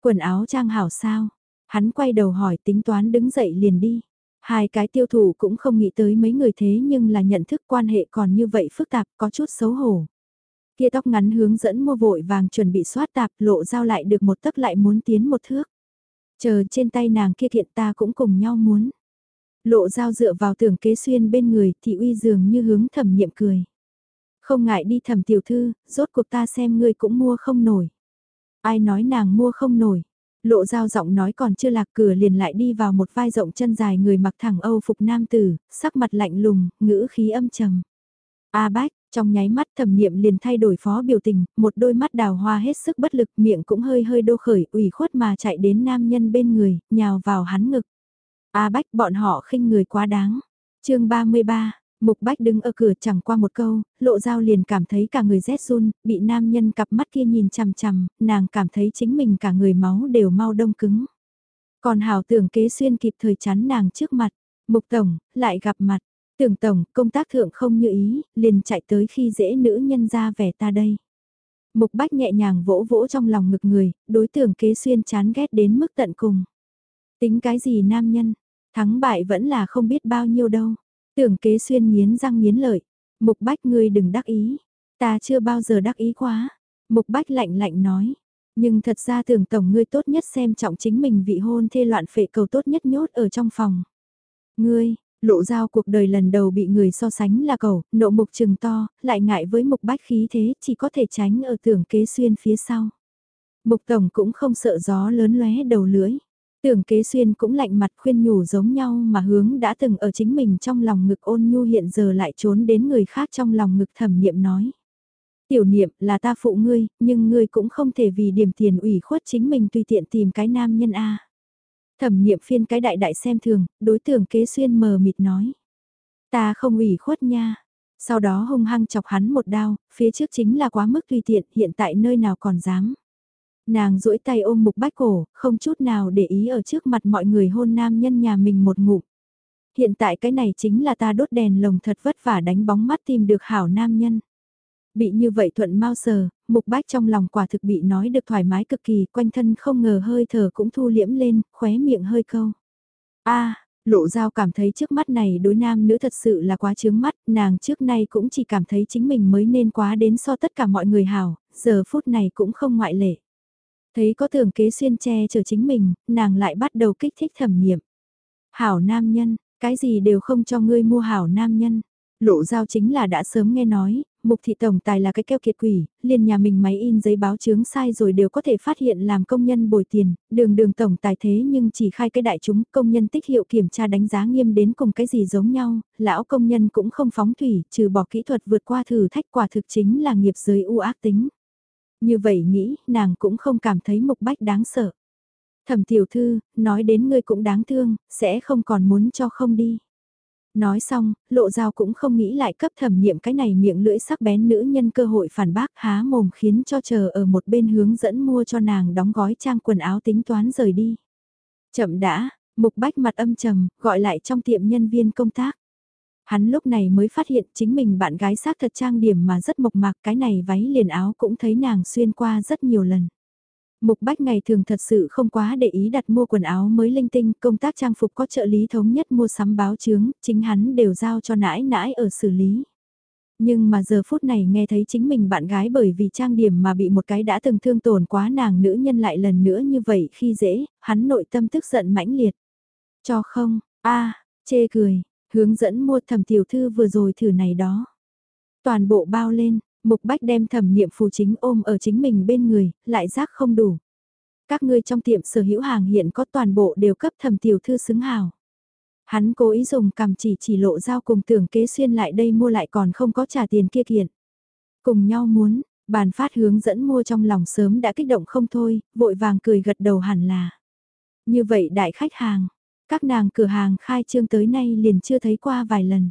Quần áo trang hảo sao? Hắn quay đầu hỏi tính toán đứng dậy liền đi. Hai cái tiêu thụ cũng không nghĩ tới mấy người thế nhưng là nhận thức quan hệ còn như vậy phức tạp có chút xấu hổ. Kia tóc ngắn hướng dẫn mua vội vàng chuẩn bị xoát tạp lộ giao lại được một tấc lại muốn tiến một thước. Chờ trên tay nàng kia thiện ta cũng cùng nhau muốn. Lộ giao dựa vào tường kế xuyên bên người thị uy dường như hướng thẩm nhiệm cười. Không ngại đi thẩm tiểu thư, rốt cuộc ta xem ngươi cũng mua không nổi. Ai nói nàng mua không nổi. Lộ dao giọng nói còn chưa lạc cửa liền lại đi vào một vai rộng chân dài người mặc thẳng Âu phục nam tử, sắc mặt lạnh lùng, ngữ khí âm trầm. A bách, trong nháy mắt thẩm niệm liền thay đổi phó biểu tình, một đôi mắt đào hoa hết sức bất lực miệng cũng hơi hơi đô khởi, ủy khuất mà chạy đến nam nhân bên người, nhào vào hắn ngực. A bách bọn họ khinh người quá đáng. chương 33, Mục Bách đứng ở cửa chẳng qua một câu, lộ dao liền cảm thấy cả người rét run, bị nam nhân cặp mắt kia nhìn chằm chằm, nàng cảm thấy chính mình cả người máu đều mau đông cứng. Còn hào tưởng kế xuyên kịp thời chắn nàng trước mặt, Mục Tổng, lại gặp mặt, tưởng Tổng, công tác thượng không như ý, liền chạy tới khi dễ nữ nhân ra vẻ ta đây. Mục Bách nhẹ nhàng vỗ vỗ trong lòng ngực người, đối tượng kế xuyên chán ghét đến mức tận cùng. Tính cái gì nam nhân, thắng bại vẫn là không biết bao nhiêu đâu. Tưởng kế xuyên miến răng miến lợi. Mục bách ngươi đừng đắc ý. Ta chưa bao giờ đắc ý quá. Mục bách lạnh lạnh nói. Nhưng thật ra tưởng tổng ngươi tốt nhất xem trọng chính mình vị hôn thê loạn phệ cầu tốt nhất nhốt ở trong phòng. Ngươi, lộ giao cuộc đời lần đầu bị người so sánh là cầu, nộ mục trừng to, lại ngại với mục bách khí thế chỉ có thể tránh ở tưởng kế xuyên phía sau. Mục tổng cũng không sợ gió lớn lóe đầu lưỡi. Tưởng kế xuyên cũng lạnh mặt khuyên nhủ giống nhau mà hướng đã từng ở chính mình trong lòng ngực ôn nhu hiện giờ lại trốn đến người khác trong lòng ngực thẩm niệm nói. Tiểu niệm là ta phụ ngươi, nhưng ngươi cũng không thể vì điểm tiền ủy khuất chính mình tùy tiện tìm cái nam nhân A. Thẩm niệm phiên cái đại đại xem thường, đối tượng kế xuyên mờ mịt nói. Ta không ủy khuất nha. Sau đó hung hăng chọc hắn một đao, phía trước chính là quá mức tùy tiện, hiện tại nơi nào còn dám. Nàng duỗi tay ôm mục bách cổ, không chút nào để ý ở trước mặt mọi người hôn nam nhân nhà mình một ngụm. Hiện tại cái này chính là ta đốt đèn lồng thật vất vả đánh bóng mắt tìm được hảo nam nhân. Bị như vậy thuận mau sờ, mục bách trong lòng quả thực bị nói được thoải mái cực kỳ, quanh thân không ngờ hơi thở cũng thu liễm lên, khóe miệng hơi câu. a lộ giao cảm thấy trước mắt này đối nam nữ thật sự là quá chướng mắt, nàng trước nay cũng chỉ cảm thấy chính mình mới nên quá đến so tất cả mọi người hảo, giờ phút này cũng không ngoại lệ. Thấy có tưởng kế xuyên che chở chính mình, nàng lại bắt đầu kích thích thẩm niệm. Hảo nam nhân, cái gì đều không cho ngươi mua hảo nam nhân. Lộ giao chính là đã sớm nghe nói, mục thị tổng tài là cái keo kiệt quỷ, liền nhà mình máy in giấy báo chứng sai rồi đều có thể phát hiện làm công nhân bồi tiền, đường đường tổng tài thế nhưng chỉ khai cái đại chúng, công nhân tích hiệu kiểm tra đánh giá nghiêm đến cùng cái gì giống nhau, lão công nhân cũng không phóng thủy, trừ bỏ kỹ thuật vượt qua thử thách quả thực chính là nghiệp giới u ác tính. Như vậy nghĩ, nàng cũng không cảm thấy mục bách đáng sợ. Thẩm tiểu thư, nói đến ngươi cũng đáng thương, sẽ không còn muốn cho không đi. Nói xong, lộ dao cũng không nghĩ lại cấp thẩm niệm cái này miệng lưỡi sắc bén nữ nhân cơ hội phản bác há mồm khiến cho chờ ở một bên hướng dẫn mua cho nàng đóng gói trang quần áo tính toán rời đi. Chậm đã, mục bách mặt âm trầm, gọi lại trong tiệm nhân viên công tác. Hắn lúc này mới phát hiện chính mình bạn gái xác thật trang điểm mà rất mộc mạc cái này váy liền áo cũng thấy nàng xuyên qua rất nhiều lần. Mục Bách ngày thường thật sự không quá để ý đặt mua quần áo mới linh tinh, công tác trang phục có trợ lý thống nhất mua sắm báo chướng, chính hắn đều giao cho nãi nãi ở xử lý. Nhưng mà giờ phút này nghe thấy chính mình bạn gái bởi vì trang điểm mà bị một cái đã từng thương tổn quá nàng nữ nhân lại lần nữa như vậy khi dễ, hắn nội tâm tức giận mãnh liệt. Cho không, a chê cười, hướng dẫn mua thẩm tiểu thư vừa rồi thử này đó. Toàn bộ bao lên, Mục Bách đem thẩm niệm phù chính ôm ở chính mình bên người, lại giác không đủ. Các ngươi trong tiệm sở hữu hàng hiện có toàn bộ đều cấp thẩm tiểu thư xứng hào. Hắn cố ý dùng cầm chỉ chỉ lộ dao cùng tưởng kế xuyên lại đây mua lại còn không có trả tiền kia kiện. Cùng nhau muốn, bàn phát hướng dẫn mua trong lòng sớm đã kích động không thôi, vội vàng cười gật đầu hẳn là. Như vậy đại khách hàng, các nàng cửa hàng khai trương tới nay liền chưa thấy qua vài lần.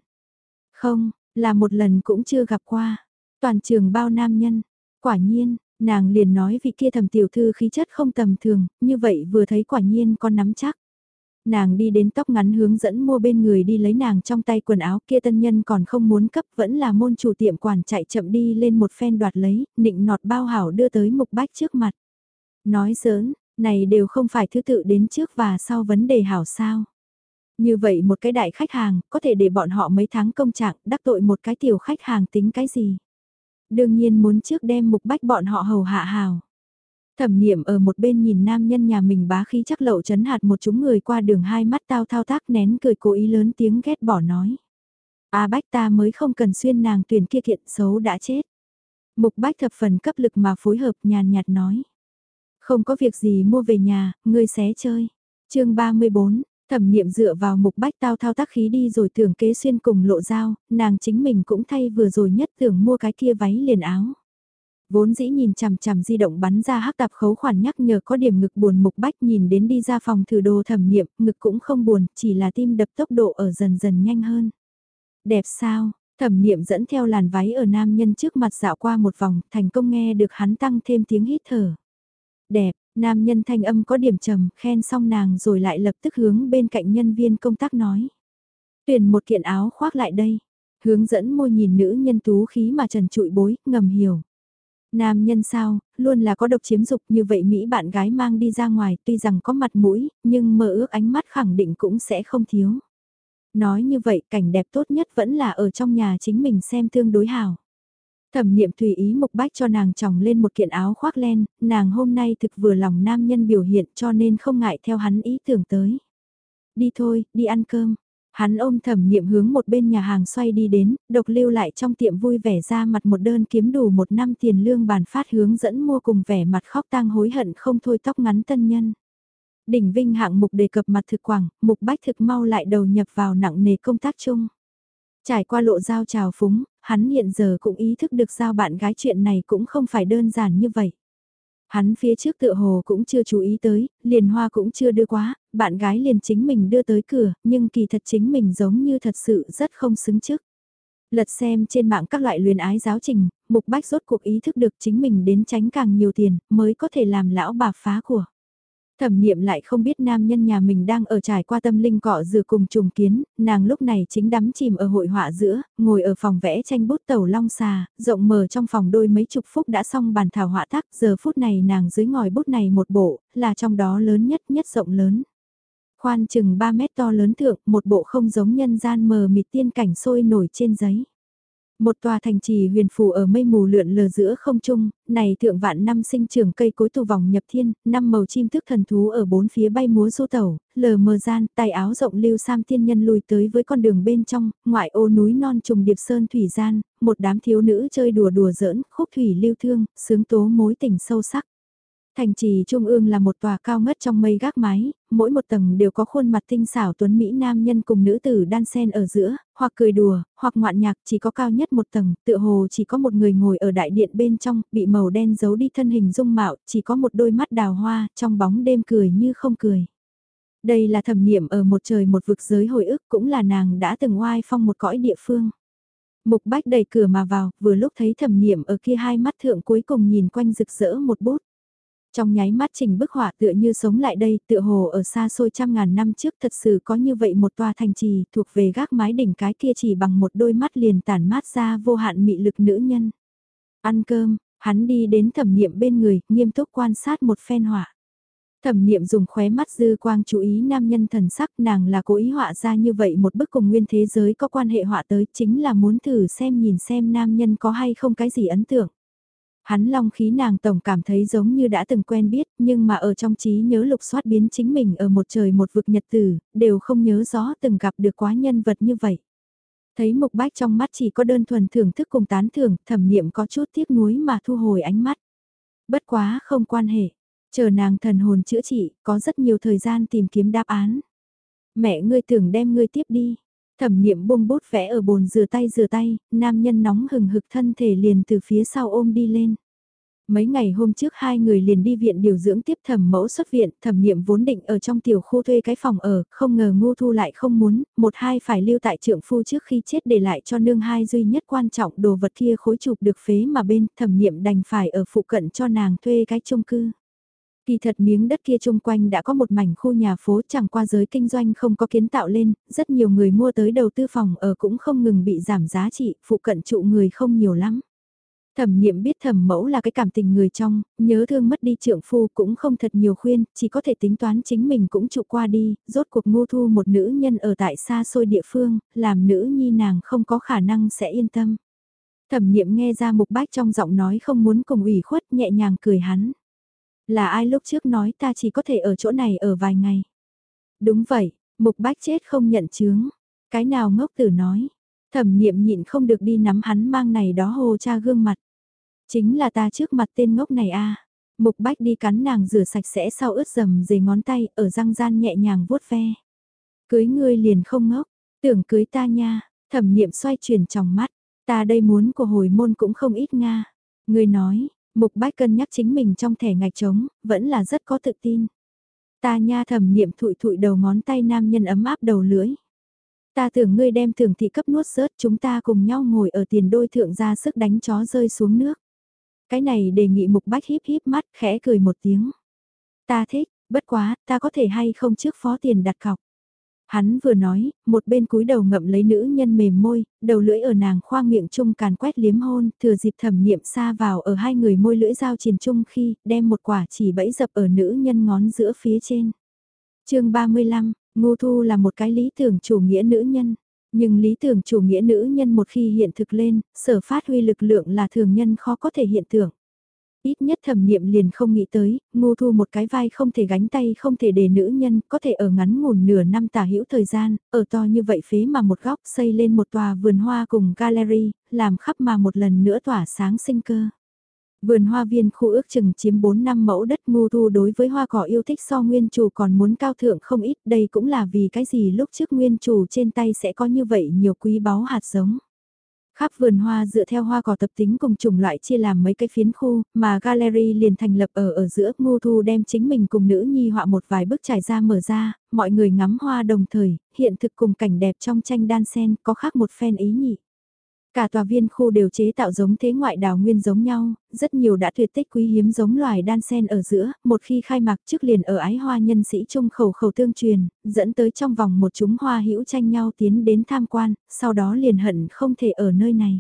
Không, là một lần cũng chưa gặp qua. Toàn trường bao nam nhân. Quả nhiên, nàng liền nói vị kia thầm tiểu thư khí chất không tầm thường, như vậy vừa thấy quả nhiên con nắm chắc. Nàng đi đến tóc ngắn hướng dẫn mua bên người đi lấy nàng trong tay quần áo kia tân nhân còn không muốn cấp vẫn là môn chủ tiệm quản chạy chậm đi lên một phen đoạt lấy, nịnh nọt bao hảo đưa tới mục bách trước mặt. Nói giỡn, này đều không phải thứ tự đến trước và sau vấn đề hảo sao. Như vậy một cái đại khách hàng, có thể để bọn họ mấy tháng công trạng, đắc tội một cái tiểu khách hàng tính cái gì. Đương nhiên muốn trước đem mục bách bọn họ hầu hạ hào. Thẩm niệm ở một bên nhìn nam nhân nhà mình bá khí chắc lậu chấn hạt một chúng người qua đường hai mắt tao thao tác nén cười cố ý lớn tiếng ghét bỏ nói. A bách ta mới không cần xuyên nàng tuyển kia kiện xấu đã chết. Mục bách thập phần cấp lực mà phối hợp nhàn nhạt nói. Không có việc gì mua về nhà, ngươi xé chơi. chương 34, thẩm niệm dựa vào mục bách tao thao tác khí đi rồi tưởng kế xuyên cùng lộ dao, nàng chính mình cũng thay vừa rồi nhất tưởng mua cái kia váy liền áo. Vốn dĩ nhìn chằm chằm di động bắn ra hắc tạp khấu khoản nhắc nhở có điểm ngực buồn mục bách nhìn đến đi ra phòng thử đồ thẩm niệm, ngực cũng không buồn, chỉ là tim đập tốc độ ở dần dần nhanh hơn. Đẹp sao, thẩm niệm dẫn theo làn váy ở nam nhân trước mặt dạo qua một vòng, thành công nghe được hắn tăng thêm tiếng hít thở. Đẹp, nam nhân thanh âm có điểm trầm, khen xong nàng rồi lại lập tức hướng bên cạnh nhân viên công tác nói. Tuyển một kiện áo khoác lại đây. Hướng dẫn môi nhìn nữ nhân tú khí mà trần trụi bối, ngầm hiểu. Nam nhân sao, luôn là có độc chiếm dục như vậy Mỹ bạn gái mang đi ra ngoài tuy rằng có mặt mũi, nhưng mơ ước ánh mắt khẳng định cũng sẽ không thiếu. Nói như vậy cảnh đẹp tốt nhất vẫn là ở trong nhà chính mình xem tương đối hào. Thẩm niệm tùy ý mục bách cho nàng chồng lên một kiện áo khoác len, nàng hôm nay thực vừa lòng nam nhân biểu hiện cho nên không ngại theo hắn ý tưởng tới. Đi thôi, đi ăn cơm. Hắn ôm thẩm niệm hướng một bên nhà hàng xoay đi đến, độc lưu lại trong tiệm vui vẻ ra mặt một đơn kiếm đủ một năm tiền lương bàn phát hướng dẫn mua cùng vẻ mặt khóc tang hối hận không thôi tóc ngắn tân nhân. Đỉnh vinh hạng mục đề cập mặt thực quảng, mục bách thực mau lại đầu nhập vào nặng nề công tác chung. Trải qua lộ giao trào phúng, hắn hiện giờ cũng ý thức được giao bạn gái chuyện này cũng không phải đơn giản như vậy. Hắn phía trước tựa hồ cũng chưa chú ý tới, liền hoa cũng chưa đưa quá, bạn gái liền chính mình đưa tới cửa, nhưng kỳ thật chính mình giống như thật sự rất không xứng trước. Lật xem trên mạng các loại luyện ái giáo trình, mục bách rốt cuộc ý thức được chính mình đến tránh càng nhiều tiền mới có thể làm lão bà phá của. Thẩm niệm lại không biết nam nhân nhà mình đang ở trải qua tâm linh cọ dừa cùng trùng kiến, nàng lúc này chính đắm chìm ở hội họa giữa, ngồi ở phòng vẽ tranh bút tàu long xà, rộng mở trong phòng đôi mấy chục phút đã xong bàn thảo họa tác, giờ phút này nàng dưới ngòi bút này một bộ, là trong đó lớn nhất nhất rộng lớn. Khoan chừng 3 mét to lớn thượng, một bộ không giống nhân gian mờ mịt tiên cảnh sôi nổi trên giấy. Một tòa thành trì huyền phù ở mây mù lượn lờ giữa không trung, này thượng vạn năm sinh trưởng cây cối tù vòng nhập thiên, năm màu chim thức thần thú ở bốn phía bay múa du tẩu, lờ mờ gian, tay áo rộng lưu sam tiên nhân lùi tới với con đường bên trong, ngoại ô núi non trùng điệp sơn thủy gian, một đám thiếu nữ chơi đùa đùa giỡn, khúc thủy lưu thương, sướng tố mối tình sâu sắc. Thành trì trung ương là một tòa cao ngất trong mây gác mái, mỗi một tầng đều có khuôn mặt tinh xảo tuấn Mỹ nam nhân cùng nữ tử đan sen ở giữa, hoặc cười đùa, hoặc ngoạn nhạc chỉ có cao nhất một tầng, tựa hồ chỉ có một người ngồi ở đại điện bên trong, bị màu đen giấu đi thân hình dung mạo, chỉ có một đôi mắt đào hoa, trong bóng đêm cười như không cười. Đây là thẩm niệm ở một trời một vực giới hồi ức cũng là nàng đã từng oai phong một cõi địa phương. Mục bách đẩy cửa mà vào, vừa lúc thấy thẩm niệm ở kia hai mắt thượng cuối cùng nhìn quanh rực rỡ một bút. Trong nháy mắt trình bức họa tựa như sống lại đây, tựa hồ ở xa xôi trăm ngàn năm trước thật sự có như vậy một tòa thành trì thuộc về gác mái đỉnh cái kia chỉ bằng một đôi mắt liền tản mát ra vô hạn mị lực nữ nhân. Ăn cơm, Hắn đi đến thẩm niệm bên người, nghiêm túc quan sát một phen họa. Thẩm niệm dùng khóe mắt dư quang chú ý nam nhân thần sắc nàng là cố ý họa ra như vậy một bức cùng nguyên thế giới có quan hệ họa tới chính là muốn thử xem nhìn xem nam nhân có hay không cái gì ấn tượng. Hắn long khí nàng tổng cảm thấy giống như đã từng quen biết nhưng mà ở trong trí nhớ lục soát biến chính mình ở một trời một vực nhật tử, đều không nhớ rõ từng gặp được quá nhân vật như vậy. Thấy mục bách trong mắt chỉ có đơn thuần thưởng thức cùng tán thưởng, thẩm niệm có chút tiếc nuối mà thu hồi ánh mắt. Bất quá không quan hệ, chờ nàng thần hồn chữa trị, có rất nhiều thời gian tìm kiếm đáp án. Mẹ ngươi tưởng đem ngươi tiếp đi. Thẩm niệm buông bút vẽ ở bồn rửa tay rửa tay, nam nhân nóng hừng hực thân thể liền từ phía sau ôm đi lên. Mấy ngày hôm trước hai người liền đi viện điều dưỡng tiếp thẩm mẫu xuất viện, thẩm niệm vốn định ở trong tiểu khu thuê cái phòng ở, không ngờ ngu thu lại không muốn, một hai phải lưu tại trượng phu trước khi chết để lại cho nương hai duy nhất quan trọng đồ vật kia khối chụp được phế mà bên, thẩm niệm đành phải ở phụ cận cho nàng thuê cái chung cư. Kỳ thật miếng đất kia chung quanh đã có một mảnh khu nhà phố chẳng qua giới kinh doanh không có kiến tạo lên, rất nhiều người mua tới đầu tư phòng ở cũng không ngừng bị giảm giá trị, phụ cận trụ người không nhiều lắm. Thẩm niệm biết thẩm mẫu là cái cảm tình người trong, nhớ thương mất đi trượng phu cũng không thật nhiều khuyên, chỉ có thể tính toán chính mình cũng trụ qua đi, rốt cuộc ngô thu một nữ nhân ở tại xa xôi địa phương, làm nữ nhi nàng không có khả năng sẽ yên tâm. Thẩm niệm nghe ra mục bách trong giọng nói không muốn cùng ủy khuất nhẹ nhàng cười hắn. Là ai lúc trước nói ta chỉ có thể ở chỗ này ở vài ngày. Đúng vậy, mục bách chết không nhận chướng. Cái nào ngốc tử nói. Thẩm niệm nhịn không được đi nắm hắn mang này đó hồ cha gương mặt. Chính là ta trước mặt tên ngốc này a Mục bách đi cắn nàng rửa sạch sẽ sau ướt dầm dề ngón tay ở răng gian nhẹ nhàng vuốt ve. Cưới ngươi liền không ngốc, tưởng cưới ta nha, thẩm niệm xoay chuyển trong mắt, ta đây muốn của hồi môn cũng không ít nga. Ngươi nói, Mục bách cân nhắc chính mình trong thẻ ngạch trống, vẫn là rất có tự tin. Ta nha thầm niệm thụi thụi đầu ngón tay nam nhân ấm áp đầu lưỡi. Ta tưởng ngươi đem thường thị cấp nuốt rớt chúng ta cùng nhau ngồi ở tiền đôi thượng ra sức đánh chó rơi xuống nước. Cái này đề nghị mục bách híp híp mắt khẽ cười một tiếng. Ta thích, bất quá, ta có thể hay không trước phó tiền đặt cọc. Hắn vừa nói, một bên cúi đầu ngậm lấy nữ nhân mềm môi, đầu lưỡi ở nàng khoang miệng chung càn quét liếm hôn, thừa dịp thẩm niệm xa vào ở hai người môi lưỡi giao triền chung khi đem một quả chỉ bẫy dập ở nữ nhân ngón giữa phía trên. chương 35, Ngô Thu là một cái lý tưởng chủ nghĩa nữ nhân. Nhưng lý tưởng chủ nghĩa nữ nhân một khi hiện thực lên, sở phát huy lực lượng là thường nhân khó có thể hiện tưởng. Ít nhất thẩm niệm liền không nghĩ tới, ngu thu một cái vai không thể gánh tay không thể để nữ nhân có thể ở ngắn ngủn nửa năm tả hữu thời gian, ở to như vậy phế mà một góc xây lên một tòa vườn hoa cùng gallery, làm khắp mà một lần nữa tỏa sáng sinh cơ. Vườn hoa viên khu ước chừng chiếm 4 năm mẫu đất ngu thu đối với hoa cỏ yêu thích so nguyên chủ còn muốn cao thượng không ít đây cũng là vì cái gì lúc trước nguyên chủ trên tay sẽ có như vậy nhiều quý báu hạt giống. Khắp vườn hoa dựa theo hoa cỏ tập tính cùng chủng loại chia làm mấy cái phiến khu, mà gallery liền thành lập ở ở giữa, Ngô Thu đem chính mình cùng nữ nhi họa một vài bức trải ra mở ra, mọi người ngắm hoa đồng thời, hiện thực cùng cảnh đẹp trong tranh đan sen có khác một phen ý nhị. Cả tòa viên khu đều chế tạo giống thế ngoại đào nguyên giống nhau, rất nhiều đã tuyệt tích quý hiếm giống loài đan sen ở giữa, một khi khai mạc trước liền ở ái hoa nhân sĩ trung khẩu khẩu tương truyền, dẫn tới trong vòng một chúng hoa hữu tranh nhau tiến đến tham quan, sau đó liền hận không thể ở nơi này.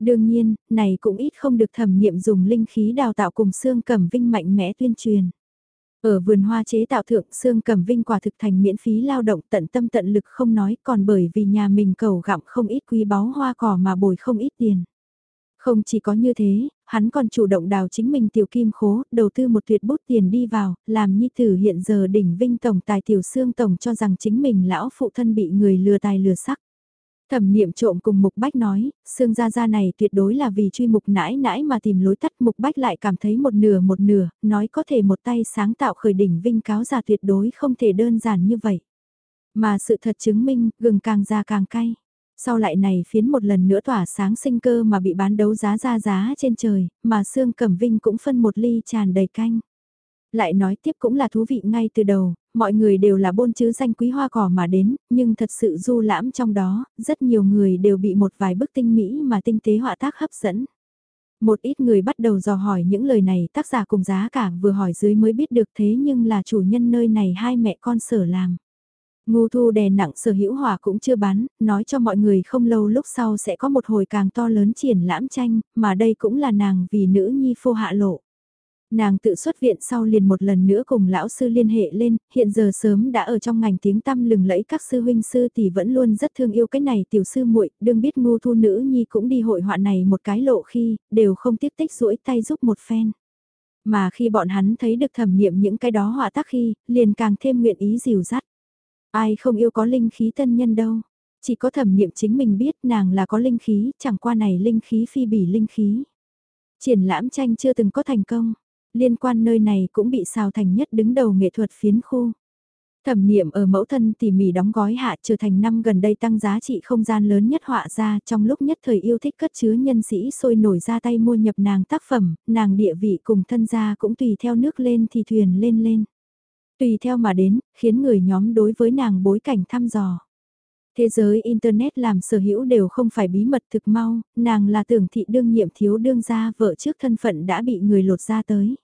Đương nhiên, này cũng ít không được thẩm nghiệm dùng linh khí đào tạo cùng xương cẩm vinh mạnh mẽ tuyên truyền. Ở vườn hoa chế tạo thượng xương cầm vinh quả thực thành miễn phí lao động tận tâm tận lực không nói còn bởi vì nhà mình cầu gặm không ít quý báu hoa cỏ mà bồi không ít tiền. Không chỉ có như thế, hắn còn chủ động đào chính mình tiểu kim khố, đầu tư một tuyệt bút tiền đi vào, làm nhi tử hiện giờ đỉnh vinh tổng tài tiểu xương tổng cho rằng chính mình lão phụ thân bị người lừa tài lừa sắc. Thẩm niệm trộm cùng Mục Bách nói, xương gia gia này tuyệt đối là vì truy Mục nãi nãi mà tìm lối tắt Mục Bách lại cảm thấy một nửa một nửa, nói có thể một tay sáng tạo khởi đỉnh vinh cáo già tuyệt đối không thể đơn giản như vậy. Mà sự thật chứng minh, gừng càng già càng cay. Sau lại này phiến một lần nữa tỏa sáng sinh cơ mà bị bán đấu giá ra giá trên trời, mà xương cẩm vinh cũng phân một ly tràn đầy canh. Lại nói tiếp cũng là thú vị ngay từ đầu, mọi người đều là bôn chứ danh quý hoa cỏ mà đến, nhưng thật sự du lãm trong đó, rất nhiều người đều bị một vài bức tinh mỹ mà tinh tế họa tác hấp dẫn. Một ít người bắt đầu dò hỏi những lời này tác giả cùng giá cả vừa hỏi dưới mới biết được thế nhưng là chủ nhân nơi này hai mẹ con sở làm. Ngu thu đè nặng sở hữu hỏa cũng chưa bán, nói cho mọi người không lâu lúc sau sẽ có một hồi càng to lớn triển lãm tranh, mà đây cũng là nàng vì nữ nhi phô hạ lộ. Nàng tự xuất viện sau liền một lần nữa cùng lão sư liên hệ lên, hiện giờ sớm đã ở trong ngành tiếng tăm lừng lẫy các sư huynh sư thì vẫn luôn rất thương yêu cái này tiểu sư muội, đương biết ngu thu nữ nhi cũng đi hội họa này một cái lộ khi, đều không tiếp tích rũi tay giúp một phen. Mà khi bọn hắn thấy được thẩm niệm những cái đó họa tác khi, liền càng thêm nguyện ý dìu dắt. Ai không yêu có linh khí tân nhân đâu. Chỉ có thẩm niệm chính mình biết nàng là có linh khí, chẳng qua này linh khí phi bỉ linh khí. Triển lãm tranh chưa từng có thành công, liên quan nơi này cũng bị xào thành nhất đứng đầu nghệ thuật phiến khu. Thẩm niệm ở mẫu thân tỉ mỉ đóng gói hạ trở thành năm gần đây tăng giá trị không gian lớn nhất họa ra trong lúc nhất thời yêu thích cất chứa nhân sĩ sôi nổi ra tay mua nhập nàng tác phẩm, nàng địa vị cùng thân gia cũng tùy theo nước lên thì thuyền lên lên. Tùy theo mà đến, khiến người nhóm đối với nàng bối cảnh thăm dò. Thế giới Internet làm sở hữu đều không phải bí mật thực mau, nàng là tưởng thị đương nhiệm thiếu đương gia vợ trước thân phận đã bị người lột ra tới.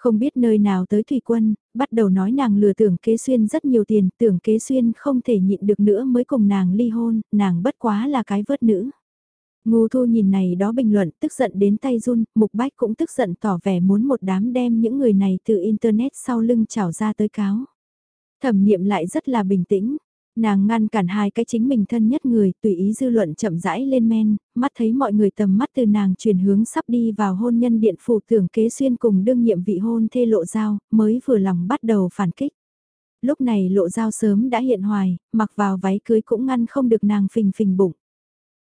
Không biết nơi nào tới Thủy Quân, bắt đầu nói nàng lừa tưởng kế xuyên rất nhiều tiền, tưởng kế xuyên không thể nhịn được nữa mới cùng nàng ly hôn, nàng bất quá là cái vớt nữ. Ngu thu nhìn này đó bình luận tức giận đến tay run, mục bách cũng tức giận tỏ vẻ muốn một đám đem những người này từ internet sau lưng trảo ra tới cáo. Thẩm niệm lại rất là bình tĩnh, nàng ngăn cản hai cái chính mình thân nhất người, tùy ý dư luận chậm rãi lên men, mắt thấy mọi người tầm mắt từ nàng chuyển hướng sắp đi vào hôn nhân điện phủ tưởng kế xuyên cùng đương nhiệm vị hôn thê lộ giao, mới vừa lòng bắt đầu phản kích. Lúc này lộ giao sớm đã hiện hoài, mặc vào váy cưới cũng ngăn không được nàng phình phình bụng.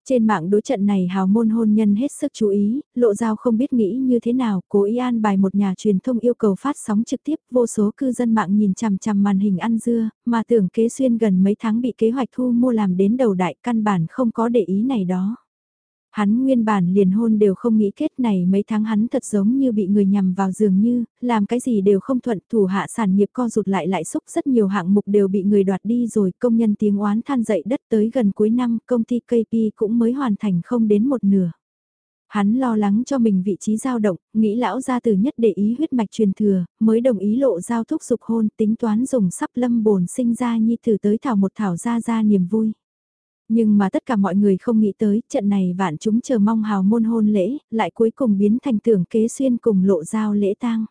Trên mạng đối trận này hào môn hôn nhân hết sức chú ý, lộ giao không biết nghĩ như thế nào, cố ý an bài một nhà truyền thông yêu cầu phát sóng trực tiếp, vô số cư dân mạng nhìn chằm chằm màn hình ăn dưa, mà tưởng kế xuyên gần mấy tháng bị kế hoạch thu mua làm đến đầu đại căn bản không có để ý này đó. Hắn nguyên bản liền hôn đều không nghĩ kết này mấy tháng hắn thật giống như bị người nhằm vào dường như, làm cái gì đều không thuận, thủ hạ sản nghiệp co rụt lại lại xúc rất nhiều hạng mục đều bị người đoạt đi rồi, công nhân tiếng oán than dậy đất tới gần cuối năm, công ty KP cũng mới hoàn thành không đến một nửa. Hắn lo lắng cho mình vị trí dao động, nghĩ lão gia từ nhất để ý huyết mạch truyền thừa, mới đồng ý lộ giao thúc dục hôn, tính toán dùng sắp lâm bồn sinh ra nhi thử tới thảo một thảo ra ra niềm vui. Nhưng mà tất cả mọi người không nghĩ tới, trận này vạn chúng chờ mong hào môn hôn lễ, lại cuối cùng biến thành tưởng kế xuyên cùng lộ giao lễ tang.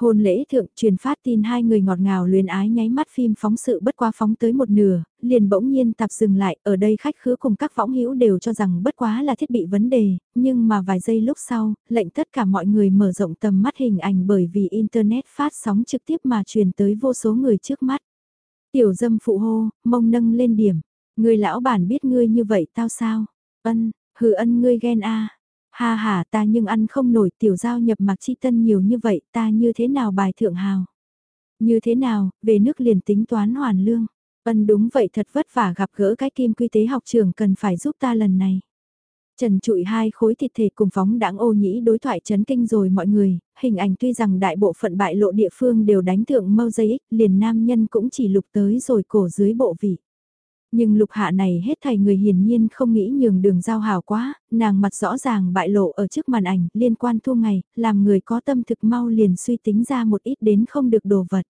Hôn lễ thượng truyền phát tin hai người ngọt ngào luyến ái nháy mắt phim phóng sự bất qua phóng tới một nửa, liền bỗng nhiên tạp dừng lại, ở đây khách khứa cùng các võng hữu đều cho rằng bất quá là thiết bị vấn đề, nhưng mà vài giây lúc sau, lệnh tất cả mọi người mở rộng tầm mắt hình ảnh bởi vì Internet phát sóng trực tiếp mà truyền tới vô số người trước mắt. Tiểu dâm phụ hô, mông nâng lên điểm, Người lão bản biết ngươi như vậy tao sao? Ân, hừ ân ngươi ghen a. Ha ha ta nhưng ăn không nổi tiểu giao nhập mặc chi tân nhiều như vậy ta như thế nào bài thượng hào? Như thế nào, về nước liền tính toán hoàn lương. Ân đúng vậy thật vất vả gặp gỡ cái kim quy tế học trường cần phải giúp ta lần này. Trần trụi hai khối thịt thể cùng phóng đãng ô nhĩ đối thoại chấn kinh rồi mọi người, hình ảnh tuy rằng đại bộ phận bại lộ địa phương đều đánh thượng mâu dây liền nam nhân cũng chỉ lục tới rồi cổ dưới bộ vị. Nhưng lục hạ này hết thầy người hiển nhiên không nghĩ nhường đường giao hảo quá, nàng mặt rõ ràng bại lộ ở trước màn ảnh liên quan thu ngày, làm người có tâm thực mau liền suy tính ra một ít đến không được đồ vật.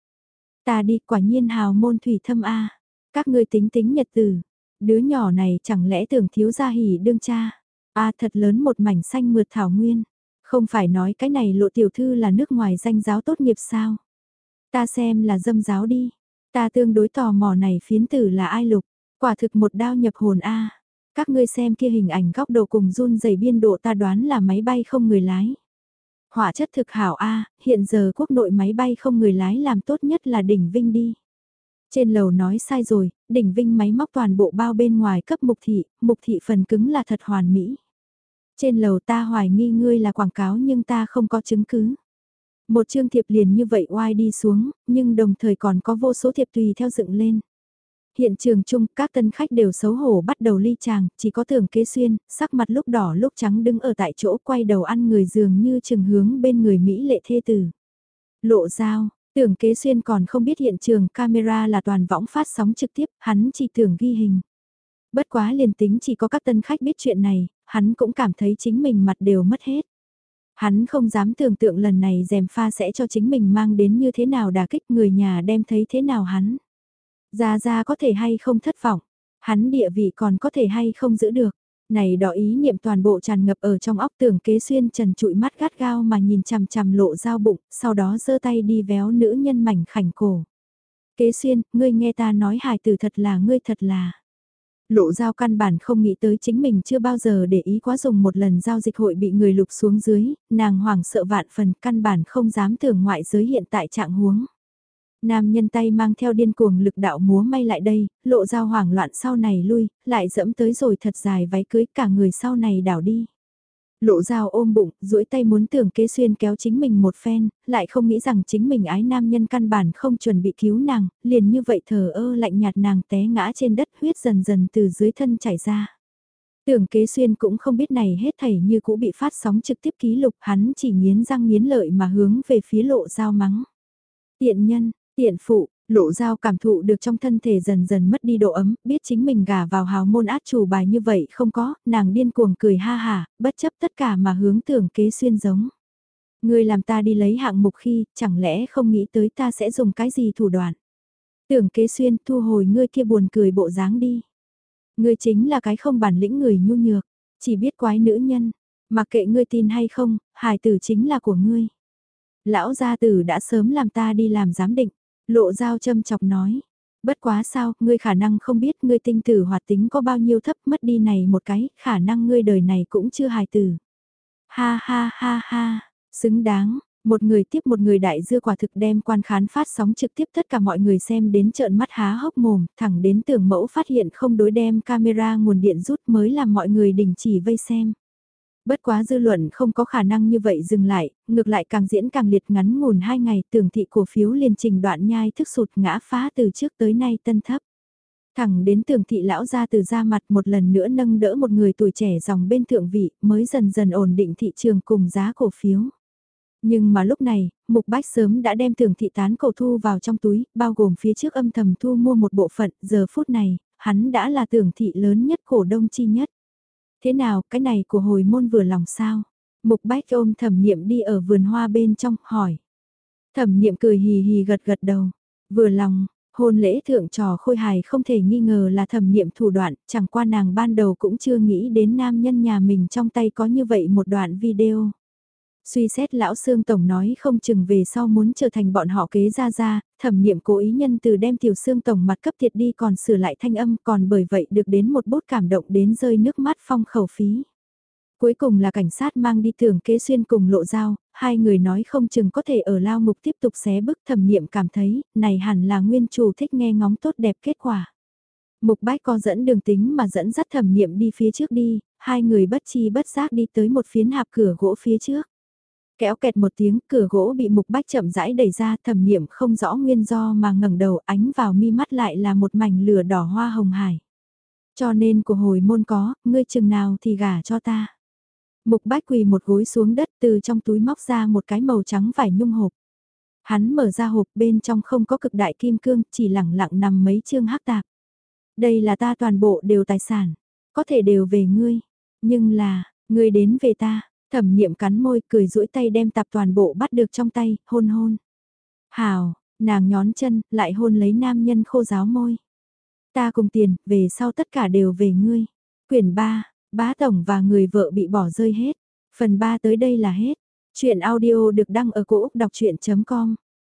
Ta đi quả nhiên hào môn thủy thâm A, các ngươi tính tính nhật tử, đứa nhỏ này chẳng lẽ tưởng thiếu gia hỉ đương cha, A thật lớn một mảnh xanh mượt thảo nguyên, không phải nói cái này lộ tiểu thư là nước ngoài danh giáo tốt nghiệp sao. Ta xem là dâm giáo đi, ta tương đối tò mò này phiến tử là ai lục. Quả thực một đao nhập hồn A. Các ngươi xem kia hình ảnh góc độ cùng run dày biên độ ta đoán là máy bay không người lái. Hỏa chất thực hảo A, hiện giờ quốc nội máy bay không người lái làm tốt nhất là đỉnh Vinh đi. Trên lầu nói sai rồi, đỉnh Vinh máy móc toàn bộ bao bên ngoài cấp mục thị, mục thị phần cứng là thật hoàn mỹ. Trên lầu ta hoài nghi ngươi là quảng cáo nhưng ta không có chứng cứ. Một chương thiệp liền như vậy oai đi xuống, nhưng đồng thời còn có vô số thiệp tùy theo dựng lên. Hiện trường chung, các tân khách đều xấu hổ bắt đầu ly chàng, chỉ có tưởng kế xuyên, sắc mặt lúc đỏ lúc trắng đứng ở tại chỗ quay đầu ăn người dường như trường hướng bên người Mỹ lệ thê tử. Lộ dao, tưởng kế xuyên còn không biết hiện trường camera là toàn võng phát sóng trực tiếp, hắn chỉ tưởng ghi hình. Bất quá liền tính chỉ có các tân khách biết chuyện này, hắn cũng cảm thấy chính mình mặt đều mất hết. Hắn không dám tưởng tượng lần này dèm pha sẽ cho chính mình mang đến như thế nào đà kích người nhà đem thấy thế nào hắn. Gia Gia có thể hay không thất vọng, hắn địa vị còn có thể hay không giữ được. Này đỏ ý niệm toàn bộ tràn ngập ở trong óc tưởng kế xuyên trần trụi mắt gắt gao mà nhìn chằm chằm lộ dao bụng, sau đó giơ tay đi véo nữ nhân mảnh khảnh cổ. Kế xuyên, ngươi nghe ta nói hài tử thật là ngươi thật là. Lộ giao căn bản không nghĩ tới chính mình chưa bao giờ để ý quá dùng một lần giao dịch hội bị người lục xuống dưới, nàng hoảng sợ vạn phần căn bản không dám tưởng ngoại giới hiện tại trạng huống. Nam nhân tay mang theo điên cuồng lực đạo múa may lại đây, lộ dao hoảng loạn sau này lui, lại dẫm tới rồi thật dài váy cưới cả người sau này đảo đi. Lộ dao ôm bụng, duỗi tay muốn tưởng kế xuyên kéo chính mình một phen, lại không nghĩ rằng chính mình ái nam nhân căn bản không chuẩn bị cứu nàng, liền như vậy thờ ơ lạnh nhạt nàng té ngã trên đất huyết dần dần từ dưới thân chảy ra. Tưởng kế xuyên cũng không biết này hết thảy như cũ bị phát sóng trực tiếp ký lục hắn chỉ nghiến răng nghiến lợi mà hướng về phía lộ dao mắng. Tiện nhân, tiện phụ, Lộ dao cảm thụ được trong thân thể dần dần mất đi độ ấm, biết chính mình gả vào hào môn át chủ bài như vậy không có, nàng điên cuồng cười ha hà, bất chấp tất cả mà hướng tưởng kế xuyên giống. Ngươi làm ta đi lấy hạng mục khi, chẳng lẽ không nghĩ tới ta sẽ dùng cái gì thủ đoạn. Tưởng kế xuyên thu hồi ngươi kia buồn cười bộ dáng đi. Ngươi chính là cái không bản lĩnh người nhu nhược, chỉ biết quái nữ nhân, mặc kệ ngươi tin hay không, hài tử chính là của ngươi. Lão gia tử đã sớm làm ta đi làm giám định. Lộ dao châm chọc nói. Bất quá sao, ngươi khả năng không biết ngươi tinh tử hoạt tính có bao nhiêu thấp mất đi này một cái, khả năng ngươi đời này cũng chưa hài tử. Ha ha ha ha, xứng đáng, một người tiếp một người đại dư quả thực đem quan khán phát sóng trực tiếp tất cả mọi người xem đến trợn mắt há hốc mồm, thẳng đến tưởng mẫu phát hiện không đối đem camera nguồn điện rút mới làm mọi người đình chỉ vây xem. Bất quá dư luận không có khả năng như vậy dừng lại, ngược lại càng diễn càng liệt ngắn ngủn hai ngày tưởng thị cổ phiếu liền trình đoạn nhai thức sụt ngã phá từ trước tới nay tân thấp. Thẳng đến tưởng thị lão ra từ ra mặt một lần nữa nâng đỡ một người tuổi trẻ dòng bên thượng vị mới dần dần ổn định thị trường cùng giá cổ phiếu. Nhưng mà lúc này, Mục Bách sớm đã đem thường thị tán cổ thu vào trong túi, bao gồm phía trước âm thầm thu mua một bộ phận, giờ phút này, hắn đã là tưởng thị lớn nhất cổ đông chi nhất. Thế nào, cái này của hồi môn vừa lòng sao? Mục bách ôm thẩm niệm đi ở vườn hoa bên trong, hỏi. Thẩm niệm cười hì hì gật gật đầu. Vừa lòng, hôn lễ thượng trò khôi hài không thể nghi ngờ là thẩm niệm thủ đoạn, chẳng qua nàng ban đầu cũng chưa nghĩ đến nam nhân nhà mình trong tay có như vậy một đoạn video. Suy xét lão Sương Tổng nói không chừng về sau muốn trở thành bọn họ kế ra ra, thẩm niệm cố ý nhân từ đem tiểu Sương Tổng mặt cấp thiệt đi còn sửa lại thanh âm còn bởi vậy được đến một bút cảm động đến rơi nước mắt phong khẩu phí. Cuối cùng là cảnh sát mang đi tưởng kế xuyên cùng lộ dao, hai người nói không chừng có thể ở lao ngục tiếp tục xé bức thẩm niệm cảm thấy, này hẳn là nguyên chủ thích nghe ngóng tốt đẹp kết quả. Mục bách co dẫn đường tính mà dẫn dắt thẩm niệm đi phía trước đi, hai người bất chi bất giác đi tới một phiến hạp cửa gỗ phía trước. Kéo kẹt một tiếng cửa gỗ bị mục bách chậm rãi đẩy ra thẩm niệm không rõ nguyên do mà ngẩng đầu ánh vào mi mắt lại là một mảnh lửa đỏ hoa hồng hải. Cho nên của hồi môn có, ngươi chừng nào thì gả cho ta. Mục bách quỳ một gối xuống đất từ trong túi móc ra một cái màu trắng vải nhung hộp. Hắn mở ra hộp bên trong không có cực đại kim cương, chỉ lẳng lặng nằm mấy chương hắc tạp. Đây là ta toàn bộ đều tài sản, có thể đều về ngươi, nhưng là, ngươi đến về ta, Thẩm niệm cắn môi cười duỗi tay đem tạp toàn bộ bắt được trong tay, hôn hôn. Hào, nàng nhón chân, lại hôn lấy nam nhân khô giáo môi. Ta cùng tiền, về sau tất cả đều về ngươi. Quyển 3, bá tổng và người vợ bị bỏ rơi hết. Phần 3 tới đây là hết. Chuyện audio được đăng ở cổ Úc đọc chuyện.com